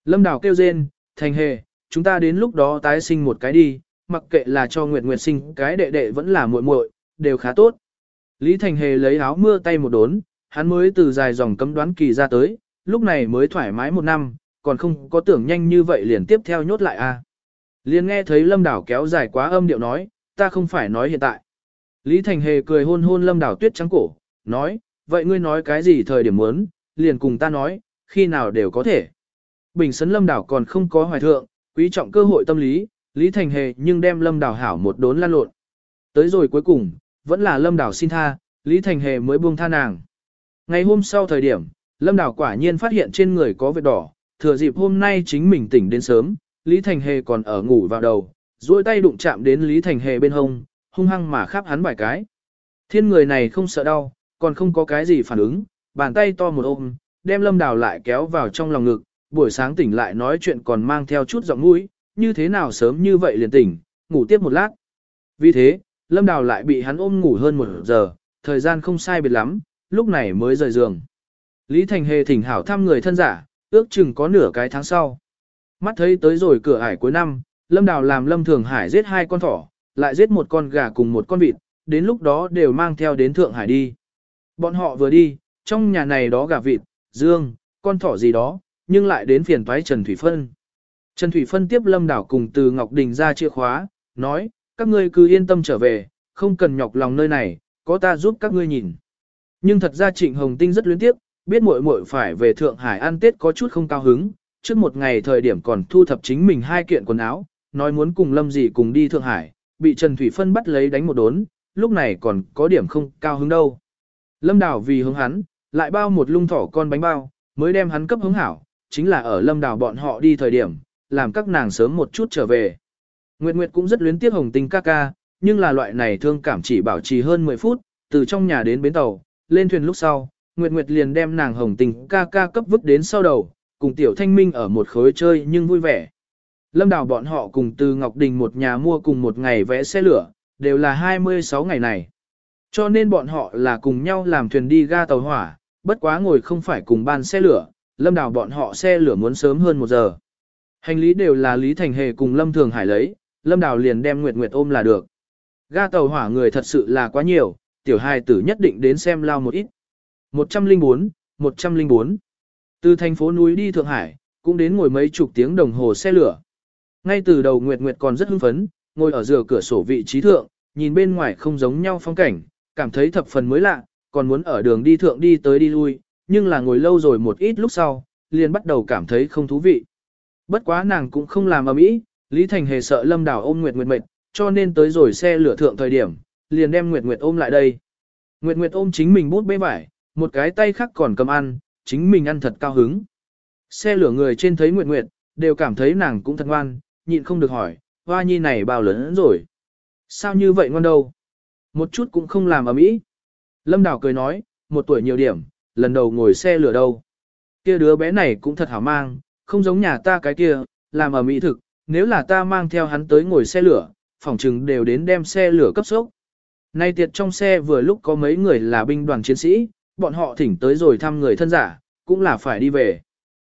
S1: Lâm đảo kêu rên, Thành Hề, chúng ta đến lúc đó tái sinh một cái đi, mặc kệ là cho Nguyệt Nguyệt sinh cái đệ đệ vẫn là muội muội, đều khá tốt. Lý Thành Hề lấy áo mưa tay một đốn, hắn mới từ dài dòng cấm đoán kỳ ra tới, lúc này mới thoải mái một năm, còn không có tưởng nhanh như vậy liền tiếp theo nhốt lại a. À. Liền nghe thấy Lâm Đảo kéo dài quá âm điệu nói, ta không phải nói hiện tại. Lý Thành Hề cười hôn hôn Lâm Đảo tuyết trắng cổ, nói, vậy ngươi nói cái gì thời điểm muốn, liền cùng ta nói, khi nào đều có thể. Bình sấn Lâm Đảo còn không có hoài thượng, quý trọng cơ hội tâm lý, Lý Thành Hề nhưng đem Lâm Đào hảo một đốn lan lộn. Tới rồi cuối cùng, vẫn là Lâm Đào xin tha, Lý Thành Hề mới buông tha nàng. Ngày hôm sau thời điểm, Lâm Đào quả nhiên phát hiện trên người có vết đỏ, thừa dịp hôm nay chính mình tỉnh đến sớm, Lý Thành Hề còn ở ngủ vào đầu, duỗi tay đụng chạm đến Lý Thành Hề bên hông, hung hăng mà khắp hắn vài cái. Thiên người này không sợ đau, còn không có cái gì phản ứng, bàn tay to một ôm, đem Lâm Đào lại kéo vào trong lòng ngực, buổi sáng tỉnh lại nói chuyện còn mang theo chút giọng mũi, như thế nào sớm như vậy liền tỉnh, ngủ tiếp một lát. Vì thế, Lâm Đào lại bị hắn ôm ngủ hơn một giờ, thời gian không sai biệt lắm, lúc này mới rời giường. Lý Thành Hề thỉnh hảo thăm người thân giả, ước chừng có nửa cái tháng sau. Mắt thấy tới rồi cửa ải cuối năm, Lâm Đào làm Lâm Thường Hải giết hai con thỏ, lại giết một con gà cùng một con vịt, đến lúc đó đều mang theo đến Thượng Hải đi. Bọn họ vừa đi, trong nhà này đó gà vịt, dương, con thỏ gì đó, nhưng lại đến phiền toái Trần Thủy Phân. Trần Thủy Phân tiếp Lâm Đảo cùng từ Ngọc Đình ra chìa khóa, nói, các ngươi cứ yên tâm trở về, không cần nhọc lòng nơi này, có ta giúp các ngươi nhìn. Nhưng thật ra Trịnh Hồng Tinh rất luyến tiếp, biết muội muội phải về Thượng Hải ăn Tết có chút không cao hứng, trước một ngày thời điểm còn thu thập chính mình hai kiện quần áo, nói muốn cùng Lâm Dị cùng đi Thượng Hải, bị Trần Thủy Phân bắt lấy đánh một đốn, lúc này còn có điểm không cao hứng đâu. Lâm Đào vì hướng hắn, lại bao một lung thỏ con bánh bao, mới đem hắn cấp hướng hảo, chính là ở Lâm Đào bọn họ đi thời điểm, làm các nàng sớm một chút trở về. Nguyệt Nguyệt cũng rất luyến tiếc Hồng Tinh ca ca, nhưng là loại này thương cảm chỉ bảo trì hơn 10 phút, từ trong nhà đến bến tàu, lên thuyền lúc sau, Nguyệt Nguyệt liền đem nàng Hồng Tinh ca ca cấp vứt đến sau đầu, cùng Tiểu Thanh Minh ở một khối chơi nhưng vui vẻ. Lâm Đào bọn họ cùng từ Ngọc Đình một nhà mua cùng một ngày vẽ xe lửa, đều là 26 ngày này. Cho nên bọn họ là cùng nhau làm thuyền đi ga tàu hỏa, bất quá ngồi không phải cùng ban xe lửa, Lâm Đào bọn họ xe lửa muốn sớm hơn một giờ. Hành lý đều là Lý Thành Hề cùng Lâm Thường Hải lấy, Lâm Đào liền đem Nguyệt Nguyệt ôm là được. Ga tàu hỏa người thật sự là quá nhiều, tiểu hài tử nhất định đến xem lao một ít. 104, 104. Từ thành phố núi đi Thượng Hải, cũng đến ngồi mấy chục tiếng đồng hồ xe lửa. Ngay từ đầu Nguyệt Nguyệt còn rất hưng phấn, ngồi ở giữa cửa sổ vị trí thượng, nhìn bên ngoài không giống nhau phong cảnh, cảm thấy thập phần mới lạ, còn muốn ở đường đi thượng đi tới đi lui, nhưng là ngồi lâu rồi một ít lúc sau, liền bắt đầu cảm thấy không thú vị. Bất quá nàng cũng không làm ầm ĩ, Lý Thành hề sợ Lâm Đào ôm Nguyệt Nguyệt mệt, cho nên tới rồi xe lửa thượng thời điểm, liền đem Nguyệt Nguyệt ôm lại đây. Nguyệt Nguyệt ôm chính mình bút bê vải, một cái tay khác còn cầm ăn, chính mình ăn thật cao hứng. Xe lửa người trên thấy Nguyệt Nguyệt, đều cảm thấy nàng cũng thật ngoan, nhịn không được hỏi, hoa nhi này bao lớn rồi. Sao như vậy ngoan đâu? Một chút cũng không làm ầm ĩ. Lâm Đào cười nói, một tuổi nhiều điểm, lần đầu ngồi xe lửa đâu. Kia đứa bé này cũng thật hảo mang, không giống nhà ta cái kia, làm ở mỹ thực, nếu là ta mang theo hắn tới ngồi xe lửa, phòng chừng đều đến đem xe lửa cấp sốc. Nay tiệt trong xe vừa lúc có mấy người là binh đoàn chiến sĩ, bọn họ thỉnh tới rồi thăm người thân giả, cũng là phải đi về.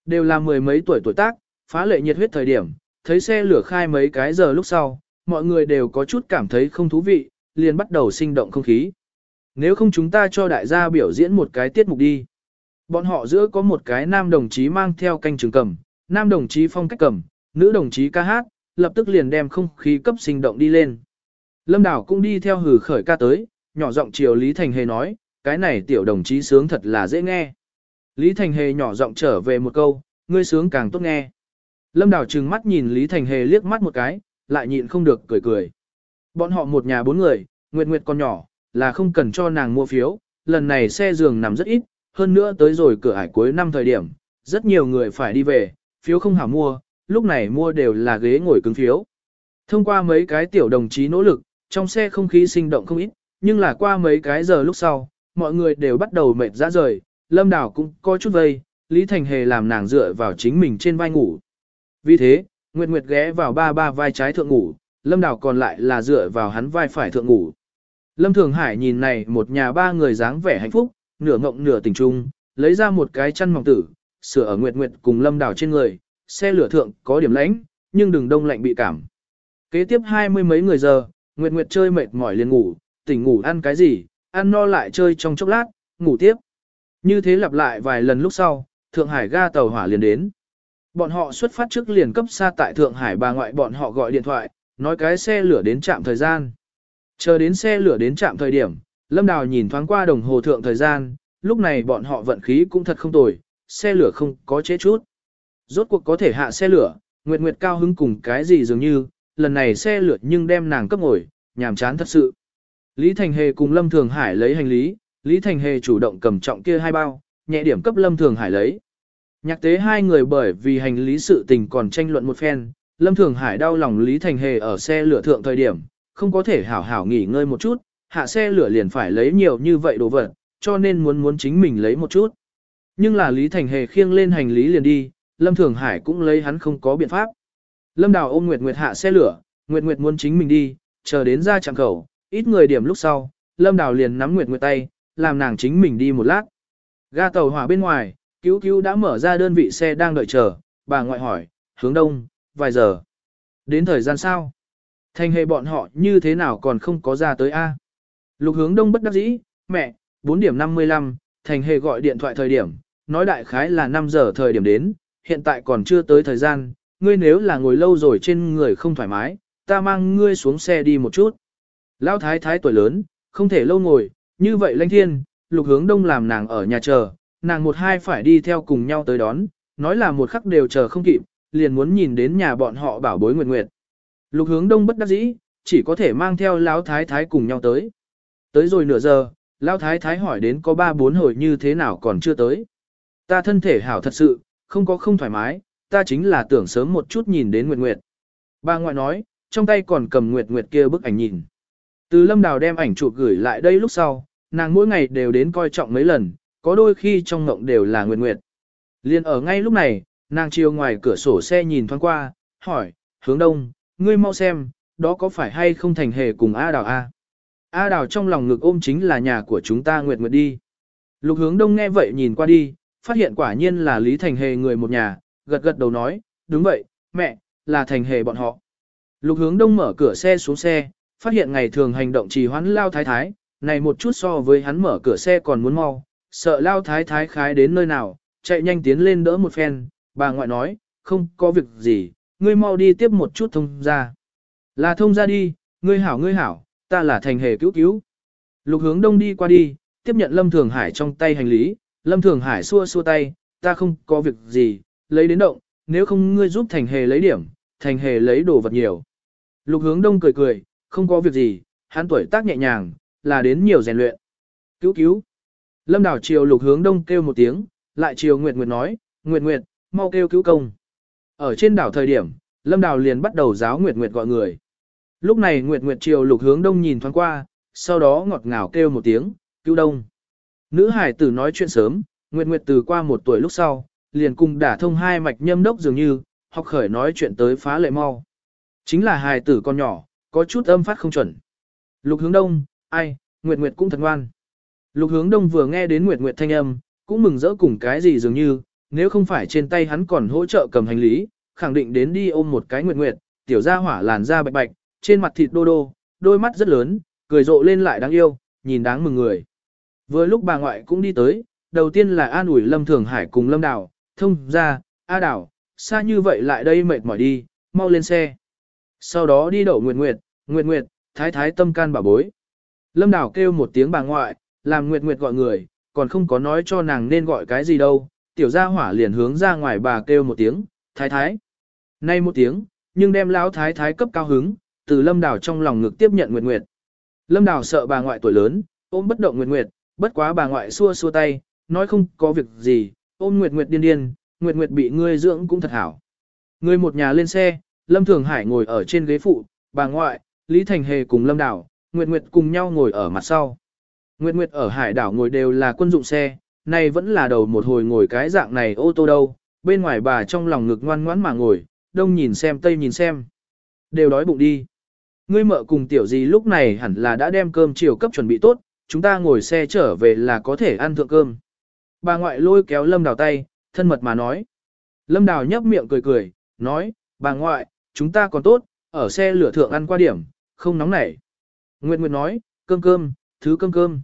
S1: Đều là mười mấy tuổi tuổi tác, phá lệ nhiệt huyết thời điểm, thấy xe lửa khai mấy cái giờ lúc sau, mọi người đều có chút cảm thấy không thú vị, liền bắt đầu sinh động không khí. Nếu không chúng ta cho đại gia biểu diễn một cái tiết mục đi. Bọn họ giữa có một cái nam đồng chí mang theo canh trường cầm, nam đồng chí phong cách cầm, nữ đồng chí ca hát, lập tức liền đem không khí cấp sinh động đi lên. Lâm Đảo cũng đi theo hử khởi ca tới, nhỏ giọng chiều Lý Thành Hề nói, cái này tiểu đồng chí sướng thật là dễ nghe. Lý Thành Hề nhỏ giọng trở về một câu, ngươi sướng càng tốt nghe. Lâm Đảo trừng mắt nhìn Lý Thành Hề liếc mắt một cái, lại nhịn không được cười cười. Bọn họ một nhà bốn người, Nguyệt Nguyệt còn nhỏ, là không cần cho nàng mua phiếu, lần này xe giường nằm rất ít, hơn nữa tới rồi cửa ải cuối năm thời điểm, rất nhiều người phải đi về, phiếu không hảo mua, lúc này mua đều là ghế ngồi cứng phiếu. Thông qua mấy cái tiểu đồng chí nỗ lực, trong xe không khí sinh động không ít, nhưng là qua mấy cái giờ lúc sau, mọi người đều bắt đầu mệt ra rời, Lâm Đào cũng có chút vây, Lý Thành Hề làm nàng dựa vào chính mình trên vai ngủ. Vì thế, Nguyệt Nguyệt ghé vào ba ba vai trái thượng ngủ, Lâm Đào còn lại là dựa vào hắn vai phải thượng ngủ. Lâm Thường Hải nhìn này một nhà ba người dáng vẻ hạnh phúc, nửa ngộng nửa tình trung, lấy ra một cái chăn mỏng tử, sửa ở Nguyệt Nguyệt cùng Lâm Đào trên người, xe lửa thượng có điểm lạnh nhưng đừng đông lạnh bị cảm. Kế tiếp hai mươi mấy người giờ, Nguyệt Nguyệt chơi mệt mỏi liền ngủ, tỉnh ngủ ăn cái gì, ăn no lại chơi trong chốc lát, ngủ tiếp. Như thế lặp lại vài lần lúc sau, Thượng Hải ga tàu hỏa liền đến. Bọn họ xuất phát trước liền cấp xa tại Thượng Hải bà ngoại bọn họ gọi điện thoại, nói cái xe lửa đến trạm thời gian. Chờ đến xe lửa đến trạm thời điểm, Lâm Đào nhìn thoáng qua đồng hồ thượng thời gian, lúc này bọn họ vận khí cũng thật không tồi, xe lửa không có chế chút. Rốt cuộc có thể hạ xe lửa, Nguyệt Nguyệt cao hứng cùng cái gì dường như, lần này xe lửa nhưng đem nàng cấp ngồi, nhàm chán thật sự. Lý Thành Hề cùng Lâm Thường Hải lấy hành lý, Lý Thành Hề chủ động cầm trọng kia hai bao, nhẹ điểm cấp Lâm Thường Hải lấy. Nhạc tế hai người bởi vì hành lý sự tình còn tranh luận một phen, Lâm Thường Hải đau lòng Lý Thành Hề ở xe lửa thượng thời điểm, không có thể hảo hảo nghỉ ngơi một chút, hạ xe lửa liền phải lấy nhiều như vậy đồ vật, cho nên muốn muốn chính mình lấy một chút. Nhưng là Lý Thành Hề khiêng lên hành lý liền đi, Lâm Thường Hải cũng lấy hắn không có biện pháp. Lâm Đào ôm Nguyệt Nguyệt hạ xe lửa, Nguyệt Nguyệt muốn chính mình đi, chờ đến ra trạm khẩu, ít người điểm lúc sau, Lâm Đào liền nắm Nguyệt Nguyệt tay, làm nàng chính mình đi một lát. Ga tàu hỏa bên ngoài, cứu cứu đã mở ra đơn vị xe đang đợi chờ, bà ngoại hỏi, hướng đông, vài giờ. Đến thời gian sao? Thành hề bọn họ như thế nào còn không có ra tới A? Lục hướng đông bất đắc dĩ, mẹ, 4 điểm 55, thành hề gọi điện thoại thời điểm, nói đại khái là 5 giờ thời điểm đến, hiện tại còn chưa tới thời gian, ngươi nếu là ngồi lâu rồi trên người không thoải mái, ta mang ngươi xuống xe đi một chút. Lão thái thái tuổi lớn, không thể lâu ngồi, như vậy lãnh thiên, lục hướng đông làm nàng ở nhà chờ, nàng một hai phải đi theo cùng nhau tới đón, nói là một khắc đều chờ không kịp, liền muốn nhìn đến nhà bọn họ bảo bối Nguyệt Nguyệt. Lục hướng đông bất đắc dĩ, chỉ có thể mang theo lão thái thái cùng nhau tới. Tới rồi nửa giờ, lão thái thái hỏi đến có ba bốn hồi như thế nào còn chưa tới. Ta thân thể hảo thật sự, không có không thoải mái, ta chính là tưởng sớm một chút nhìn đến Nguyệt Nguyệt. Bà ngoại nói, trong tay còn cầm Nguyệt Nguyệt kia bức ảnh nhìn. Từ lâm đào đem ảnh chụp gửi lại đây lúc sau, nàng mỗi ngày đều đến coi trọng mấy lần, có đôi khi trong ngộng đều là Nguyệt Nguyệt. Liên ở ngay lúc này, nàng chiều ngoài cửa sổ xe nhìn thoáng qua, hỏi, hướng đông, ngươi mau xem, đó có phải hay không thành hề cùng A Đào A? A Đào trong lòng ngực ôm chính là nhà của chúng ta Nguyệt Nguyệt đi. Lục hướng đông nghe vậy nhìn qua đi, phát hiện quả nhiên là Lý Thành Hề người một nhà, gật gật đầu nói, đúng vậy, mẹ, là Thành Hề bọn họ. Lục hướng đông mở cửa xe xuống xe, phát hiện ngày thường hành động trì hoãn lao thái thái, này một chút so với hắn mở cửa xe còn muốn mau, sợ lao thái thái khái đến nơi nào, chạy nhanh tiến lên đỡ một phen, bà ngoại nói, không có việc gì, ngươi mau đi tiếp một chút thông ra. Là thông ra đi, ngươi hảo ngươi hảo, ta là thành hề cứu cứu. Lục hướng đông đi qua đi, tiếp nhận Lâm Thường Hải trong tay hành lý, Lâm Thường Hải xua xua tay, ta không có việc gì, lấy đến động, nếu không ngươi giúp thành hề lấy điểm, thành hề lấy đồ vật nhiều. Lục hướng đông cười cười, không có việc gì, hắn tuổi tác nhẹ nhàng, là đến nhiều rèn luyện. Cứu cứu. Lâm đảo chiều lục hướng đông kêu một tiếng, lại chiều Nguyệt Nguyệt nói, Nguyệt Nguyệt, mau kêu cứu công. Ở trên đảo thời điểm, Lâm đảo liền bắt đầu giáo Nguyệt Nguyệt gọi người. Lúc này Nguyệt Nguyệt triều lục hướng đông nhìn thoáng qua, sau đó ngọt ngào kêu một tiếng, cứu đông. Nữ hải tử nói chuyện sớm, Nguyệt Nguyệt từ qua một tuổi lúc sau, liền cùng đả thông hai mạch nhâm đốc dường như, học khởi nói chuyện tới phá lệ mau. Chính là hài tử con nhỏ, có chút âm phát không chuẩn. Lục hướng đông, ai, Nguyệt Nguyệt cũng thật ngoan. Lục hướng đông vừa nghe đến Nguyệt Nguyệt thanh âm, cũng mừng rỡ cùng cái gì dường như, nếu không phải trên tay hắn còn hỗ trợ cầm hành lý, khẳng định đến đi ôm một cái Nguyệt Nguyệt, tiểu ra hỏa làn da bạch bạch, trên mặt thịt đô đô, đôi mắt rất lớn, cười rộ lên lại đáng yêu, nhìn đáng mừng người. Vừa lúc bà ngoại cũng đi tới, đầu tiên là an ủi Lâm Thường Hải cùng Lâm Đào, thông ra, A Đào, xa như vậy lại đây mệt mỏi đi, mau lên xe. Sau đó đi đậu Nguyệt Nguyệt, Nguyệt Nguyệt, thái thái tâm can bà bối. Lâm Đào kêu một tiếng bà ngoại, làm Nguyệt Nguyệt gọi người, còn không có nói cho nàng nên gọi cái gì đâu, tiểu gia hỏa liền hướng ra ngoài bà kêu một tiếng, thái thái. Nay một tiếng, nhưng đem lão thái thái cấp cao hứng, từ Lâm Đào trong lòng ngực tiếp nhận Nguyệt Nguyệt. Lâm Đào sợ bà ngoại tuổi lớn, ôm bất động Nguyệt Nguyệt, bất quá bà ngoại xua xua tay, nói không có việc gì, ôm Nguyệt Nguyệt điên điên, Nguyệt Nguyệt bị ngươi dưỡng cũng thật hảo. Người một nhà lên xe, Lâm Thường Hải ngồi ở trên ghế phụ, bà ngoại, Lý Thành Hề cùng Lâm Đào, Nguyệt Nguyệt cùng nhau ngồi ở mặt sau. Nguyệt Nguyệt ở hải đảo ngồi đều là quân dụng xe, nay vẫn là đầu một hồi ngồi cái dạng này ô tô đâu, bên ngoài bà trong lòng ngực ngoan ngoãn mà ngồi, đông nhìn xem tây nhìn xem. Đều đói bụng đi. Ngươi mợ cùng tiểu gì lúc này hẳn là đã đem cơm chiều cấp chuẩn bị tốt, chúng ta ngồi xe trở về là có thể ăn thượng cơm. Bà ngoại lôi kéo Lâm Đào tay, thân mật mà nói. Lâm Đào nhấp miệng cười cười, nói, bà ngoại, chúng ta còn tốt, ở xe lửa thượng ăn qua điểm, không nóng nảy. Nguyệt Nguyệt nói, cơm cơm, thứ cơm cơm.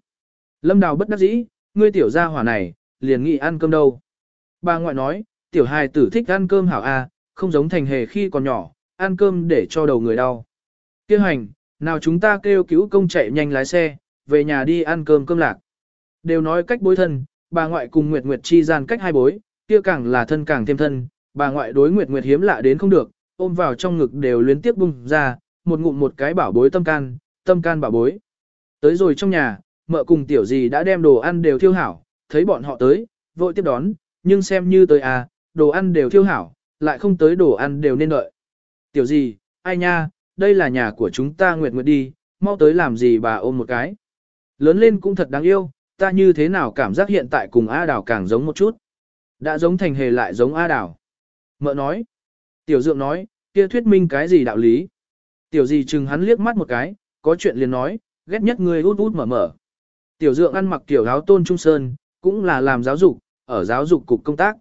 S1: Lâm Đào bất đắc dĩ, ngươi tiểu gia hỏa này, liền nghĩ ăn cơm đâu. Bà ngoại nói, tiểu hài tử thích ăn cơm hảo a, không giống thành hề khi còn nhỏ, ăn cơm để cho đầu người đau. Kêu hành, nào chúng ta kêu cứu công chạy nhanh lái xe, về nhà đi ăn cơm cơm lạc. Đều nói cách bối thân, bà ngoại cùng Nguyệt Nguyệt chi gian cách hai bối, kia càng là thân càng thêm thân, bà ngoại đối Nguyệt Nguyệt hiếm lạ đến không được, ôm vào trong ngực đều luyến tiếp bung ra, một ngụm một cái bảo bối tâm can, tâm can bảo bối. Tới rồi trong nhà, mợ cùng tiểu gì đã đem đồ ăn đều thiêu hảo, thấy bọn họ tới, vội tiếp đón, nhưng xem như tới à, đồ ăn đều thiêu hảo, lại không tới đồ ăn đều nên đợi. Tiểu gì, ai nha, đây là nhà của chúng ta Nguyệt Nguyệt đi, mau tới làm gì bà ôm một cái. Lớn lên cũng thật đáng yêu, ta như thế nào cảm giác hiện tại cùng A Đào càng giống một chút. Đã giống thành hề lại giống A Đào. Mợ nói. Tiểu dượng nói, kia thuyết minh cái gì đạo lý. Tiểu gì chừng hắn liếc mắt một cái, có chuyện liền nói, ghét nhất người út út mở mở. Tiểu dượng ăn mặc kiểu áo tôn trung sơn, cũng là làm giáo dục, ở giáo dục cục công tác.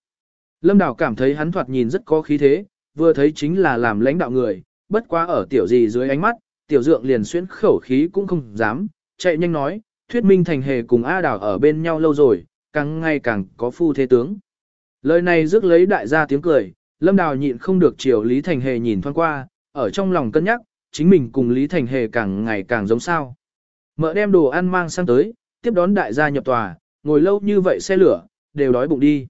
S1: Lâm Đào cảm thấy hắn thoạt nhìn rất có khí thế, vừa thấy chính là làm lãnh đạo người, bất quá ở tiểu gì dưới ánh mắt, tiểu dượng liền xuyên khẩu khí cũng không dám, chạy nhanh nói, thuyết minh thành hề cùng A Đào ở bên nhau lâu rồi, càng ngày càng có phu thế tướng. Lời này rước lấy đại gia tiếng cười, Lâm Đào nhịn không được chiều Lý Thành Hề nhìn thoáng qua, ở trong lòng cân nhắc, chính mình cùng Lý Thành Hề càng ngày càng giống sao. Mợ đem đồ ăn mang sang tới, tiếp đón đại gia nhập tòa, ngồi lâu như vậy xe lửa, đều đói bụng đi.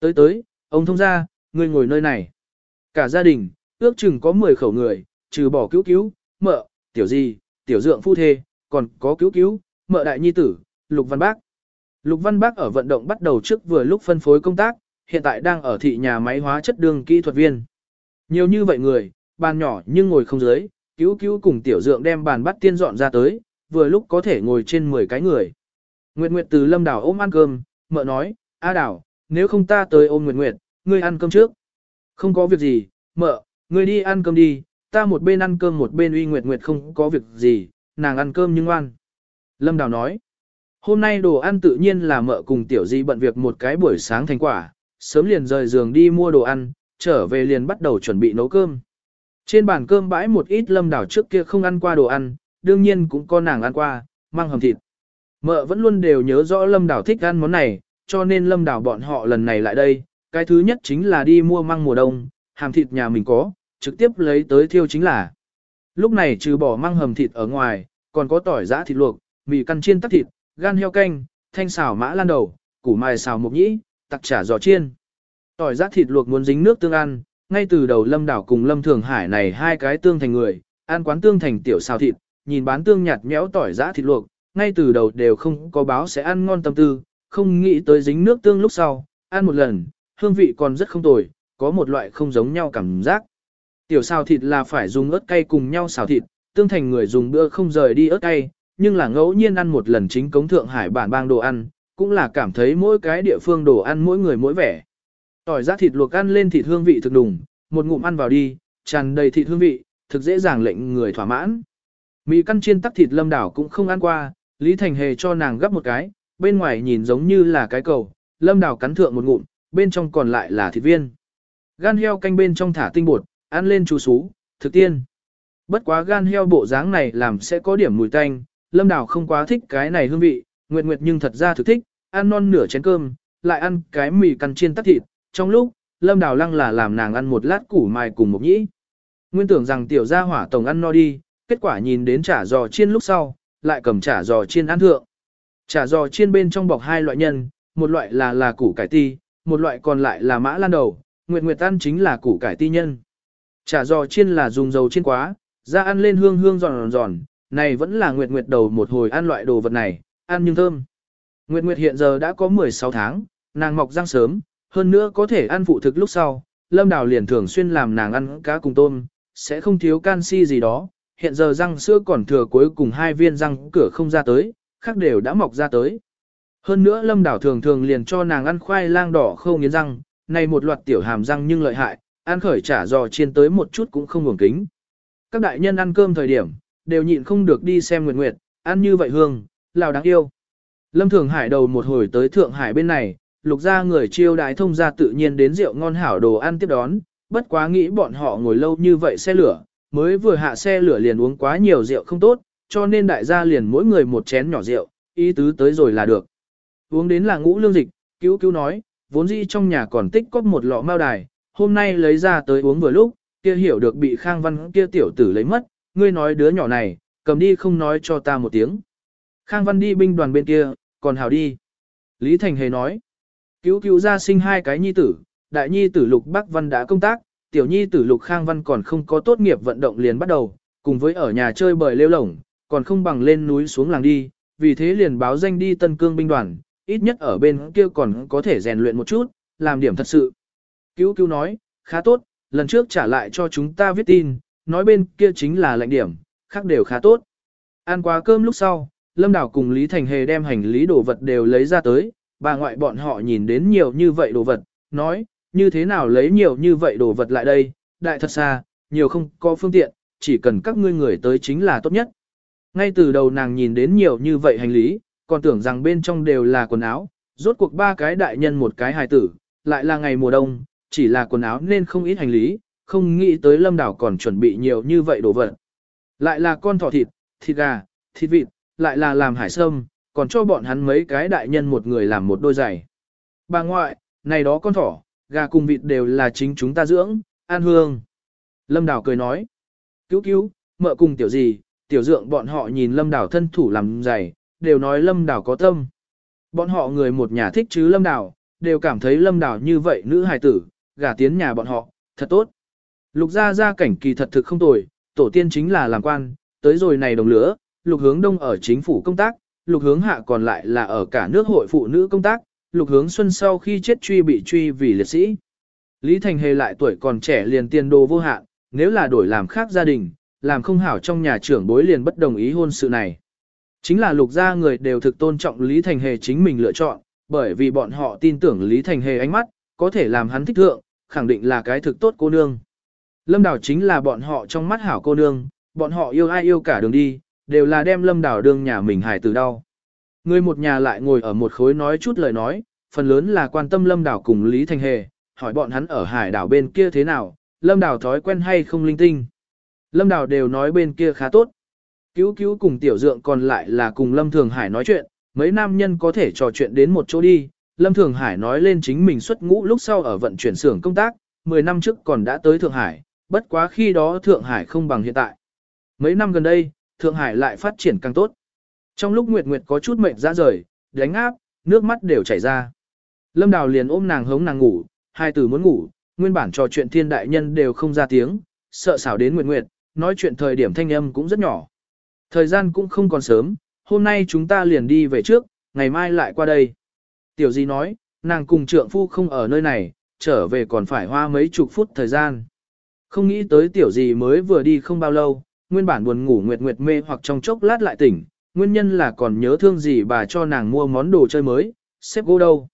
S1: Tới tới, Ông thông ra, ngươi ngồi nơi này. Cả gia đình, ước chừng có 10 khẩu người, trừ bỏ cứu cứu, mợ, tiểu gì, tiểu dượng phu thê, còn có cứu cứu, mợ đại nhi tử, Lục Văn Bác. Lục Văn Bác ở vận động bắt đầu trước vừa lúc phân phối công tác, hiện tại đang ở thị nhà máy hóa chất đường kỹ thuật viên. Nhiều như vậy người, bàn nhỏ nhưng ngồi không dưới, cứu cứu cùng tiểu dượng đem bàn bắt tiên dọn ra tới, vừa lúc có thể ngồi trên 10 cái người. Nguyệt Nguyệt từ Lâm Đảo ôm ăn cơm, mợ nói, A Đảo, nếu không ta tới ôm Nguyệt Nguyệt, ngươi ăn cơm trước. Không có việc gì, mợ, ngươi đi ăn cơm đi, ta một bên ăn cơm một bên uy Nguyệt Nguyệt không có việc gì, nàng ăn cơm nhưng ngoan. Lâm Đào nói, hôm nay đồ ăn tự nhiên là mợ cùng tiểu di bận việc một cái buổi sáng thành quả, sớm liền rời giường đi mua đồ ăn, trở về liền bắt đầu chuẩn bị nấu cơm. Trên bàn cơm bãi một ít lâm đảo trước kia không ăn qua đồ ăn, đương nhiên cũng có nàng ăn qua, mang hầm thịt. Mợ vẫn luôn đều nhớ rõ lâm đảo thích ăn món này, cho nên lâm đảo bọn họ lần này lại đây, cái thứ nhất chính là đi mua măng mùa đông, hàm thịt nhà mình có, trực tiếp lấy tới thiêu chính là. Lúc này trừ bỏ măng hầm thịt ở ngoài, còn có tỏi giã thịt luộc, mì căn chiên tắc thịt, gan heo canh, thanh xào mã lan đầu, củ mài xào mộc nhĩ, tặc chả giò chiên. Tỏi giã thịt luộc muốn dính nước tương ăn, ngay từ đầu lâm đảo cùng lâm thường hải này hai cái tương thành người, ăn quán tương thành tiểu xào thịt, nhìn bán tương nhạt nhẽo tỏi giã thịt luộc, ngay từ đầu đều không có báo sẽ ăn ngon tâm tư, không nghĩ tới dính nước tương lúc sau, ăn một lần, hương vị còn rất không tồi, có một loại không giống nhau cảm giác. Tiểu xào thịt là phải dùng ớt cay cùng nhau xào thịt, tương thành người dùng bữa không rời đi ớt cay, nhưng là ngẫu nhiên ăn một lần chính cống thượng hải bản bang đồ ăn, cũng là cảm thấy mỗi cái địa phương đồ ăn mỗi người mỗi vẻ. Tỏi ra thịt luộc ăn lên thịt hương vị thực đùng, một ngụm ăn vào đi, tràn đầy thịt hương vị, thực dễ dàng lệnh người thỏa mãn. Mì căn chiên tắc thịt lâm đảo cũng không ăn qua, Lý Thành Hề cho nàng gấp một cái, bên ngoài nhìn giống như là cái cầu, lâm đảo cắn thượng một ngụm, bên trong còn lại là thịt viên. Gan heo canh bên trong thả tinh bột, ăn lên chú sú, thực tiên. Bất quá gan heo bộ dáng này làm sẽ có điểm mùi tanh, lâm đào không quá thích cái này hương vị, nguyệt nguyệt nhưng thật ra thực thích, ăn non nửa chén cơm, lại ăn cái mì căn chiên tắc thịt, trong lúc, lâm đào lăng là làm nàng ăn một lát củ mài cùng một nhĩ. Nguyên tưởng rằng tiểu gia hỏa tổng ăn no đi, kết quả nhìn đến chả giò chiên lúc sau, lại cầm chả giò chiên ăn thượng. Chả giò chiên bên trong bọc hai loại nhân, một loại là là củ cải ti, một loại còn lại là mã lan đầu, nguyệt nguyệt ăn chính là củ cải ti nhân. Chả giò chiên là dùng dầu chiên quá, ra ăn lên hương hương giòn giòn, này vẫn là nguyệt nguyệt đầu một hồi ăn loại đồ vật này, ăn nhưng thơm. Nguyệt nguyệt hiện giờ đã có 16 tháng, nàng mọc răng sớm, hơn nữa có thể ăn phụ thực lúc sau, Lâm Đào liền thường xuyên làm nàng ăn cá cùng tôm, sẽ không thiếu canxi gì đó, hiện giờ răng sữa còn thừa cuối cùng hai viên răng cửa không ra tới, khác đều đã mọc ra tới. Hơn nữa Lâm Đào thường thường liền cho nàng ăn khoai lang đỏ khâu nghiến răng, này một loạt tiểu hàm răng nhưng lợi hại, ăn khởi trả giò chiên tới một chút cũng không hưởng kính. Các đại nhân ăn cơm thời điểm, đều nhịn không được đi xem Nguyệt Nguyệt, ăn như vậy hương, lào đáng yêu. Lâm Thường Hải đầu một hồi tới Thượng Hải bên này, lục gia người chiêu đái thông gia tự nhiên đến rượu ngon hảo đồ ăn tiếp đón, bất quá nghĩ bọn họ ngồi lâu như vậy xe lửa, mới vừa hạ xe lửa liền uống quá nhiều rượu không tốt, cho nên đại gia liền mỗi người một chén nhỏ rượu, ý tứ tới rồi là được. Uống đến là ngũ lương dịch, cứu cứu nói, vốn dĩ trong nhà còn tích có một lọ mao đài, hôm nay lấy ra tới uống vừa lúc, kia hiểu được bị Khang Văn kia tiểu tử lấy mất, ngươi nói đứa nhỏ này, cầm đi không nói cho ta một tiếng. Khang Văn đi binh đoàn bên kia, còn hào đi. Lý Thành Hề nói, Cứu cứu ra sinh hai cái nhi tử, đại nhi tử Lục Bắc Văn đã công tác, tiểu nhi tử Lục Khang Văn còn không có tốt nghiệp vận động liền bắt đầu, cùng với ở nhà chơi bời lêu lổng, còn không bằng lên núi xuống làng đi, vì thế liền báo danh đi Tân Cương binh đoàn, ít nhất ở bên kia còn có thể rèn luyện một chút, làm điểm thật sự. Cứu cứu nói, khá tốt, lần trước trả lại cho chúng ta viết tin, nói bên kia chính là lệnh điểm, khác đều khá tốt. Ăn quá cơm lúc sau, Lâm Đảo cùng Lý Thành Hề đem hành lý đồ vật đều lấy ra tới, bà ngoại bọn họ nhìn đến nhiều như vậy đồ vật, nói, như thế nào lấy nhiều như vậy đồ vật lại đây, đại thật xa, nhiều không có phương tiện, chỉ cần các ngươi người tới chính là tốt nhất. Ngay từ đầu nàng nhìn đến nhiều như vậy hành lý, còn tưởng rằng bên trong đều là quần áo, rốt cuộc ba cái đại nhân một cái hài tử, lại là ngày mùa đông, chỉ là quần áo nên không ít hành lý, không nghĩ tới lâm đảo còn chuẩn bị nhiều như vậy đồ vật. Lại là con thỏ thịt, thịt gà, thịt vịt, lại là làm hải sâm, còn cho bọn hắn mấy cái đại nhân một người làm một đôi giày. Bà ngoại, này đó con thỏ, gà cùng vịt đều là chính chúng ta dưỡng, an hương. Lâm đảo cười nói, cứu cứu, mợ cùng tiểu gì, tiểu dượng bọn họ nhìn Lâm đảo thân thủ làm giày, đều nói Lâm đảo có tâm. Bọn họ người một nhà thích chứ Lâm đảo, đều cảm thấy lâm đảo như vậy nữ hài tử, gả tiến nhà bọn họ, thật tốt. Lục gia gia cảnh kỳ thật thực không tồi, tổ tiên chính là làm quan, tới rồi này đồng lửa, lục hướng đông ở chính phủ công tác, lục hướng hạ còn lại là ở cả nước hội phụ nữ công tác, lục hướng xuân sau khi chết truy bị truy vì liệt sĩ. Lý Thành Hề lại tuổi còn trẻ liền tiền đồ vô hạn, nếu là đổi làm khác gia đình, làm không hảo trong nhà trưởng bối liền bất đồng ý hôn sự này. Chính là lục gia người đều thực tôn trọng Lý Thành Hề chính mình lựa chọn, bởi vì bọn họ tin tưởng Lý Thành Hề ánh mắt, có thể làm hắn thích thượng, khẳng định là cái thực tốt cô nương. Lâm Đào chính là bọn họ trong mắt hảo cô nương, bọn họ yêu ai yêu cả đường đi, đều là đem Lâm Đào đương nhà mình hài từ đau. Người một nhà lại ngồi ở một khối nói chút lời nói, phần lớn là quan tâm Lâm Đào cùng Lý Thành Hề, hỏi bọn hắn ở hải đảo bên kia thế nào, Lâm Đào thói quen hay không linh tinh. Lâm Đào đều nói bên kia khá tốt. Cứu cứu cùng tiểu dượng còn lại là cùng Lâm Thường Hải nói chuyện, mấy nam nhân có thể trò chuyện đến một chỗ đi. Lâm Thường Hải nói lên chính mình xuất ngũ lúc sau ở vận chuyển xưởng công tác, 10 năm trước còn đã tới Thượng Hải, bất quá khi đó Thượng Hải không bằng hiện tại. Mấy năm gần đây, Thượng Hải lại phát triển càng tốt. Trong lúc Nguyệt Nguyệt có chút mệt ra rời, đánh áp, nước mắt đều chảy ra. Lâm Đào liền ôm nàng hống nàng ngủ, hai tử muốn ngủ, nguyên bản trò chuyện thiên đại nhân đều không ra tiếng, sợ xảo đến Nguyệt Nguyệt, nói chuyện thời điểm thanh âm cũng rất nhỏ. Thời gian cũng không còn sớm, hôm nay chúng ta liền đi về trước, ngày mai lại qua đây. Tiểu Di nói, nàng cùng trượng phu không ở nơi này, trở về còn phải hoa mấy chục phút thời gian. Không nghĩ tới tiểu gì mới vừa đi không bao lâu, nguyên bản buồn ngủ nguyệt nguyệt mê hoặc trong chốc lát lại tỉnh, nguyên nhân là còn nhớ thương gì bà cho nàng mua món đồ chơi mới, xếp gỗ đâu.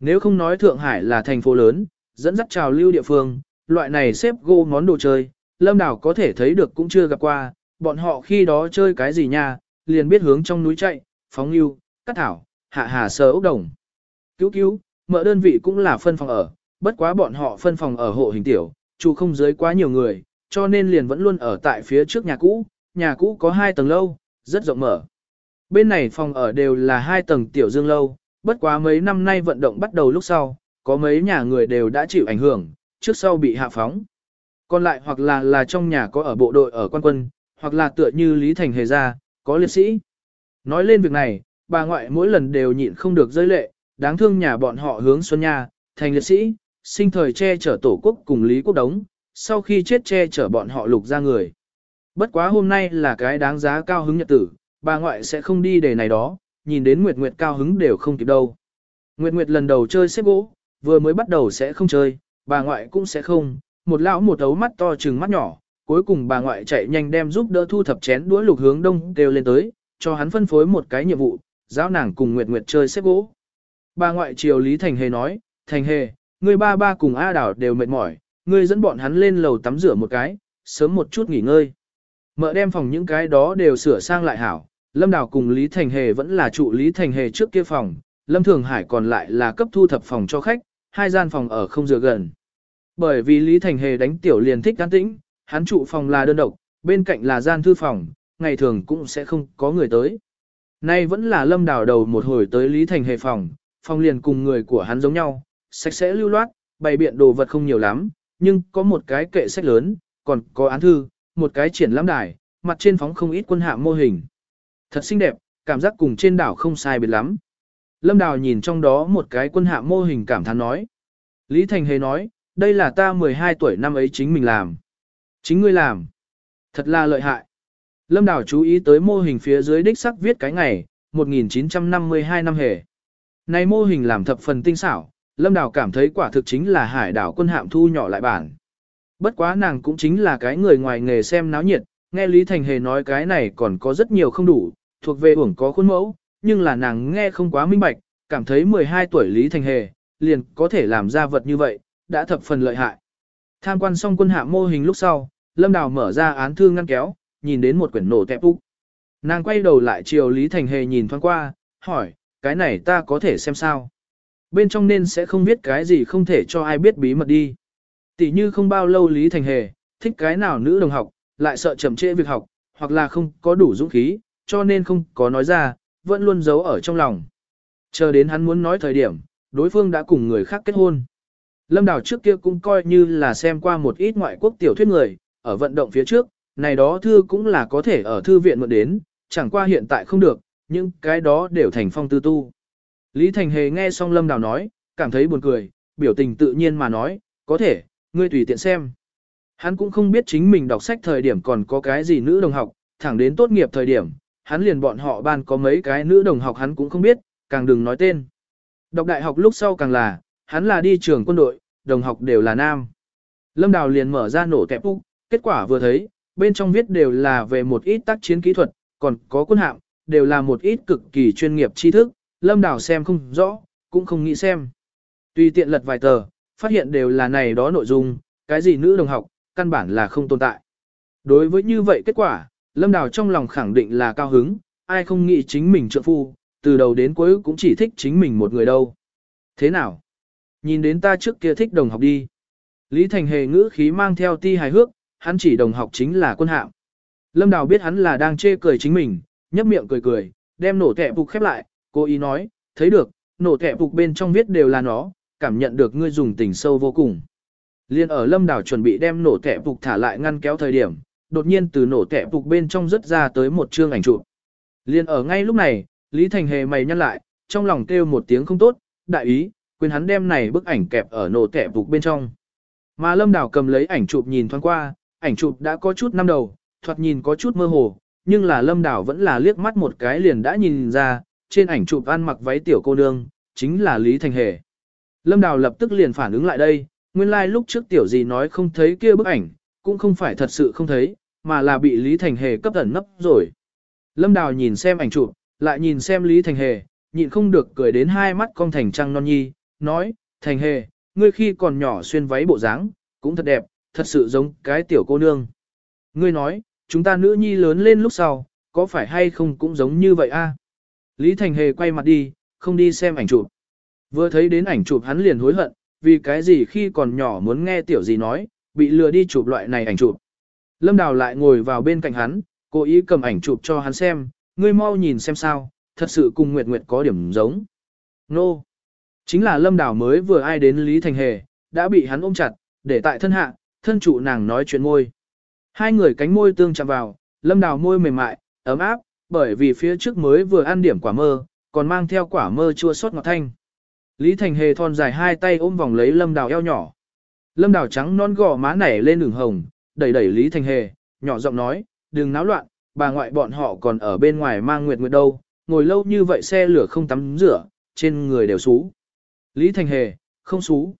S1: Nếu không nói Thượng Hải là thành phố lớn, dẫn dắt trào lưu địa phương, loại này xếp gỗ món đồ chơi, Lâm Đảo có thể thấy được cũng chưa gặp qua, bọn họ khi đó chơi cái gì nha, liền biết hướng trong núi chạy, phóng yêu, cắt thảo, hạ hà sơ ốc đồng. Cứu cứu, mợ đơn vị cũng là phân phòng ở, bất quá bọn họ phân phòng ở hộ hình tiểu, chủ không dưới quá nhiều người, cho nên liền vẫn luôn ở tại phía trước nhà cũ, nhà cũ có hai tầng lâu, rất rộng mở. Bên này phòng ở đều là hai tầng tiểu dương lâu, bất quá mấy năm nay vận động bắt đầu lúc sau, có mấy nhà người đều đã chịu ảnh hưởng, trước sau bị hạ phóng. Còn lại hoặc là là trong nhà có ở bộ đội ở quan quân, hoặc là tựa như Lý Thành Hề gia, có liệt sĩ. Nói lên việc này, bà ngoại mỗi lần đều nhịn không được rơi lệ, đáng thương nhà bọn họ hướng Xuân Nha, thành liệt sĩ, sinh thời che chở tổ quốc cùng Lý Quốc Đống, sau khi chết che chở bọn họ lục ra người. Bất quá hôm nay là cái đáng giá cao hứng nhật tử, bà ngoại sẽ không đi để này đó, nhìn đến Nguyệt Nguyệt cao hứng đều không kịp đâu. Nguyệt Nguyệt lần đầu chơi xếp gỗ, vừa mới bắt đầu sẽ không chơi, bà ngoại cũng sẽ không, một lão một ấu mắt to trừng mắt nhỏ, cuối cùng bà ngoại chạy nhanh đem giúp đỡ thu thập chén đũa lục hướng đông đều lên tới, cho hắn phân phối một cái nhiệm vụ, giáo nàng cùng Nguyệt Nguyệt chơi xếp gỗ. Bà ngoại triều Lý Thành Hề nói, Thành Hề, người ba ba cùng A Đảo đều mệt mỏi, ngươi dẫn bọn hắn lên lầu tắm rửa một cái, sớm một chút nghỉ ngơi. Mợ đem phòng những cái đó đều sửa sang lại hảo, Lâm Đào cùng Lý Thành Hề vẫn là trụ Lý Thành Hề trước kia phòng, Lâm Thường Hải còn lại là cấp thu thập phòng cho khách, hai gian phòng ở không dựa gần. Bởi vì Lý Thành Hề đánh tiểu liền thích an tĩnh, hắn trụ phòng là đơn độc, bên cạnh là gian thư phòng, ngày thường cũng sẽ không có người tới. Nay vẫn là Lâm Đào đầu một hồi tới Lý Thành Hề phòng, phòng liền cùng người của hắn giống nhau, sạch sẽ lưu loát, bày biện đồ vật không nhiều lắm, nhưng có một cái kệ sách lớn, còn có án thư, một cái triển lãm đài, mặt trên phóng không ít quân hạm mô hình. Thật xinh đẹp, cảm giác cùng trên đảo không sai biệt lắm. Lâm Đào nhìn trong đó một cái quân hạm mô hình cảm thán nói. Lý Thành Hề nói, đây là ta 12 tuổi năm ấy chính mình làm. Chính ngươi làm. Thật là lợi hại. Lâm Đào chú ý tới mô hình phía dưới đích sắc viết cái ngày, 1952 năm hề. Này mô hình làm thập phần tinh xảo, Lâm Đào cảm thấy quả thực chính là hải đảo quân hạm thu nhỏ lại bản. Bất quá nàng cũng chính là cái người ngoài nghề xem náo nhiệt, nghe Lý Thành Hề nói cái này còn có rất nhiều không đủ, thuộc về uổng có khuôn mẫu, nhưng là nàng nghe không quá minh bạch, cảm thấy 12 tuổi Lý Thành Hề, liền có thể làm ra vật như vậy, đã thập phần lợi hại. Tham quan xong quân hạm mô hình lúc sau, Lâm Đào mở ra án thư ngăn kéo, nhìn đến một quyển nổ tẹp úc. Nàng quay đầu lại chiều Lý Thành Hề nhìn thoáng qua, hỏi, cái này ta có thể xem sao? bên trong nên sẽ không biết cái gì không thể cho ai biết bí mật đi. Tỷ như không bao lâu Lý Thành Hề, thích cái nào nữ đồng học, lại sợ chậm trễ việc học, hoặc là không có đủ dũng khí, cho nên không có nói ra, vẫn luôn giấu ở trong lòng. Chờ đến hắn muốn nói thời điểm, đối phương đã cùng người khác kết hôn. Lâm Đào trước kia cũng coi như là xem qua một ít ngoại quốc tiểu thuyết người, ở vận động phía trước, này đó thư cũng là có thể ở thư viện mượn đến, chẳng qua hiện tại không được, những cái đó đều thành phong tư tu. Lý Thành Hề nghe xong Lâm Đào nói, cảm thấy buồn cười, biểu tình tự nhiên mà nói, có thể, ngươi tùy tiện xem. Hắn cũng không biết chính mình đọc sách thời điểm còn có cái gì nữ đồng học, thẳng đến tốt nghiệp thời điểm, hắn liền bọn họ ban có mấy cái nữ đồng học hắn cũng không biết, càng đừng nói tên. Đọc đại học lúc sau càng là, hắn là đi trường quân đội, đồng học đều là nam. Lâm Đào liền mở ra nổ kẹp úc, kết quả vừa thấy, bên trong viết đều là về một ít tác chiến kỹ thuật, còn có quân hạm, đều là một ít cực kỳ chuyên nghiệp tri thức, Lâm đảo xem không rõ, cũng không nghĩ xem. Tùy tiện lật vài tờ, phát hiện đều là này đó nội dung, cái gì nữ đồng học, căn bản là không tồn tại. Đối với như vậy kết quả, Lâm đảo trong lòng khẳng định là cao hứng, ai không nghĩ chính mình trợ phu, từ đầu đến cuối cũng chỉ thích chính mình một người đâu. Thế nào? Nhìn đến ta trước kia thích đồng học đi. Lý Thành Hề ngữ khí mang theo ti hài hước, hắn chỉ đồng học chính là quân hạm. Lâm Đào biết hắn là đang chê cười chính mình, nhấp miệng cười cười, đem nổ thẻ phục khép lại, cô ý nói, thấy được, nổ thẻ phục bên trong viết đều là nó, cảm nhận được ngươi dùng tình sâu vô cùng. Liên ở Lâm đảo chuẩn bị đem nổ thẻ phục thả lại ngăn kéo thời điểm, đột nhiên từ nổ thẻ phục bên trong rớt ra tới một chương ảnh chụp. Liên ở ngay lúc này, Lý Thành Hề mày nhăn lại, trong lòng kêu một tiếng không tốt, đại ý, quên hắn đem này bức ảnh kẹp ở nổ thẻ phục bên trong. Mà Lâm đảo cầm lấy ảnh chụp nhìn thoáng qua, ảnh chụp đã có chút năm đầu, thoạt nhìn có chút mơ hồ, nhưng là Lâm Đào vẫn là liếc mắt một cái liền đã nhìn ra, trên ảnh chụp ăn mặc váy tiểu cô nương, chính là Lý Thành Hề. Lâm Đào lập tức liền phản ứng lại đây, nguyên lai like lúc trước tiểu gì nói không thấy kia bức ảnh, cũng không phải thật sự không thấy, mà là bị Lý Thành Hề cấp ẩn nấp rồi. Lâm Đào nhìn xem ảnh chụp, lại nhìn xem Lý Thành Hề, nhịn không được cười đến hai mắt cong thành trăng non nhi, nói, Thành Hề, ngươi khi còn nhỏ xuyên váy bộ dáng, cũng thật đẹp, thật sự giống cái tiểu cô nương. Ngươi nói, chúng ta nữ nhi lớn lên lúc sau, có phải hay không cũng giống như vậy a? Lý Thành Hề quay mặt đi, không đi xem ảnh chụp. Vừa thấy đến ảnh chụp hắn liền hối hận, vì cái gì khi còn nhỏ muốn nghe tiểu gì nói, bị lừa đi chụp loại này ảnh chụp. Lâm Đào lại ngồi vào bên cạnh hắn, cố ý cầm ảnh chụp cho hắn xem, ngươi mau nhìn xem sao, thật sự cùng Nguyệt Nguyệt có điểm giống. Nô! No. Chính là Lâm Đào mới vừa ai đến Lý Thành Hề, đã bị hắn ôm chặt, để tại thân hạ, thân trụ nàng nói chuyện môi. Hai người cánh môi tương chạm vào, Lâm Đào môi mềm mại, ấm áp, bởi vì phía trước mới vừa ăn điểm quả mơ, còn mang theo quả mơ chua sót ngọt thanh. Lý Thành Hề thon dài hai tay ôm vòng lấy Lâm Đào eo nhỏ. Lâm Đào trắng non gò má nảy lên đường hồng, đẩy đẩy Lý Thành Hề, nhỏ giọng nói, đừng náo loạn, bà ngoại bọn họ còn ở bên ngoài mang nguyệt nguyệt đâu, ngồi lâu như vậy xe lửa không tắm rửa, trên người đều xú. Lý Thành Hề, không xú.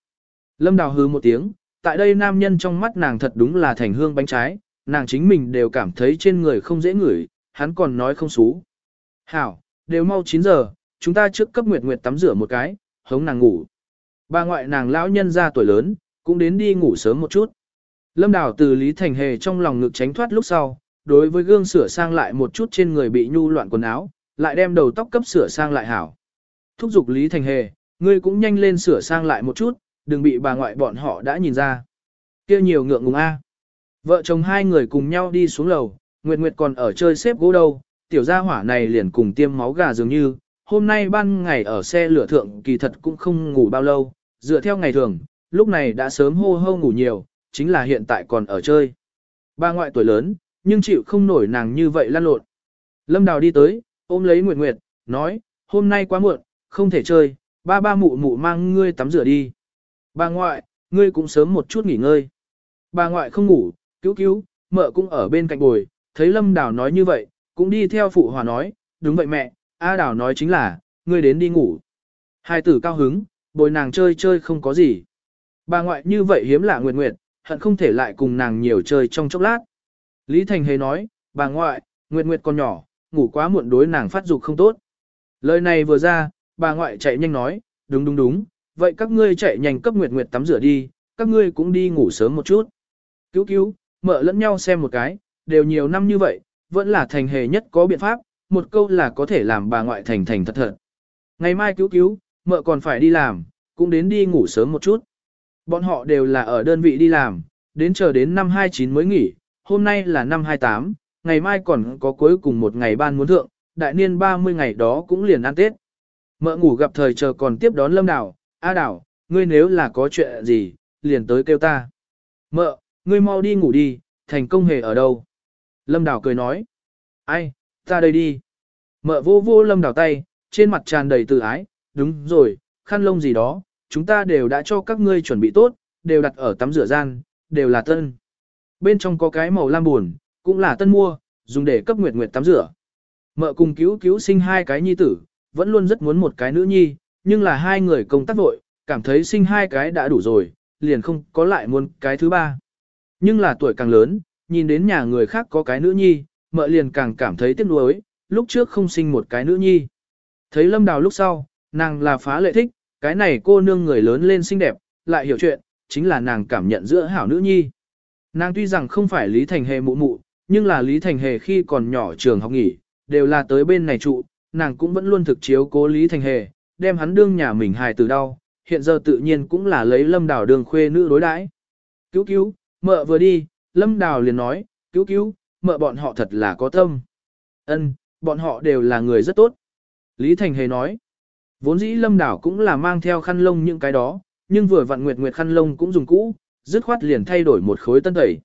S1: Lâm Đào hừ một tiếng, tại đây nam nhân trong mắt nàng thật đúng là thành hương bánh trái, nàng chính mình đều cảm thấy trên người không dễ ngửi, hắn còn nói không xú. Hảo, đều mau 9 giờ, chúng ta trước cấp Nguyệt Nguyệt tắm rửa một cái, hống nàng ngủ. Bà ngoại nàng lão nhân ra tuổi lớn, cũng đến đi ngủ sớm một chút. Lâm Đào từ Lý Thành Hề trong lòng ngực tránh thoát lúc sau, đối với gương sửa sang lại một chút trên người bị nhu loạn quần áo, lại đem đầu tóc cấp sửa sang lại hảo. Thúc giục Lý Thành Hề, ngươi cũng nhanh lên sửa sang lại một chút, đừng bị bà ngoại bọn họ đã nhìn ra. kia nhiều ngượng ngùng a. Vợ chồng hai người cùng nhau đi xuống lầu, Nguyệt Nguyệt còn ở chơi xếp gỗ đâu, tiểu gia hỏa này liền cùng tiêm máu gà dường như, hôm nay ban ngày ở xe lửa thượng kỳ thật cũng không ngủ bao lâu, dựa theo ngày thường, lúc này đã sớm hô hô ngủ nhiều, chính là hiện tại còn ở chơi. Ba ngoại tuổi lớn, nhưng chịu không nổi nàng như vậy lăn lộn. Lâm Đào đi tới, ôm lấy Nguyệt Nguyệt, nói, hôm nay quá muộn, không thể chơi, ba ba mụ mụ mang ngươi tắm rửa đi. Bà ngoại, ngươi cũng sớm một chút nghỉ ngơi. Bà ngoại không ngủ, cứu cứu, mợ cũng ở bên cạnh bồi, thấy Lâm Đào nói như vậy, cũng đi theo phụ hòa nói, đúng vậy mẹ, A Đào nói chính là, ngươi đến đi ngủ. Hai tử cao hứng, bồi nàng chơi chơi không có gì. Bà ngoại như vậy hiếm lạ nguyệt nguyệt, hận không thể lại cùng nàng nhiều chơi trong chốc lát. Lý Thành Hề nói, bà ngoại, nguyệt nguyệt còn nhỏ, ngủ quá muộn đối nàng phát dục không tốt. Lời này vừa ra, bà ngoại chạy nhanh nói, đúng đúng đúng, vậy các ngươi chạy nhanh cấp nguyệt nguyệt tắm rửa đi, các ngươi cũng đi ngủ sớm một chút. Cứu cứu, mợ lẫn nhau xem một cái, đều nhiều năm như vậy, vẫn là thành hề nhất có biện pháp, một câu là có thể làm bà ngoại thành thành thật thật. Ngày mai cứu cứu, mợ còn phải đi làm, cũng đến đi ngủ sớm một chút. Bọn họ đều là ở đơn vị đi làm, đến chờ đến năm 29 mới nghỉ, hôm nay là năm 28, ngày mai còn có cuối cùng một ngày ban muốn thượng, đại niên 30 ngày đó cũng liền ăn Tết. Mợ ngủ gặp thời chờ còn tiếp đón Lâm Đảo, A Đảo, ngươi nếu là có chuyện gì, liền tới kêu ta. Mợ, ngươi mau đi ngủ đi, thành công hề ở đâu? Lâm Đảo cười nói. Ai, ta đây đi. Mợ vô vô Lâm Đảo tay, trên mặt tràn đầy tự ái, đúng rồi, khăn lông gì đó, chúng ta đều đã cho các ngươi chuẩn bị tốt, đều đặt ở tắm rửa gian, đều là tân. Bên trong có cái màu lam buồn, cũng là tân mua, dùng để cấp Nguyệt Nguyệt tắm rửa. Mợ cùng cứu cứu sinh hai cái nhi tử, vẫn luôn rất muốn một cái nữ nhi, nhưng là hai người công tác vội, cảm thấy sinh hai cái đã đủ rồi, liền không có lại muốn cái thứ ba. Nhưng là tuổi càng lớn, nhìn đến nhà người khác có cái nữ nhi, mợ liền càng cảm thấy tiếc nuối, lúc trước không sinh một cái nữ nhi. Thấy lâm đào lúc sau, nàng là phá lệ thích, cái này cô nương người lớn lên xinh đẹp, lại hiểu chuyện, chính là nàng cảm nhận giữa hảo nữ nhi. Nàng tuy rằng không phải Lý Thành Hề mụ mụ, nhưng là Lý Thành Hề khi còn nhỏ trường học nghỉ, đều là tới bên này trụ, nàng cũng vẫn luôn thực chiếu cố Lý Thành Hề, đem hắn đương nhà mình hài từ đau, hiện giờ tự nhiên cũng là lấy lâm đào đường khuê nữ đối đãi. Cứu cứu, mợ vừa đi, lâm đào liền nói, cứu cứu, mợ bọn họ thật là có tâm. Ân, bọn họ đều là người rất tốt. Lý Thành Hề nói, vốn dĩ lâm đảo cũng là mang theo khăn lông những cái đó, nhưng vừa vặn nguyệt nguyệt khăn lông cũng dùng cũ, dứt khoát liền thay đổi một khối tân tẩy.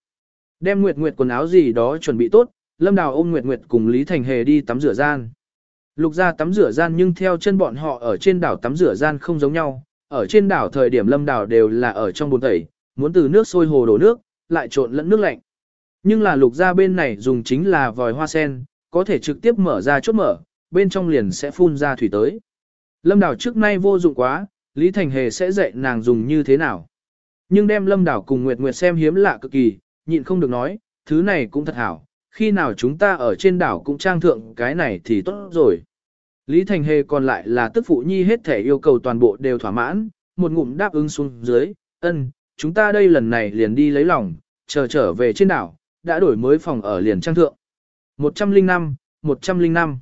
S1: Đem nguyệt nguyệt quần áo gì đó chuẩn bị tốt, lâm đào ôm nguyệt nguyệt cùng Lý Thành Hề đi tắm rửa gian. Lục gia tắm rửa gian nhưng theo chân bọn họ ở trên đảo tắm rửa gian không giống nhau, ở trên đảo thời điểm lâm đảo đều là ở trong bồn tẩy, muốn từ nước sôi hồ đổ nước, lại trộn lẫn nước lạnh. Nhưng là lục gia bên này dùng chính là vòi hoa sen, có thể trực tiếp mở ra chốt mở, bên trong liền sẽ phun ra thủy tới. Lâm đảo trước nay vô dụng quá, Lý Thành Hề sẽ dạy nàng dùng như thế nào. Nhưng đem lâm đảo cùng Nguyệt Nguyệt xem hiếm lạ cực kỳ, nhịn không được nói, thứ này cũng thật hảo, khi nào chúng ta ở trên đảo cũng trang thượng cái này thì tốt rồi. Lý Thành Hề còn lại là tức phụ nhi hết thể yêu cầu toàn bộ đều thỏa mãn, một ngụm đáp ứng xuống dưới, ân, chúng ta đây lần này liền đi lấy lòng, chờ trở về trên đảo, đã đổi mới phòng ở liền trang thượng. 105, 105.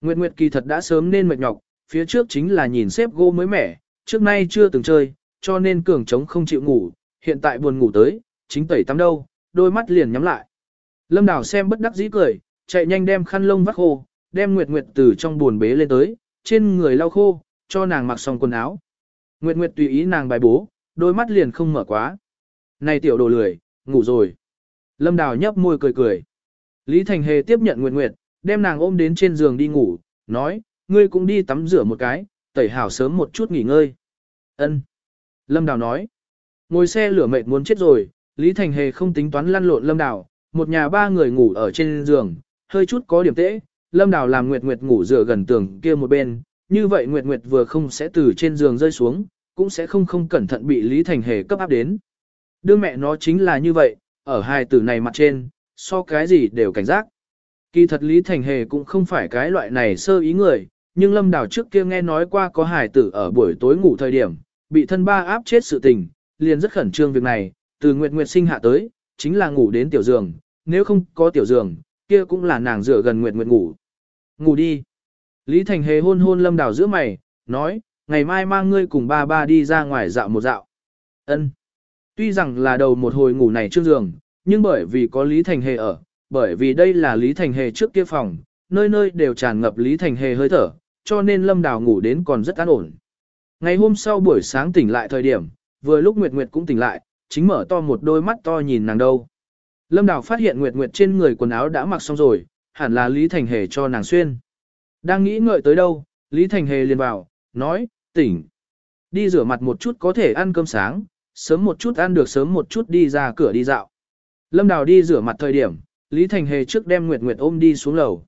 S1: Nguyệt Nguyệt kỳ thật đã sớm nên mệt nhọc, phía trước chính là nhìn xếp gỗ mới mẻ, trước nay chưa từng chơi, cho nên cường trống không chịu ngủ, hiện tại buồn ngủ tới, chính tẩy tắm đâu, đôi mắt liền nhắm lại. Lâm Đào xem bất đắc dĩ cười, chạy nhanh đem khăn lông vắt khô, đem Nguyệt Nguyệt từ trong buồn bế lên tới, trên người lau khô, cho nàng mặc xong quần áo. Nguyệt Nguyệt tùy ý nàng bài bố, đôi mắt liền không mở quá. Này tiểu đồ lười, ngủ rồi. Lâm Đào nhấp môi cười cười. Lý Thành Hề tiếp nhận Nguyệt Nguyệt, đem nàng ôm đến trên giường đi ngủ, nói, ngươi cũng đi tắm rửa một cái, tẩy hảo sớm một chút nghỉ ngơi. Ân. Lâm Đào nói, ngồi xe lửa mệt muốn chết rồi, Lý Thành Hề không tính toán lăn lộn Lâm Đào, một nhà ba người ngủ ở trên giường, hơi chút có điểm tễ, Lâm Đào làm Nguyệt Nguyệt ngủ dựa gần tường kia một bên, như vậy Nguyệt Nguyệt vừa không sẽ từ trên giường rơi xuống, cũng sẽ không không cẩn thận bị Lý Thành Hề cấp áp đến. Đương mẹ nó chính là như vậy, ở hai tử này mặt trên, so cái gì đều cảnh giác. Kỳ thật Lý Thành Hề cũng không phải cái loại này sơ ý người, nhưng Lâm Đào trước kia nghe nói qua có hài tử ở buổi tối ngủ thời điểm, bị thân ba áp chết sự tình, liền rất khẩn trương việc này, từ Nguyệt Nguyệt sinh hạ tới, chính là ngủ đến tiểu giường, nếu không có tiểu giường, kia cũng là nàng dựa gần Nguyệt Nguyệt ngủ. Ngủ đi. Lý Thành Hề hôn hôn Lâm Đào giữa mày, nói, ngày mai mang ngươi cùng ba ba đi ra ngoài dạo một dạo. Ân. Tuy rằng là đầu một hồi ngủ này trước giường, nhưng bởi vì có Lý Thành Hề ở, bởi vì đây là Lý Thành Hề trước kia phòng, nơi nơi đều tràn ngập Lý Thành Hề hơi thở, cho nên Lâm Đào ngủ đến còn rất an ổn. Ngày hôm sau buổi sáng tỉnh lại thời điểm, vừa lúc Nguyệt Nguyệt cũng tỉnh lại, chính mở to một đôi mắt to nhìn nàng đâu. Lâm Đào phát hiện Nguyệt Nguyệt trên người quần áo đã mặc xong rồi, hẳn là Lý Thành Hề cho nàng xuyên. Đang nghĩ ngợi tới đâu, Lý Thành Hề liền vào, nói, tỉnh. Đi rửa mặt một chút có thể ăn cơm sáng, sớm một chút ăn được sớm một chút đi ra cửa đi dạo. Lâm Đào đi rửa mặt thời điểm, Lý Thành Hề trước đem Nguyệt Nguyệt ôm đi xuống lầu.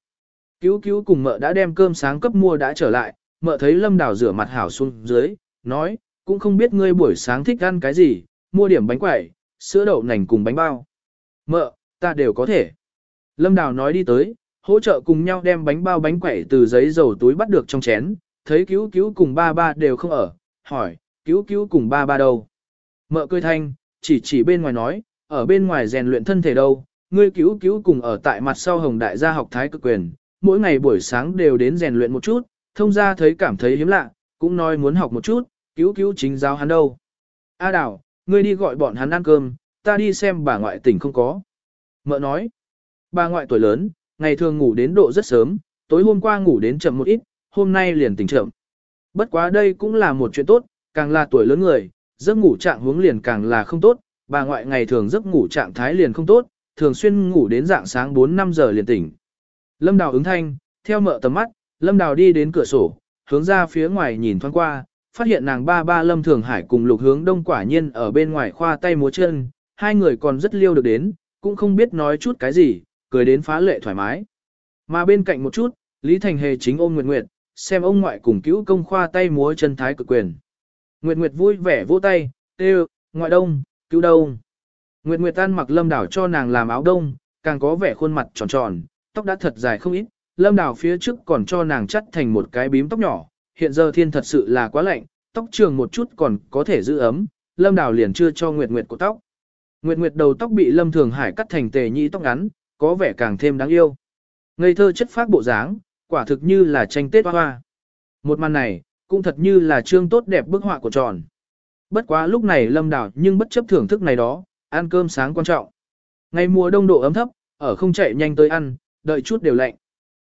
S1: Cứu cứu cùng mợ đã đem cơm sáng cấp mua đã trở lại, mợ thấy Lâm Đào rửa mặt hảo xuống dưới, nói, cũng không biết ngươi buổi sáng thích ăn cái gì, mua điểm bánh quẩy, sữa đậu nành cùng bánh bao. Mợ, ta đều có thể. Lâm Đào nói đi tới, hỗ trợ cùng nhau đem bánh bao bánh quẩy từ giấy dầu túi bắt được trong chén, thấy cứu cứu cùng ba ba đều không ở, hỏi, cứu cứu cùng ba ba đâu. Mợ cười thanh, chỉ chỉ bên ngoài nói, ở bên ngoài rèn luyện thân thể đâu, ngươi cứu cứu cùng ở tại mặt sau hồng đại gia học thái cực quyền, mỗi ngày buổi sáng đều đến rèn luyện một chút, thông ra thấy cảm thấy hiếm lạ, cũng nói muốn học một chút, cứu cứu chính giáo hắn đâu. A đảo, ngươi đi gọi bọn hắn ăn cơm, ta đi xem bà ngoại tỉnh không có. Mợ nói, bà ngoại tuổi lớn, ngày thường ngủ đến độ rất sớm, tối hôm qua ngủ đến chậm một ít, hôm nay liền tỉnh chậm. Bất quá đây cũng là một chuyện tốt, càng là tuổi lớn người, giấc ngủ trạng hướng liền càng là không tốt, bà ngoại ngày thường giấc ngủ trạng thái liền không tốt, thường xuyên ngủ đến dạng sáng 4-5 giờ liền tỉnh. Lâm Đào ứng thanh, theo mợ tầm mắt, Lâm Đào đi đến cửa sổ, hướng ra phía ngoài nhìn thoáng qua, phát hiện nàng ba ba Lâm Thường Hải cùng Lục Hướng Đông quả nhiên ở bên ngoài khoa tay múa chân, hai người còn rất liêu được đến, cũng không biết nói chút cái gì, cười đến phá lệ thoải mái. Mà bên cạnh một chút, Lý Thành Hề chính ôm Nguyệt Nguyệt, xem ông ngoại cùng cứu công khoa tay múa chân thái cực quyền. Nguyệt Nguyệt vui vẻ vỗ tay, tê ngoại đông, cứu đông. Nguyệt Nguyệt tan mặc lâm đảo cho nàng làm áo đông, càng có vẻ khuôn mặt tròn tròn, tóc đã thật dài không ít, lâm đảo phía trước còn cho nàng chắt thành một cái bím tóc nhỏ, hiện giờ thiên thật sự là quá lạnh, tóc trường một chút còn có thể giữ ấm, lâm đảo liền chưa cho Nguyệt Nguyệt của tóc. Nguyệt Nguyệt đầu tóc bị lâm thường hải cắt thành tề nhị tóc ngắn, có vẻ càng thêm đáng yêu. Ngây thơ chất phác bộ dáng, quả thực như là tranh tết hoa hoa. Một màn này, cũng thật như là trương tốt đẹp bức họa của tròn. Bất quá lúc này lâm đảo nhưng bất chấp thưởng thức này đó, ăn cơm sáng quan trọng. Ngày mùa đông độ ấm thấp, ở không chạy nhanh tới ăn, đợi chút đều lạnh.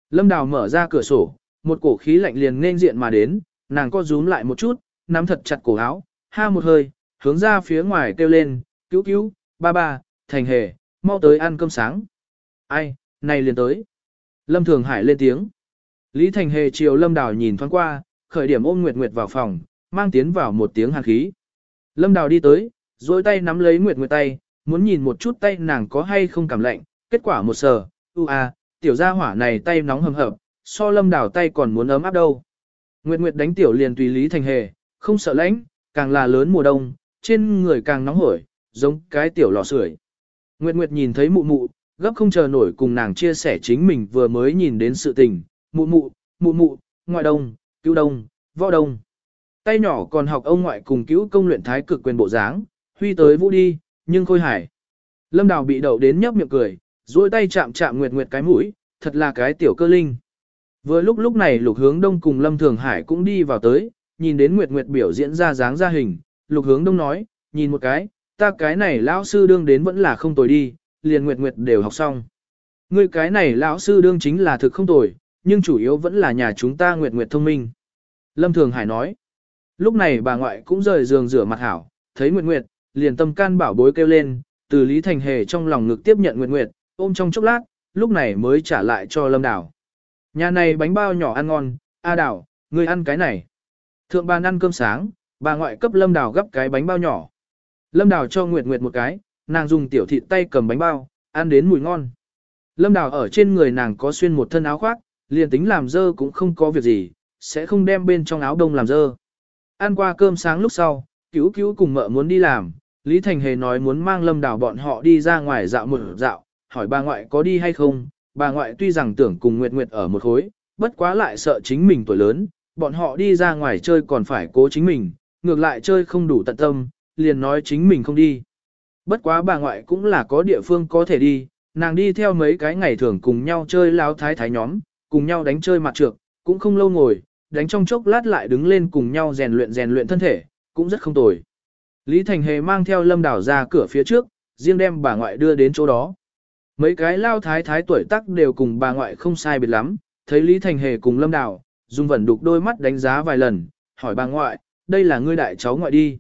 S1: Lâm đào mở ra cửa sổ, một cổ khí lạnh liền nên diện mà đến, nàng co rúm lại một chút, nắm thật chặt cổ áo, ha một hơi, hướng ra phía ngoài kêu lên, cứu cứu, ba ba, thành hề, mau tới ăn cơm sáng. Ai, này liền tới. Lâm Thường Hải lên tiếng. Lý Thành Hề chiều Lâm Đào nhìn thoáng qua, khởi điểm ôm Nguyệt Nguyệt vào phòng, mang tiến vào một tiếng hàn khí. Lâm Đào đi tới, duỗi tay nắm lấy Nguyệt Nguyệt tay, muốn nhìn một chút tay nàng có hay không cảm lạnh, kết quả một sờ, u a, tiểu gia hỏa này tay nóng hầm hập, so Lâm Đào tay còn muốn ấm áp đâu. Nguyệt Nguyệt đánh tiểu liền tùy Lý Thành Hề, không sợ lạnh, càng là lớn mùa đông, trên người càng nóng hổi, giống cái tiểu lò sưởi. Nguyệt Nguyệt nhìn thấy mụ mụ, gấp không chờ nổi cùng nàng chia sẻ chính mình vừa mới nhìn đến sự tình, mụ mụ, mụ mụ, ngoại đông, cứu đông, võ đông. Tay nhỏ còn học ông ngoại cùng cứu công luyện thái cực quyền bộ dáng, huy tới vũ đi, nhưng khôi hải. Lâm Đào bị đậu đến nhấp miệng cười, duỗi tay chạm chạm Nguyệt Nguyệt cái mũi, thật là cái tiểu cơ linh. Vừa lúc lúc này Lục Hướng Đông cùng Lâm Thường Hải cũng đi vào tới, nhìn đến Nguyệt Nguyệt biểu diễn ra dáng ra hình, Lục Hướng Đông nói, nhìn một cái, ta cái này lão sư đương đến vẫn là không tồi đi, liền Nguyệt Nguyệt đều học xong. Ngươi cái này lão sư đương chính là thực không tồi, nhưng chủ yếu vẫn là nhà chúng ta Nguyệt Nguyệt thông minh. Lâm Thường Hải nói, lúc này bà ngoại cũng rời giường rửa mặt hảo, thấy Nguyệt Nguyệt, liền tâm can bảo bối kêu lên, từ Lý Thành Hề trong lòng ngực tiếp nhận Nguyệt Nguyệt, ôm trong chốc lát, lúc này mới trả lại cho Lâm Đảo. Nhà này bánh bao nhỏ ăn ngon, A Đảo, ngươi ăn cái này. Thượng bàn ăn cơm sáng, bà ngoại cấp Lâm Đảo gấp cái bánh bao nhỏ. Lâm Đào cho Nguyệt Nguyệt một cái, nàng dùng tiểu thịt tay cầm bánh bao, ăn đến mùi ngon. Lâm Đào ở trên người nàng có xuyên một thân áo khoác, liền tính làm dơ cũng không có việc gì, sẽ không đem bên trong áo đông làm dơ. Ăn qua cơm sáng lúc sau, cứu cứu cùng mợ muốn đi làm, Lý Thành Hề nói muốn mang lâm Đào bọn họ đi ra ngoài dạo một dạo, hỏi bà ngoại có đi hay không, bà ngoại tuy rằng tưởng cùng Nguyệt Nguyệt ở một khối, bất quá lại sợ chính mình tuổi lớn, bọn họ đi ra ngoài chơi còn phải cố chính mình, ngược lại chơi không đủ tận tâm, liền nói chính mình không đi. Bất quá bà ngoại cũng là có địa phương có thể đi, nàng đi theo mấy cái ngày thường cùng nhau chơi lao thái thái nhóm, cùng nhau đánh chơi mặt trược, cũng không lâu ngồi, đánh trong chốc lát lại đứng lên cùng nhau rèn luyện rèn luyện thân thể, cũng rất không tồi. Lý Thành Hề mang theo Lâm Đảo ra cửa phía trước, riêng đem bà ngoại đưa đến chỗ đó. Mấy cái lao thái thái tuổi tác đều cùng bà ngoại không sai biệt lắm, thấy Lý Thành Hề cùng Lâm Đảo, dùng vẩn đục đôi mắt đánh giá vài lần, hỏi bà ngoại, đây là ngươi đại cháu ngoại đi.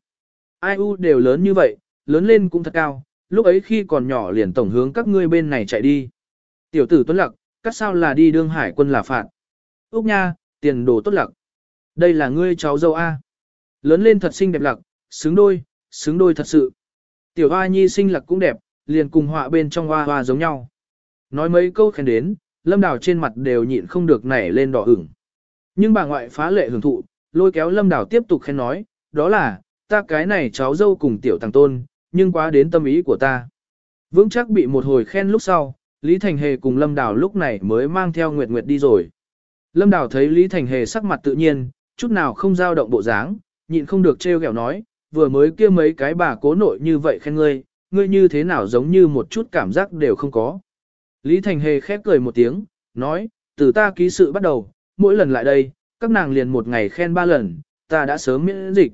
S1: Ai u đều lớn như vậy, lớn lên cũng thật cao, lúc ấy khi còn nhỏ liền tổng hướng các ngươi bên này chạy đi. Tiểu tử Tuấn Lặc, cắt sao là đi đương hải quân là phạt. Úc nha, tiền đồ tốt lặc. Đây là ngươi cháu dâu A. Lớn lên thật xinh đẹp lặc, xứng đôi, xứng đôi thật sự. Tiểu hoa nhi sinh lặc cũng đẹp, liền cùng họa bên trong hoa hoa giống nhau. Nói mấy câu khen đến, lâm đào trên mặt đều nhịn không được nảy lên đỏ ửng. Nhưng bà ngoại phá lệ hưởng thụ, lôi kéo lâm đào tiếp tục khen nói, đó là, ta cái này cháu dâu cùng tiểu thằng tôn, nhưng quá đến tâm ý của ta. Vững chắc bị một hồi khen lúc sau, Lý Thành Hề cùng Lâm Đào lúc này mới mang theo Nguyệt Nguyệt đi rồi. Lâm Đào thấy Lý Thành Hề sắc mặt tự nhiên, chút nào không dao động bộ dáng, nhịn không được trêu ghẹo nói, vừa mới kia mấy cái bà cố nội như vậy khen ngươi, ngươi như thế nào giống như một chút cảm giác đều không có. Lý Thành Hề khép cười một tiếng, nói, từ ta ký sự bắt đầu, mỗi lần lại đây, các nàng liền một ngày khen ba lần, ta đã sớm miễn dịch.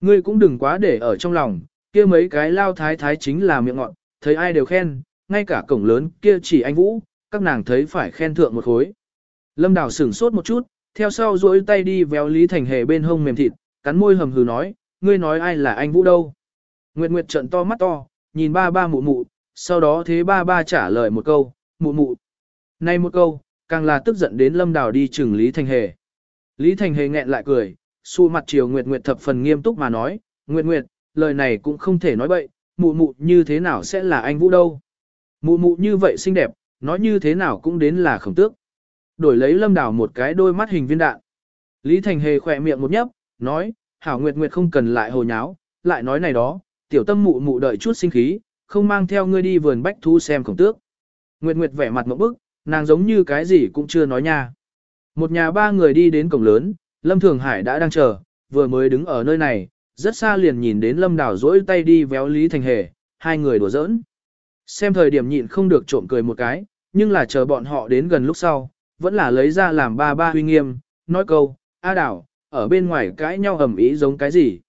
S1: Ngươi cũng đừng quá để ở trong lòng, kia mấy cái lao thái thái chính là miệng ngọn, thấy ai đều khen, ngay cả cổng lớn kia chỉ anh Vũ, các nàng thấy phải khen thượng một khối. Lâm Đào sửng sốt một chút, theo sau duỗi tay đi véo Lý Thành Hề bên hông mềm thịt, cắn môi hầm hừ nói, ngươi nói ai là anh Vũ đâu. Nguyệt Nguyệt trận to mắt to, nhìn ba ba mụ mụ, sau đó thế ba ba trả lời một câu, mụ mụ. Này một câu, càng là tức giận đến Lâm Đào đi chừng Lý Thành Hề. Lý Thành Hề nghẹn lại cười, Su mặt chiều Nguyệt Nguyệt thập phần nghiêm túc mà nói, Nguyệt Nguyệt, lời này cũng không thể nói bậy, mụ mụ như thế nào sẽ là anh Vũ đâu. Mụ mụ như vậy xinh đẹp, nói như thế nào cũng đến là khổng tước. Đổi lấy lâm đảo một cái đôi mắt hình viên đạn. Lý Thành Hề khỏe miệng một nhấp, nói, Hảo Nguyệt Nguyệt không cần lại hồ nháo, lại nói này đó, tiểu tâm mụ mụ đợi chút sinh khí, không mang theo ngươi đi vườn bách thu xem khổng tước. Nguyệt Nguyệt vẻ mặt một bức, nàng giống như cái gì cũng chưa nói nha. Một nhà ba người đi đến cổng lớn, Lâm Thường Hải đã đang chờ, vừa mới đứng ở nơi này, rất xa liền nhìn đến Lâm Đào dỗi tay đi véo Lý Thành Hề, hai người đùa giỡn. Xem thời điểm nhịn không được trộm cười một cái, nhưng là chờ bọn họ đến gần lúc sau, vẫn là lấy ra làm ba ba huy nghiêm, nói câu, A Đào, ở bên ngoài cãi nhau ầm ý giống cái gì.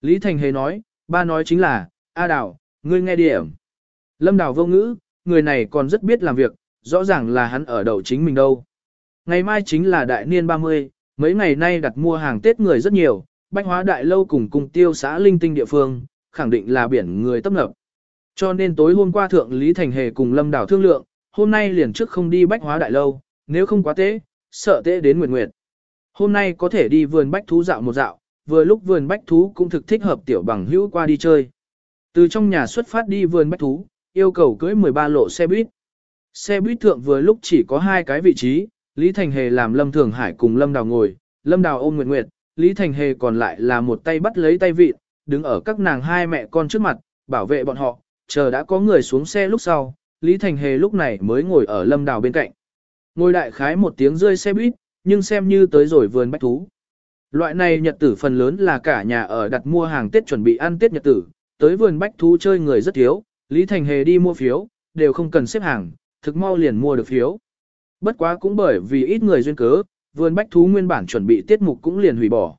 S1: Lý Thành Hề nói, ba nói chính là, A Đào, ngươi nghe điểm. Lâm Đào vô ngữ, người này còn rất biết làm việc, rõ ràng là hắn ở đầu chính mình đâu. Ngày mai chính là đại niên 30, mấy ngày nay đặt mua hàng Tết người rất nhiều, bách hóa đại lâu cùng cùng tiêu xã linh tinh địa phương, khẳng định là biển người tấp nập. Cho nên tối hôm qua thượng Lý Thành Hề cùng Lâm Đảo thương lượng, hôm nay liền trước không đi bách hóa đại lâu, nếu không quá tế, sợ tế đến nguyệt nguyệt. Hôm nay có thể đi vườn bách thú dạo một dạo, vừa lúc vườn bách thú cũng thực thích hợp tiểu bằng hữu qua đi chơi. Từ trong nhà xuất phát đi vườn bách thú, yêu cầu cưới 13 lộ xe buýt. Xe buýt thượng vừa lúc chỉ có hai cái vị trí, Lý Thành Hề làm Lâm Thường Hải cùng Lâm Đào ngồi, Lâm Đào ôm Nguyệt Nguyệt, Lý Thành Hề còn lại là một tay bắt lấy tay vịt, đứng ở các nàng hai mẹ con trước mặt, bảo vệ bọn họ, chờ đã có người xuống xe lúc sau, Lý Thành Hề lúc này mới ngồi ở Lâm Đào bên cạnh. Ngồi đại khái một tiếng rơi xe buýt, nhưng xem như tới rồi vườn bách thú. Loại này nhật tử phần lớn là cả nhà ở đặt mua hàng Tết chuẩn bị ăn Tết nhật tử, tới vườn bách thú chơi người rất thiếu, Lý Thành Hề đi mua phiếu, đều không cần xếp hàng, thực mau liền mua được phiếu. Bất quá cũng bởi vì ít người duyên cớ, vườn bách thú nguyên bản chuẩn bị tiết mục cũng liền hủy bỏ.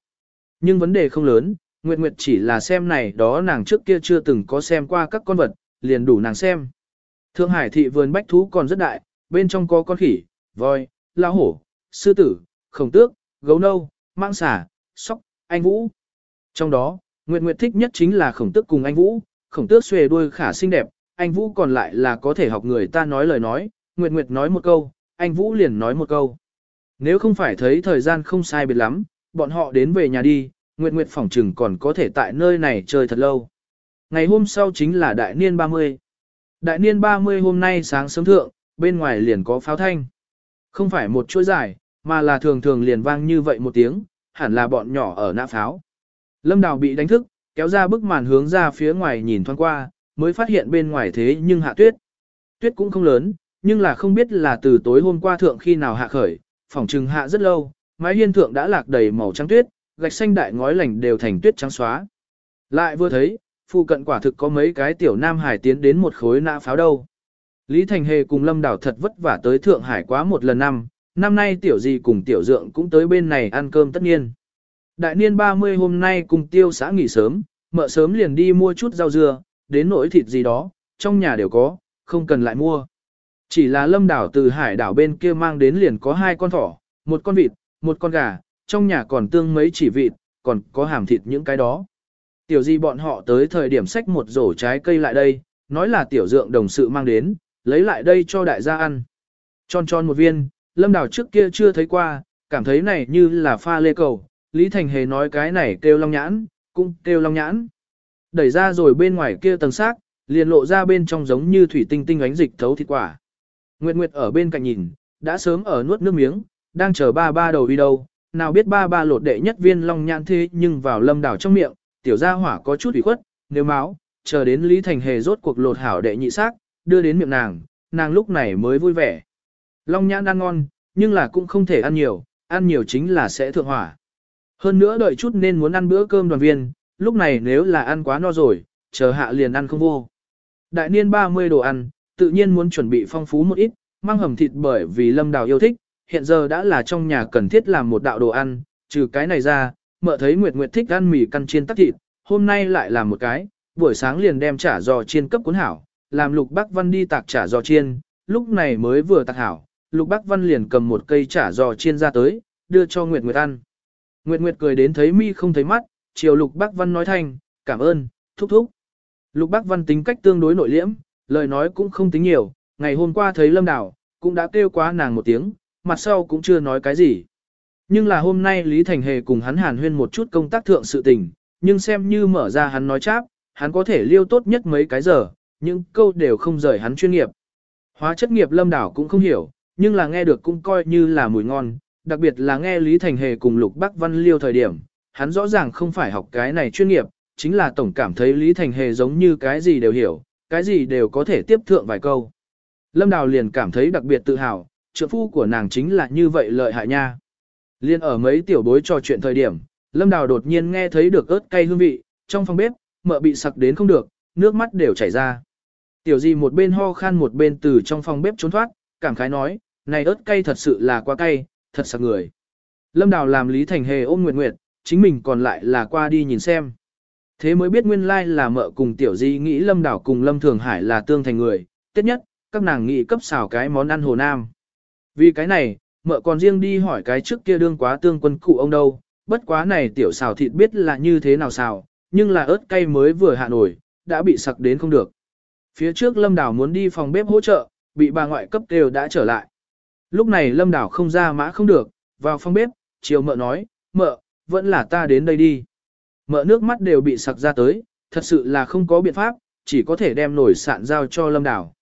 S1: Nhưng vấn đề không lớn, Nguyệt Nguyệt chỉ là xem này đó nàng trước kia chưa từng có xem qua các con vật, liền đủ nàng xem. Thượng Hải thị vườn bách thú còn rất đại, bên trong có con khỉ, voi, lao hổ, sư tử, khổng tước, gấu nâu, mang xả, sóc, anh vũ. Trong đó, Nguyệt Nguyệt thích nhất chính là khổng tước cùng anh vũ, khổng tước xuề đuôi khả xinh đẹp, anh vũ còn lại là có thể học người ta nói lời nói, Nguyệt Nguyệt nói một câu, anh vũ liền nói một câu. Nếu không phải thấy thời gian không sai biệt lắm, bọn họ đến về nhà đi, Nguyệt Nguyệt phỏng trừng còn có thể tại nơi này chơi thật lâu. Ngày hôm sau chính là đại niên 30. Đại niên 30 hôm nay sáng sớm thượng, bên ngoài liền có pháo thanh. Không phải một chuỗi dài, mà là thường thường liền vang như vậy một tiếng, hẳn là bọn nhỏ ở nã pháo. Lâm Đào bị đánh thức, kéo ra bức màn hướng ra phía ngoài nhìn thoáng qua, mới phát hiện bên ngoài thế nhưng hạ tuyết. Tuyết cũng không lớn, nhưng là không biết là từ tối hôm qua thượng khi nào hạ khởi, phòng trừng hạ rất lâu, mái hiên thượng đã lạc đầy màu trắng tuyết, gạch xanh đại ngói lành đều thành tuyết trắng xóa. Lại vừa thấy, phụ cận quả thực có mấy cái tiểu nam hải tiến đến một khối nã pháo đâu. Lý Thành Hề cùng Lâm Đảo thật vất vả tới Thượng Hải quá một lần năm, năm nay tiểu gì cùng tiểu dượng cũng tới bên này ăn cơm tất nhiên. Đại niên 30 hôm nay cùng tiêu xã nghỉ sớm, mợ sớm liền đi mua chút rau dưa, đến nỗi thịt gì đó, trong nhà đều có, không cần lại mua. Chỉ là lâm đảo từ hải đảo bên kia mang đến liền có hai con thỏ, một con vịt, một con gà, trong nhà còn tương mấy chỉ vịt, còn có hàm thịt những cái đó. Tiểu di bọn họ tới thời điểm xách một rổ trái cây lại đây, nói là tiểu dượng đồng sự mang đến, lấy lại đây cho đại gia ăn. Tròn tròn một viên, lâm đảo trước kia chưa thấy qua, cảm thấy này như là pha lê cầu, Lý Thành Hề nói cái này kêu long nhãn, cũng kêu long nhãn. Đẩy ra rồi bên ngoài kia tầng xác, liền lộ ra bên trong giống như thủy tinh tinh ánh dịch thấu thịt quả. Nguyệt Nguyệt ở bên cạnh nhìn, đã sớm ở nuốt nước miếng, đang chờ ba ba đầu đi đâu, nào biết ba ba lột đệ nhất viên long nhãn thế nhưng vào lâm đảo trong miệng, tiểu gia hỏa có chút ủy khuất, nếu máu, chờ đến Lý Thành Hề rốt cuộc lột hảo đệ nhị xác, đưa đến miệng nàng, nàng lúc này mới vui vẻ. Long nhãn ăn ngon, nhưng là cũng không thể ăn nhiều, ăn nhiều chính là sẽ thượng hỏa. Hơn nữa đợi chút nên muốn ăn bữa cơm đoàn viên, lúc này nếu là ăn quá no rồi, chờ hạ liền ăn không vô. Đại niên 30 đồ ăn, tự nhiên muốn chuẩn bị phong phú một ít, mang hầm thịt bởi vì lâm đào yêu thích, hiện giờ đã là trong nhà cần thiết làm một đạo đồ ăn, trừ cái này ra, mợ thấy Nguyệt Nguyệt thích ăn mì căn chiên tắc thịt, hôm nay lại làm một cái, buổi sáng liền đem chả giò chiên cấp cuốn hảo, làm Lục Bắc Văn đi tạc chả giò chiên, lúc này mới vừa tạc hảo, Lục Bắc Văn liền cầm một cây chả giò chiên ra tới, đưa cho Nguyệt Nguyệt ăn. Nguyệt Nguyệt cười đến thấy mi không thấy mắt, chiều Lục Bắc Văn nói thành, cảm ơn, thúc thúc. Lục Bắc Văn tính cách tương đối nội liễm, lời nói cũng không tính nhiều, ngày hôm qua thấy Lâm Đào, cũng đã kêu quá nàng một tiếng, mặt sau cũng chưa nói cái gì. Nhưng là hôm nay Lý Thành Hề cùng hắn hàn huyên một chút công tác thượng sự tình, nhưng xem như mở ra hắn nói cháp, hắn có thể liêu tốt nhất mấy cái giờ, những câu đều không rời hắn chuyên nghiệp. Hóa chất nghiệp lâm đảo cũng không hiểu, nhưng là nghe được cũng coi như là mùi ngon, đặc biệt là nghe Lý Thành Hề cùng Lục Bắc Văn liêu thời điểm, hắn rõ ràng không phải học cái này chuyên nghiệp, chính là tổng cảm thấy Lý Thành Hề giống như cái gì đều hiểu, cái gì đều có thể tiếp thượng vài câu. Lâm Đào liền cảm thấy đặc biệt tự hào, trượng phu của nàng chính là như vậy lợi hại nha. Liên ở mấy tiểu bối trò chuyện thời điểm, Lâm Đào đột nhiên nghe thấy được ớt cay hương vị, trong phòng bếp, mợ bị sặc đến không được, nước mắt đều chảy ra. Tiểu gì một bên ho khan một bên từ trong phòng bếp trốn thoát, cảm khái nói, này ớt cay thật sự là quá cay, thật sặc người. Lâm Đào làm Lý Thành Hề ôm Nguyệt Nguyệt, chính mình còn lại là qua đi nhìn xem. Thế mới biết nguyên lai là mợ cùng tiểu di nghĩ Lâm đảo cùng Lâm Thường Hải là tương thành người, tiết nhất, các nàng nghĩ cấp xào cái món ăn Hồ Nam. Vì cái này, mợ còn riêng đi hỏi cái trước kia đương quá tương quân cụ ông đâu, bất quá này tiểu xào thịt biết là như thế nào xào, nhưng là ớt cay mới vừa hạ nổi, đã bị sặc đến không được. Phía trước Lâm đảo muốn đi phòng bếp hỗ trợ, bị bà ngoại cấp đều đã trở lại. Lúc này Lâm đảo không ra mã không được, vào phòng bếp, chiều mợ nói, mợ, vẫn là ta đến đây đi. Mợ nước mắt đều bị sặc ra tới, thật sự là không có biện pháp, chỉ có thể đem nổi sạn giao cho Lâm Đào.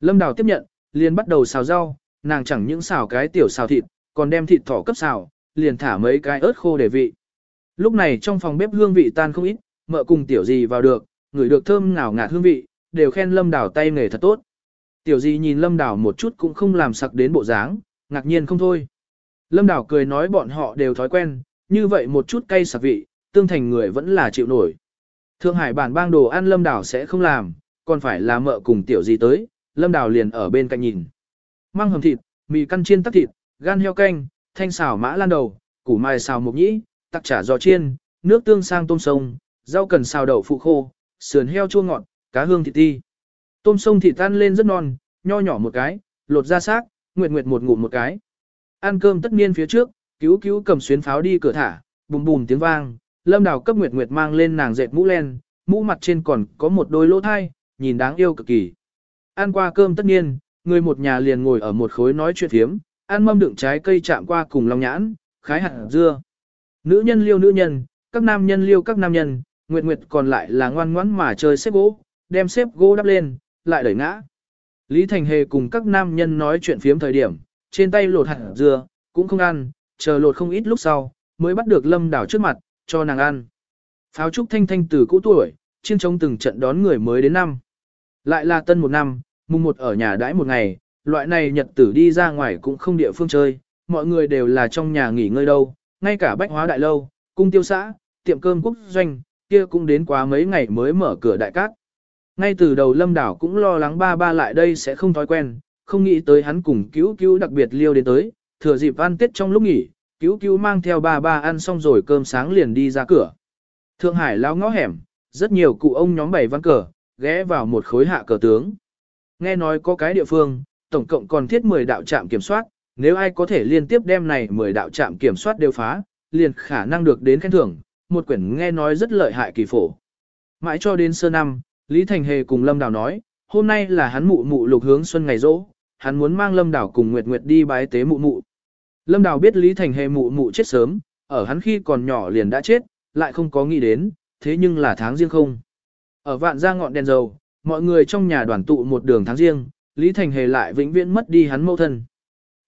S1: Lâm Đào tiếp nhận, liền bắt đầu xào rau, nàng chẳng những xào cái tiểu xào thịt, còn đem thịt thỏ cấp xào, liền thả mấy cái ớt khô để vị. Lúc này trong phòng bếp hương vị tan không ít, mợ cùng tiểu gì vào được, ngửi được thơm ngào ngạt hương vị, đều khen Lâm Đào tay nghề thật tốt. Tiểu gì nhìn Lâm Đào một chút cũng không làm sặc đến bộ dáng, ngạc nhiên không thôi. Lâm Đào cười nói bọn họ đều thói quen, như vậy một chút cay sặc vị, tương thành người vẫn là chịu nổi. Thượng Hải bản bang đồ ăn Lâm đảo sẽ không làm, còn phải là mợ cùng tiểu gì tới, Lâm đảo liền ở bên cạnh nhìn. Măng hầm thịt, mì căn chiên tắc thịt, gan heo canh, thanh xào mã lan đầu, củ mai xào mộc nhĩ, tắc chả giò chiên, nước tương sang tôm sông, rau cần xào đậu phụ khô, sườn heo chua ngọt, cá hương thịt ti. Tôm sông thịt tan lên rất non, nho nhỏ một cái, lột ra xác, nguyệt nguyệt một ngụm một cái. Ăn cơm tất niên phía trước, cứu cứu cầm xuyến pháo đi cửa thả, bùm bùm tiếng vang, lâm đào cấp nguyệt nguyệt mang lên nàng dệt mũ len, mũ mặt trên còn có một đôi lỗ thai, nhìn đáng yêu cực kỳ. Ăn qua cơm tất nhiên, người một nhà liền ngồi ở một khối nói chuyện thiếm, ăn mâm đựng trái cây chạm qua cùng long nhãn, khái hạt dưa. Nữ nhân liêu nữ nhân, các nam nhân liêu các nam nhân, nguyệt nguyệt còn lại là ngoan ngoãn mà chơi xếp gỗ, đem xếp gỗ đắp lên, lại đẩy ngã. Lý Thành Hề cùng các nam nhân nói chuyện phiếm thời điểm, trên tay lột hạt dưa, cũng không ăn, chờ lột không ít lúc sau, mới bắt được lâm đảo trước mặt, cho nàng ăn. Pháo trúc thanh thanh từ cũ tuổi, chiên trống từng trận đón người mới đến năm. Lại là tân một năm, mùng một ở nhà đãi một ngày, loại này nhật tử đi ra ngoài cũng không địa phương chơi, mọi người đều là trong nhà nghỉ ngơi đâu, ngay cả bách hóa đại lâu, cung tiêu xã, tiệm cơm quốc doanh, kia cũng đến quá mấy ngày mới mở cửa đại cát. Ngay từ đầu lâm đảo cũng lo lắng ba ba lại đây sẽ không thói quen, không nghĩ tới hắn cùng cứu cứu đặc biệt liêu đến tới, thừa dịp ăn tết trong lúc nghỉ, cứu cứu mang theo ba ba ăn xong rồi cơm sáng liền đi ra cửa. Thượng Hải lao ngõ hẻm, rất nhiều cụ ông nhóm bảy văn cờ, ghé vào một khối hạ cờ tướng. Nghe nói có cái địa phương, tổng cộng còn thiết 10 đạo trạm kiểm soát, nếu ai có thể liên tiếp đem này 10 đạo trạm kiểm soát đều phá, liền khả năng được đến khen thưởng, một quyển nghe nói rất lợi hại kỳ phổ. Mãi cho đến sơ năm, Lý Thành Hề cùng Lâm Đào nói, hôm nay là hắn mụ mụ lục hướng xuân ngày rỗ, hắn muốn mang Lâm Đào cùng Nguyệt Nguyệt đi bái tế mụ mụ. Lâm Đào biết Lý Thành Hề mụ mụ chết sớm, ở hắn khi còn nhỏ liền đã chết, lại không có nghĩ đến, thế nhưng là tháng riêng không. Ở vạn gia ngọn đèn dầu, mọi người trong nhà đoàn tụ một đường tháng riêng, Lý Thành Hề lại vĩnh viễn mất đi hắn mâu thân.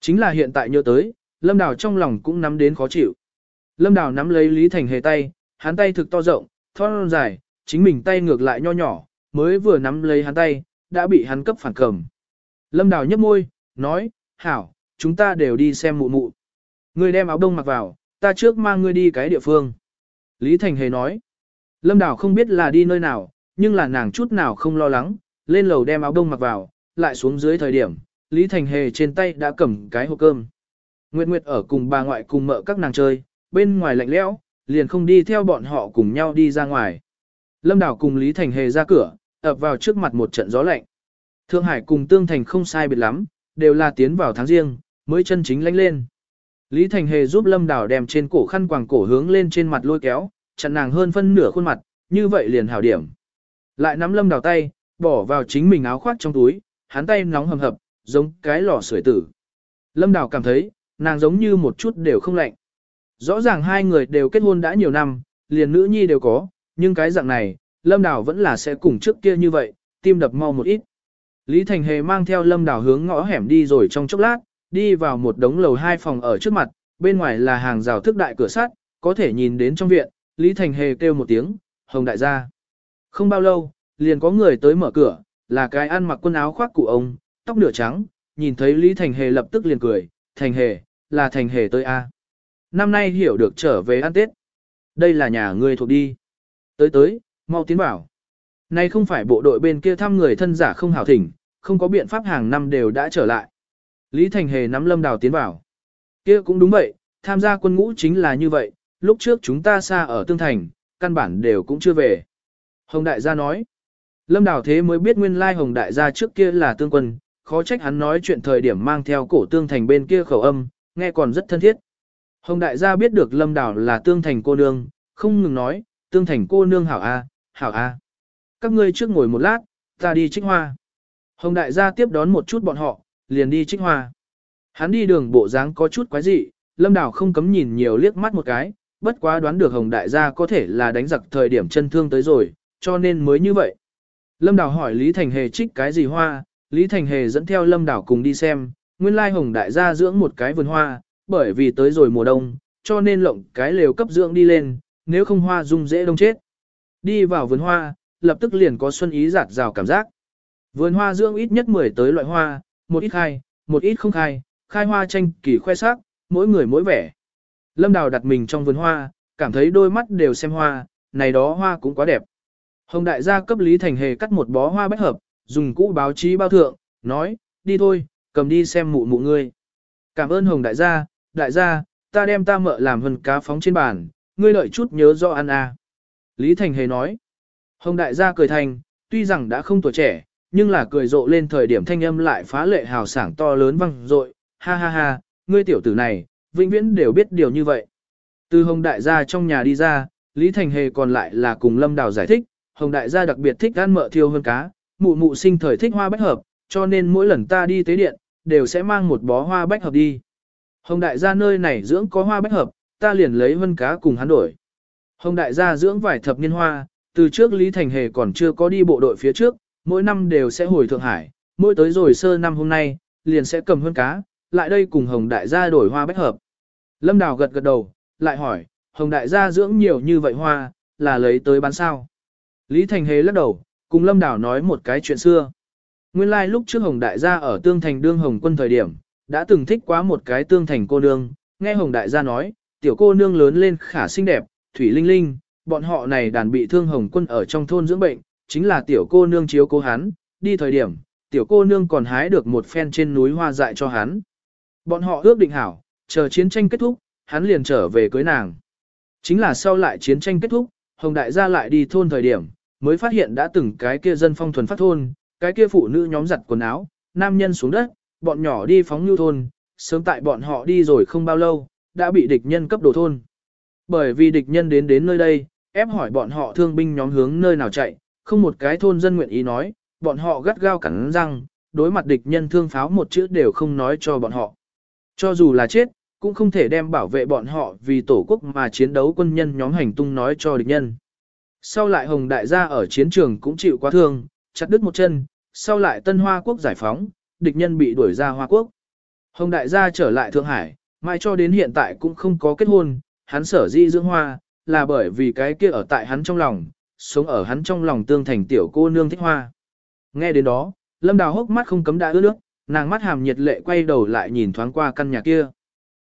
S1: Chính là hiện tại nhớ tới, Lâm Đào trong lòng cũng nắm đến khó chịu. Lâm Đào nắm lấy Lý Thành Hề tay, hắn tay thực to rộng, thon dài, chính mình tay ngược lại nho nhỏ, mới vừa nắm lấy hắn tay, đã bị hắn cấp phản cầm. Lâm Đào nhấp môi, nói, hảo, chúng ta đều đi xem mụ mụ. Ngươi đem áo đông mặc vào, ta trước mang ngươi đi cái địa phương. Lý Thành Hề nói, Lâm Đào không biết là đi nơi nào, nhưng là nàng chút nào không lo lắng, lên lầu đem áo đông mặc vào, lại xuống dưới thời điểm, Lý Thành Hề trên tay đã cầm cái hộp cơm. Nguyệt Nguyệt ở cùng bà ngoại cùng mợ các nàng chơi, bên ngoài lạnh lẽo, liền không đi theo bọn họ cùng nhau đi ra ngoài. Lâm Đảo cùng Lý Thành Hề ra cửa, ập vào trước mặt một trận gió lạnh. Thượng Hải cùng Tương Thành không sai biệt lắm, đều là tiến vào tháng riêng, mới chân chính lánh lên. Lý Thành Hề giúp Lâm Đào đem trên cổ khăn quàng cổ hướng lên trên mặt lôi kéo, chặn nàng hơn phân nửa khuôn mặt, như vậy liền hảo điểm. Lại nắm Lâm Đào tay, bỏ vào chính mình áo khoác trong túi, hắn tay nóng hầm hập, giống cái lò sưởi tử. Lâm Đào cảm thấy, nàng giống như một chút đều không lạnh. Rõ ràng hai người đều kết hôn đã nhiều năm, liền nữ nhi đều có, nhưng cái dạng này, Lâm Đào vẫn là sẽ cùng trước kia như vậy, tim đập mau một ít. Lý Thành Hề mang theo Lâm Đào hướng ngõ hẻm đi rồi trong chốc lát, đi vào một đống lầu hai phòng ở trước mặt, bên ngoài là hàng rào thức đại cửa sắt, có thể nhìn đến trong viện, Lý Thành Hề kêu một tiếng, hồng đại gia. Không bao lâu, liền có người tới mở cửa, là cái ăn mặc quần áo khoác cụ ông, tóc nửa trắng, nhìn thấy Lý Thành Hề lập tức liền cười, Thành Hề, là Thành Hề tới a. Năm nay hiểu được trở về ăn Tết. Đây là nhà ngươi thuộc đi. Tới tới, mau tiến bảo. Nay không phải bộ đội bên kia thăm người thân giả không hảo thỉnh, không có biện pháp hàng năm đều đã trở lại. Lý Thành Hề nắm lâm đào tiến vào, Kia cũng đúng vậy, tham gia quân ngũ chính là như vậy, lúc trước chúng ta xa ở Tương Thành, căn bản đều cũng chưa về. Hồng Đại gia nói. Lâm Đào thế mới biết nguyên lai Hồng Đại gia trước kia là tương quân, khó trách hắn nói chuyện thời điểm mang theo cổ tương thành bên kia khẩu âm, nghe còn rất thân thiết. Hồng Đại gia biết được Lâm Đào là tương thành cô nương, không ngừng nói, tương thành cô nương hảo a, hảo a. Các ngươi trước ngồi một lát, ta đi trích hoa. Hồng Đại gia tiếp đón một chút bọn họ, liền đi trích hoa. Hắn đi đường bộ dáng có chút quái dị, Lâm đảo không cấm nhìn nhiều liếc mắt một cái, bất quá đoán được Hồng Đại gia có thể là đánh giặc thời điểm chân thương tới rồi, cho nên mới như vậy. Lâm đảo hỏi Lý Thành Hề trích cái gì hoa, Lý Thành Hề dẫn theo Lâm đảo cùng đi xem, nguyên lai Hồng Đại gia dưỡng một cái vườn hoa, bởi vì tới rồi mùa đông, cho nên lộng cái lều cấp dưỡng đi lên, nếu không hoa dung dễ đông chết. Đi vào vườn hoa, lập tức liền có xuân ý giạt rào cảm giác. Vườn hoa dưỡng ít nhất 10 tới loại hoa, một ít khai, một ít không khai, khai hoa tranh kỳ khoe sắc, mỗi người mỗi vẻ. Lâm Đào đặt mình trong vườn hoa, cảm thấy đôi mắt đều xem hoa, này đó hoa cũng quá đẹp. Hồng đại gia cấp Lý Thành Hề cắt một bó hoa bách hợp, dùng cũ báo chí bao thượng, nói, đi thôi, cầm đi xem mụ mụ ngươi. Cảm ơn Hồng đại gia, đại gia, ta đem ta mợ làm hần cá phóng trên bàn, ngươi lợi chút nhớ do ăn à. Lý Thành Hề nói, Hồng đại gia cười thành, tuy rằng đã không tuổi trẻ, nhưng là cười rộ lên thời điểm thanh âm lại phá lệ hào sảng to lớn vang dội, ha ha ha, ngươi tiểu tử này, vĩnh viễn đều biết điều như vậy. Từ Hồng đại gia trong nhà đi ra, Lý Thành Hề còn lại là cùng Lâm Đào giải thích, Hồng đại gia đặc biệt thích ăn mỡ thiêu hơn cá, mụ mụ sinh thời thích hoa bách hợp, cho nên mỗi lần ta đi tế điện, đều sẽ mang một bó hoa bách hợp đi. Hồng đại gia nơi này dưỡng có hoa bách hợp, ta liền lấy vân cá cùng hắn đổi. Hồng đại gia dưỡng vài thập niên hoa, từ trước Lý Thành Hề còn chưa có đi bộ đội phía trước, mỗi năm đều sẽ hồi Thượng Hải, mỗi tới rồi sơ năm hôm nay, liền sẽ cầm hơn cá, lại đây cùng Hồng đại gia đổi hoa bách hợp. Lâm Đào gật gật đầu, lại hỏi, Hồng đại gia dưỡng nhiều như vậy hoa, là lấy tới bán sao? Lý Thành Hề lắc đầu, cùng Lâm Đào nói một cái chuyện xưa. Nguyên lai like lúc trước Hồng đại gia ở Tương Thành đương Hồng quân thời điểm, đã từng thích quá một cái Tương Thành cô nương, nghe Hồng đại gia nói, tiểu cô nương lớn lên khả xinh đẹp, thủy linh linh, bọn họ này đàn bị thương Hồng quân ở trong thôn dưỡng bệnh, chính là tiểu cô nương chiếu cố hắn, đi thời điểm, tiểu cô nương còn hái được một phen trên núi hoa dại cho hắn. Bọn họ ước định hảo, chờ chiến tranh kết thúc, hắn liền trở về cưới nàng. Chính là sau lại chiến tranh kết thúc, Hồng Đại gia lại đi thôn thời điểm, mới phát hiện đã từng cái kia dân phong thuần phát thôn, cái kia phụ nữ nhóm giặt quần áo, nam nhân xuống đất, bọn nhỏ đi phóng nhu thôn, sớm tại bọn họ đi rồi không bao lâu, đã bị địch nhân cấp đồ thôn. Bởi vì địch nhân đến đến nơi đây, ép hỏi bọn họ thương binh nhóm hướng nơi nào chạy, không một cái thôn dân nguyện ý nói, bọn họ gắt gao cắn răng, đối mặt địch nhân thương pháo một chữ đều không nói cho bọn họ. Cho dù là chết, cũng không thể đem bảo vệ bọn họ vì tổ quốc mà chiến đấu quân nhân nhóm hành tung nói cho địch nhân. Sau lại Hồng Đại gia ở chiến trường cũng chịu quá thương, chặt đứt một chân, sau lại Tân Hoa Quốc giải phóng, địch nhân bị đuổi ra Hoa Quốc. Hồng Đại gia trở lại Thượng Hải, mai cho đến hiện tại cũng không có kết hôn, hắn sở di dưỡng hoa, là bởi vì cái kia ở tại hắn trong lòng, sống ở hắn trong lòng tương thành tiểu cô nương thích hoa. Nghe đến đó, Lâm Đào hốc mắt không cấm đã ướt nước, nàng mắt hàm nhiệt lệ quay đầu lại nhìn thoáng qua căn nhà kia.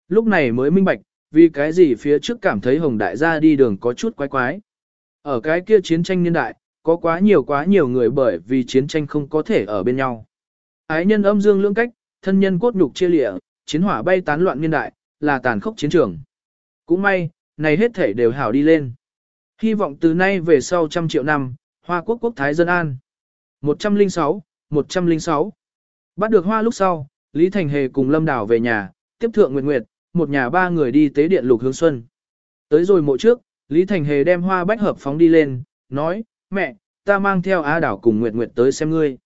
S1: Lúc này mới minh bạch, vì cái gì phía trước cảm thấy Hồng Đại gia đi đường có chút quái quái. Ở cái kia chiến tranh niên đại, có quá nhiều quá nhiều người bởi vì chiến tranh không có thể ở bên nhau. Ái nhân âm dương lưỡng cách, thân nhân cốt nhục chia lịa, chiến hỏa bay tán loạn niên đại, là tàn khốc chiến trường. Cũng may, này hết thể đều hảo đi lên. Hy vọng từ nay về sau trăm triệu năm, Hoa quốc quốc thái dân an. 106, 106. Bắt được hoa lúc sau, Lý Thành Hề cùng Lâm Đảo về nhà, tiếp thượng Nguyệt Nguyệt, một nhà ba người đi tế điện lục hướng xuân. Tới rồi mộ trước, Lý Thành Hề đem hoa bách hợp phóng đi lên, nói, mẹ, ta mang theo Á Đảo cùng Nguyệt Nguyệt tới xem ngươi.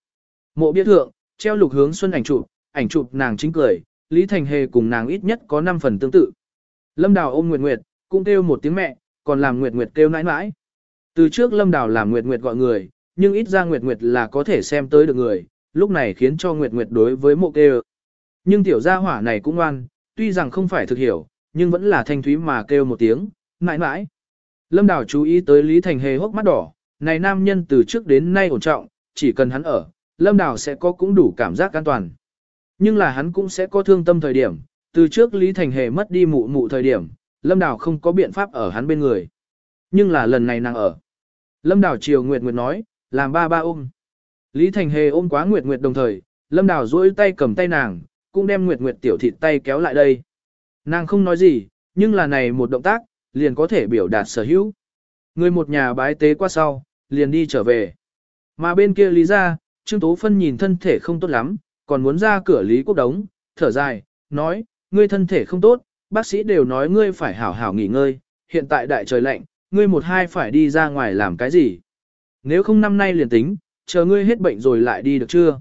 S1: Mộ bia thượng, treo lục hướng xuân ảnh chụp, ảnh chụp nàng chính cười, Lý Thành Hề cùng nàng ít nhất có 5 phần tương tự. Lâm Đào ôm Nguyệt Nguyệt, cũng kêu một tiếng mẹ, còn làm Nguyệt Nguyệt kêu nãi nãi. Từ trước Lâm Đào làm Nguyệt Nguyệt gọi người, nhưng ít ra Nguyệt Nguyệt là có thể xem tới được người, lúc này khiến cho Nguyệt Nguyệt đối với mộ kêu. Nhưng tiểu gia hỏa này cũng ngoan, tuy rằng không phải thực hiểu, nhưng vẫn là thanh thúy mà kêu một tiếng, nãi nãi. Lâm Đào chú ý tới Lý Thành Hề hốc mắt đỏ, này nam nhân từ trước đến nay ổn trọng, chỉ cần hắn ở, Lâm Đào sẽ có cũng đủ cảm giác an toàn. Nhưng là hắn cũng sẽ có thương tâm thời điểm, từ trước Lý Thành Hề mất đi mụ mụ thời điểm, Lâm Đào không có biện pháp ở hắn bên người. Nhưng là lần này nàng ở. Lâm Đào chiều Nguyệt Nguyệt nói, làm ba ba ôm. Lý Thành Hề ôm quá Nguyệt Nguyệt đồng thời, Lâm Đào duỗi tay cầm tay nàng, cũng đem Nguyệt Nguyệt tiểu thịt tay kéo lại đây. Nàng không nói gì, nhưng là này một động tác, liền có thể biểu đạt sở hữu. Người một nhà bái tế qua sau, liền đi trở về. Mà bên kia Lý ra, Trương Tố Phân nhìn thân thể không tốt lắm, còn muốn ra cửa Lý Quốc Đống, thở dài, nói, ngươi thân thể không tốt, bác sĩ đều nói ngươi phải hảo hảo nghỉ ngơi, hiện tại đại trời lạnh, ngươi một hai phải đi ra ngoài làm cái gì. Nếu không năm nay liền tính, chờ ngươi hết bệnh rồi lại đi được chưa?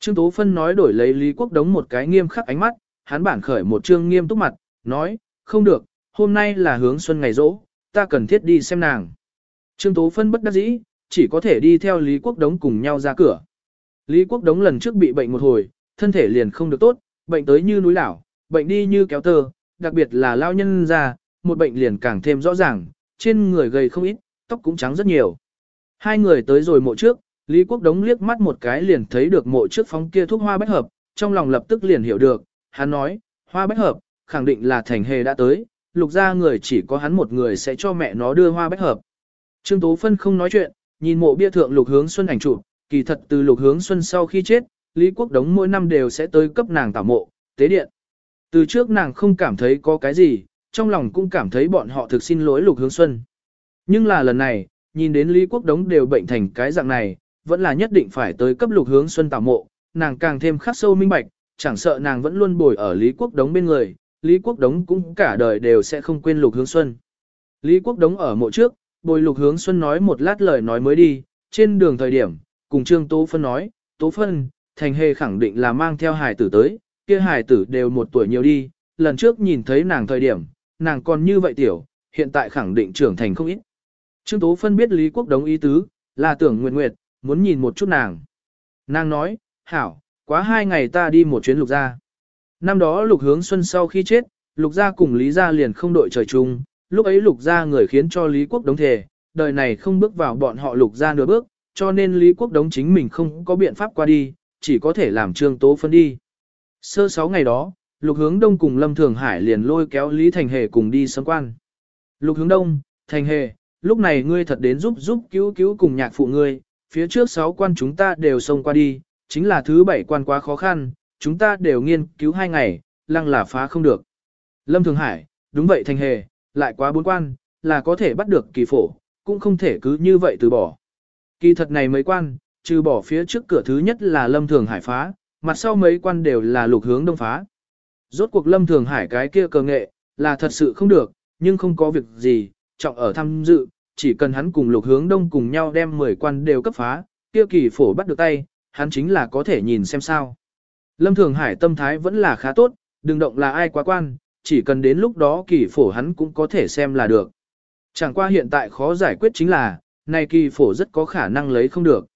S1: Trương Tố Phân nói đổi lấy Lý Quốc Đống một cái nghiêm khắc ánh mắt, hắn bản khởi một trương nghiêm túc mặt, nói, không được, hôm nay là hướng xuân ngày rỗ, ta cần thiết đi xem nàng. Trương Tố Phân bất đắc dĩ, chỉ có thể đi theo Lý Quốc Đống cùng nhau ra cửa. Lý Quốc Đống lần trước bị bệnh một hồi, thân thể liền không được tốt, bệnh tới như núi đảo, bệnh đi như kéo tơ, đặc biệt là lao nhân ra, một bệnh liền càng thêm rõ ràng, trên người gầy không ít, tóc cũng trắng rất nhiều. Hai người tới rồi mộ trước, Lý Quốc Đống liếc mắt một cái liền thấy được mộ trước phóng kia thuốc hoa bách hợp, trong lòng lập tức liền hiểu được, hắn nói, hoa bách hợp, khẳng định là thành hề đã tới, lục ra người chỉ có hắn một người sẽ cho mẹ nó đưa hoa bách hợp. Trương Tố Phân không nói chuyện, nhìn mộ bia thượng lục hướng xuân ảnh chụp, kỳ thật từ lục hướng xuân sau khi chết, Lý Quốc Đống mỗi năm đều sẽ tới cấp nàng tảo mộ, tế điện. Từ trước nàng không cảm thấy có cái gì, trong lòng cũng cảm thấy bọn họ thực xin lỗi lục hướng xuân. Nhưng là lần này, nhìn đến Lý Quốc Đống đều bệnh thành cái dạng này, vẫn là nhất định phải tới cấp lục hướng xuân tạo mộ, nàng càng thêm khắc sâu minh bạch, chẳng sợ nàng vẫn luôn bồi ở Lý Quốc Đống bên người, Lý Quốc Đống cũng cả đời đều sẽ không quên lục hướng xuân. Lý Quốc Đống ở mộ trước, bồi lục hướng xuân nói một lát lời nói mới đi, trên đường thời điểm, cùng Trương Tố Phân nói, Tố Phân, Thành Hề khẳng định là mang theo hài tử tới, kia hài tử đều một tuổi nhiều đi, lần trước nhìn thấy nàng thời điểm, nàng còn như vậy tiểu, hiện tại khẳng định trưởng thành không ít. Trương Tố Phân biết Lý Quốc Đống ý tứ, là tưởng Nguyệt Nguyệt, muốn nhìn một chút nàng. Nàng nói, hảo, quá hai ngày ta đi một chuyến lục gia. Năm đó lục hướng xuân sau khi chết, lục gia cùng Lý gia liền không đội trời chung, lúc ấy lục gia người khiến cho Lý Quốc Đống thề, đời này không bước vào bọn họ lục gia nửa bước, cho nên Lý Quốc Đống chính mình không có biện pháp qua đi, chỉ có thể làm Trương Tố Phân đi. Sơ sáu ngày đó, Lục Hướng Đông cùng Lâm Thường Hải liền lôi kéo Lý Thành Hề cùng đi sớm quan. Lục Hướng Đông, Thành Hề, lúc này ngươi thật đến giúp giúp cứu cứu cùng nhạc phụ ngươi, phía trước sáu quan chúng ta đều xông qua đi, chính là thứ bảy quan quá khó khăn, chúng ta đều nghiên cứu hai ngày, lăng là phá không được. Lâm Thường Hải, đúng vậy Thành Hề, lại quá bốn quan, là có thể bắt được kỳ phổ, cũng không thể cứ như vậy từ bỏ. Kỳ thật này mấy quan, trừ bỏ phía trước cửa thứ nhất là Lâm Thường Hải phá, mặt sau mấy quan đều là lục hướng đông phá. Rốt cuộc Lâm Thường Hải cái kia cờ nghệ, là thật sự không được, nhưng không có việc gì, trọng ở tham dự, chỉ cần hắn cùng lục hướng đông cùng nhau đem 10 quan đều cấp phá, kia kỳ phổ bắt được tay, hắn chính là có thể nhìn xem sao. Lâm Thường Hải tâm thái vẫn là khá tốt, đừng động là ai quá quan, chỉ cần đến lúc đó kỳ phổ hắn cũng có thể xem là được. Chẳng qua hiện tại khó giải quyết chính là, này kỳ phổ rất có khả năng lấy không được.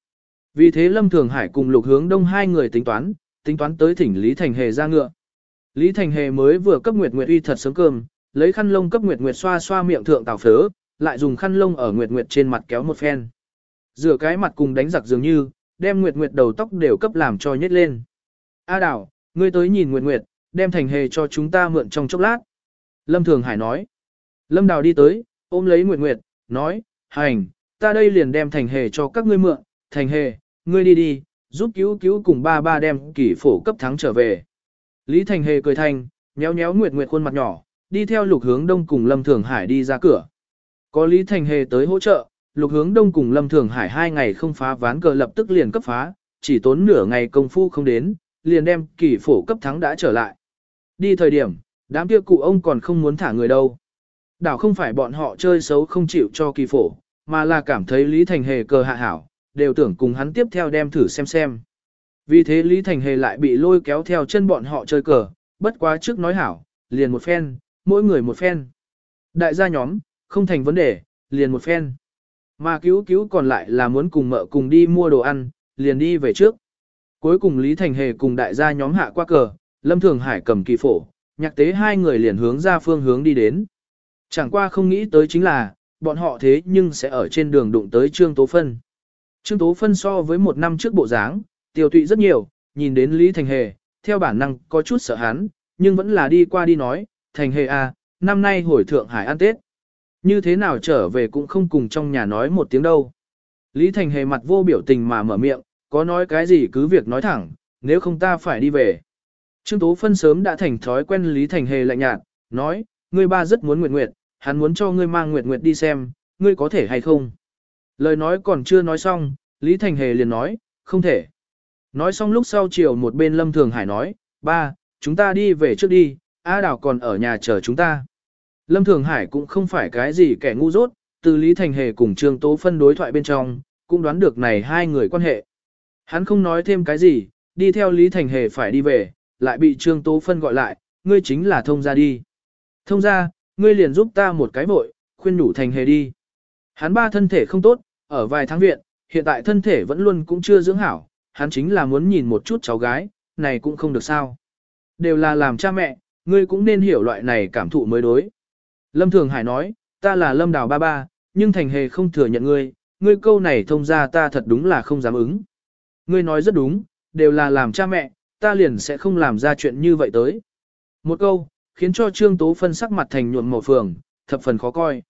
S1: Vì thế Lâm Thường Hải cùng lục hướng đông hai người tính toán, tính toán tới thỉnh Lý Thành Hề ra ngựa. Lý Thành Hề mới vừa cấp Nguyệt Nguyệt uy thật sớm cơm, lấy khăn lông cấp Nguyệt Nguyệt xoa xoa miệng thượng tảo phớ, lại dùng khăn lông ở Nguyệt Nguyệt trên mặt kéo một phen. Rửa cái mặt cùng đánh giặc dường như, đem Nguyệt Nguyệt đầu tóc đều cấp làm cho nhét lên. A Đào, ngươi tới nhìn Nguyệt Nguyệt, đem Thành Hề cho chúng ta mượn trong chốc lát. Lâm Thường Hải nói. Lâm Đào đi tới, ôm lấy Nguyệt Nguyệt, nói, hành, ta đây liền đem Thành Hề cho các ngươi mượn, Thành Hề, ngươi đi đi, giúp cứu cứu cùng ba ba đem kỷ phổ cấp thắng trở về. Lý Thành Hề cười thành, nhéo nhéo Nguyệt Nguyệt khuôn mặt nhỏ, đi theo lục hướng đông cùng Lâm Thường Hải đi ra cửa. Có Lý Thành Hề tới hỗ trợ, lục hướng đông cùng Lâm Thường Hải hai ngày không phá ván cờ lập tức liền cấp phá, chỉ tốn nửa ngày công phu không đến, liền đem kỷ phổ cấp thắng đã trở lại. Đi thời điểm, đám kia cụ ông còn không muốn thả người đâu. Đảo không phải bọn họ chơi xấu không chịu cho kỳ phổ, mà là cảm thấy Lý Thành Hề cờ hạ hảo, đều tưởng cùng hắn tiếp theo đem thử xem xem. Vì thế Lý Thành Hề lại bị lôi kéo theo chân bọn họ chơi cờ, bất quá trước nói hảo, liền một phen, mỗi người một phen. Đại gia nhóm, không thành vấn đề, liền một phen. Mà cứu cứu còn lại là muốn cùng mợ cùng đi mua đồ ăn, liền đi về trước. Cuối cùng Lý Thành Hề cùng đại gia nhóm hạ qua cờ, Lâm Thường Hải cầm kỳ phổ, nhạc tế hai người liền hướng ra phương hướng đi đến. Chẳng qua không nghĩ tới chính là, bọn họ thế nhưng sẽ ở trên đường đụng tới Trương Tố Phân. Trương Tố Phân so với một năm trước bộ dáng, tiêu tụy rất nhiều, nhìn đến Lý Thành Hề, theo bản năng có chút sợ hắn, nhưng vẫn là đi qua đi nói, Thành Hề à, năm nay hồi Thượng Hải ăn Tết. Như thế nào trở về cũng không cùng trong nhà nói một tiếng đâu. Lý Thành Hề mặt vô biểu tình mà mở miệng, có nói cái gì cứ việc nói thẳng, nếu không ta phải đi về. Trương Tố Phân sớm đã thành thói quen Lý Thành Hề lạnh nhạt, nói, ngươi ba rất muốn Nguyệt Nguyệt, hắn muốn cho ngươi mang Nguyệt Nguyệt đi xem, ngươi có thể hay không. Lời nói còn chưa nói xong, Lý Thành Hề liền nói, không thể. Nói xong lúc sau chiều một bên Lâm Thường Hải nói, ba, chúng ta đi về trước đi, A Đào còn ở nhà chờ chúng ta. Lâm Thường Hải cũng không phải cái gì kẻ ngu dốt, từ Lý Thành Hề cùng Trương Tố Phân đối thoại bên trong, cũng đoán được này hai người quan hệ. Hắn không nói thêm cái gì, đi theo Lý Thành Hề phải đi về, lại bị Trương Tố Phân gọi lại, ngươi chính là thông gia đi. Thông gia, ngươi liền giúp ta một cái vội, khuyên nhủ Thành Hề đi. Hắn ba thân thể không tốt, ở vài tháng viện, hiện tại thân thể vẫn luôn cũng chưa dưỡng hảo, hắn chính là muốn nhìn một chút cháu gái, này cũng không được sao. Đều là làm cha mẹ, ngươi cũng nên hiểu loại này cảm thụ mới đối. Lâm Thường Hải nói, ta là Lâm Đào ba ba, nhưng Thành Hề không thừa nhận ngươi, ngươi câu này thông ra ta thật đúng là không dám ứng. Ngươi nói rất đúng, đều là làm cha mẹ, ta liền sẽ không làm ra chuyện như vậy tới. Một câu, khiến cho Trương Tố Phân sắc mặt thành nhuộm màu phường, thập phần khó coi.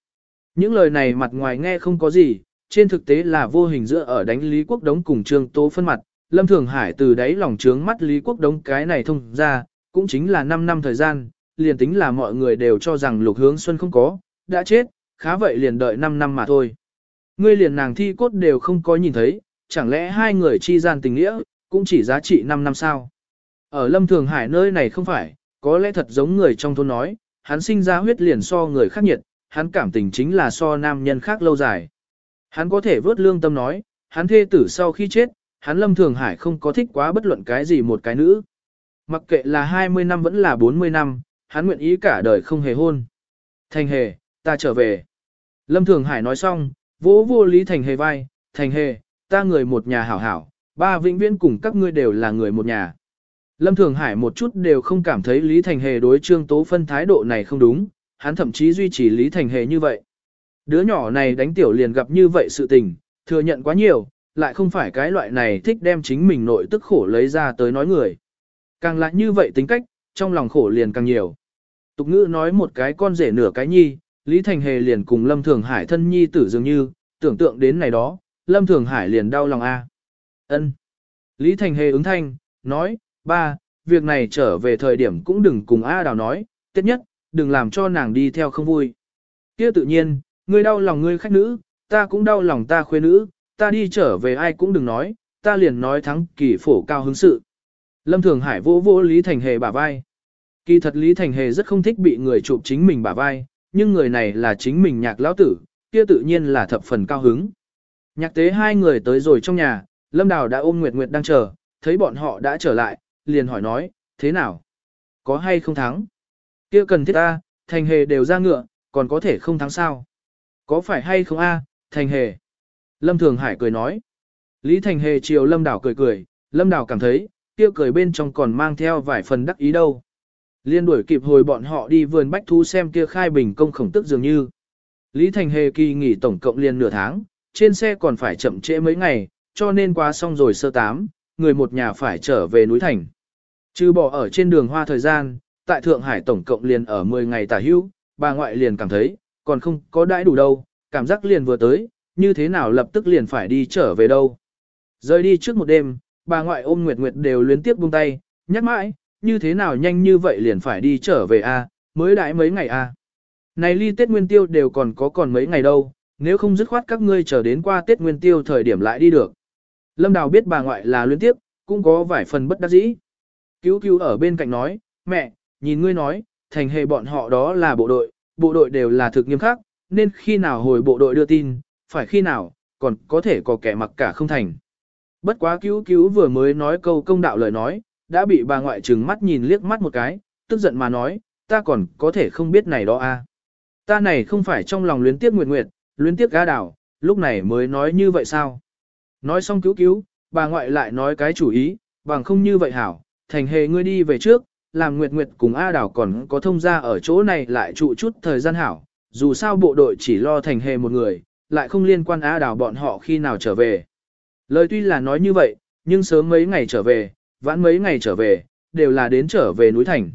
S1: Những lời này mặt ngoài nghe không có gì, trên thực tế là vô hình giữa ở đánh Lý Quốc Đống cùng Trương Tố Phân mặt. Lâm Thường Hải từ đấy lòng trướng mắt Lý Quốc Đống cái này thông ra, cũng chính là 5 năm thời gian, liền tính là mọi người đều cho rằng lục hướng xuân không có, đã chết, khá vậy liền đợi 5 năm mà thôi. Ngươi liền nàng thi cốt đều không có nhìn thấy, chẳng lẽ hai người chi gian tình nghĩa, cũng chỉ giá trị 5 năm sao? Ở Lâm Thường Hải nơi này không phải, có lẽ thật giống người trong thôn nói, hắn sinh ra huyết liền so người khác nhiệt, hắn cảm tình chính là so nam nhân khác lâu dài. Hắn có thể vớt lương tâm nói, hắn thê tử sau khi chết, hắn Lâm Thường Hải không có thích quá bất luận cái gì một cái nữ. Mặc kệ là 20 năm vẫn là 40 năm, hắn nguyện ý cả đời không hề hôn. Thành hề, ta trở về. Lâm Thường Hải nói xong, vỗ vô lý thành hề vai, thành hề, ta người một nhà hảo hảo, ba vĩnh viễn cùng các ngươi đều là người một nhà. Lâm Thường Hải một chút đều không cảm thấy Lý Thành Hề đối Trương Tố Phân thái độ này không đúng, hắn thậm chí duy trì Lý Thành Hề như vậy. Đứa nhỏ này đánh tiểu liền gặp như vậy sự tình, thừa nhận quá nhiều, lại không phải cái loại này thích đem chính mình nội tức khổ lấy ra tới nói người. Càng lại như vậy tính cách, trong lòng khổ liền càng nhiều. Tục ngữ nói một cái con rể nửa cái nhi, Lý Thành Hề liền cùng Lâm Thường Hải thân nhi tử dường như, tưởng tượng đến này đó, Lâm Thường Hải liền đau lòng a. Ân. Lý Thành Hề ứng thanh, nói, ba, việc này trở về thời điểm cũng đừng cùng A Đào nói, tiết nhất, đừng làm cho nàng đi theo không vui. Kia tự nhiên, ngươi đau lòng ngươi khách nữ, ta cũng đau lòng ta khuê nữ, ta đi trở về ai cũng đừng nói, ta liền nói thắng kỳ phổ cao hứng sự. Lâm Thường Hải vỗ vỗ Lý Thành Hề bả vai. Kỳ thật Lý Thành Hề rất không thích bị người chụp chính mình bả vai, nhưng người này là chính mình nhạc lão tử, kia tự nhiên là thập phần cao hứng. Nhạc tế hai người tới rồi trong nhà, Lâm Đào đã ôm Nguyệt Nguyệt đang chờ, thấy bọn họ đã trở lại, liền hỏi nói, thế nào? Có hay không thắng? Kia cần thiết ta, thành hề đều ra ngựa, còn có thể không thắng sao? Có phải hay không a, thành hề? Lâm Thường Hải cười nói. Lý Thành hề chiều Lâm Đảo cười cười, Lâm Đảo cảm thấy, kia cười bên trong còn mang theo vài phần đắc ý đâu. Liên đuổi kịp hồi bọn họ đi vườn bách thú xem kia khai bình công khổng tức dường như. Lý Thành hề kỳ nghỉ tổng cộng liền nửa tháng, trên xe còn phải chậm trễ mấy ngày, cho nên qua xong rồi sơ tám, người một nhà phải trở về núi thành. Trừ bỏ ở trên đường hoa thời gian, tại Thượng Hải tổng cộng liền ở 10 ngày tả hữu, bà ngoại liền cảm thấy, còn không có đãi đủ đâu, cảm giác liền vừa tới, như thế nào lập tức liền phải đi trở về đâu. Rời đi trước một đêm, bà ngoại ôm Nguyệt Nguyệt đều luyến tiếp buông tay, nhắc mãi, như thế nào nhanh như vậy liền phải đi trở về a, mới đãi mấy ngày a. Này ly Tết Nguyên Tiêu đều còn có còn mấy ngày đâu, nếu không dứt khoát các ngươi chờ đến qua Tết Nguyên Tiêu thời điểm lại đi được. Lâm Đào biết bà ngoại là luyến tiếp, cũng có vài phần bất đắc dĩ. Cứu cứu ở bên cạnh nói, mẹ, nhìn ngươi nói, thành hề bọn họ đó là bộ đội, bộ đội đều là thực nghiêm khắc, nên khi nào hồi bộ đội đưa tin, phải khi nào, còn có thể có kẻ mặc cả không thành. Bất quá cứu cứu vừa mới nói câu công đạo lời nói, đã bị bà ngoại trừng mắt nhìn liếc mắt một cái, tức giận mà nói, ta còn có thể không biết này đó a. Ta này không phải trong lòng luyến tiếc nguyệt nguyệt, luyến tiếc gã đảo, lúc này mới nói như vậy sao? Nói xong cứu cứu, bà ngoại lại nói cái chủ ý, bằng không như vậy hảo, thành hề ngươi đi về trước, làm nguyệt nguyệt cùng A đảo còn có thông gia ở chỗ này lại trụ chút thời gian hảo, dù sao bộ đội chỉ lo thành hề một người, lại không liên quan A đảo bọn họ khi nào trở về. Lời tuy là nói như vậy, nhưng sớm mấy ngày trở về, vãn mấy ngày trở về, đều là đến trở về núi thành.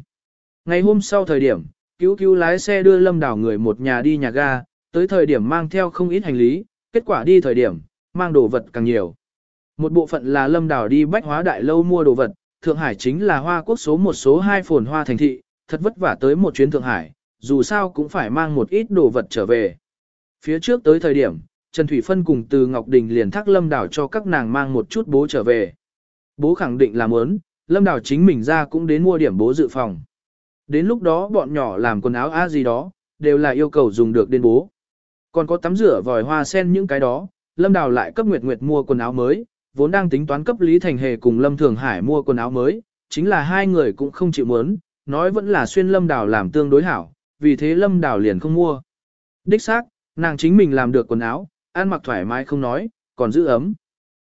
S1: Ngày hôm sau thời điểm, cứu cứu lái xe đưa lâm đảo người một nhà đi nhà ga, tới thời điểm mang theo không ít hành lý, kết quả đi thời điểm, mang đồ vật càng nhiều. Một bộ phận là lâm đảo đi bách hóa đại lâu mua đồ vật, Thượng Hải chính là hoa quốc số một số hai phồn hoa thành thị, thật vất vả tới một chuyến Thượng Hải, dù sao cũng phải mang một ít đồ vật trở về. Phía trước tới thời điểm, Trần Thủy Phân cùng từ Ngọc Đình liền thác lâm đảo cho các nàng mang một chút bố trở về. Bố khẳng định là muốn, lâm đảo chính mình ra cũng đến mua điểm bố dự phòng. Đến lúc đó bọn nhỏ làm quần áo a gì đó, đều là yêu cầu dùng được đến bố. Còn có tắm rửa vòi hoa sen những cái đó, Lâm Đào lại cấp Nguyệt Nguyệt mua quần áo mới, vốn đang tính toán cấp Lý Thành Hề cùng Lâm Thường Hải mua quần áo mới, chính là hai người cũng không chịu muốn, nói vẫn là xuyên Lâm Đào làm tương đối hảo, vì thế Lâm Đào liền không mua. Đích xác, nàng chính mình làm được quần áo, ăn mặc thoải mái không nói, còn giữ ấm.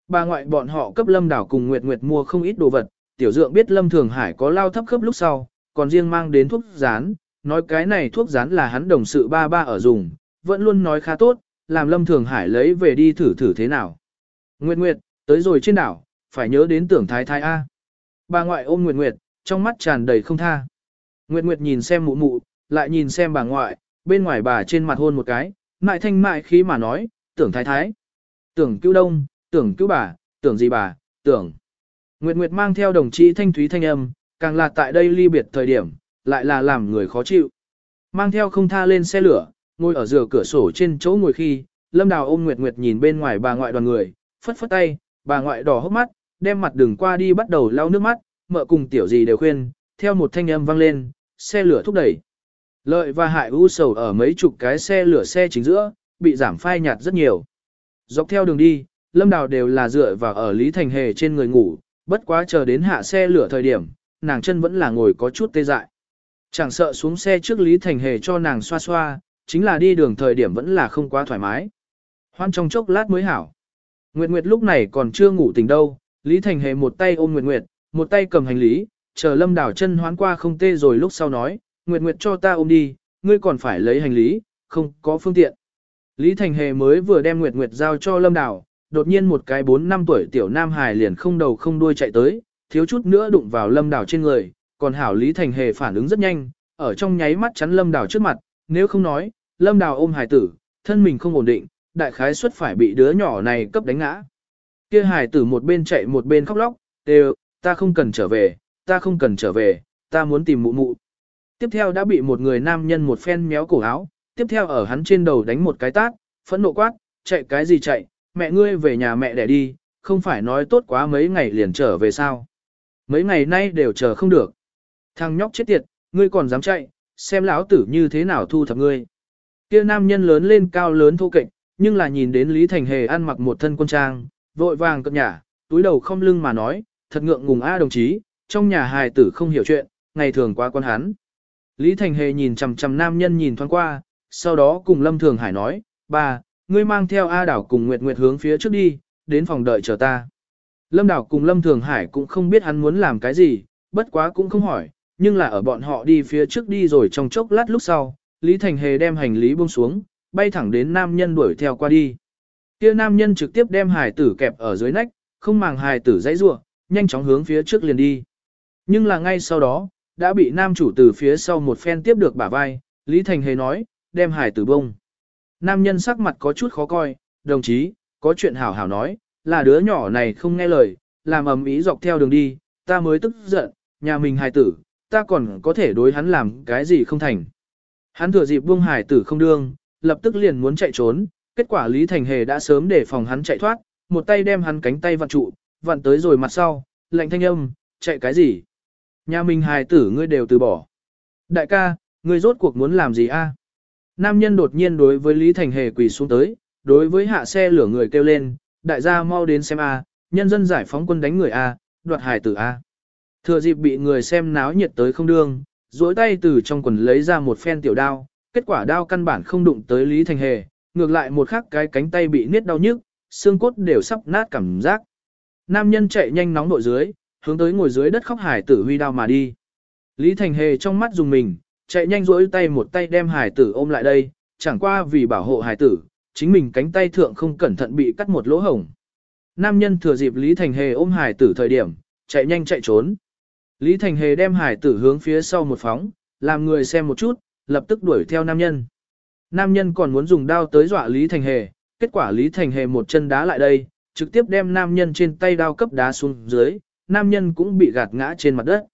S1: Bà ngoại bọn họ cấp Lâm Đào cùng Nguyệt Nguyệt mua không ít đồ vật, tiểu dượng biết Lâm Thường Hải có lao thấp khớp lúc sau, còn riêng mang đến thuốc rán, nói cái này thuốc rán là hắn đồng sự ba ba ở dùng, vẫn luôn nói khá tốt, làm Lâm Thường Hải lấy về đi thử thử thế nào. Nguyệt Nguyệt, tới rồi trên đảo, phải nhớ đến tưởng thái thái A. Bà ngoại ôm Nguyệt Nguyệt, trong mắt tràn đầy không tha. Nguyệt Nguyệt nhìn xem mụ mụ, lại nhìn xem bà ngoại, bên ngoài bà trên mặt hôn một cái, mại thanh mại khí mà nói, tưởng thái thái. Tưởng cứu đông, tưởng cứu bà, tưởng gì bà, tưởng. Nguyệt Nguyệt mang theo đồng chí thanh thúy thanh âm, càng là tại đây ly biệt thời điểm, lại là làm người khó chịu. Mang theo không tha lên xe lửa, ngồi ở giữa cửa sổ trên chỗ ngồi khi, Lâm Đào ôm Nguyệt Nguyệt nhìn bên ngoài bà ngoại đoàn người, phất phất tay, bà ngoại đỏ hốc mắt, đem mặt đường qua đi bắt đầu lau nước mắt, mợ cùng tiểu gì đều khuyên, theo một thanh âm vang lên, xe lửa thúc đẩy. Lợi và hại u sầu ở mấy chục cái xe lửa xe chính giữa, bị giảm phai nhạt rất nhiều. Dọc theo đường đi, Lâm Đào đều là dựa vào ở Lý Thành Hề trên người ngủ, bất quá chờ đến hạ xe lửa thời điểm, nàng chân vẫn là ngồi có chút tê dại. Chẳng sợ xuống xe trước Lý Thành Hề cho nàng xoa xoa, chính là đi đường thời điểm vẫn là không quá thoải mái. Hoan trong chốc lát mới hảo. Nguyệt Nguyệt lúc này còn chưa ngủ tỉnh đâu, Lý Thành Hề một tay ôm Nguyệt Nguyệt, một tay cầm hành lý, chờ Lâm Đảo chân hoán qua không tê rồi lúc sau nói, Nguyệt Nguyệt cho ta ôm đi, ngươi còn phải lấy hành lý, không có phương tiện. Lý Thành Hề mới vừa đem Nguyệt Nguyệt giao cho Lâm Đảo, đột nhiên một cái 4 năm tuổi tiểu nam hài liền không đầu không đuôi chạy tới, thiếu chút nữa đụng vào Lâm Đảo trên người, còn hảo Lý Thành Hề phản ứng rất nhanh, ở trong nháy mắt chắn Lâm Đảo trước mặt, nếu không nói, Lâm Đảo ôm hài tử, thân mình không ổn định, đại khái suất phải bị đứa nhỏ này cấp đánh ngã. Kia hài tử một bên chạy một bên khóc lóc, đều, ta không cần trở về, ta không cần trở về, ta muốn tìm mụ mụ. Tiếp theo đã bị một người nam nhân một phen méo cổ áo, tiếp theo ở hắn trên đầu đánh một cái tát, phẫn nộ quát, chạy cái gì chạy, mẹ ngươi về nhà mẹ đẻ đi, không phải nói tốt quá mấy ngày liền trở về sao. Mấy ngày nay đều chờ không được. Thằng nhóc chết tiệt, ngươi còn dám chạy, xem lão tử như thế nào thu thập ngươi. Kia nam nhân lớn lên cao lớn thô kệch, nhưng là nhìn đến Lý Thành Hề ăn mặc một thân quân trang, vội vàng cập nhả, túi đầu không lưng mà nói, thật ngượng ngùng a đồng chí, trong nhà hài tử không hiểu chuyện, ngày thường quá quan hắn. Lý Thành Hề nhìn chằm chằm nam nhân nhìn thoáng qua, sau đó cùng Lâm Thường Hải nói, ba, ngươi mang theo A Đảo cùng Nguyệt Nguyệt hướng phía trước đi, đến phòng đợi chờ ta. Lâm Đảo cùng Lâm Thường Hải cũng không biết hắn muốn làm cái gì, bất quá cũng không hỏi, nhưng là ở bọn họ đi phía trước đi rồi trong chốc lát lúc sau, Lý Thành Hề đem hành lý buông xuống, bay thẳng đến nam nhân đuổi theo qua đi. Kia nam nhân trực tiếp đem hài tử kẹp ở dưới nách, không màng hài tử dãy rủa, nhanh chóng hướng phía trước liền đi. Nhưng là ngay sau đó, đã bị nam chủ từ phía sau một phen tiếp được bả vai, Lý Thành Hề nói, đem hài tử bông. Nam nhân sắc mặt có chút khó coi, đồng chí, có chuyện hảo hảo nói, là đứa nhỏ này không nghe lời, làm ầm ý dọc theo đường đi, ta mới tức giận, nhà mình hài tử, ta còn có thể đối hắn làm cái gì không thành. Hắn thừa dịp buông hài tử không đương, lập tức liền muốn chạy trốn, kết quả Lý Thành Hề đã sớm để phòng hắn chạy thoát, một tay đem hắn cánh tay vặn trụ, vặn tới rồi mặt sau, lạnh thanh âm, chạy cái gì? Nhà mình hài tử ngươi đều từ bỏ. Đại ca, ngươi rốt cuộc muốn làm gì a? Nam nhân đột nhiên đối với Lý Thành Hề quỳ xuống tới, đối với hạ xe lửa người kêu lên, đại gia mau đến xem a, nhân dân giải phóng quân đánh người a, đoạt hài tử a. Thừa dịp bị người xem náo nhiệt tới không đương, duỗi tay từ trong quần lấy ra một phen tiểu đao, kết quả đao căn bản không đụng tới Lý Thành Hề, ngược lại một khắc cái cánh tay bị niết đau nhức, xương cốt đều sắp nát cảm giác. Nam nhân chạy nhanh nóng nội dưới, hướng tới ngồi dưới đất khóc hải tử huy đao mà đi. Lý Thành Hề trong mắt dùng mình, chạy nhanh rỗi tay một tay đem hải tử ôm lại đây, chẳng qua vì bảo hộ hải tử, chính mình cánh tay thượng không cẩn thận bị cắt một lỗ hổng. Nam nhân thừa dịp Lý Thành Hề ôm hải tử thời điểm, chạy nhanh chạy trốn. Lý Thành Hề đem hải tử hướng phía sau một phóng, làm người xem một chút, lập tức đuổi theo nam nhân. Nam nhân còn muốn dùng đao tới dọa Lý Thành Hề, kết quả Lý Thành Hề một chân đá lại đây, trực tiếp đem nam nhân trên tay đao cấp đá xuống dưới, nam nhân cũng bị gạt ngã trên mặt đất.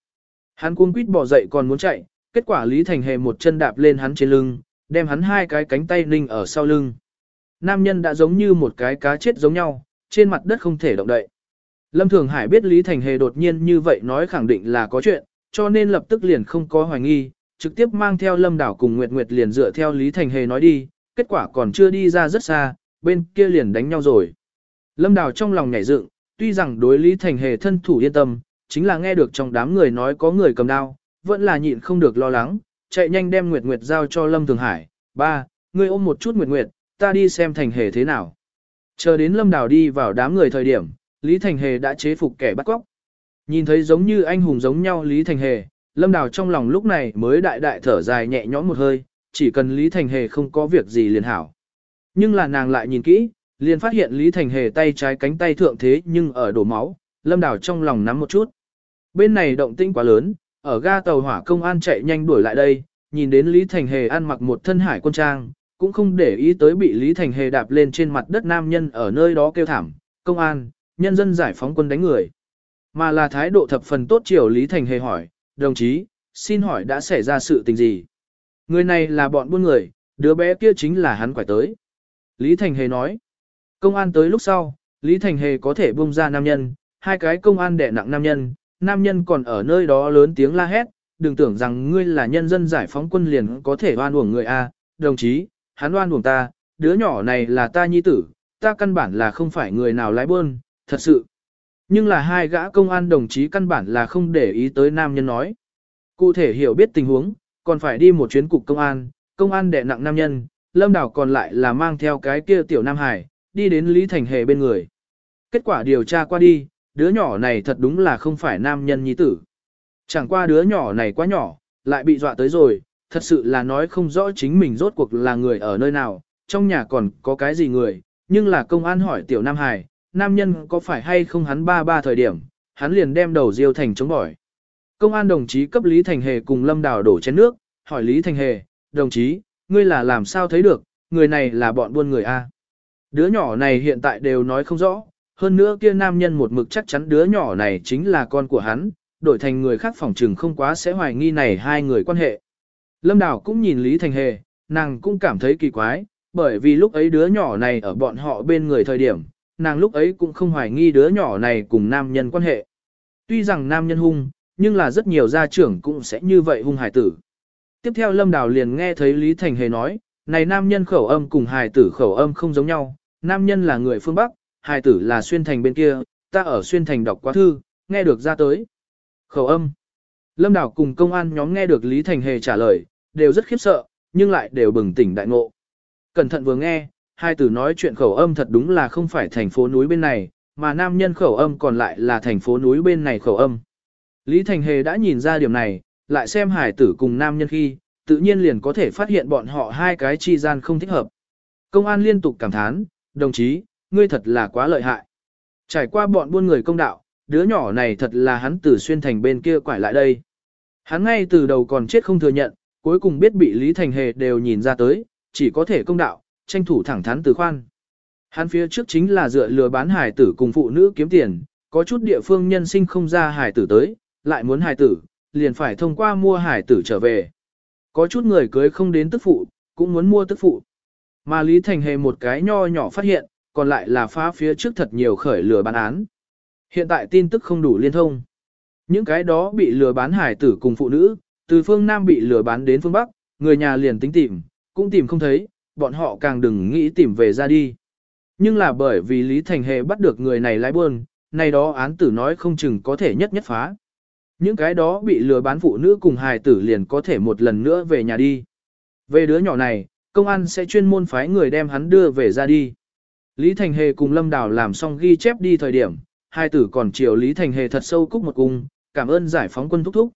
S1: Hắn cuống quýt bỏ dậy còn muốn chạy, kết quả Lý Thành Hề một chân đạp lên hắn trên lưng, đem hắn hai cái cánh tay ninh ở sau lưng. Nam nhân đã giống như một cái cá chết giống nhau, trên mặt đất không thể động đậy. Lâm Thường Hải biết Lý Thành Hề đột nhiên như vậy nói khẳng định là có chuyện, cho nên lập tức liền không có hoài nghi, trực tiếp mang theo Lâm Đảo cùng Nguyệt Nguyệt liền dựa theo Lý Thành Hề nói đi, kết quả còn chưa đi ra rất xa, bên kia liền đánh nhau rồi. Lâm Đảo trong lòng nhảy dựng, tuy rằng đối Lý Thành Hề thân thủ yên tâm, chính là nghe được trong đám người nói có người cầm đao, vẫn là nhịn không được lo lắng, chạy nhanh đem Nguyệt Nguyệt giao cho Lâm Thường Hải, ba, ngươi ôm một chút Nguyệt Nguyệt, ta đi xem Thành Hề thế nào. Chờ đến Lâm Đào đi vào đám người thời điểm, Lý Thành Hề đã chế phục kẻ bắt cóc. Nhìn thấy giống như anh hùng giống nhau Lý Thành Hề, Lâm Đào trong lòng lúc này mới đại đại thở dài nhẹ nhõm một hơi, chỉ cần Lý Thành Hề không có việc gì liền hảo. Nhưng là nàng lại nhìn kỹ, liền phát hiện Lý Thành Hề tay trái cánh tay thượng thế nhưng ở đổ máu, Lâm Đào trong lòng nắm một chút. Bên này động tĩnh quá lớn, ở ga tàu hỏa công an chạy nhanh đuổi lại đây, nhìn đến Lý Thành Hề ăn mặc một thân hải quân trang, cũng không để ý tới bị Lý Thành Hề đạp lên trên mặt đất nam nhân ở nơi đó kêu thảm, công an, nhân dân giải phóng quân đánh người. Mà là thái độ thập phần tốt chiều Lý Thành Hề hỏi, đồng chí, xin hỏi đã xảy ra sự tình gì? Người này là bọn buôn người, đứa bé kia chính là hắn quải tới. Lý Thành Hề nói, công an tới lúc sau, Lý Thành Hề có thể buông ra nam nhân, hai cái công an đẻ nặng nam nhân, nam nhân còn ở nơi đó lớn tiếng la hét, đừng tưởng rằng ngươi là nhân dân giải phóng quân liền có thể oan uổng người A, đồng chí, hắn oan uổng ta, đứa nhỏ này là ta nhi tử, ta căn bản là không phải người nào lái buôn, thật sự. Nhưng là hai gã công an đồng chí căn bản là không để ý tới nam nhân nói. Cụ thể hiểu biết tình huống, còn phải đi một chuyến cục công an, công an đè nặng nam nhân, lâm đảo còn lại là mang theo cái kia tiểu nam hải, đi đến Lý Thành Hề bên người. Kết quả điều tra qua đi, đứa nhỏ này thật đúng là không phải nam nhân nhi tử. Chẳng qua đứa nhỏ này quá nhỏ, lại bị dọa tới rồi, thật sự là nói không rõ chính mình rốt cuộc là người ở nơi nào, trong nhà còn có cái gì người, nhưng là công an hỏi tiểu Nam Hải, nam nhân có phải hay không hắn ba ba thời điểm, hắn liền đem đầu diêu thành chống bỏi. Công an đồng chí cấp Lý Thành Hề cùng Lâm Đào đổ chén nước, hỏi Lý Thành Hề, đồng chí, ngươi là làm sao thấy được, người này là bọn buôn người A. Đứa nhỏ này hiện tại đều nói không rõ, hơn nữa kia nam nhân một mực chắc chắn đứa nhỏ này chính là con của hắn, đổi thành người khác phòng trừng không quá sẽ hoài nghi này hai người quan hệ. Lâm Đào cũng nhìn Lý Thành Hề, nàng cũng cảm thấy kỳ quái, bởi vì lúc ấy đứa nhỏ này ở bọn họ bên người thời điểm, nàng lúc ấy cũng không hoài nghi đứa nhỏ này cùng nam nhân quan hệ. Tuy rằng nam nhân hung, nhưng là rất nhiều gia trưởng cũng sẽ như vậy hung hải tử. Tiếp theo Lâm Đào liền nghe thấy Lý Thành Hề nói, này nam nhân khẩu âm cùng hài tử khẩu âm không giống nhau, nam nhân là người phương Bắc, hài tử là xuyên thành bên kia, ta ở xuyên thành đọc quá thư, nghe được ra tới. Khẩu âm. Lâm Đào cùng công an nhóm nghe được Lý Thành Hề trả lời, đều rất khiếp sợ, nhưng lại đều bừng tỉnh đại ngộ. Cẩn thận vừa nghe, hai tử nói chuyện khẩu âm thật đúng là không phải thành phố núi bên này, mà nam nhân khẩu âm còn lại là thành phố núi bên này khẩu âm. Lý Thành Hề đã nhìn ra điểm này, lại xem hải tử cùng nam nhân khi, tự nhiên liền có thể phát hiện bọn họ hai cái chi gian không thích hợp. Công an liên tục cảm thán, đồng chí, ngươi thật là quá lợi hại. Trải qua bọn buôn người công đạo, đứa nhỏ này thật là hắn từ xuyên thành bên kia quải lại đây. Hắn ngay từ đầu còn chết không thừa nhận, cuối cùng biết bị Lý Thành Hề đều nhìn ra tới, chỉ có thể công đạo, tranh thủ thẳng thắn từ khoan. Hắn phía trước chính là dựa lừa bán hải tử cùng phụ nữ kiếm tiền, có chút địa phương nhân sinh không ra hải tử tới, lại muốn hải tử, liền phải thông qua mua hải tử trở về. Có chút người cưới không đến tức phụ, cũng muốn mua tức phụ. Mà Lý Thành Hề một cái nho nhỏ phát hiện, còn lại là phá phía trước thật nhiều khởi lừa bán án. Hiện tại tin tức không đủ liên thông. Những cái đó bị lừa bán hải tử cùng phụ nữ, từ phương Nam bị lừa bán đến phương Bắc, người nhà liền tính tìm, cũng tìm không thấy, bọn họ càng đừng nghĩ tìm về ra đi. Nhưng là bởi vì Lý Thành Hề bắt được người này lái buôn, này đó án tử nói không chừng có thể nhất nhất phá. Những cái đó bị lừa bán phụ nữ cùng hài tử liền có thể một lần nữa về nhà đi. Về đứa nhỏ này, công an sẽ chuyên môn phái người đem hắn đưa về ra đi. Lý Thành Hề cùng Lâm Đào làm xong ghi chép đi thời điểm, hai tử còn chiều Lý Thành Hề thật sâu cúc một cung, cảm ơn giải phóng quân thúc thúc.